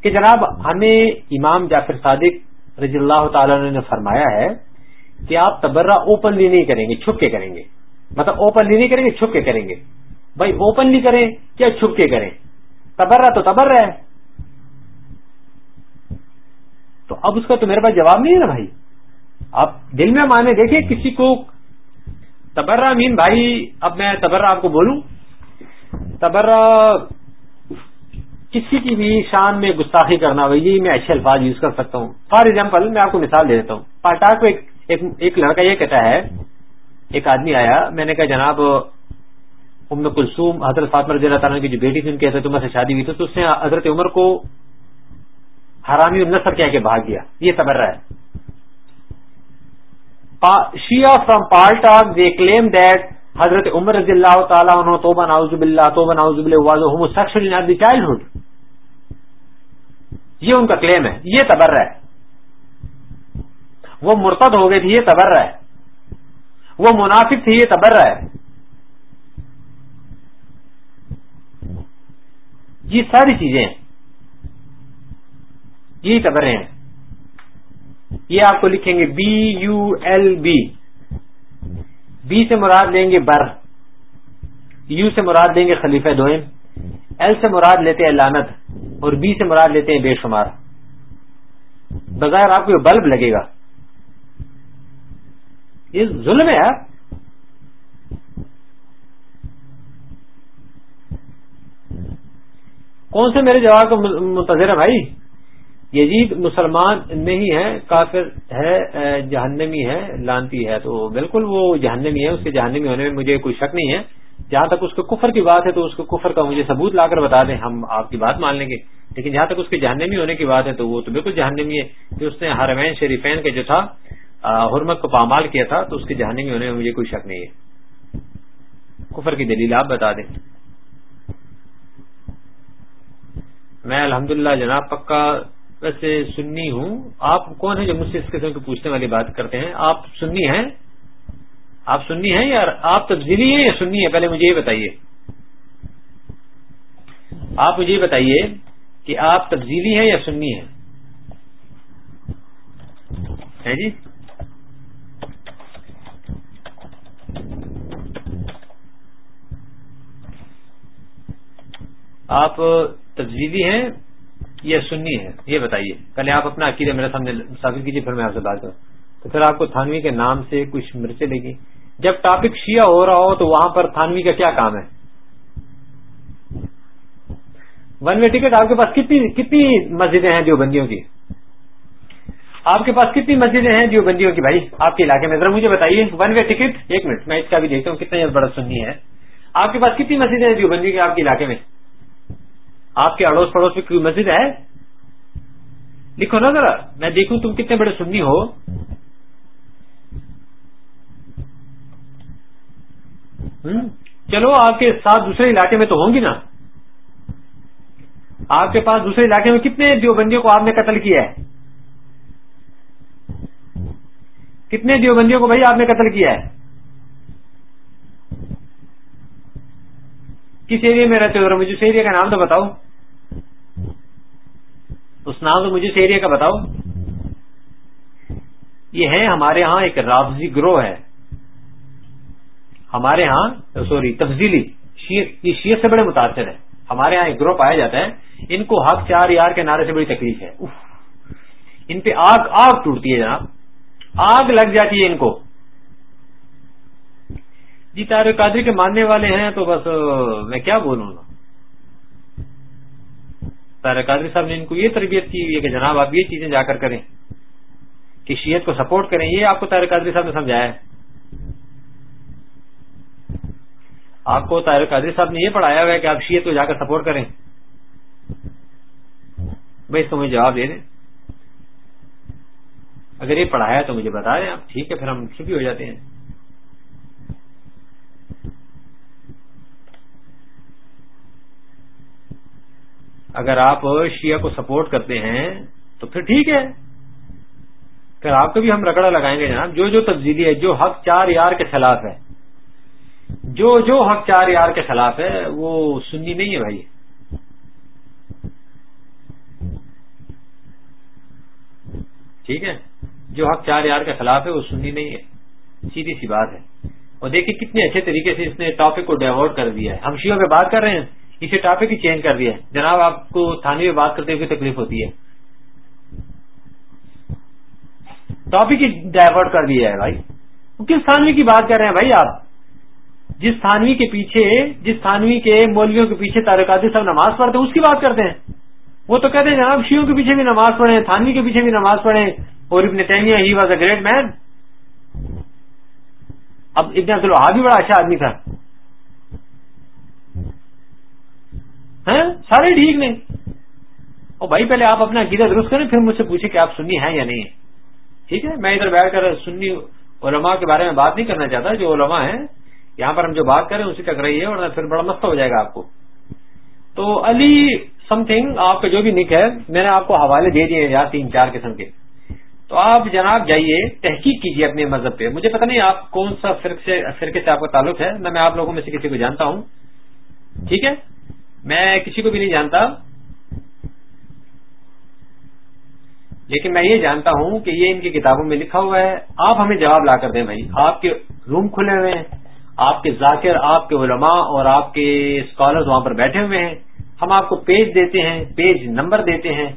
کہ جناب ہمیں امام جعفر صادق رضی اللہ تعالی نے فرمایا ہے کہ آپ تبرہ اوپنلی نہیں کریں گے چھپ کے کریں گے مطلب اوپنلی نہیں کریں گے چھپ کے کریں گے بھائی اوپنلی کریں کیا چھپ کے کریں تبرا تو تبرا ہے تو اب اس کا تو میرے پاس جواب نہیں ہے نا بھائی آپ دل میں مانے دیکھیں کسی کو تبرا مین بھائی اب میں تبرا آپ کو بولوں تبرہ کسی کی بھی شان میں گستاخی کرنا ہوئی جی میں اچھے الفاظ یوز کر سکتا ہوں فار ایگزامپل میں آپ کو مثال دے دیتا ہوں پالٹاک کو ایک ایک, لڑکا یہ کہتا ہے ایک آدمی آیا میں نے کہا جناب تم کلثوم کلسوم حضرت فاطمہ رضی اللہ تعالیٰ کی جو بیٹی تھی ان کے حضرت عمر سے شادی ہوئی تھی تو اس نے حضرت عمر کو حرامی کہہ کے بھاگ گیا یہ تبرا ہے Shia from پالٹا they claim that Hazrat Umar رضی اللہ تعالیٰ چائلڈ چائلڈہڈ یہ ان کا کلیم ہے یہ تبر ہے وہ مرتد ہو گئے تھے یہ تبر ہے وہ منافق تھے یہ تبر ہے یہ ساری چیزیں یہ تبرے ہیں یہ آپ کو لکھیں گے B U L B B سے مراد لیں گے بر یو سے مراد دیں گے خلیفہ دوئم ایل سے مراد لیتے ہیں لانت اور بی سے مراد لیتے ہیں بے شمار بظاہر آپ کو بلب لگے گا یہ ظلم ہے یار کون سے میرے جواب کو منتظر ہے بھائی یزید مسلمان نہیں ہے کافر ہے جہنمی ہے لانتی ہے تو بالکل وہ جہنمی ہے اس کے جہنمی ہونے میں مجھے کوئی شک نہیں ہے جہاں تک اس کے کفر کی بات ہے تو اس کے کفر کا مجھے ثبوت لا کر بتا دیں ہم آپ کی بات مان لیں گے لیکن جہاں تک اس کے جہنمی ہونے کی بات ہے تو وہ تو بالکل جہنمی ہے کہ اس نے ہرمین شریفین کے جو تھا حرمت کو پامال کیا تھا تو اس کے جہنمی ہونے میں مجھے کوئی شک نہیں ہے کفر کی دلیل آپ بتا دیں میں الحمدللہ جناب پکا ویسے سنی ہوں آپ کون ہیں جو مجھ سے اس قسم کی پوچھنے والی بات کرتے ہیں آپ سنی ہیں آپ سننی ہیں یا آپ تبدیلی ہیں یا سننی ہے پہلے مجھے یہ بتائیے آپ مجھے یہ بتائیے کہ آپ تبدیلی ہیں یا سننی ہے جی آپ تبدیلی ہیں یا سننی ہے یہ بتائیے پہلے آپ اپنا عقیدہ میرے سامنے ثابت کیجیے پھر میں آپ سے بات کروں تو پھر آپ کو تھانوی کے نام سے کچھ مرچیں لے گی جب ٹاپک شیعہ ہو رہا ہو تو وہاں پر تھانوی کا کیا کام ہے ون وے ٹکٹ آپ کے پاس کتنی مسجدیں ہیں دیوبندیوں کی آپ کے پاس کتنی مسجدیں ہیں دیوبندیوں کی بھائی آپ کے علاقے میں ذرا مجھے بتائیے ون وے ٹکٹ ایک منٹ میں اس کا بھی دیکھتا ہوں کتنے بڑا سننی ہے آپ کے پاس کتنی مسجدیں ہیں کی آپ کے علاقے میں آپ کے اڑوس پڑوس میں کوئی مسجد ہے لکھو نا ذرا میں دیکھوں تم کتنے بڑے سننی ہو چلو آپ کے ساتھ دوسرے علاقے میں تو ہوں گی نا آپ کے پاس دوسرے علاقے میں کتنے دیوبندیوں کو آپ نے قتل کیا ہے کتنے دیوبندیوں کو بھائی آپ نے قتل کیا ہے کس ایریا میں رہتے ہو مجھے اس ایریا کا نام تو بتاؤ اس نام تو مجھے اس ایریا کا بتاؤ یہ ہے ہمارے ہاں ایک رابضی گروہ ہے ہمارے ہاں سوری تفضیلی یہ شیت سے بڑے متاثر ہیں ہمارے ہاں ایک گروپ پایا جاتا ہے ان کو حق چار یار کے نعرے سے بڑی تکلیف ہے ان پہ آگ آگ ٹوٹتی ہے جناب آگ لگ جاتی ہے ان کو جی تار قادری کے ماننے والے ہیں تو بس میں کیا بولوں گا تار قادری صاحب نے ان کو یہ تربیت کی ہوئی ہے کہ جناب آپ یہ چیزیں جا کر کریں کہ شیت کو سپورٹ کریں یہ آپ کو تار قادری صاحب نے سمجھایا ہے آپ کو طاہر قادری صاحب نے یہ پڑھایا ہوا ہے کہ آپ شیعہ کو جا کر سپورٹ کریں بھائی اس کو مجھے جواب دے دیں اگر یہ پڑھایا تو مجھے بتا دیں آپ ٹھیک ہے پھر ہم چھپی ہو جاتے ہیں اگر آپ شیعہ کو سپورٹ کرتے ہیں تو پھر ٹھیک ہے پھر آپ کو بھی ہم رگڑا لگائیں گے جناب جو جو تبدیلی ہے جو حق چار یار کے خلاف ہے جو جو حق چار یار کے خلاف ہے وہ سنی نہیں ہے بھائی ٹھیک ہے جو حق چار یار کے خلاف ہے وہ سنی نہیں ہے سیدھی سی بات ہے اور دیکھیے کتنے اچھے طریقے سے اس نے ٹاپک کو ڈائیورٹ کر دیا ہے ہم شیوں پہ بات کر رہے ہیں اسے ٹاپک ہی چینج کر دیا ہے جناب آپ کو تھانے پہ بات کرتے ہوئے تکلیف ہوتی ہے ٹاپک ہی ڈائیورٹ کر دیا ہے بھائی کس تھانوی کی بات کر رہے ہیں بھائی آپ جس تھانوی کے پیچھے جس تھانوی کے مولویوں کے پیچھے تارکاتی سب نماز پڑھتے ہیں اس کی بات کرتے ہیں وہ تو کہتے ہیں جناب شیوں کے پیچھے بھی نماز پڑھیں تھانوی کے پیچھے بھی نماز پڑھیں اور ابن ابن تیمیہ he was a great man اب عبد بھی بڑا اچھا آدمی تھا ہاں؟ سارے ٹھیک نہیں اور بھائی پہلے آپ اپنا عقیدہ درست کریں پھر مجھ سے پوچھیں کہ آپ سنی ہیں یا نہیں ٹھیک ہے میں ادھر بیٹھ کر سنی علماء کے بارے میں بات نہیں کرنا چاہتا جو علماء ہیں یہاں پر ہم جو بات کریں اسی تک رہیے اور پھر بڑا مست ہو جائے گا آپ کو تو علی سم تھنگ آپ کا جو بھی نک ہے میں نے آپ کو حوالے دے دیے یار تین چار قسم کے تو آپ جناب جائیے تحقیق کیجیے اپنے مذہب پہ مجھے پتہ نہیں آپ کون سا فرق سے فرقے سے آپ کا تعلق ہے نہ میں آپ لوگوں میں سے کسی کو جانتا ہوں ٹھیک ہے میں کسی کو بھی نہیں جانتا لیکن میں یہ جانتا ہوں کہ یہ ان کی کتابوں میں لکھا ہوا ہے آپ ہمیں جواب لا کر دیں بھائی آپ کے روم کھلے ہوئے ہیں آپ کے ذاکر آپ کے علماء اور آپ کے اسکالرز وہاں پر بیٹھے ہوئے ہیں ہم آپ کو پیج دیتے ہیں پیج نمبر دیتے ہیں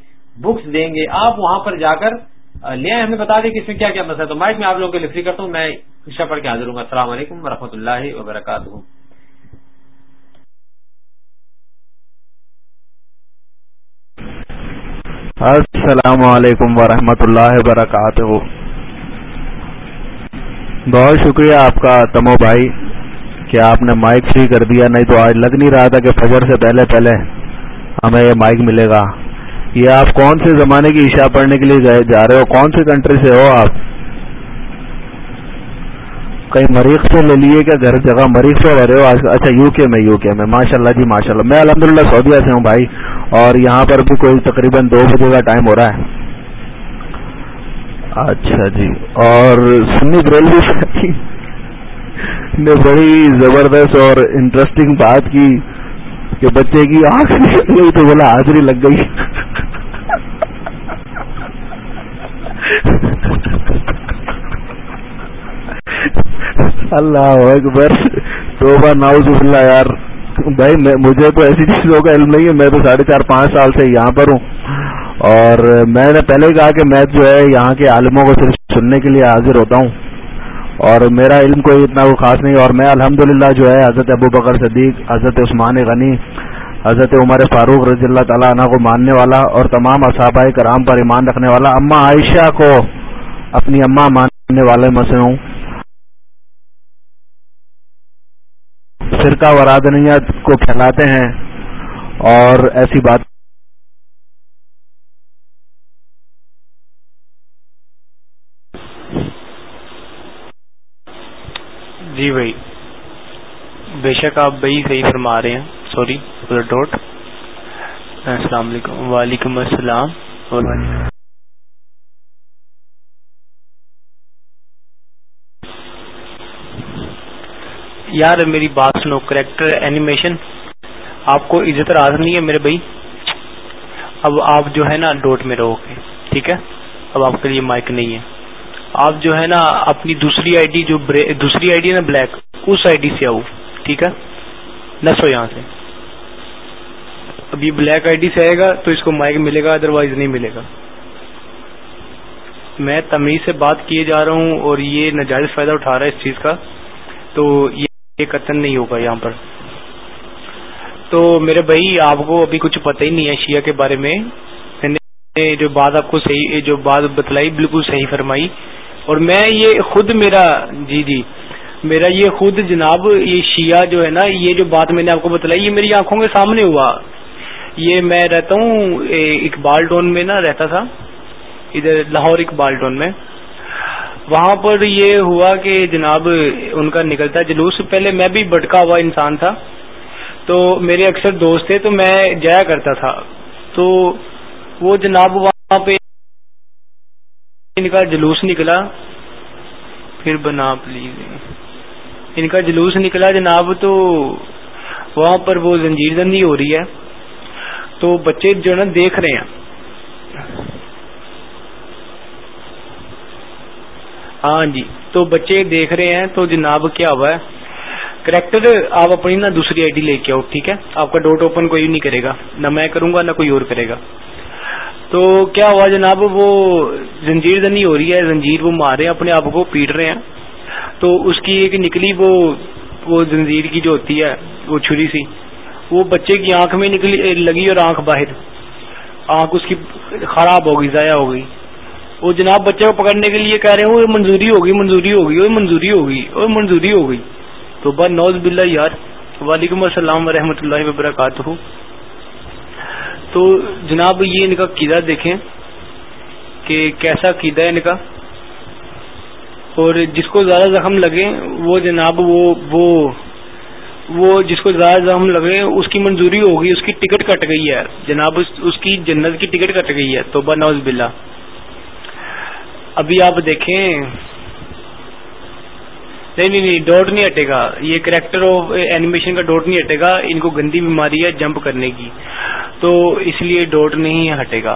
بکس دیں گے آپ وہاں پر جا کر لے آئے ہمیں بتا دیں کہ اس میں کیا کیا مسئلہ تو مائک میں آپ لوگوں کی لکھ کرتا ہوں میں پڑھ کے حاضر ہوں السلام علیکم ورحمۃ اللہ وبرکاتہ السلام علیکم ورحمۃ اللہ وبرکاتہ بہت شکریہ آپ کا تمو بھائی کیا آپ نے مائک فری کر دیا نہیں تو آج لگ نہیں رہا تھا کہ فجر سے پہلے پہلے ہمیں یہ مائک ملے گا یہ آپ کون سے زمانے کی عشاء پڑھنے کے لیے جا رہے ہو کون سی کنٹری سے ہو آپ کہیں مریخ سے لے لیے کیا گھر جگہ مریخ سے رہے ہو آج اچھا یو کے میں یو کے میں ماشاء اللہ جی ماشاء اللہ میں الحمد للہ سعودیہ سے ہوں بھائی اور یہاں پر بھی کوئی تقریباً دو بجے کا ٹائم ہو رہا ہے اچھا جی اور سنی بریل بھی نے بڑی زبردست اور انٹرسٹنگ بات کی کہ بچے کی آنکھ گئی تو بولا حاضری لگ گئی اللہ اکبر توبہ ناؤز اللہ یار بھائی مجھے تو ایسی چیزوں کا علم نہیں ہے میں تو ساڑھے چار پانچ سال سے یہاں پر ہوں اور میں نے پہلے کہا کہ میں جو ہے یہاں کے عالموں کو صرف سننے کے لیے حاضر ہوتا ہوں اور میرا علم کوئی اتنا وہ خاص نہیں اور میں الحمد جو ہے حضرت ابو بکر صدیق حضرت عثمان غنی حضرت عمر فاروق رضی اللہ تعالیٰ عنہ کو ماننے والا اور تمام اصحابۂ کرام پر ایمان رکھنے والا اماں عائشہ کو اپنی اماں ماننے والے میں ہوں فرقہ ورادنیت کو پھیلاتے ہیں اور ایسی بات جی بھائی بے شک آپ بھائی صحیح فرما رہے ہیں سوری ڈوٹ السلام علیکم وعلیکم السلام یار میری بات سنو کریکٹر اینیمیشن آپ کو عزت راز نہیں ہے میرے بھائی اب آپ جو ہے نا ڈوٹ میں رہو گے ٹھیک ہے اب آپ کے لیے مائک نہیں ہے آپ جو ہے نا اپنی دوسری آئی ڈی جو دوسری آئی ڈی نا بلیک اس آئی ڈی سے آؤ ٹھیک ہے یہاں سے اب یہ بلیک آئی ڈی سے آئے گا تو اس کو مائک ملے گا ادر وائز نہیں ملے گا میں تمیز سے بات کیے جا رہا ہوں اور یہ ناجائز فائدہ اٹھا رہا ہے اس چیز کا تو یہ قتل نہیں ہوگا یہاں پر تو میرے بھائی آپ کو ابھی کچھ پتہ ہی نہیں ہے شیعہ کے بارے میں جو بات آپ کو صحیح جو بات بتلائی بالکل صحیح فرمائی اور میں یہ خود میرا جی جی میرا یہ خود جناب یہ شیعہ جو ہے نا یہ جو بات میں نے آپ کو بتلائی یہ میری آنکھوں کے سامنے ہوا یہ میں رہتا ہوں اقبال ٹون میں نا رہتا تھا ادھر لاہور اقبال ٹون میں وہاں پر یہ ہوا کہ جناب ان کا نکلتا جلوس پہلے میں بھی بٹکا ہوا انسان تھا تو میرے اکثر دوست تھے تو میں جایا کرتا تھا تو وہ جناب وہاں پہ ان کا جلوس نکلا پھر بنا پلیز ان کا جلوس نکلا جناب تو وہاں پر وہ زنجیر ہو رہی ہے تو بچے جو نا دیکھ رہے ہیں ہاں جی تو بچے دیکھ رہے ہیں تو جناب کیا ہوا ہے کریکٹر آپ اپنی نا دوسری آئی ڈی لے کے آؤ ٹھیک ہے آپ کا ڈوٹ اوپن کوئی نہیں کرے گا نہ میں کروں گا نہ کوئی اور کرے گا تو کیا ہوا جناب وہ زنجیر دنی ہو رہی ہے زنجیر وہ مارے اپنے آپ کو پیٹ رہے ہیں تو اس کی ایک نکلی وہ وہ زنجیر کی جو ہوتی ہے وہ چھری سی وہ بچے کی آنکھ میں نکلی لگی اور آنکھ باہر آنکھ اس کی خراب ہو گئی ضائع ہو گئی وہ جناب بچے کو پکڑنے کے لیے کہہ رہے ہیں وہ منظوری ہوگی منظوری ہوگی وہ منظوری ہوگی اور منظوری ہوگی تو بس نوز بلّہ یار وعلیکم السلام ورحمۃ اللہ وبرکاتہ تو جناب یہ ان کا قیدا دیکھیں کہ کیسا قیدا ہے ان کا اور جس کو زیادہ زخم لگے وہ جناب وہ وہ وہ جس کو زیادہ زخم لگے اس کی منظوری گئی اس کی ٹکٹ کٹ گئی ہے جناب اس کی جنت کی ٹکٹ کٹ گئی ہے توبہ نوز بلا ابھی آپ دیکھیں نہیں نہیں نہیں ڈوٹ نہیں ہٹے گا یہ کریکٹر آف اینیمیشن کا ڈوٹ نہیں ہٹے گا ان کو گندی بیماری ہے جمپ کرنے کی تو اس لیے ڈوٹ نہیں ہٹے گا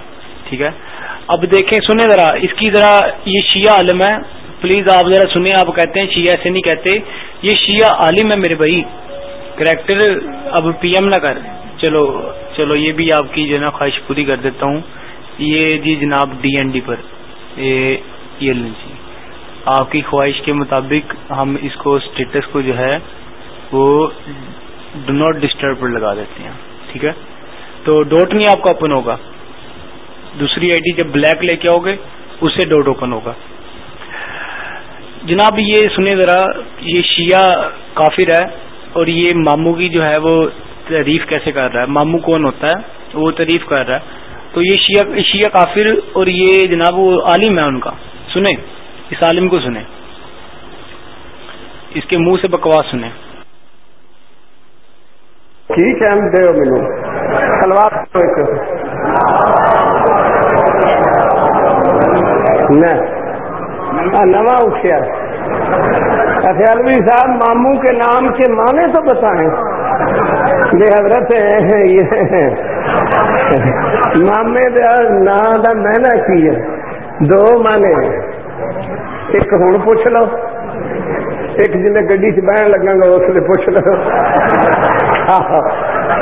ٹھیک ہے اب دیکھیں سنیں ذرا اس کی ذرا یہ شیعہ عالم ہے پلیز آپ ذرا سنیں آپ کہتے ہیں شیعہ ایسے نہیں کہتے یہ شیعہ عالم ہے میرے بھائی کریکٹر اب پی ایم نہ کر چلو چلو یہ بھی آپ کی جو ہے نا خواہش پوری کر دیتا ہوں یہ جی جناب ڈی این ڈی پر یہ جی آپ کی خواہش کے مطابق ہم اس کو اسٹیٹس کو جو ہے وہ ڈو ناٹ ڈسٹرب پر لگا دیتے ہیں ٹھیک ہے تو ڈوٹ نہیں آپ کا اوپن ہوگا دوسری آئی ڈی جب بلیک لے کے آؤ گے اسے ڈوٹ اوپن ہوگا جناب یہ سنیں ذرا یہ شیعہ کافر ہے اور یہ مامو کی جو ہے وہ تعریف کیسے کر رہا ہے مامو کون ہوتا ہے وہ تعریف کر رہا ہے تو یہ شیعہ شیعہ کافر اور یہ جناب وہ عالم ہے ان کا سنیں اس عالم کو سنیں اس کے منہ سے بکواس سنیں ٹھیک ہے ہم دو کلواس میں نواں اچھا، صاحب ماموں کے نام کے معنی تو بتائیں یہ حضرت یہ مامے کا مینا کی ہے دو مانے ایک ایک ہوں پوچھ لو جن جی بہن لگا گا اس لیے پوچھ لو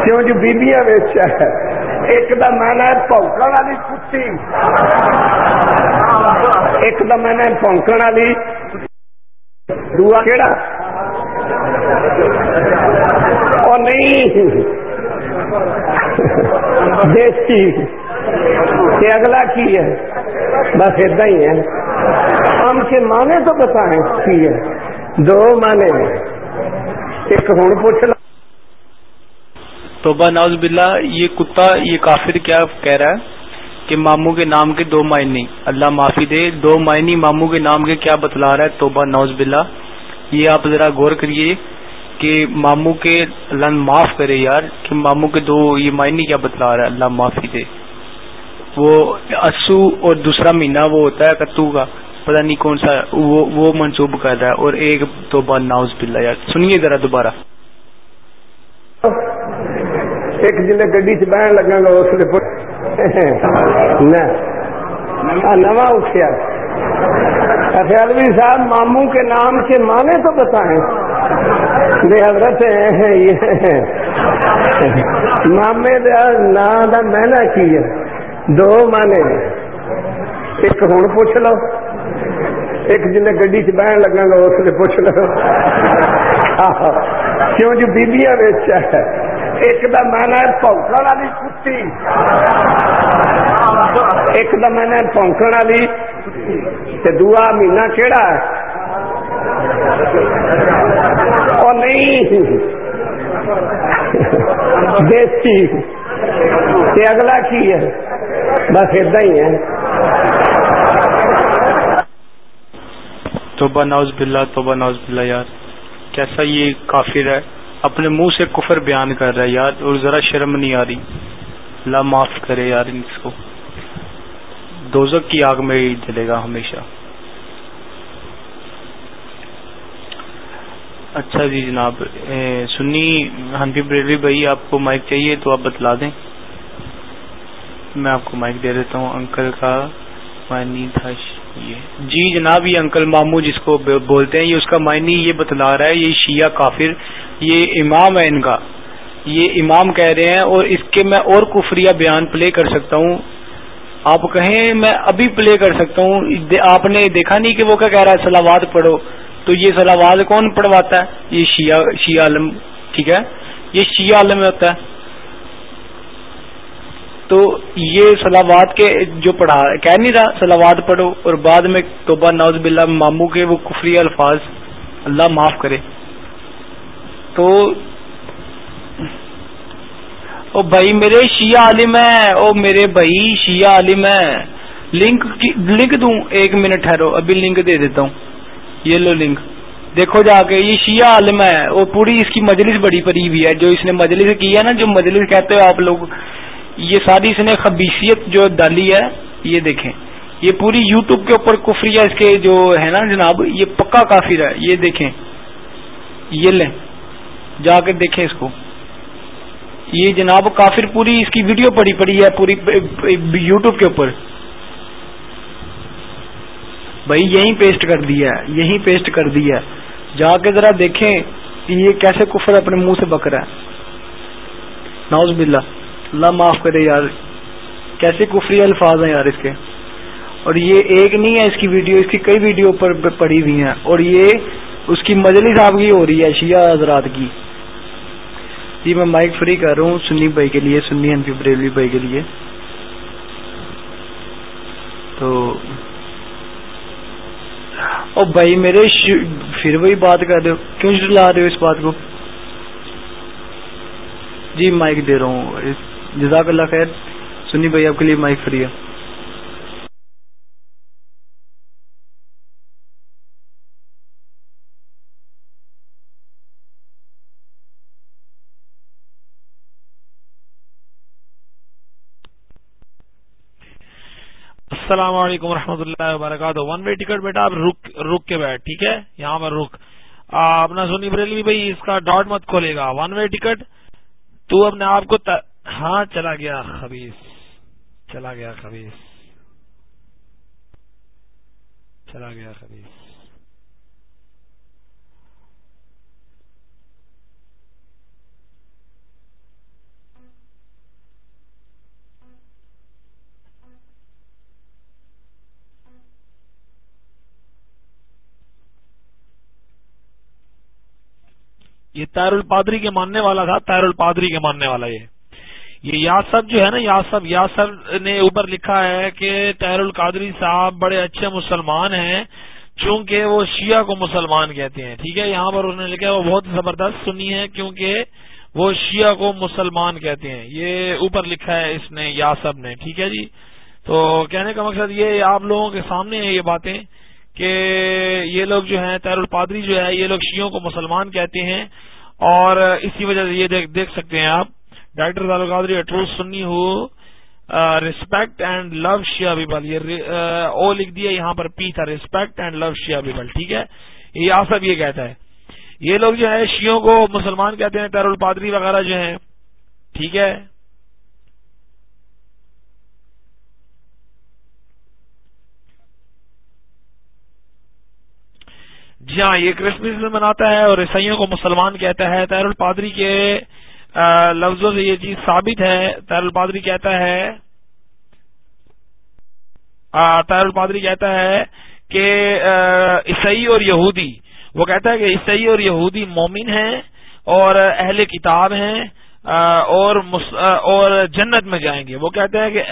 کیوں ہاں بیبیاں کیوں ہے ایک دا میں نے پونکڑ والی ایک دا والی دعا نہیں دیسی اگلا کی ہے بس ادا ہی ہے ہم کے تو بتائیں کی ہے دو معنی توبہ نوز بلّہ یہ کتا یہ کافر کیا کہہ رہا ہے کہ ماموں کے نام کے دو معنی اللہ معافی دے دو معنی ماموں کے نام کے کیا بتلا رہا ہے توبہ نوز بلّہ یہ آپ ذرا غور کریے کہ ماموں کے اللہ معاف کرے یار کہ ماموں کے دو یہ معنی کیا بتلا رہا ہے اللہ معافی دے وہ اسو اور دوسرا مہینہ وہ ہوتا ہے کتو کا پتا نہیں کون سا وہ منسوب کر رہا ہے اور ایک دو بار ناؤز بلا یار سنیے ذرا دوبارہ ایک جلد گڈی چ بہن لگا گا اس اچھا، صاحب ماموں کے نام سے مانے تو بتائیں بے حضرت مامے نام کا مینا کی ہے دو مانے ایک ہوں پوچھ لو ایک جن گی بہن لگا گا اس لیے پوچھ لو کیوں جو جیلیا بچ ایک دا مانا والی کتی ایک دا ہے پونکڑ والی دعا مہینہ کہڑا نہیں دیسی اگلا کی ہے ہے بس ادا ہی توبہ نوز باللہ توبہ نوز باللہ یار کیسا یہ کافر ہے اپنے منہ سے کفر بیان کر رہا ہے یار اور ذرا شرم نہیں آ رہی لا معاف کرے یار اس کو دوزک کی آگ میں جلے گا ہمیشہ اچھا جی جناب سنی ہنفی بھائی آپ کو مائک چاہیے تو آپ بتلا دیں میں آپ کو مائک دے دیتا ہوں انکل کا جی جناب یہ انکل مامو جس کو بولتے ہیں یہ اس کا معنی یہ بتلا رہا ہے یہ شیعہ کافر یہ امام ہے ان کا یہ امام کہہ رہے ہیں اور اس کے میں اور کفریہ بیان پلے کر سکتا ہوں آپ کہیں میں ابھی پلے کر سکتا ہوں آپ نے دیکھا نہیں کہ وہ کیا کہہ رہا ہے سلاواد پڑھو تو یہ سلاواد کون پڑھواتا ہے یہ شیعہ شیعہ عالم ٹھیک ہے یہ شیعہ عالم ہوتا ہے تو یہ سلاواد کے جو پڑھا کہہ نہیں رہا سلاواد پڑھو اور بعد میں توبہ نوز باللہ مامو کے وہ کفری الفاظ اللہ معاف کرے تو او بھائی میرے شیعہ عالم ہے او میرے بھائی شیعہ عالم ہے لنک لنک دوں ایک منٹ ٹھہرو ابھی لنک دے دیتا ہوں یلو لنک دیکھو جا کے یہ شیعہ عالم ہے وہ پوری اس کی مجلس بڑی پری بھی ہے جو اس نے مجلس کی ہے نا جو مجلس کہتے ہو آپ لوگ یہ ساری اس نے خبیصیت جو ڈالی ہے یہ دیکھیں یہ پوری یو ٹیوب کے اوپر کفری اس کے جو ہے نا جناب یہ پکا کافر ہے یہ دیکھیں یہ لیں جا کے دیکھیں اس کو یہ جناب کافر پوری اس کی ویڈیو پڑی پڑی ہے پوری یو ٹیوب کے اوپر بھائی یہی پیسٹ کر دیا ہے یہی پیسٹ کر دیا ہے جا کے ذرا دیکھیں کہ یہ کیسے کفر اپنے منہ سے بکرا ہے بلّہ باللہ معاف کرے یار کیسے کفری الفاظ ہیں یار اس کے اور یہ ایک نہیں ہے اس کی ویڈیو اس کی کئی ویڈیو پر پڑی ہوئی ہیں اور یہ اس کی مجلس آپ کی ہو رہی ہے شیعہ حضرات کی جی میں مائک فری کر رہا ہوں سنی بھائی کے لیے سنی بریلوی بھائی کے لیے تو اور بھائی میرے ش... پھر وہی بات کر رہے ہو کیوں جلا رہے ہو اس بات کو جی مائک دے رہا ہوں جزاک اللہ خیر سنی بھائی آپ کے لیے مائک فری ہے السلام علیکم ورحمۃ رحمۃ اللہ وبرکاتہ ون وے ٹکٹ بیٹا آپ رک رک کے بیٹھ ٹھیک ہے یہاں پر رک اپنا سونی بریل بھی بھائی اس کا ڈاٹ مت کھولے گا ون وے ٹکٹ تو اپنے آپ کو ہاں چلا گیا خبیص چلا گیا خبیص چلا گیا خبیص یہ تیر پادری کے ماننے والا تھا تیر الپادری پادری ماننے والا یہ یہ یاسب جو ہے نا یاسب یاسب نے اوپر لکھا ہے کہ تیر القادری صاحب بڑے اچھے مسلمان ہیں چونکہ وہ شیعہ کو مسلمان کہتے ہیں ٹھیک ہے یہاں پر نے لکھا وہ بہت زبردست سنی ہے کیونکہ وہ شیعہ کو مسلمان کہتے ہیں یہ اوپر لکھا ہے اس نے یاسب نے ٹھیک ہے جی تو کہنے کا مقصد یہ آپ لوگوں کے سامنے ہیں یہ باتیں کہ یہ لوگ جو ہیں تیر پادری جو ہے یہ لوگ شیوں کو مسلمان کہتے ہیں اور اسی وجہ سے یہ دیکھ دیکھ سکتے ہیں آپ ڈاکٹر تیر القادری اٹرو سنی ہو ریسپیکٹ اینڈ لو شیعہ بیبل یہ او لکھ دیا یہاں پر پی تھا ریسپیکٹ اینڈ لو شی بیبل ٹھیک ہے یہ آپ سب یہ کہتا ہے یہ لوگ جو ہے شیوں کو مسلمان کہتے ہیں تیر پادری وغیرہ جو ہیں ٹھیک ہے جی ہاں یہ کرسمس میں مناتا ہے اور عیسائیوں کو مسلمان کہتا ہے تیر الپادری کے لفظوں سے یہ چیز ثابت ہے تیر الپادری کہتا ہے تیر پادری کہتا ہے کہ عیسائی اور یہودی وہ کہتا ہے کہ عیسائی اور یہودی مومن ہیں اور اہل کتاب ہیں اور اور جنت میں جائیں گے وہ کہتے ہیں کہ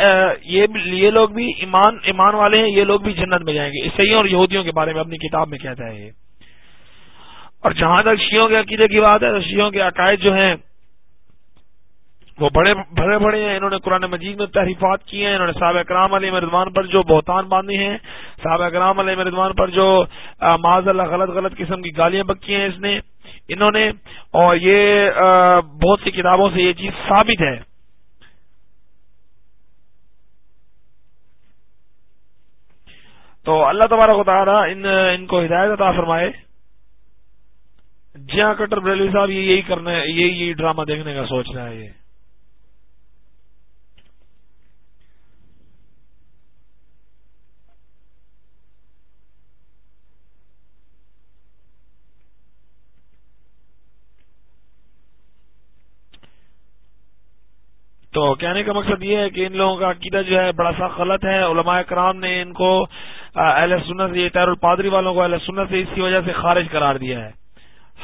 یہ لوگ بھی ایمان ایمان والے ہیں یہ لوگ بھی جنت میں جائیں گے عیسائیوں اور یہودیوں کے بارے میں اپنی کتاب میں کہتا ہے یہ اور جہاں تک شیوں کے عقیدے کی بات ہے تو شیوں کے عقائد جو ہیں وہ بڑے بڑے بڑے ہیں انہوں نے قرآن مجید میں تحریفات کی ہیں انہوں نے صحابہ اکرام علیہ مردوان پر جو بہتان باندھی ہیں صحابہ اکرام علیہ مردوان پر جو معذ اللہ غلط غلط قسم کی گالیاں بکی ہیں اس نے انہوں نے اور یہ بہت سی کتابوں سے یہ چیز ثابت ہے تو اللہ تبارک کو تعالیٰ ان ان کو ہدایت فرمائے جی ہاں کٹر بریلی صاحب یہی کرنے یہی یہی ڈرامہ دیکھنے کا سوچ رہا ہے یہ تو کہنے کا مقصد یہ ہے کہ ان لوگوں کا عقیدہ جو ہے بڑا سا غلط ہے علماء کرام نے ان کو اہل سنت یہ تیر الپادری والوں کو اہل سنت سے اس کی وجہ سے خارج قرار دیا ہے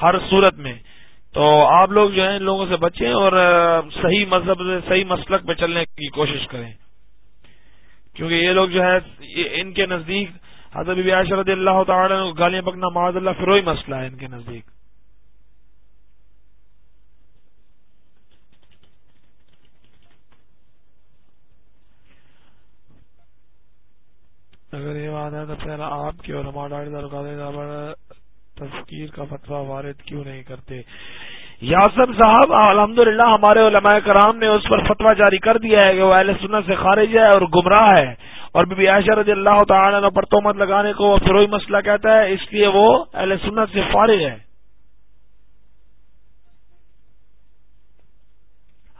ہر صورت میں تو آپ لوگ جو ہے ان لوگوں سے بچیں اور صحیح مذہب سے صحیح مسلک پہ چلنے کی کوشش کریں کیونکہ یہ لوگ جو ہے ان کے نزدیک حضرت رضی اللہ تعالیٰ گالیاں پکنا معذ اللہ فروئی مسئلہ ہے ان کے نزدیک اگر یہ بات ہے تو پھر آپ کے اور تفکیر کا فتویٰ وارد کیوں نہیں کرتے یاسر صاحب الحمد للہ ہمارے علماء کرام نے اس پر فتویٰ جاری کر دیا ہے کہ وہ اہل سنت سے خارج ہے اور گمراہ ہے اور بی بی عائشہ رضی اللہ تعالیٰ پر تومت لگانے کو وہ فروئی مسئلہ کہتا ہے اس لیے وہ اہل سنت سے فارغ ہے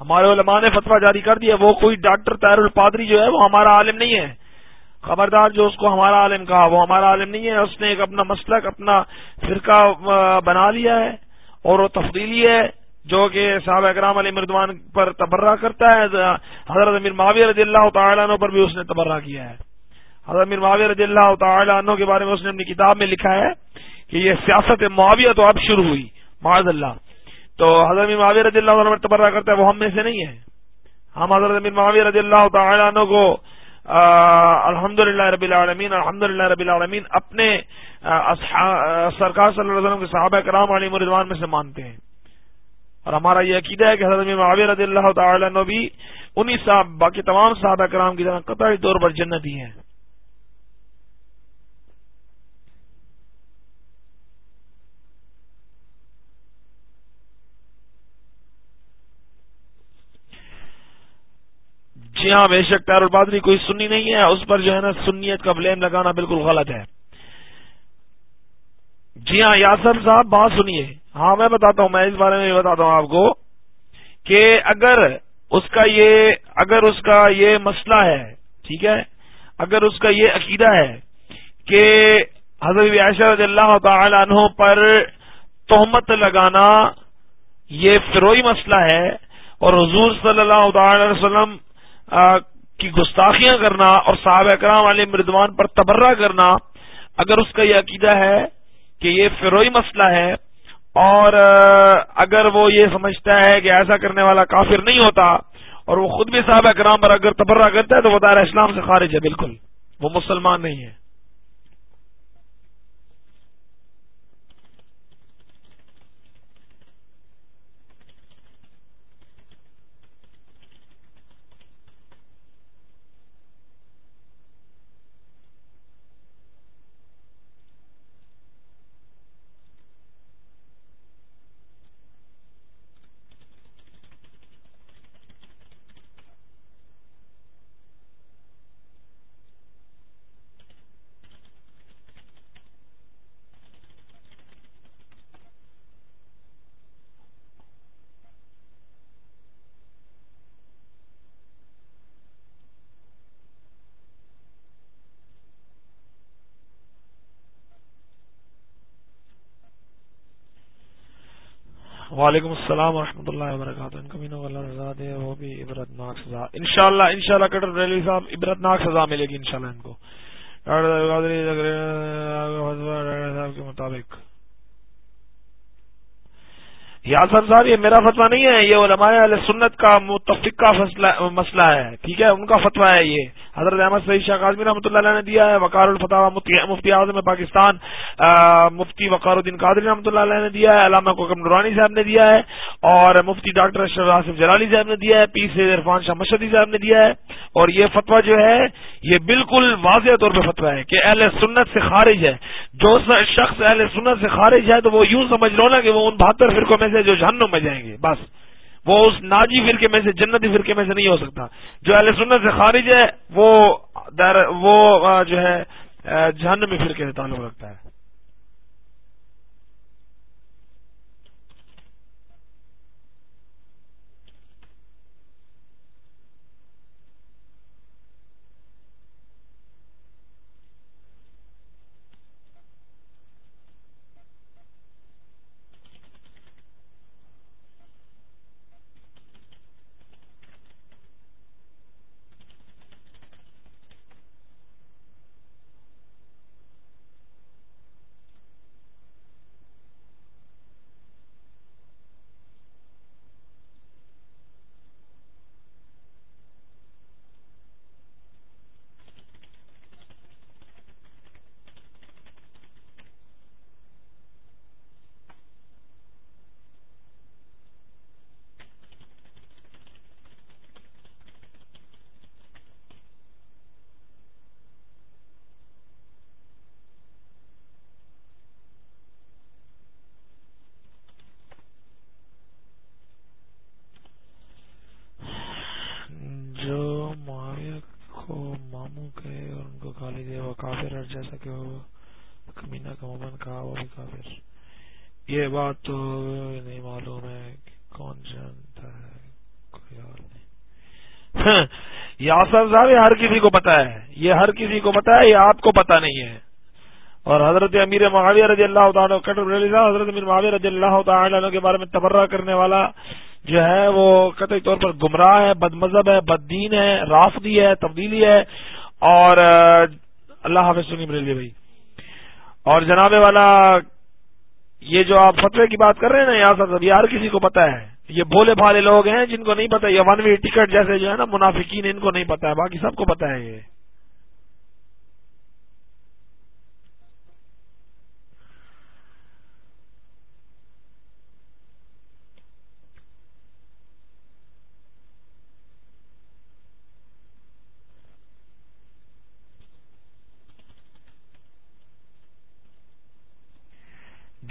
ہمارے علماء نے فتویٰ جاری کر دیا وہ کوئی ڈاکٹر تیر الپادری پادری جو ہے وہ ہمارا عالم نہیں ہے خبردار جو اس کو ہمارا عالم کہا وہ ہمارا عالم نہیں ہے اس نے ایک اپنا مسلک اپنا فرقہ بنا لیا ہے اور وہ تفدیلی ہے جو کہ صحابہ اکرام علی مردوان پر تبرہ کرتا ہے حضرت امیر رضی اللہ تعالیٰ عنہ پر بھی اس نے تبرہ کیا ہے حضرت امیر رضی اللہ تعالیٰ عنہ کے بارے میں اس نے اپنی کتاب میں لکھا ہے کہ یہ سیاست معاویہ تو اب شروع ہوئی معاذ اللہ تو حضرت امیر رضی اللہ عنہ پر تبرہ کرتا ہے وہ ہم میں سے نہیں ہے ہم حضرت امیر رضی اللہ تعالیٰ عنہ کو الحمد للہ ربی العالمین الحمد للہ ربی العالمین اپنے سرکار صلی اللہ علیہ وسلم کے صحابہ کرام علی مردوان میں سے مانتے ہیں اور ہمارا یہ عقیدہ ہے کہ حضرت معاویر رضی اللہ تعالیٰ نبی انہی صاحب باقی تمام صحابہ کرام کی طرح قطعی طور پر جنت ہیں جی ہاں بے شک پیر البادری کوئی سنی نہیں ہے اس پر جو ہے نا سنیت کا بلیم لگانا بالکل غلط ہے جی ہاں یاسر صاحب بات سنیے ہاں میں بتاتا ہوں میں اس بارے میں بھی بتاتا ہوں آپ کو کہ اگر اگر اس اس کا کا یہ یہ مسئلہ ہے ٹھیک ہے اگر اس کا یہ عقیدہ ہے کہ حضرت عائشہ رضی اللہ تعالی عنہ پر تہمت لگانا یہ فروئی مسئلہ ہے اور حضور صلی اللہ تعالی وسلم کی گستاخیاں کرنا اور صحابہ اکرام والے مردوان پر تبرہ کرنا اگر اس کا یہ عقیدہ ہے کہ یہ فروئی مسئلہ ہے اور اگر وہ یہ سمجھتا ہے کہ ایسا کرنے والا کافر نہیں ہوتا اور وہ خود بھی صحابہ اکرام پر اگر تبرہ کرتا ہے تو وہ دار اسلام سے خارج ہے بالکل وہ مسلمان نہیں ہے وعلیکم السلام ورحمۃ اللہ وبرکاتہ ان کمینوں والا رضا دے وہ بھی عبرت ناک سزا انشاءاللہ انشاءاللہ کٹر ریلی صاحب عبرت ناک سزا ملے گی انشاءاللہ ان کو صاحب کے مطابق یاسر صاحب یہ میرا فتویٰ نہیں ہے یہ علماء علیہ سنت کا متفقہ مسئلہ ہے ٹھیک ہے ان کا فتویٰ ہے یہ حضرت احمد سعید شاہ قاضمی رحمۃ اللہ علیہ نے دیا ہے وقار الفتح مفتی اعظم پاکستان مفتی وقار الدین قادری رحمۃ اللہ علیہ نے دیا ہے علامہ کوکم نورانی صاحب نے دیا ہے اور مفتی ڈاکٹر اشرف آصف جلالی صاحب نے دیا ہے پی سید عرفان شاہ مشدی صاحب نے دیا ہے اور یہ فتویٰ جو ہے یہ بالکل واضح طور پہ فتویٰ ہے کہ اہل سنت سے خارج ہے جو شخص اہل سنت سے خارج ہے تو وہ یوں سمجھ لو نا کہ وہ ان بہتر فرقوں میں سے جو جہنم میں جائیں گے بس وہ اس ناجی فرقے میں سے جنتی فرقے میں سے نہیں ہو سکتا جو اہل سنت سے خارج ہے وہ وہ جو ہے جہنمی فرقے سے تعلق رکھتا ہے آصف صاحب یہ ہر کسی کو پتا ہے یہ ہر کسی کو پتا ہے یہ آپ کو پتا نہیں ہے اور حضرت امیر معاویہ رضی اللہ تعالیٰ حضرت امیر معاویہ رضی اللہ تعالیٰ عنہ کے بارے میں تبرہ کرنے والا جو ہے وہ قطعی طور پر گمراہ ہے بد مذہب ہے بد دین ہے رافدی ہے تبدیلی ہے اور اللہ حافظ سنی بریلی بھائی اور جناب والا یہ جو آپ فتوے کی بات کر رہے ہیں نا یہ آصف صاحب یہ ہر کسی کو پتا ہے یہ بھولے بھالے لوگ ہیں جن کو نہیں پتا یہ ون وے ٹکٹ جیسے جو ہے نا منافقین ان کو نہیں پتا ہے باقی سب کو پتا ہے یہ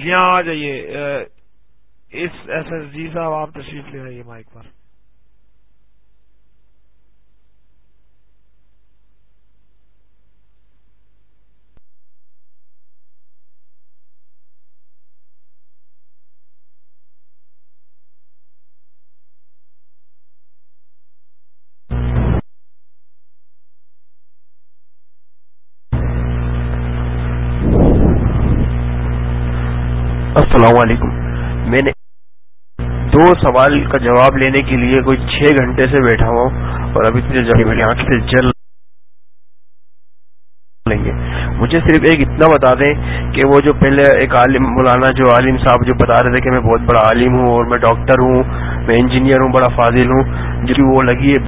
جی ہاں آ جائیے اس ایس ایس جی صاحب آپ تشریف لے آئیے مائک پر السلام علیکم دو سوال کا جواب لینے کے لیے کوئی چھ گھنٹے سے بیٹھا ہوں اور ابھی میری آنکھ سے جل لیں گے مجھے صرف ایک اتنا بتا دیں کہ وہ جو پہلے ایک عالم مولانا جو عالم صاحب جو بتا رہے تھے کہ میں بہت بڑا عالم ہوں اور میں ڈاکٹر ہوں میں انجینئر ہوں بڑا فاضل ہوں جو کہ وہ لگی ہے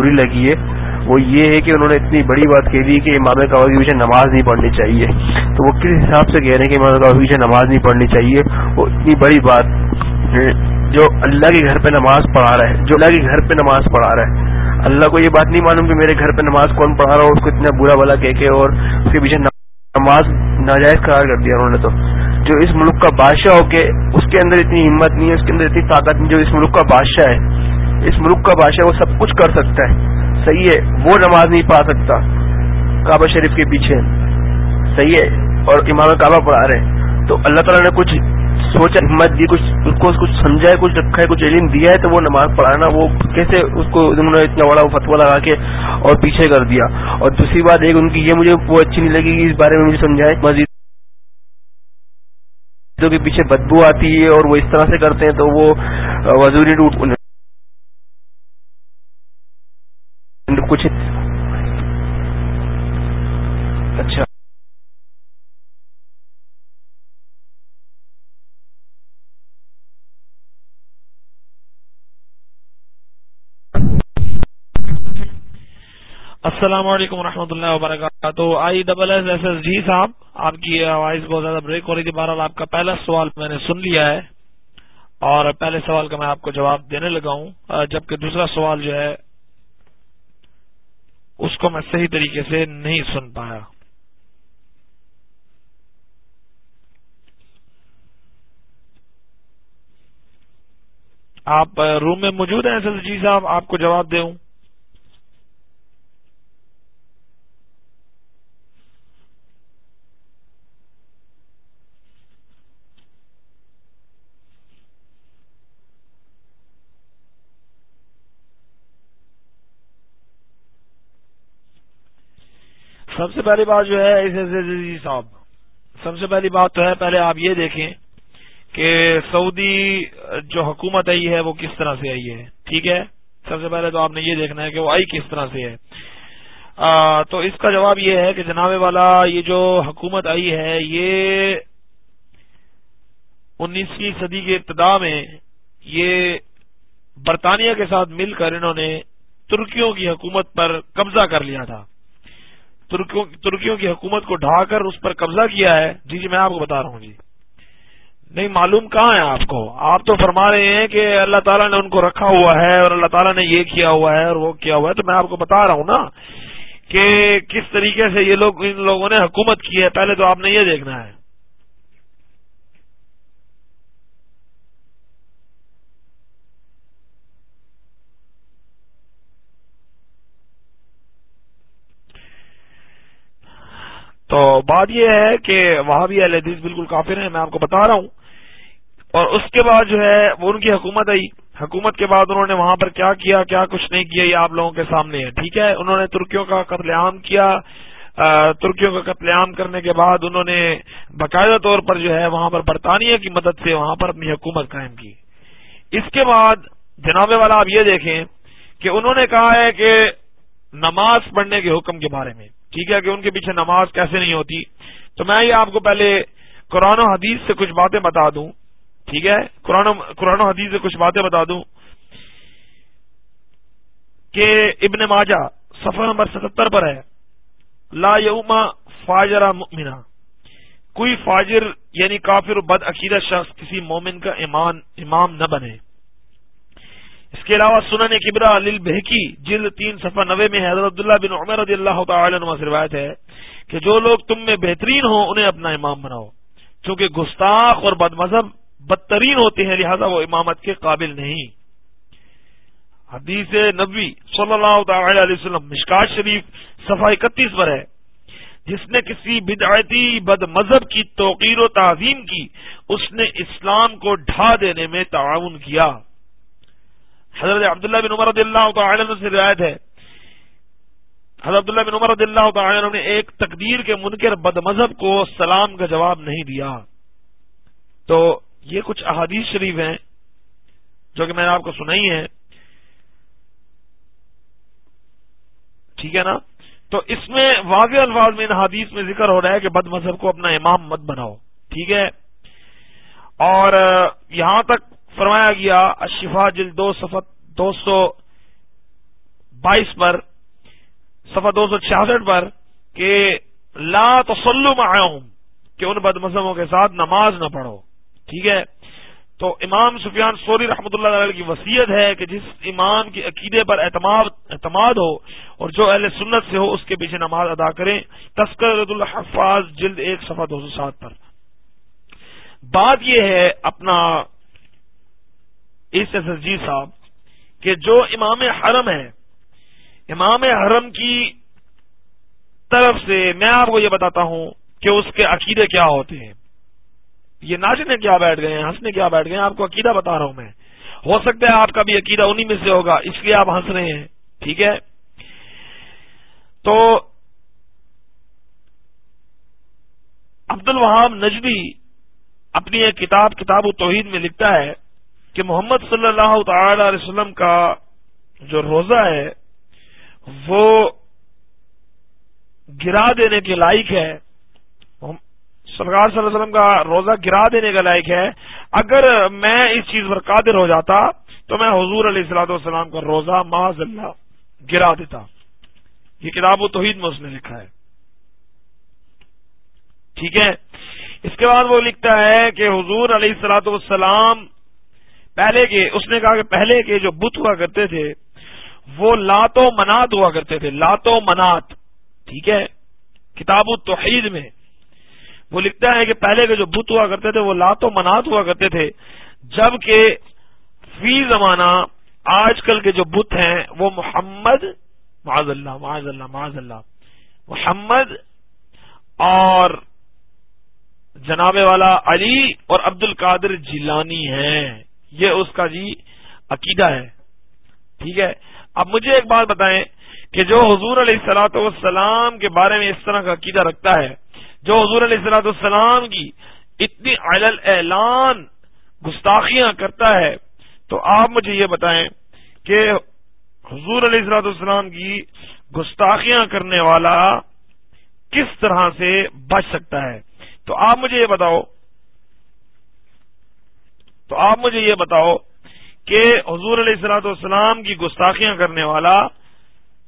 بری لگی ہے وہ یہ ہے کہ انہوں نے اتنی بڑی بات کہہ دی کہ امام کباب کی پیچھے نماز نہیں پڑھنی چاہیے تو وہ کس حساب سے کہہ رہے ہیں کہ مابر کی پیچھے نماز نہیں پڑھنی چاہیے وہ اتنی بڑی بات جو اللہ کے گھر پہ نماز پڑھا رہا ہے جو اللہ کے گھر پہ نماز پڑھا رہا ہے اللہ کو یہ بات نہیں معلوم کہ میرے گھر پہ نماز کون پڑھا رہا ہو اس کو اتنا برا بلا کہہ کے اور اس کے پیچھے نماز ناجائز قرار کر دیا انہوں نے تو جو اس ملک کا بادشاہ ہو کے اس کے اندر اتنی ہمت نہیں ہے اس کے اندر اتنی طاقت نہیں جو اس ملک کا بادشاہ ہے اس ملک کا بادشاہ وہ سب کچھ کر سکتا ہے صحیح ہے وہ نماز نہیں پڑھا سکتا کعبہ شریف کے پیچھے صحیح ہے اور امام کعبہ پڑھا رہے تو اللہ تعالیٰ نے کچھ سوچا ہمت دی کچھ اس کو کچھ سمجھا ہے کچھ رکھا ہے کچھ علم دیا ہے تو وہ نماز پڑھانا وہ کیسے اس کو انہوں نے اتنا بڑا فتوا لگا کے اور پیچھے کر دیا اور دوسری بات ایک ان کی یہ مجھے وہ اچھی نہیں لگی کہ اس بارے میں مجھے سمجھائے مزید کے پیچھے بدبو آتی ہے اور وہ اس طرح سے کرتے ہیں تو وہ وزوری ٹوٹ کچھ اچھا السلام علیکم ورحمۃ اللہ وبرکاتہ I double S S S G صاحب آپ کی آواز بہت زیادہ بریک ہو رہی تھی بہرحال آپ کا پہلا سوال میں نے سن لیا ہے اور پہلے سوال کا میں آپ کو جواب دینے لگا ہوں جبکہ دوسرا سوال جو ہے اس کو میں صحیح طریقے سے نہیں سن پایا آپ روم میں موجود ہیں جی صاحب آپ کو جواب دوں سب سے پہلی بات جو ہے صاحب سب سے پہلی بات تو ہے پہلے آپ یہ دیکھیں کہ سعودی جو حکومت آئی ہے وہ کس طرح سے آئی ہے ٹھیک ہے سب سے پہلے تو آپ نے یہ دیکھنا ہے کہ وہ آئی کس طرح سے ہے تو اس کا جواب یہ ہے کہ جناب والا یہ جو حکومت آئی ہے یہ انیسویں صدی کے ابتدا میں یہ برطانیہ کے ساتھ مل کر انہوں نے ترکیوں کی حکومت پر قبضہ کر لیا تھا ترکیوں کی حکومت کو ڈھا کر اس پر قبضہ کیا ہے جی جی میں آپ کو بتا رہا ہوں جی نہیں معلوم کہاں ہے آپ کو آپ تو فرما رہے ہیں کہ اللہ تعالیٰ نے ان کو رکھا ہوا ہے اور اللہ تعالیٰ نے یہ کیا ہوا ہے اور وہ کیا ہوا ہے تو میں آپ کو بتا رہا ہوں نا کہ کس طریقے سے یہ لوگ ان لوگوں نے حکومت کی ہے پہلے تو آپ نے یہ دیکھنا ہے تو بات یہ ہے کہ وہاں بھی اہل حدیث بالکل کافر ہیں میں آپ کو بتا رہا ہوں اور اس کے بعد جو ہے وہ ان کی حکومت آئی حکومت کے بعد انہوں نے وہاں پر کیا کیا کیا کچھ نہیں کیا یہ آپ لوگوں کے سامنے ہے ٹھیک ہے انہوں نے ترکیوں کا قتل عام کیا ترکیوں کا قتل عام کرنے کے بعد انہوں نے باقاعدہ طور پر جو ہے وہاں پر برطانیہ کی مدد سے وہاں پر اپنی حکومت قائم کی اس کے بعد جناب والا آپ یہ دیکھیں کہ انہوں نے کہا ہے کہ نماز پڑھنے کے حکم کے بارے میں ٹھیک ہے کہ ان کے پیچھے نماز کیسے نہیں ہوتی تو میں یہ آپ کو پہلے قرآن و حدیث سے کچھ باتیں بتا دوں ٹھیک ہے قرآن و حدیث سے کچھ باتیں بتا دوں کہ ابن ماجہ سفر نمبر ستر پر ہے لا یوما فاجرہ مؤمنہ کوئی فاجر یعنی کافر بد عقیدہ شخص کسی مومن کا امام نہ بنے اس کے علاوہ سنن کبرا بہکی جلد تین صفحہ نوے میں حضرت عبداللہ بن عمر رضی اللہ تعالی عنہ سے روایت ہے کہ جو لوگ تم میں بہترین ہوں انہیں اپنا امام بناؤ چونکہ گستاخ اور بد مذہب بدترین ہوتے ہیں لہذا وہ امامت کے قابل نہیں حدیث نبی صلی اللہ تعالی علیہ وسلم مشکات شریف صفحہ اکتیس پر ہے جس نے کسی بدعتی بد مذہب کی توقیر و تعظیم کی اس نے اسلام کو ڈھا دینے میں تعاون کیا حضرت عبداللہ بن عمر رضی اللہ سے روایت ہے حضرت اللہ بن نے ایک تقدیر کے منکر بد مذہب کو سلام کا جواب نہیں دیا تو یہ کچھ احادیث شریف ہیں جو کہ میں نے آپ کو سنائی ہیں ٹھیک ہے نا تو اس میں واضح الفاظ میں ان حادیث میں ذکر ہو رہا ہے کہ بد مذہب کو اپنا امام مت بناؤ ٹھیک ہے اور یہاں تک فرمایا گیا اشفا جلد دو سفت دو سو بائیس پر صفحہ دو سو چھیاسٹھ پر کہ لا تسلم آیام کہ ان بدمزموں کے ساتھ نماز نہ پڑھو ٹھیک ہے تو امام سفیان سوری رحمۃ اللہ کی وصیت ہے کہ جس امام کے عقیدے پر اعتماد اعتماد ہو اور جو اہل سنت سے ہو اس کے پیچھے نماز ادا تسکر رد الحفاظ جلد ایک صفحہ دو سو سات پر بات یہ ہے اپنا اس ایس ایس جی صاحب کہ جو امام حرم ہے امام حرم کی طرف سے میں آپ کو یہ بتاتا ہوں کہ اس کے عقیدے کیا ہوتے ہیں یہ ناچنے کیا بیٹھ گئے ہیں ہنسنے کیا بیٹھ گئے ہیں آپ کو عقیدہ بتا رہا ہوں میں ہو سکتا ہے آپ کا بھی عقیدہ انہی میں سے ہوگا اس لیے آپ ہنس رہے ہیں ٹھیک ہے تو عبد الوہاب نجوی اپنی ایک کتاب کتاب و توحید میں لکھتا ہے کہ محمد صلی اللہ تعالی علیہ وسلم کا جو روزہ ہے وہ گرا دینے کے لائق ہے سرکار صلی اللہ علیہ وسلم کا روزہ گرا دینے کا لائق ہے اگر میں اس چیز پر قادر ہو جاتا تو میں حضور علیہ السلاۃ والسلام کا روزہ ماض اللہ گرا دیتا یہ کتاب و توحید میں اس نے لکھا ہے ٹھیک ہے اس کے بعد وہ لکھتا ہے کہ حضور علیہ السلاۃ والسلام پہلے کے اس نے کہا کہ پہلے کے جو بت ہوا کرتے تھے وہ لات و منات ہوا کرتے تھے لات و منات ٹھیک ہے کتاب و میں وہ لکھتا ہے کہ پہلے کے جو بت ہوا کرتے تھے وہ لات و منات ہوا کرتے تھے جب کہ فی زمانہ آج کل کے جو بت ہیں وہ محمد معاذ اللہ معاذ اللہ معاذ اللہ محمد اور جناب والا علی اور عبد القادر جیلانی ہیں یہ اس کا جی عقیدہ ہے ٹھیک ہے اب مجھے ایک بات بتائیں کہ جو حضور علیہ السلاۃ والسلام کے بارے میں اس طرح کا عقیدہ رکھتا ہے جو حضور علیہ السلاۃ والسلام کی اتنی علل اعلان گستاخیاں کرتا ہے تو آپ مجھے یہ بتائیں کہ حضور علیہ السلاۃ والسلام کی گستاخیاں کرنے والا کس طرح سے بچ سکتا ہے تو آپ مجھے یہ بتاؤ تو آپ مجھے یہ بتاؤ کہ حضور علیہ السلاۃ والسلام کی گستاخیاں کرنے والا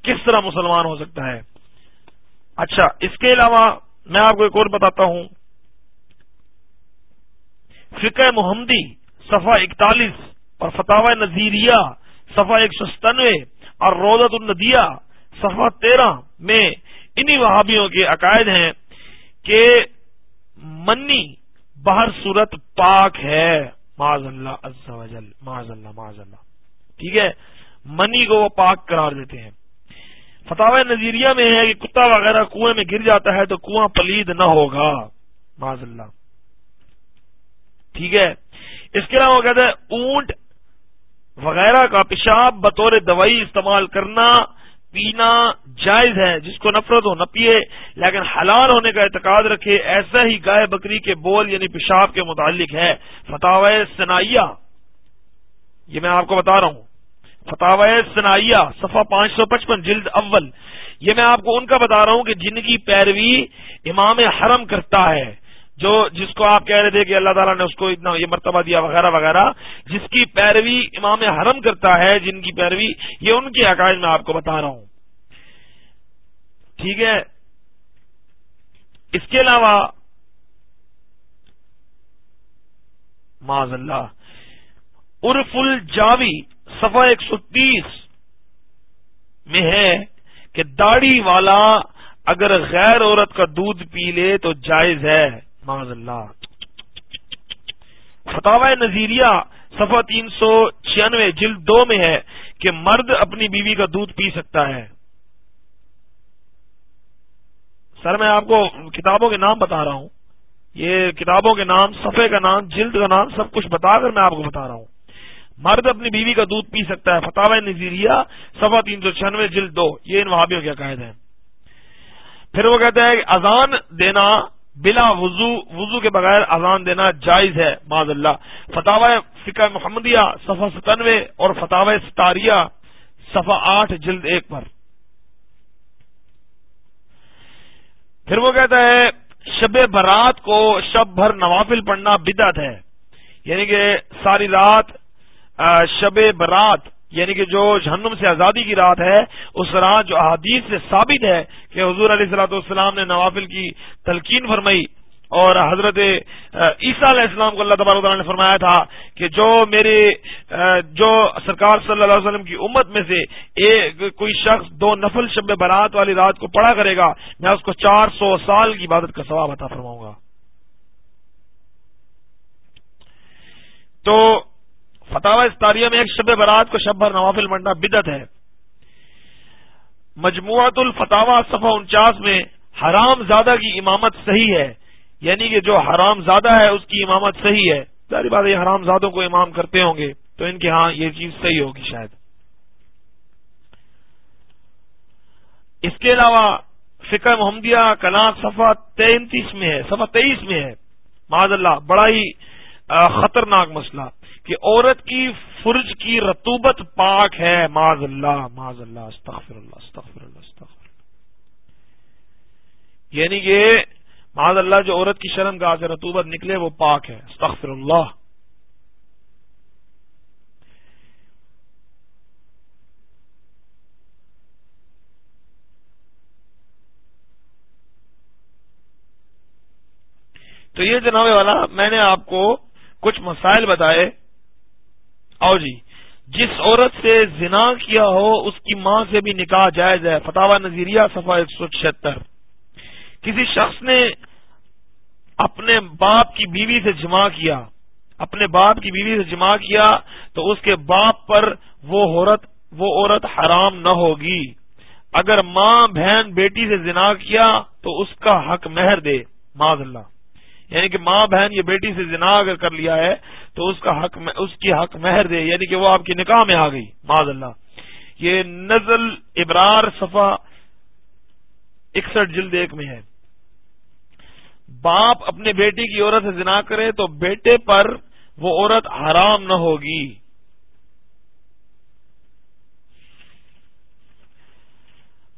کس طرح مسلمان ہو سکتا ہے اچھا اس کے علاوہ میں آپ کو ایک اور بتاتا ہوں فقہ محمدی صفا اکتالیس اور فتح نظیریہ صفحہ ایک سو ستانوے اور رودت الندیہ صفحہ تیرہ میں انہی وہابیوں کے عقائد ہیں کہ منی بہر صورت پاک ہے معاذ اللہ عز و جل اللہ اللہ ٹھیک ہے منی کو وہ پاک قرار دیتے ہیں فتح نظیریہ میں ہے کہ کتا وغیرہ کنویں میں گر جاتا ہے تو کنواں پلید نہ ہوگا معاذ اللہ ٹھیک ہے اس کے علاوہ کہتے ہیں اونٹ وغیرہ کا پیشاب بطور دوائی استعمال کرنا پینا جائز ہے جس کو نفرت ہو نہ پیے لیکن حلال ہونے کا اعتقاد رکھے ایسا ہی گائے بکری کے بول یعنی پیشاب کے متعلق ہے فتح و یہ میں آپ کو بتا رہا ہوں فتح و صفحہ پانچ سو پچپن جلد اول یہ میں آپ کو ان کا بتا رہا ہوں کہ جن کی پیروی امام حرم کرتا ہے جو جس کو آپ کہہ رہے تھے کہ اللہ تعالیٰ نے اس کو اتنا یہ مرتبہ دیا وغیرہ وغیرہ جس کی پیروی امام حرم کرتا ہے جن کی پیروی یہ ان کے عقائد میں آپ کو بتا رہا ہوں ٹھیک ہے اس کے علاوہ معذ اللہ عرف الجاوی صفحہ ایک سو تیس میں ہے کہ داڑھی والا اگر غیر عورت کا دودھ پی لے تو جائز ہے معذ اللہ فتح نظیریہ صفحہ تین سو چھیانوے جلد دو میں ہے کہ مرد اپنی بیوی کا دودھ پی سکتا ہے سر میں آپ کو کتابوں کے نام بتا رہا ہوں یہ کتابوں کے نام صفحے کا نام جلد کا نام سب کچھ بتا کر میں آپ کو بتا رہا ہوں مرد اپنی بیوی کا دودھ پی سکتا ہے فتح نظیریہ صفحہ تین سو چھیانوے جلد دو یہ ان وہابیوں کے قائد ہیں پھر وہ کہتا ہے اذان دینا بلا وضو وضو کے بغیر اذان دینا جائز ہے معذ اللہ فتح فکر محمدیہ صفا ستنوے اور فتح ستاریہ صفحہ آٹھ جلد ایک پر پھر وہ کہتا ہے شب برات کو شب بھر نوافل پڑھنا بدعت ہے یعنی کہ ساری رات شب برات یعنی کہ جو جہنم سے آزادی کی رات ہے اس رات جو احادیث سے ثابت ہے کہ حضور علیہ والسلام نے نوافل کی تلقین فرمائی اور حضرت عیسیٰ علیہ السلام کو اللہ تبار نے فرمایا تھا کہ جو میرے جو سرکار صلی اللہ علیہ وسلم کی امت میں سے ایک کوئی شخص دو نفل شب برات والی رات کو پڑا کرے گا میں اس کو چار سو سال کی عبادت کا ثواب عطا فرماؤں گا تو فتح استاریہ میں ایک شب برات کو شب بھر نوافل منڈا بدت ہے مجموعات الفتاوا صفحہ انچاس میں حرام زادہ کی امامت صحیح ہے یعنی کہ جو حرام زادہ ہے اس کی امامت صحیح ہے ساری بات یہ حرام زادوں کو امام کرتے ہوں گے تو ان کے ہاں یہ چیز صحیح ہوگی شاید اس کے علاوہ فکر محمدیہ کلاس سفا تینتیس میں ہے سفا تیئیس میں ہے معذ اللہ بڑا ہی خطرناک مسئلہ کہ عورت کی فرج کی رتوبت پاک ہے معاذ اللہ ماض اللہ استخر اللہ استخر اللہ استخر اللہ یعنی یہ ماض اللہ جو عورت کی شرم گاہ سے رتوبت نکلے وہ پاک ہے استخر اللہ تو یہ جناب والا میں نے آپ کو کچھ مسائل بتائے آؤ جی جس عورت سے زنا کیا ہو اس کی ماں سے بھی نکاح جائز ہے فتوا نظیریہ سفا ایک سو چھتر کسی شخص نے اپنے باپ کی بیوی سے جمع کیا اپنے باپ کی بیوی سے جمع کیا تو اس کے باپ پر وہ عورت وہ عورت حرام نہ ہوگی اگر ماں بہن بیٹی سے زنا کیا تو اس کا حق مہر دے اللہ یعنی کہ ماں بہن یا بیٹی سے جناح اگر کر لیا ہے تو اس کا حق اس کی حق مہر دے یعنی کہ وہ آپ کی نکاح میں آ گئی معذ اللہ یہ نزل ابرار صفا اکسٹھ جلد ایک میں ہے باپ اپنے بیٹی کی عورت سے جنا کرے تو بیٹے پر وہ عورت حرام نہ ہوگی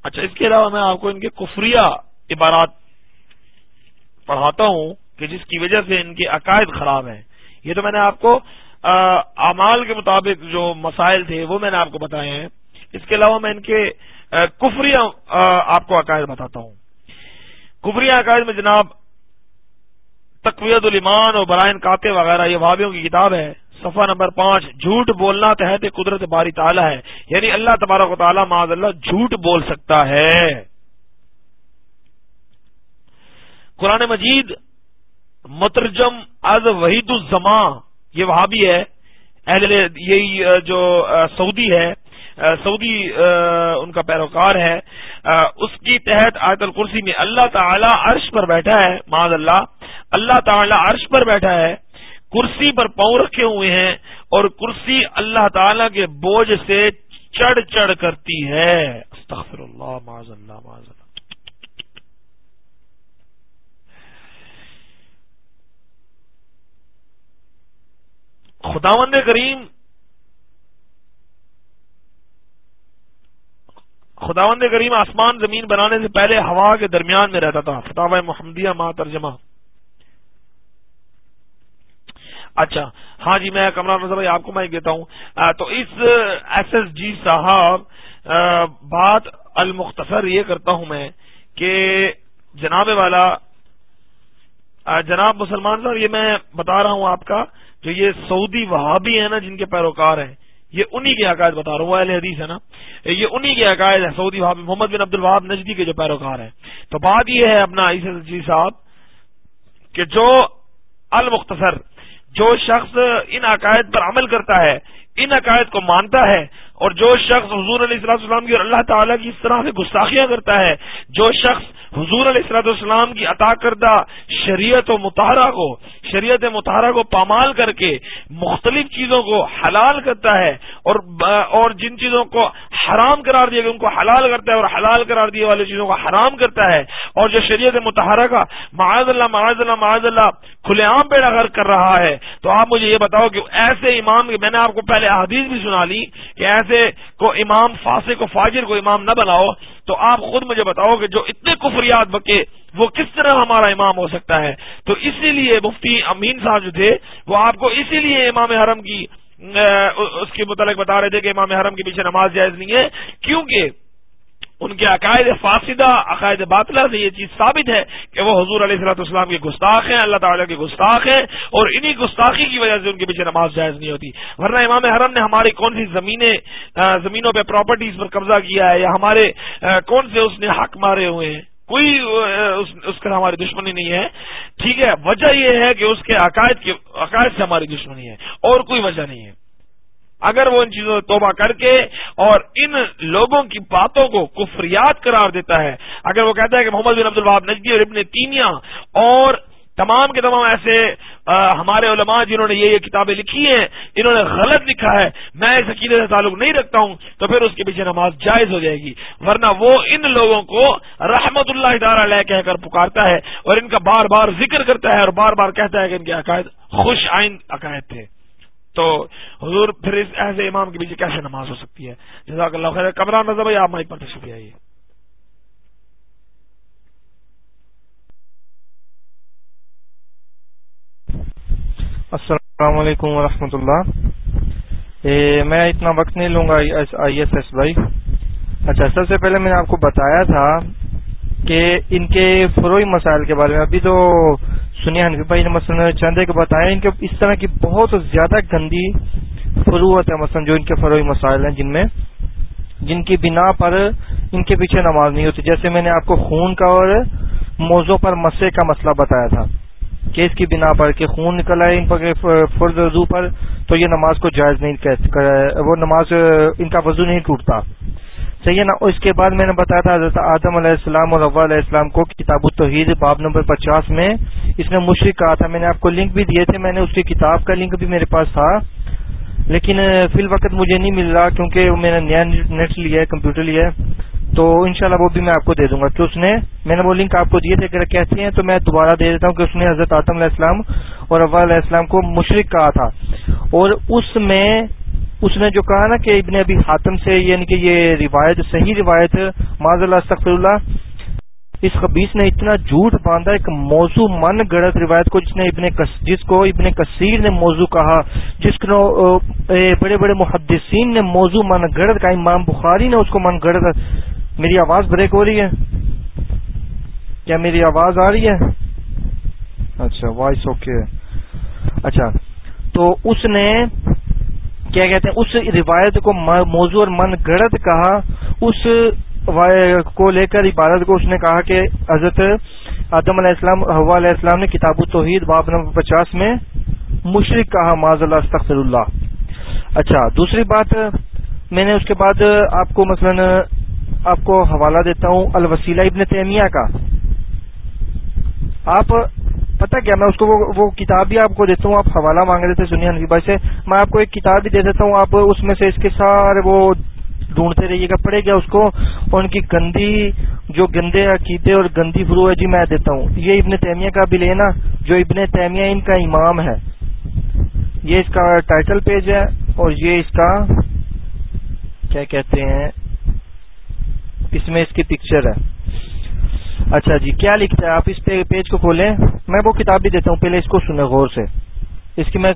اچھا اس کے علاوہ میں آپ کو ان کے کفریہ عبارات پڑھاتا ہوں کہ جس کی وجہ سے ان کے عقائد خراب ہیں یہ تو میں نے آپ کو اعمال کے مطابق جو مسائل تھے وہ میں نے آپ کو بتائے ہیں اس کے علاوہ میں ان کے کفری آپ کو عقائد بتاتا ہوں کفری عقائد میں جناب تقویت الامان اور برائن کاتے وغیرہ یہ بھابیوں کی کتاب ہے صفحہ نمبر پانچ جھوٹ بولنا تحت قدرت باری تعالیٰ ہے یعنی اللہ تبارک و تعالیٰ معذ اللہ جھوٹ بول سکتا ہے قرآن مجید مترجم از وحید الزما یہ وہاں بھی ہے اہل یہی جو سعودی ہے سعودی ان کا پیروکار ہے اس کی تحت آیت القرسی میں اللہ تعالی عرش پر بیٹھا ہے معذ اللہ اللہ تعالی عرش پر بیٹھا ہے کرسی پر پاؤں رکھے ہوئے ہیں اور کرسی اللہ تعالی کے بوجھ سے چڑھ چڑھ کرتی ہے استغفر اللہ اللہ اللہ معذ معذ خداوند کریم خداوند کریم آسمان زمین بنانے سے پہلے ہوا کے درمیان میں رہتا تھا فتح محمدیہ ماں ترجمہ اچھا ہاں جی میں کمران رضا بھائی آپ کو میں کہتا ہوں تو اس ایس ایس جی صاحب بات المختصر یہ کرتا ہوں میں کہ جناب والا جناب مسلمان صاحب یہ میں بتا رہا ہوں آپ کا جو یہ سعودی وہابی ہیں نا جن کے پیروکار ہیں یہ انہی کے عقائد بتا رہا ہوں وہ حدیث ہے نا یہ انہی کے عقائد ہے سعودی وہابی محمد بن عبد الوہاب نجدی کے جو پیروکار ہیں تو بات یہ ہے اپنا عیسی جی صاحب کہ جو المختصر جو شخص ان عقائد پر عمل کرتا ہے ان عقائد کو مانتا ہے اور جو شخص حضور علیہ السلام السلام کی اور اللہ تعالیٰ کی اس طرح سے گستاخیاں کرتا ہے جو شخص حضور علیہ السلاۃ السلام کی عطا کردہ شریعت و مطالعہ کو شریعت مطالعہ کو پامال کر کے مختلف چیزوں کو حلال کرتا ہے اور اور جن چیزوں کو حرام قرار دیے گیا ان کو حلال کرتا ہے اور حلال قرار دیے والے چیزوں کو حرام کرتا ہے اور جو شریعت متحرہ کا معاذ اللہ معاذ اللہ معاذ اللہ کھلے عام پیڑا غرض کر رہا ہے تو آپ مجھے یہ بتاؤ کہ ایسے امام کے میں نے آپ کو پہلے حدیث بھی سنا لی کہ ایسے کو امام فاسق کو فاجر کو امام نہ بناؤ تو آپ خود مجھے بتاؤ کہ جو اتنے کفریات بکے وہ کس طرح ہمارا امام ہو سکتا ہے تو اسی لیے مفتی امین صاحب جو تھے وہ آپ کو اسی لیے امام حرم کی اس کے متعلق بتا رہے تھے کہ امام حرم کے پیچھے نماز جائز نہیں ہے کیونکہ ان کے عقائد فاسدہ عقائد باطلہ سے یہ چیز ثابت ہے کہ وہ حضور علیہ صلاح اسلام کے گستاخ ہیں اللہ تعالیٰ کے گستاخ ہیں اور انہی گستاخی کی وجہ سے ان کے پیچھے نماز جائز نہیں ہوتی ورنہ امام حرم نے ہماری کون سی زمینیں زمینوں پہ پراپرٹیز پر قبضہ کیا ہے یا ہمارے کون سے اس نے حق مارے ہوئے ہیں کوئی اس کا ہماری دشمنی نہیں ہے ٹھیک ہے وجہ یہ ہے کہ اس کے عقائد کے عقائد سے ہماری دشمنی ہے اور کوئی وجہ نہیں ہے اگر وہ ان چیزوں سے توبہ کر کے اور ان لوگوں کی باتوں کو کفریات قرار دیتا ہے اگر وہ کہتا ہے کہ محمد بن عبد الباب نجدی اور ابن تیمیا اور تمام کے تمام ایسے ہمارے علماء جنہوں نے یہ یہ کتابیں لکھی ہیں انہوں نے غلط لکھا ہے میں اس عقیدے سے تعلق نہیں رکھتا ہوں تو پھر اس کے پیچھے نماز جائز ہو جائے گی ورنہ وہ ان لوگوں کو رحمت اللہ ادارہ لے کہہ کر پکارتا ہے اور ان کا بار بار ذکر کرتا ہے اور بار بار کہتا ہے کہ ان کے عقائد خوش آئند عقائد تھے تو حضور پھر اس ایسے امام کے پیچھے کیسے نماز ہو سکتی ہے جزاک اللہ خیر کمرہ نظر آئی آپ مائی پر تشریف آئیے السلام علیکم ورحمۃ اللہ اے میں اتنا وقت نہیں لوں گا آئی ایس ایس بھائی اچھا سب سے پہلے میں نے آپ کو بتایا تھا کہ ان کے فروئی مسائل کے بارے میں ابھی تو سنیے حنفی بھائی نے مثلاً چند کو بتایا ان کے اس طرح کی بہت زیادہ گندی فروت ہے مثلاً جو ان کے فروئی مسائل ہیں جن میں جن کی بنا پر ان کے پیچھے نماز نہیں ہوتی جیسے میں نے آپ کو خون کا اور موزوں پر مسے کا مسئلہ بتایا تھا کیس کی بنا پر کہ خون نکل آئے ان پر فرض وضو پر تو یہ نماز کو جائز نہیں وہ نماز ان کا وضو نہیں ٹوٹتا صحیح ہے نا اس کے بعد میں نے بتایا تھا حضرت آدم علیہ السلام اللہ علیہ السلام کو کتاب و باب نمبر پچاس میں اس نے مشرق کہا تھا میں نے آپ کو لنک بھی دیے تھے میں نے اس کی کتاب کا لنک بھی میرے پاس تھا لیکن فی الوقت مجھے نہیں مل رہا کیونکہ میں نے نیا نیٹ لیا ہے کمپیوٹر لیا ہے تو انشاءاللہ وہ بھی میں آپ کو دے دوں گا کہ اس نے میں نے وہ لنک آپ کو دیے تھے کہتے ہیں تو میں دوبارہ دے دیتا ہوں کہ اس نے حضرت آتم علیہ السلام اور ابا علیہ السلام کو مشرق کہا تھا اور اس میں اس نے جو کہا نا کہ ابن ابھی حاتم سے یعنی کہ یہ روایت صحیح روایت معذ اللہ اللہ اس خبیص نے اتنا جھوٹ باندھا ایک موضوع من گڑت روایت کو جس نے ابن جس کو ابن کثیر نے موضوع کہا جس کو بڑے بڑے محدثین نے موضوع من گڑت کا امام بخاری نے اس کو من گڑت میری آواز بریک ہو رہی ہے کیا میری آواز آ رہی ہے اچھا وائس اوکے اچھا تو اس نے کیا کہتے ہیں اس روایت کو موضوع اور من گڑت کہا اس کو لے کر عبادت کو اس نے کہا کہ حضرت آدم علیہ السلام علیہ السلام نے کتاب و توحید باب نمبر پچاس میں مشرق کہا معذ اللہ اللہ اچھا دوسری بات میں نے اس کے بعد آپ کو مثلا آپ کو حوالہ دیتا ہوں الوسیلہ ابن تیمیہ کا آپ پتا کیا میں اس کو وہ کتاب بھی آپ کو دیتا ہوں آپ حوالہ مانگ رہے تھے بھائی سے میں آپ کو ایک کتاب بھی دے دیتا ہوں آپ اس میں سے اس کے سارے وہ ڈھونڈتے رہیے گا پڑے گا اس کو اور ان کی گندی جو گندے عقیدے اور گندی فرو ہے جی میں دیتا ہوں یہ ابن تیمیہ کا بھی لینا جو ابن تیمیہ ان کا امام ہے یہ اس کا ٹائٹل پیج ہے اور یہ اس کا کیا کہتے ہیں اس میں اس کی پکچر ہے اچھا جی کیا لکھتا ہے آپ اس پیج کو کھولیں میں وہ کتاب بھی دیتا ہوں پہلے اس کو سنیں غور سے اس کی میں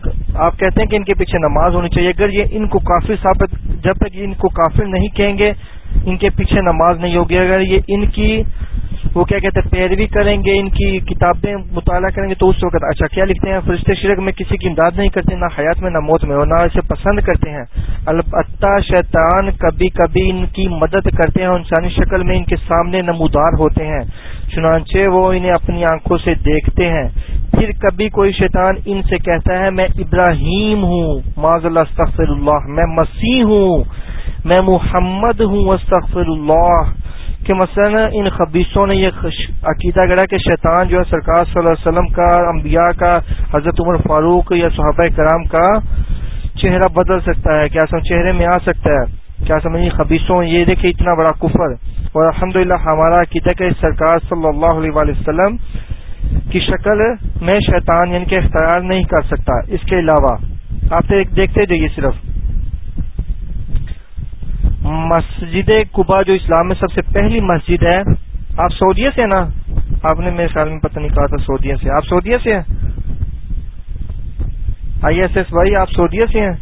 آپ کہتے ہیں کہ ان کے پیچھے نماز ہونی چاہیے اگر یہ ان کو کافر ثابت جب تک ان کو کافر نہیں کہیں گے ان کے پیچھے نماز نہیں ہوگی اگر یہ ان کی وہ کیا کہتے ہیں پیروی کریں گے ان کی کتابیں مطالعہ کریں گے تو اس وقت اچھا کیا لکھتے ہیں فرشتے شرک میں کسی کی امداد نہیں کرتے نہ حیات میں نہ موت میں اور نہ اسے پسند کرتے ہیں البتہ شیطان کبھی کبھی ان کی مدد کرتے ہیں اور انسانی شکل میں ان کے سامنے نمودار ہوتے ہیں چنانچہ وہ انہیں اپنی آنکھوں سے دیکھتے ہیں پھر کبھی کوئی شیطان ان سے کہتا ہے میں ابراہیم ہوں معذ اللہ اللہ میں مسیح ہوں میں محمد ہوں استخر اللہ کہ مثلا ان خبیصوں نے یہ عقیدہ گڑا کہ شیطان جو ہے سرکار صلی اللہ علیہ وسلم کا انبیاء کا حضرت عمر فاروق یا صحابہ کرام کا چہرہ بدل سکتا ہے کیا سم چہرے میں آ سکتا ہے کیا سمجھ خبیصوں یہ دیکھے اتنا بڑا کفر اور الحمد للہ ہمارا عقیدہ کہ سرکار صلی اللہ علیہ وسلم کی شکل میں شیطان یعنی کہ اختیار نہیں کر سکتا اس کے علاوہ آپ دیکھتے جائیے صرف مسجد کبا جو اسلام میں سب سے پہلی مسجد ہے آپ سعودیہ سے نا آپ نے میرے خیال میں پتہ نہیں کہا تھا سعودیہ سے آپ سعودیہ سے ہیں آئی ایس ایس بھائی آپ سعودیہ سے ہیں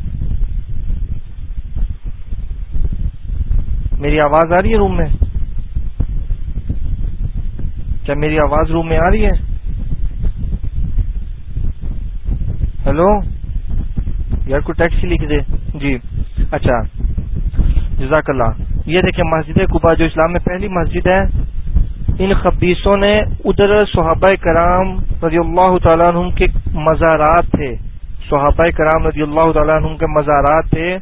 میری آواز آ رہی ہے روم میں کیا میری آواز روم میں آ رہی ہے یار کو ٹیکسی لکھ دے جی اچھا جزاک اللہ یہ دیکھیں مسجد کبا جو اسلام میں پہلی مسجد ہے ان خبیصوں نے ادھر صحابہ کرام رضی اللہ تعالیٰ کے مزارات تھے صحابہ کرام رضی اللہ تعالیٰ کے مزارات تھے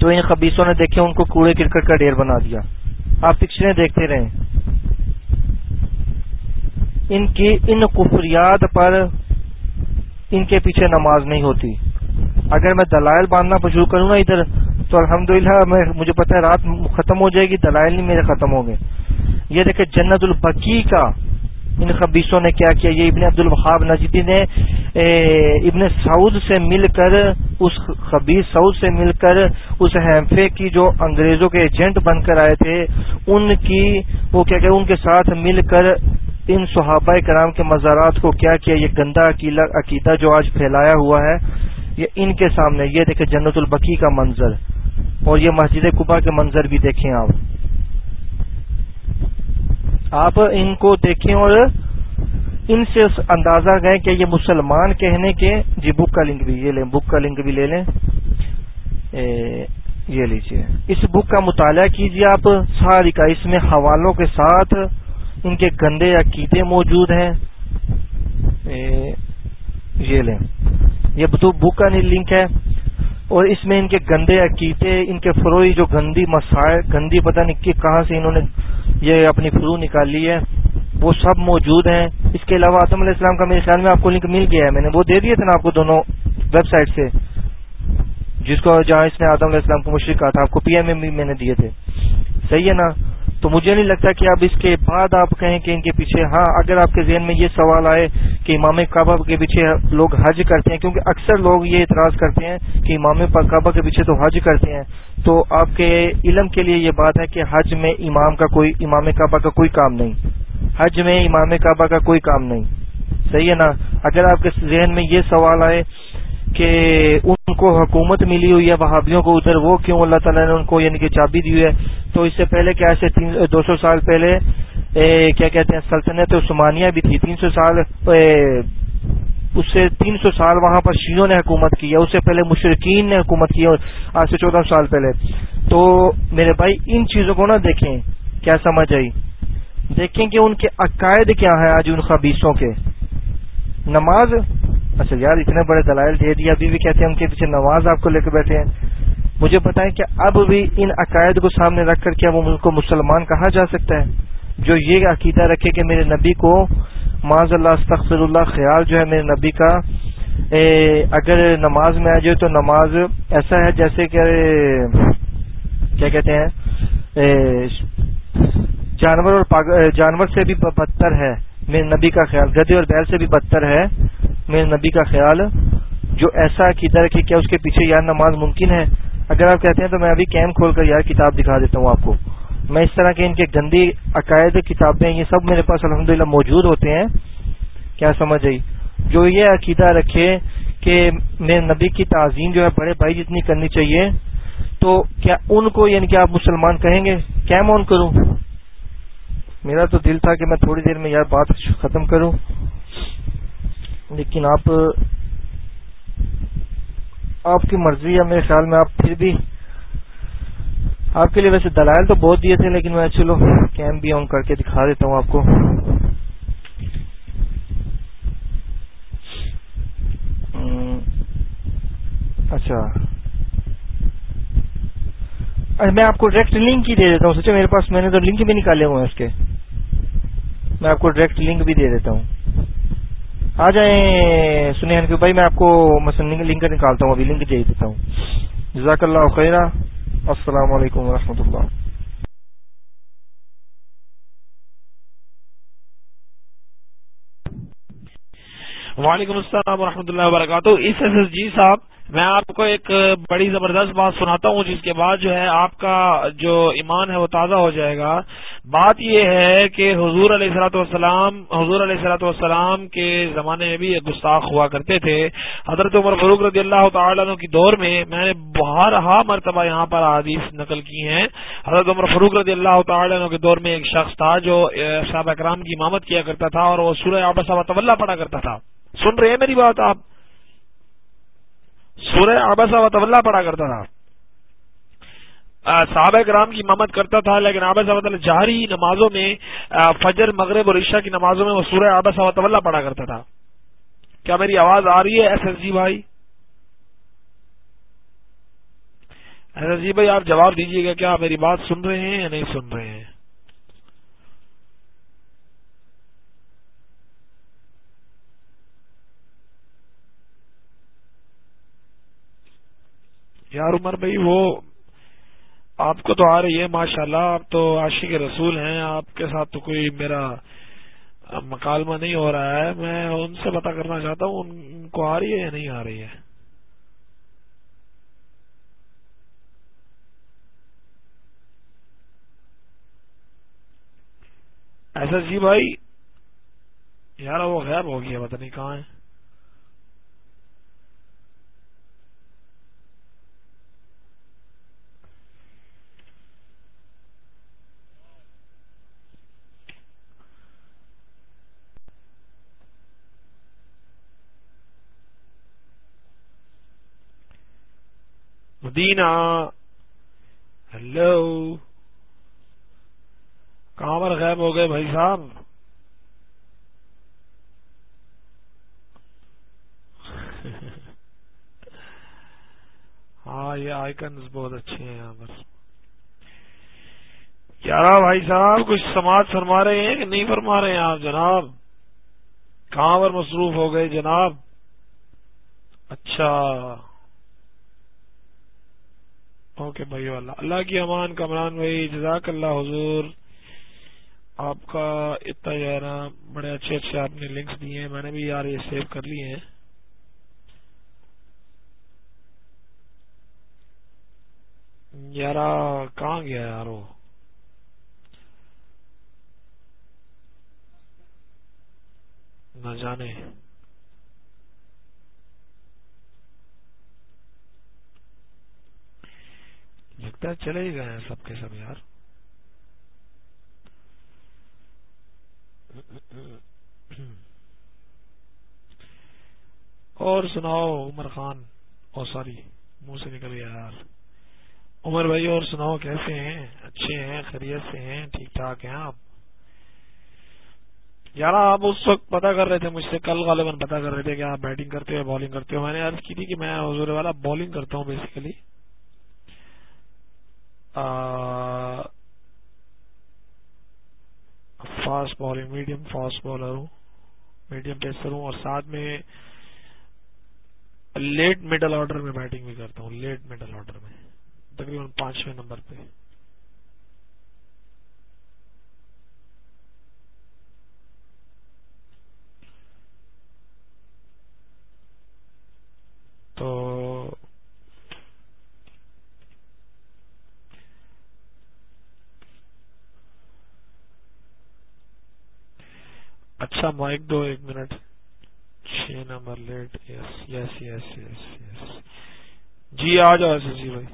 تو ان خبیصوں نے دیکھے ان کو کوڑے کرکٹ کا ڈیر بنا دیا آپ پکچریں دیکھتے رہے ان کی ان کفریات پر ان کے پیچھے نماز نہیں ہوتی اگر میں دلائل باندھنا شروع کروں گا ادھر تو الحمد للہ میں مجھے پتا رات ختم ہو جائے گی دلائل نہیں میرے ختم ہو گئے یہ دیکھیں جنت البقی کا ان خبیصوں نے کیا کیا یہ ابن عبد الوہاب نجدی نے ابن سعود سے مل کر اس خبیص سعود سے مل کر اس ہیمفے کی جو انگریزوں کے ایجنٹ بن کر آئے تھے ان کی وہ کیا کہ ان کے ساتھ مل کر ان صحابہ کرام کے مزارات کو کیا کیا یہ گندا عقیدہ جو آج پھیلایا ہوا ہے یہ ان کے سامنے یہ دیکھیں جنت البقی کا منظر اور یہ مسجد کبا کے منظر بھی دیکھیں آپ آپ ان کو دیکھیں اور ان سے اندازہ گئے کہ یہ مسلمان کہنے کے جی بک کا لنک بھی یہ لیں بک کا لنک بھی لے لیں یہ لیجیے اس بک کا مطالعہ کیجیے آپ ساری کا اس میں حوالوں کے ساتھ ان کے گندے یا موجود ہیں یہ لیں یہ بک کا لنک ہے اور اس میں ان کے گندے عقیدے ان کے فروئی جو گندی مسائل گندی پتہ نہیں کہ کہاں سے انہوں نے یہ اپنی فرو نکالی ہے وہ سب موجود ہیں اس کے علاوہ آتم علیہ السلام کا میرے خیال میں آپ کو لنک مل گیا ہے میں نے وہ دے دیا تھا نا آپ کو دونوں ویب سائٹ سے جس کو جہاں اس نے آدم علیہ السلام کو مشرق کہا تھا آپ کو پی ایم ایم بھی میں نے دیے تھے صحیح ہے نا تو مجھے نہیں لگتا کہ اب اس کے بعد آپ کہیں کہ ان کے پیچھے ہاں اگر آپ کے ذہن میں یہ سوال آئے کہ امام کعبہ کے پیچھے لوگ حج کرتے ہیں کیونکہ اکثر لوگ یہ اعتراض کرتے ہیں کہ امام کعبہ کے پیچھے تو حج کرتے ہیں تو آپ کے علم کے لیے یہ بات ہے کہ حج میں امام کا کوئی امام کعبہ کا کوئی کام نہیں حج میں امام کعبہ کا کوئی کام نہیں صحیح ہے نا اگر آپ کے ذہن میں یہ سوال آئے کہ ان کو حکومت ملی ہوئی ہے وہابیوں کو ادھر وہ کیوں اللہ تعالیٰ نے ان کو یعنی کہ چابی دی ہے تو اس سے پہلے کیا ایسے دو سو سال پہلے کیا کہتے ہیں سلطنت عثمانیہ بھی تھی تین سو سال اس سے تین سو سال وہاں پر شیوں نے حکومت کی ہے اس سے پہلے مشرقین نے حکومت کی ہے آج سے چودہ سال پہلے تو میرے بھائی ان چیزوں کو نہ دیکھیں کیا سمجھ آئی دیکھیں کہ ان کے عقائد کیا ہیں آج ان خبیصوں کے نماز اچھا یار اتنے بڑے دلائل دے دیے ابھی بھی کہتے ہیں ہم کے پیچھے نماز آپ کو لے کے بیٹھے ہیں مجھے پتا ہے کہ اب بھی ان عقائد کو سامنے رکھ کر کیا وہ ملک کو مسلمان کہا جا سکتا ہے جو یہ عقیدہ رکھے کہ میرے نبی کو معذ اللہ استخر اللہ خیال جو ہے میرے نبی کا اگر نماز میں آ جائے تو نماز ایسا ہے جیسے کہ کیا کہتے ہیں جانور اور جانور سے بھی بدتر ہے میرے نبی کا خیال گدے اور بیل سے بھی بدتر ہے میرے نبی کا خیال جو ایسا عقیدہ رکھے کیا اس کے پیچھے یار نماز ممکن ہے اگر آپ کہتے ہیں تو میں ابھی کیمپ کھول کر یار کتاب دکھا دیتا ہوں آپ کو میں اس طرح کے ان کے گندی عقائد کتابیں یہ سب میرے پاس الحمد موجود ہوتے ہیں کیا سمجھ آئی جو یہ عقیدہ رکھے کہ میرے نبی کی تعظیم جو ہے بڑے بھائی جتنی کرنی چاہیے تو کیا ان کو یعنی کہ آپ مسلمان کہیں گے کیم آن کروں میرا تو دل تھا کہ میں تھوڑی دیر میں یار بات ختم کروں لیکن آپ آپ کی مرضی ہے میرے خیال میں آپ پھر بھی آپ کے لیے ویسے دلائل تو بہت دیے تھے لیکن میں چلو کیمپ بھی آن کر کے دکھا دیتا ہوں آپ کو اچھا۔, اچھا میں آپ کو ڈائریکٹ لنک ہی دے دیتا ہوں سوچا میرے پاس میں نے تو لنک بھی نکالے ہوئے ہیں اس کے میں آپ کو ڈائریکٹ لنک بھی دے دیتا ہوں آ جائیں بھائی میں آپ کو لنک نکالتا ہوں ابھی لنک دے دیتا ہوں جزاک اللہ خیرہ السلام علیکم و رحمۃ اللہ وعلیکم السلام ورحمۃ اللہ وبرکاتہ اس ایس ایس جی صاحب میں آپ کو ایک بڑی زبردست بات سناتا ہوں جس کے بعد جو ہے آپ کا جو ایمان ہے وہ تازہ ہو جائے گا بات یہ ہے کہ حضور علیہ حضور علیہ والسلام کے زمانے میں بھی گستاخ ہوا کرتے تھے حضرت عمر فروغ رضی اللہ تعالیٰ عنہ کی دور میں میں نے بہارہا ہا مرتبہ یہاں پر حادیث نقل کی ہیں حضرت عمر فروغ رضی اللہ تعالیٰ عنہ کے دور میں ایک شخص تھا جو صاحب اکرام کی امامت کیا کرتا تھا اور وہ سورہ پڑا کرتا تھا سن رہے ہیں میری بات آپ سورہ و طلّہ پڑا کرتا تھا صحابہ کرام کی امامت کرتا تھا لیکن آبس جہری نمازوں میں فجر مغرب اور عشاء کی نمازوں میں وہ سورہ آبس وطولہ پڑھا کرتا تھا کیا میری آواز آ رہی ہے ایس ایس جی بھائی ایس ایس جی بھائی آپ جواب دیجیے گا کیا میری بات سن رہے ہیں یا نہیں سن رہے ہیں یار عمر بھائی وہ آپ کو تو آ رہی ہے ماشاء اللہ آپ تو عاشق رسول ہیں آپ کے ساتھ تو کوئی میرا مکالمہ نہیں ہو رہا ہے میں ان سے پتا کرنا چاہتا ہوں ان کو آ رہی ہے یا نہیں آ رہی ہے ایسا جی بھائی یار وہ خیر ہو گیا پتا نہیں کہاں ہے مدینہ ہلو کہاں پر غائب ہو گئے بھائی صاحب ہاں یہ آئکنز بہت اچھے ہیں یہاں پر یار بھائی صاحب کچھ سماج فرما رہے ہیں کہ نہیں فرما رہے ہیں آپ جناب کہاں پر مصروف ہو گئے جناب اچھا اوکے بھائی اللہ کی امان کمران بھائی جزاک اللہ حضور آپ کا اتنا یار دیے ہیں میں نے بھی یار یہ سیو کر لیے ہیں یار کہاں گیا یار وہ نہ جانے لگتا ہے چلے ہی گئے ہیں سب کے سب یار اور سناؤ عمر خان او سوری منہ سے نکل گیا یار عمر بھائی اور سناؤ کیسے ہیں اچھے ہیں خیریت سے ہیں ٹھیک ٹھاک ہیں آپ یار آپ اس وقت پتا کر رہے تھے مجھ سے کل غالباً پتا کر رہے تھے کہ آپ بیٹنگ کرتے ہو بالنگ کرتے ہو میں نے عرض کی تھی کہ میں حضور والا بالنگ کرتا ہوں basically fast bowling medium fast bowler ہوں میڈیم پیسر ہوں اور ساتھ میں لیٹ مڈل آرڈر میں بیٹنگ بھی کرتا ہوں لیٹ میڈل آرڈر میں تقریباً پانچویں نمبر پہ تو اچھا مائک دو ایک منٹ چھ نمبر لیٹ یس یس یس یس یس جی آ جاؤ جی بھائی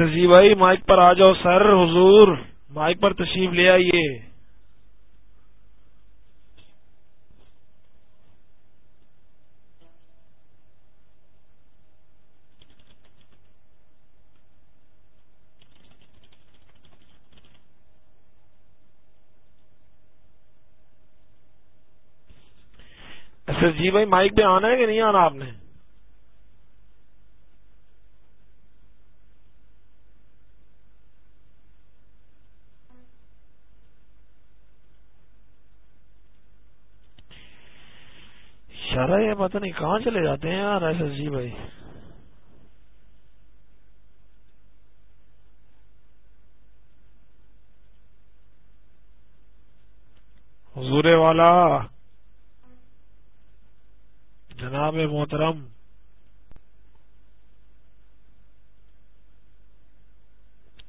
ایس جی بھائی مائک پر آ جاؤ سر حضور مائک پر تشریف لے آئیے جی بھائی مائک پہ آنا ہے کہ نہیں آنا آپ نے یہ پتا نہیں کہاں چلے جاتے ہیں یار ایس جی بھائی حضور والا جناب محترم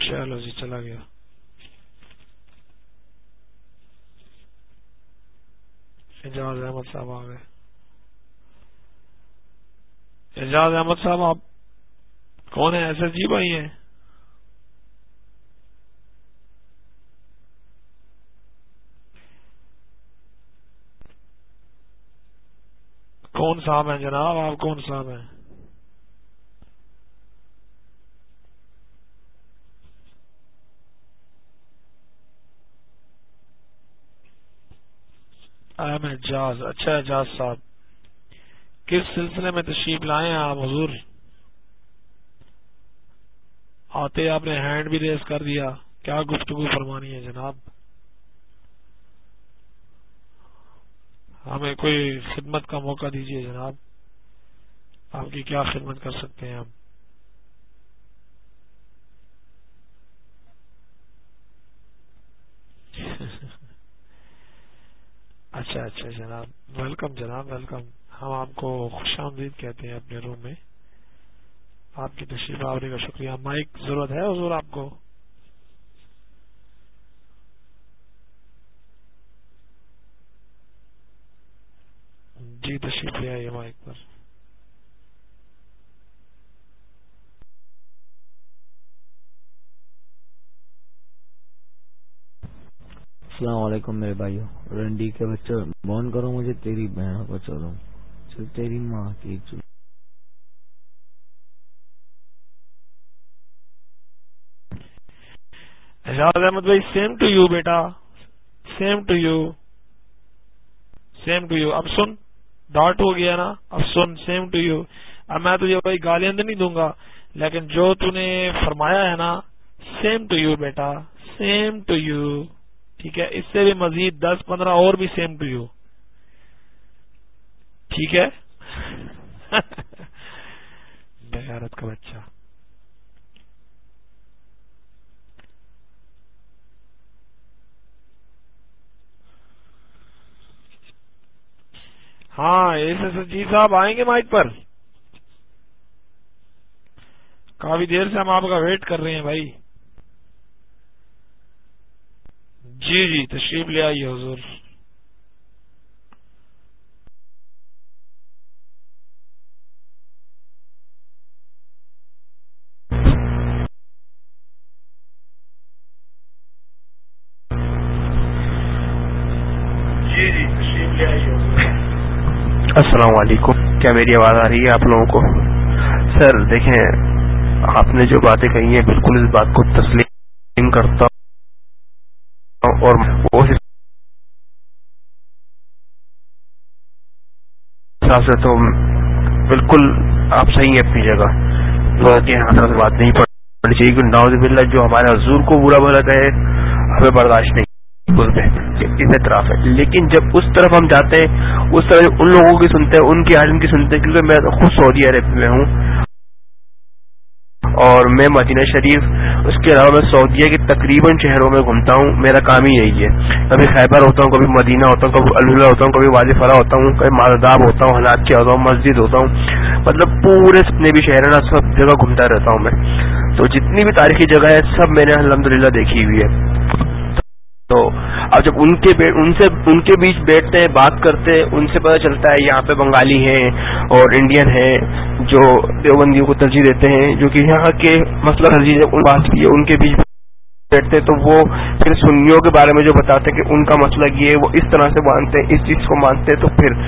چلو جی چلا گیا صاحب آ گئے اعجاز احمد صاحب آپ کون ہیں ایسے جی بھائی ہیں کون صاحب ہیں جناب آپ کون صاحب ہیں اعجاز اچھا اعجاز صاحب کس سلسلے میں تشریف لائے ہیں آپ حضور آتے آپ نے ہینڈ بھی ریز کر دیا کیا گفتگو فرمانی ہے جناب ہمیں کوئی خدمت کا موقع دیجیے جناب آپ کی کیا خدمت کر سکتے ہیں ہم اچھا اچھا جناب ویلکم جناب ویلکم ہم آپ کو خوش آمدید کہتے ہیں اپنے روم میں آپ کی تشریف آوری کا شکریہ مائک ضرورت ہے حضور آپ کو جی تشریف لے آئیے مائک پر السلام علیکم میرے بھائیو رنڈی کے بچوں بون کرو مجھے تیری بہنوں کو چھوڑوں سے تیری ماں کی چو شاہد احمد بھائی same to you beta same to you same to you اب سن ڈاٹ ہو گیا نا اب سن سیم ٹو یو اب میں تجھے بھائی گالیاں تو نہیں دوں گا لیکن جو تو نے فرمایا ہے نا سیم ٹو یو بیٹا سیم ٹو یو ٹھیک ہے اس سے بھی مزید دس پندرہ اور بھی سیم ٹو یو ٹھیک ہے کا بچہ ہاں ایس ایس جی صاحب آئیں گے مائک پر کافی دیر سے ہم آپ کا ویٹ کر رہے ہیں بھائی جی جی تشریف لے آئیے حضور السلام علیکم کیا میری آواز آ رہی ہے آپ لوگوں کو سر دیکھیں آپ نے جو باتیں کہی ہیں بالکل اس بات کو تسلیم کرتا ہوں اور تو بالکل آپ صحیح ہیں اپنی جگہ بات نہیں پڑی بلّہ جو ہمارے حضور کو برا بھلا گئے ہمیں برداشت نہیں ہیں اس اعتراف ہے لیکن جب اس طرف ہم جاتے ہیں اس طرح ان لوگوں کی سنتے ہیں ان کی عالم کی سنتے ہیں کیونکہ میں خود سعودی عرب میں ہوں اور میں مدینہ شریف اس کے علاوہ میں سعودیہ کے تقریباً شہروں میں گھومتا ہوں میرا کام ہی یہی ہے کبھی خیبر ہوتا ہوں کبھی مدینہ ہوتا ہوں کبھی الحلہ ہوتا ہوں کبھی واضح ہوتا ہوں کبھی مالداب ہوتا ہوں حالات ہوتا ہوں مسجد ہوتا ہوں مطلب پورے جتنے بھی شہر ہیں نا سب جگہ گھومتا رہتا ہوں میں تو جتنی بھی تاریخی جگہ ہے سب میں نے الحمد دیکھی ہوئی ہے تو اب جب ان کے ان سے ان کے بیچ بیٹھتے ہیں بات کرتے ان سے پتا چلتا ہے یہاں پہ بنگالی ہیں اور انڈین ہیں جو دیوبندیوں کو ترجیح دیتے ہیں جو کہ یہاں کے مسئلہ ہر چیز کی ہے ان کے بیچ بیٹھتے ہیں تو وہ پھر سنیوں کے بارے میں جو بتاتے ہیں کہ ان کا مسئلہ یہ ہے وہ اس طرح سے مانتے ہیں اس چیز کو مانتے تو پھر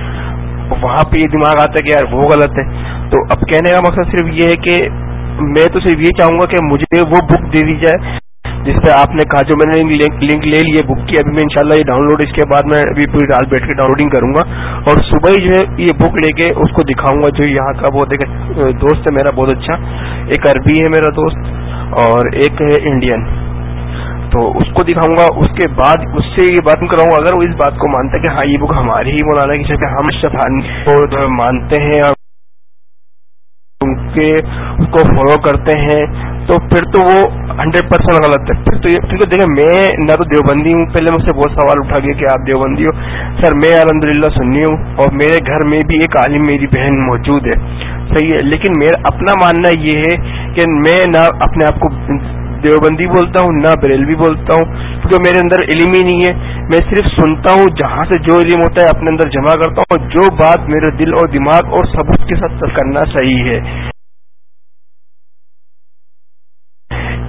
وہاں پہ یہ دماغ آتا ہے کہ یار وہ غلط ہے تو اب کہنے کا مقصد صرف یہ ہے کہ میں تو صرف یہ چاہوں گا کہ مجھے وہ بک دے دی جائے جس سے آپ نے کہا جو میں نے لنک لے لی بک کی ابھی میں انشاءاللہ یہ ڈاؤن لوڈ اس کے بعد میں ابھی پوری رات بیٹھ کے ڈاؤن لوڈنگ کروں گا اور صبح ہی جو ہے یہ بک لے کے اس کو دکھاؤں گا جو یہاں کا بہت ایک دوست ہے میرا بہت اچھا ایک عربی ہے میرا دوست اور ایک ہے انڈین تو اس کو دکھاؤں گا اس کے بعد اس سے یہ بات کراؤں گا اگر وہ اس بات کو مانتا ہے کہ ہاں یہ بک ہماری ہی مولانا کی شکل ہم شفان کو مانتے ہیں اور ان کے اس کو فالو کرتے ہیں تو پھر تو وہ ہنڈریڈ پرسینٹ غلط ہے پھر تو یہ دیکھیں میں نہ تو دیوبندی ہوں پہلے مجھ سے بہت سوال اٹھا گیا کہ آپ دیوبندی ہو سر میں الحمد للہ سنی ہوں اور میرے گھر میں بھی ایک عالم میری بہن موجود ہے صحیح ہے لیکن میرا اپنا ماننا یہ ہے کہ میں نہ اپنے آپ کو دیوبندی بولتا ہوں نہ بریلوی بولتا ہوں کیونکہ میرے اندر علم ہی نہیں ہے میں صرف سنتا ہوں جہاں سے جو علم ہوتا ہے اپنے اندر جمع کرتا ہوں اور جو بات میرے دل اور دماغ اور سبق کے ساتھ کرنا صحیح ہے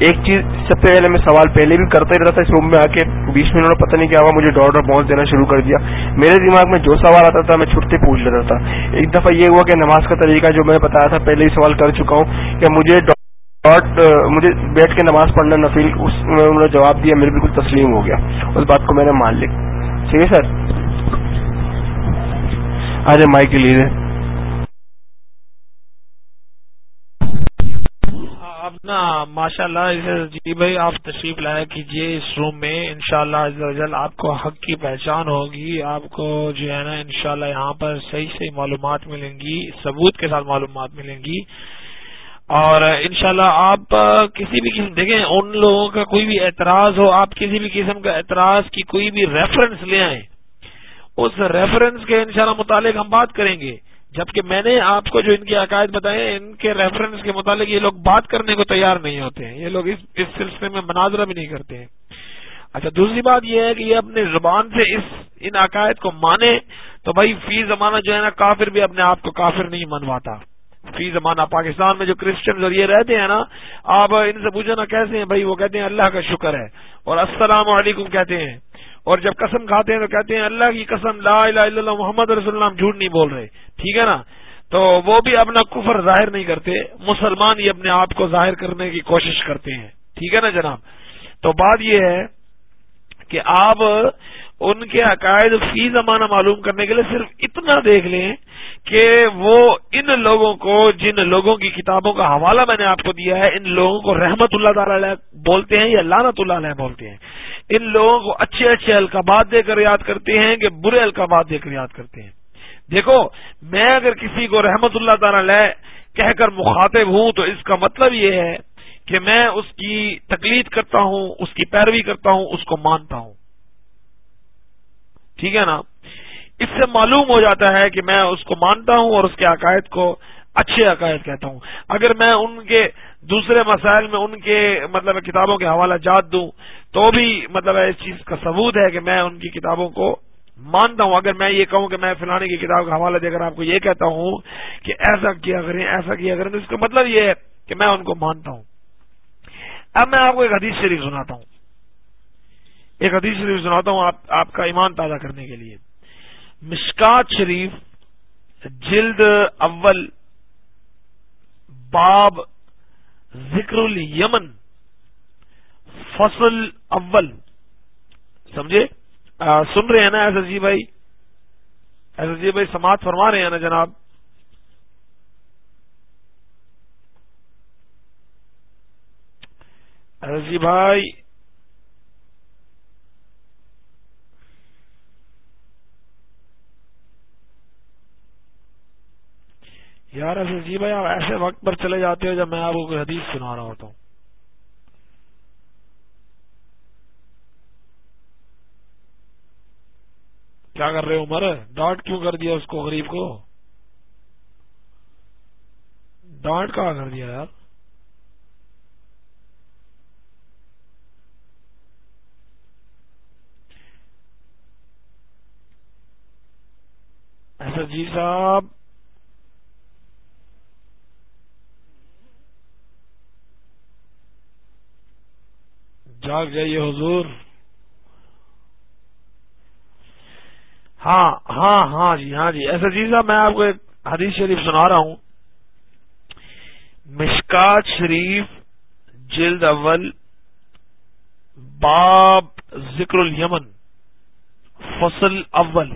ایک چیز سب سے پہلے میں سوال پہلے بھی کرتا ہی رہتا تھا اس روم میں آ کے بیچ میں انہوں نے پتہ نہیں کیا ہوا مجھے ڈاٹ اور پہنچ دینا شروع کر دیا میرے دماغ میں جو سوال آتا تھا میں چھٹتے پوچھ لیتا تھا ایک دفعہ یہ ہوا کہ نماز کا طریقہ جو میں بتایا تھا پہلے ہی سوال کر چکا ہوں کہ مجھے ڈاٹ مجھے بیٹھ کے نماز پڑھنا نفیل اس میں انہوں نے جواب دیا میرے بالکل تسلیم ہو گیا اس بات کو میں نے مان لی سر مائی کے لیے نہ ماشاء اللہ جی بھائی آپ تشریف لایا کیجیے اس روم میں انشاءاللہ شاء اللہ آپ کو حق کی پہچان ہوگی آپ کو جو ہے نا ان یہاں پر صحیح صحیح معلومات ملیں گی ثبوت کے ساتھ معلومات ملیں گی اور انشاءاللہ شاء اللہ آپ کسی بھی قسم دیکھیں ان لوگوں کا کوئی بھی اعتراض ہو آپ کسی بھی قسم کا اعتراض کی کوئی بھی ریفرنس لے آئیں اس ریفرنس کے انشاءاللہ متعلق ہم بات کریں گے جبکہ میں نے آپ کو جو ان کی عقائد بتائے ان کے ریفرنس کے متعلق یہ لوگ بات کرنے کو تیار نہیں ہوتے ہیں یہ لوگ اس سلسلے میں مناظرہ بھی نہیں کرتے ہیں اچھا دوسری بات یہ ہے کہ یہ اپنے زبان سے اس ان عقائد کو مانے تو بھائی فی زمانہ جو ہے نا کافر بھی اپنے آپ کو کافر نہیں منواتا فی زمانہ پاکستان میں جو کرسچن ذریعے رہتے ہیں نا آپ ان سے پوچھو نا کیسے ہیں بھائی وہ کہتے ہیں اللہ کا شکر ہے اور السلام علیکم کہتے ہیں اور جب قسم کھاتے ہیں تو کہتے ہیں اللہ کی قسم لا الہ الا اللہ محمد رسول اللہ جھوٹ نہیں بول رہے ٹھیک ہے نا تو وہ بھی اپنا کفر ظاہر نہیں کرتے مسلمان ہی اپنے آپ کو ظاہر کرنے کی کوشش کرتے ہیں ٹھیک ہے نا جناب تو بات یہ ہے کہ آپ ان کے عقائد فی زمانہ معلوم کرنے کے لیے صرف اتنا دیکھ لیں کہ وہ ان لوگوں کو جن لوگوں کی کتابوں کا حوالہ میں نے آپ کو دیا ہے ان لوگوں کو رحمت اللہ تعالی بولتے ہیں یا لانت اللہ علیہ بولتے ہیں ان لوگوں کو اچھے اچھے القابات دے کر یاد کرتے ہیں کہ برے القابات دے کر یاد کرتے ہیں دیکھو میں اگر کسی کو رحمت اللہ تعالی لے کہہ کر مخاطب ہوں تو اس کا مطلب یہ ہے کہ میں اس کی تقلید کرتا ہوں اس کی پیروی کرتا ہوں اس کو مانتا ہوں ٹھیک ہے نا اس سے معلوم ہو جاتا ہے کہ میں اس کو مانتا ہوں اور اس کے عقائد کو اچھے عقائد کہتا ہوں اگر میں ان کے دوسرے مسائل میں ان کے مطلب کتابوں کے حوالہ جات دوں تو بھی مطلب اس چیز کا ثبوت ہے کہ میں ان کی کتابوں کو مانتا ہوں اگر میں یہ کہوں کہ میں فلانے کی کتاب کا حوالہ دے کر آپ کو یہ کہتا ہوں کہ ایسا کیا کریں ایسا کیا کریں تو اس کا مطلب یہ ہے کہ میں ان کو مانتا ہوں اب میں آپ کو ایک حدیث شریف سناتا ہوں ایک حدیث شریف سناتا ہوں آپ آپ کا ایمان تازہ کرنے کے لیے مشکات شریف جلد اول باب ذکر الیمن فصل اول سمجھے سن رہے ہیں نا ایس جی بھائی ایس جی بھائی سماعت فرما رہے ہیں نا جناب ایس جی بھائی یار ایسے جی بھائی آپ ایسے وقت پر چلے جاتے ہو جب میں آپ کو کوئی حدیث سنا رہا ہوتا ہوں کیا کر رہے عمر ڈانٹ کیوں کر دیا اس کو غریب کو ڈانٹ کہاں کر دیا یار ایسا اچھا جی صاحب جاگ جائیے حضور ہاں ہاں ہاں جی ہاں جی ایسا جی چیز میں آپ کو ایک حدیث شریف سنا رہا ہوں مشکات شریف جلد اول باب ذکر الیمن فصل اول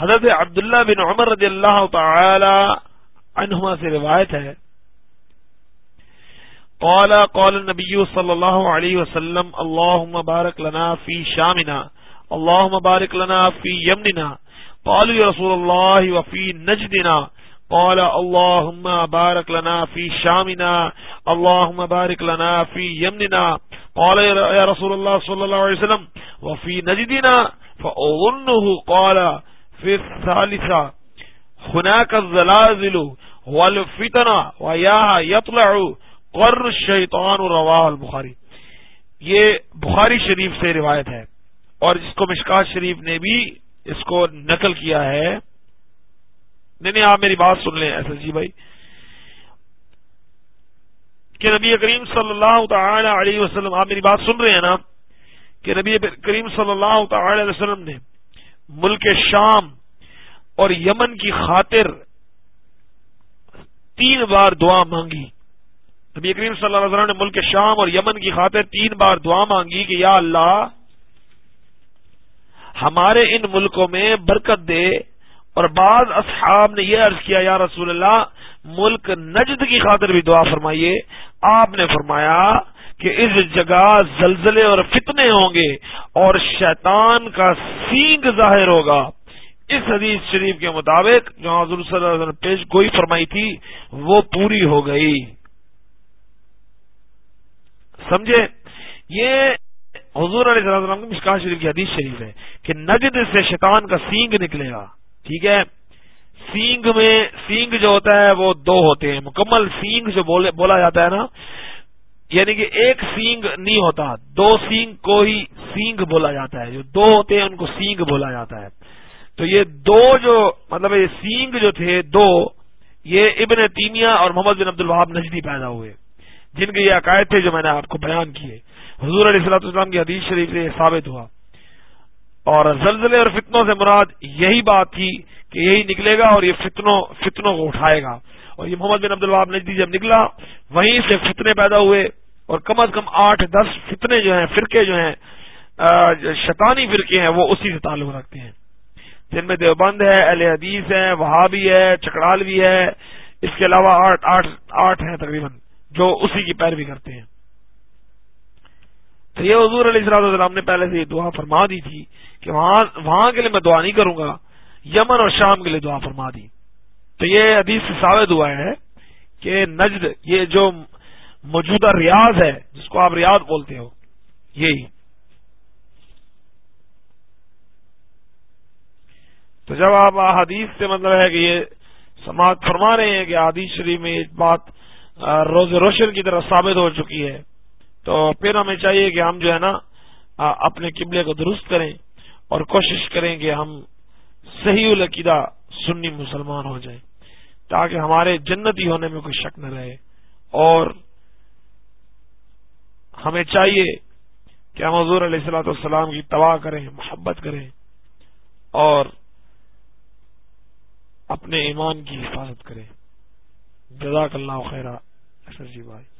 حضرت عبداللہ بن عمر رضی اللہ تعالی عنہما سے روایت ہے قال قال النبي صلى الله عليه وسلم اللهم بارك لنا في شامنا اللهم بارك لنا في يمننا قال رسول الله وفي نجدنا قال اللهم بارك لنا في شامنا اللهم بارك لنا في يمننا قال يا رسول الله صلى الله عليه وسلم وفي نجدنا فأظنه قال في الثالثة هناك الزلازل والفتن ويا يطلعوا قر شیطان روا بخاری یہ بخاری شریف سے روایت ہے اور جس کو مشکا شریف نے بھی اس کو نقل کیا ہے نہیں نہیں آپ میری بات سن لیں ایس جی بھائی کہ نبی کریم صلی اللہ تعالی علیہ وسلم آپ میری بات سن رہے ہیں نا کہ نبی کریم صلی اللہ تعالی علیہ وسلم نے ملک شام اور یمن کی خاطر تین بار دعا مانگی نبی کریم صلی اللہ علیہ وسلم نے ملک شام اور یمن کی خاطر تین بار دعا مانگی کہ یا اللہ ہمارے ان ملکوں میں برکت دے اور بعض اصحاب نے یہ عرض کیا یا رسول اللہ ملک نجد کی خاطر بھی دعا فرمائیے آپ نے فرمایا کہ اس جگہ زلزلے اور فتنے ہوں گے اور شیطان کا سینگ ظاہر ہوگا اس حدیث شریف کے مطابق جو حضور صلی اللہ علیہ وسلم پیش گوئی فرمائی تھی وہ پوری ہو گئی سمجھے یہ حضور علیہ السلام کی مشکا شریف کی حدیث شریف ہے کہ نجد سے شیطان کا سینگ نکلے گا ٹھیک ہے سینگ میں سینگ جو ہوتا ہے وہ دو ہوتے ہیں مکمل سینگ جو بولا جاتا ہے نا یعنی کہ ایک سینگ نہیں ہوتا دو سینگ کو ہی سینگ بولا جاتا ہے جو دو ہوتے ہیں ان کو سینگ بولا جاتا ہے تو یہ دو جو مطلب یہ سینگ جو تھے دو یہ ابن تیمیا اور محمد بن عبد الوہاب نجدی پیدا ہوئے جن کے یہ عقائد تھے جو میں نے آپ کو بیان کیے حضور علیہ السلاۃ السلام کی حدیث شریف سے یہ ثابت ہوا اور زلزلے اور فتنوں سے مراد یہی بات تھی کہ یہی نکلے گا اور یہ فتنوں فتنوں کو اٹھائے گا اور یہ محمد بن عبد الباب نجدی جب نکلا وہیں سے فتنے پیدا ہوئے اور کم از کم آٹھ دس فتنے جو ہیں فرقے جو ہیں شیطانی فرقے ہیں وہ اسی سے تعلق رکھتے ہیں جن میں دیوبند ہے حدیث ہے وہابی ہے چکرال بھی ہے اس کے علاوہ آٹھ آٹھ آٹھ ہیں تقریباً جو اسی کی پیروی کرتے ہیں تو یہ حضور علیہ السلام نے پہلے سے یہ دعا فرما دی تھی کہ وہاں وہاں کے لیے میں دعا نہیں کروں گا یمن اور شام کے لیے دعا فرما دی تو یہ حدیث سے ثابت ہوا ہے کہ نجد یہ جو موجودہ ریاض ہے جس کو آپ ریاض بولتے ہو یہی تو جب آپ حدیث سے مطلب ہے کہ یہ سماج فرما رہے ہیں کہ حدیث شریف میں ایک بات روز روشن کی طرح ثابت ہو چکی ہے تو پھر ہمیں چاہیے کہ ہم جو ہے نا اپنے قبلے کو درست کریں اور کوشش کریں کہ ہم صحیح القیدہ سنی مسلمان ہو جائیں تاکہ ہمارے جنتی ہونے میں کوئی شک نہ رہے اور ہمیں چاہیے کہ ہم حضور علیہ السلاۃ والسلام کی تباہ کریں محبت کریں اور اپنے ایمان کی حفاظت کریں جزاک اللہ خیرہ جی بھائی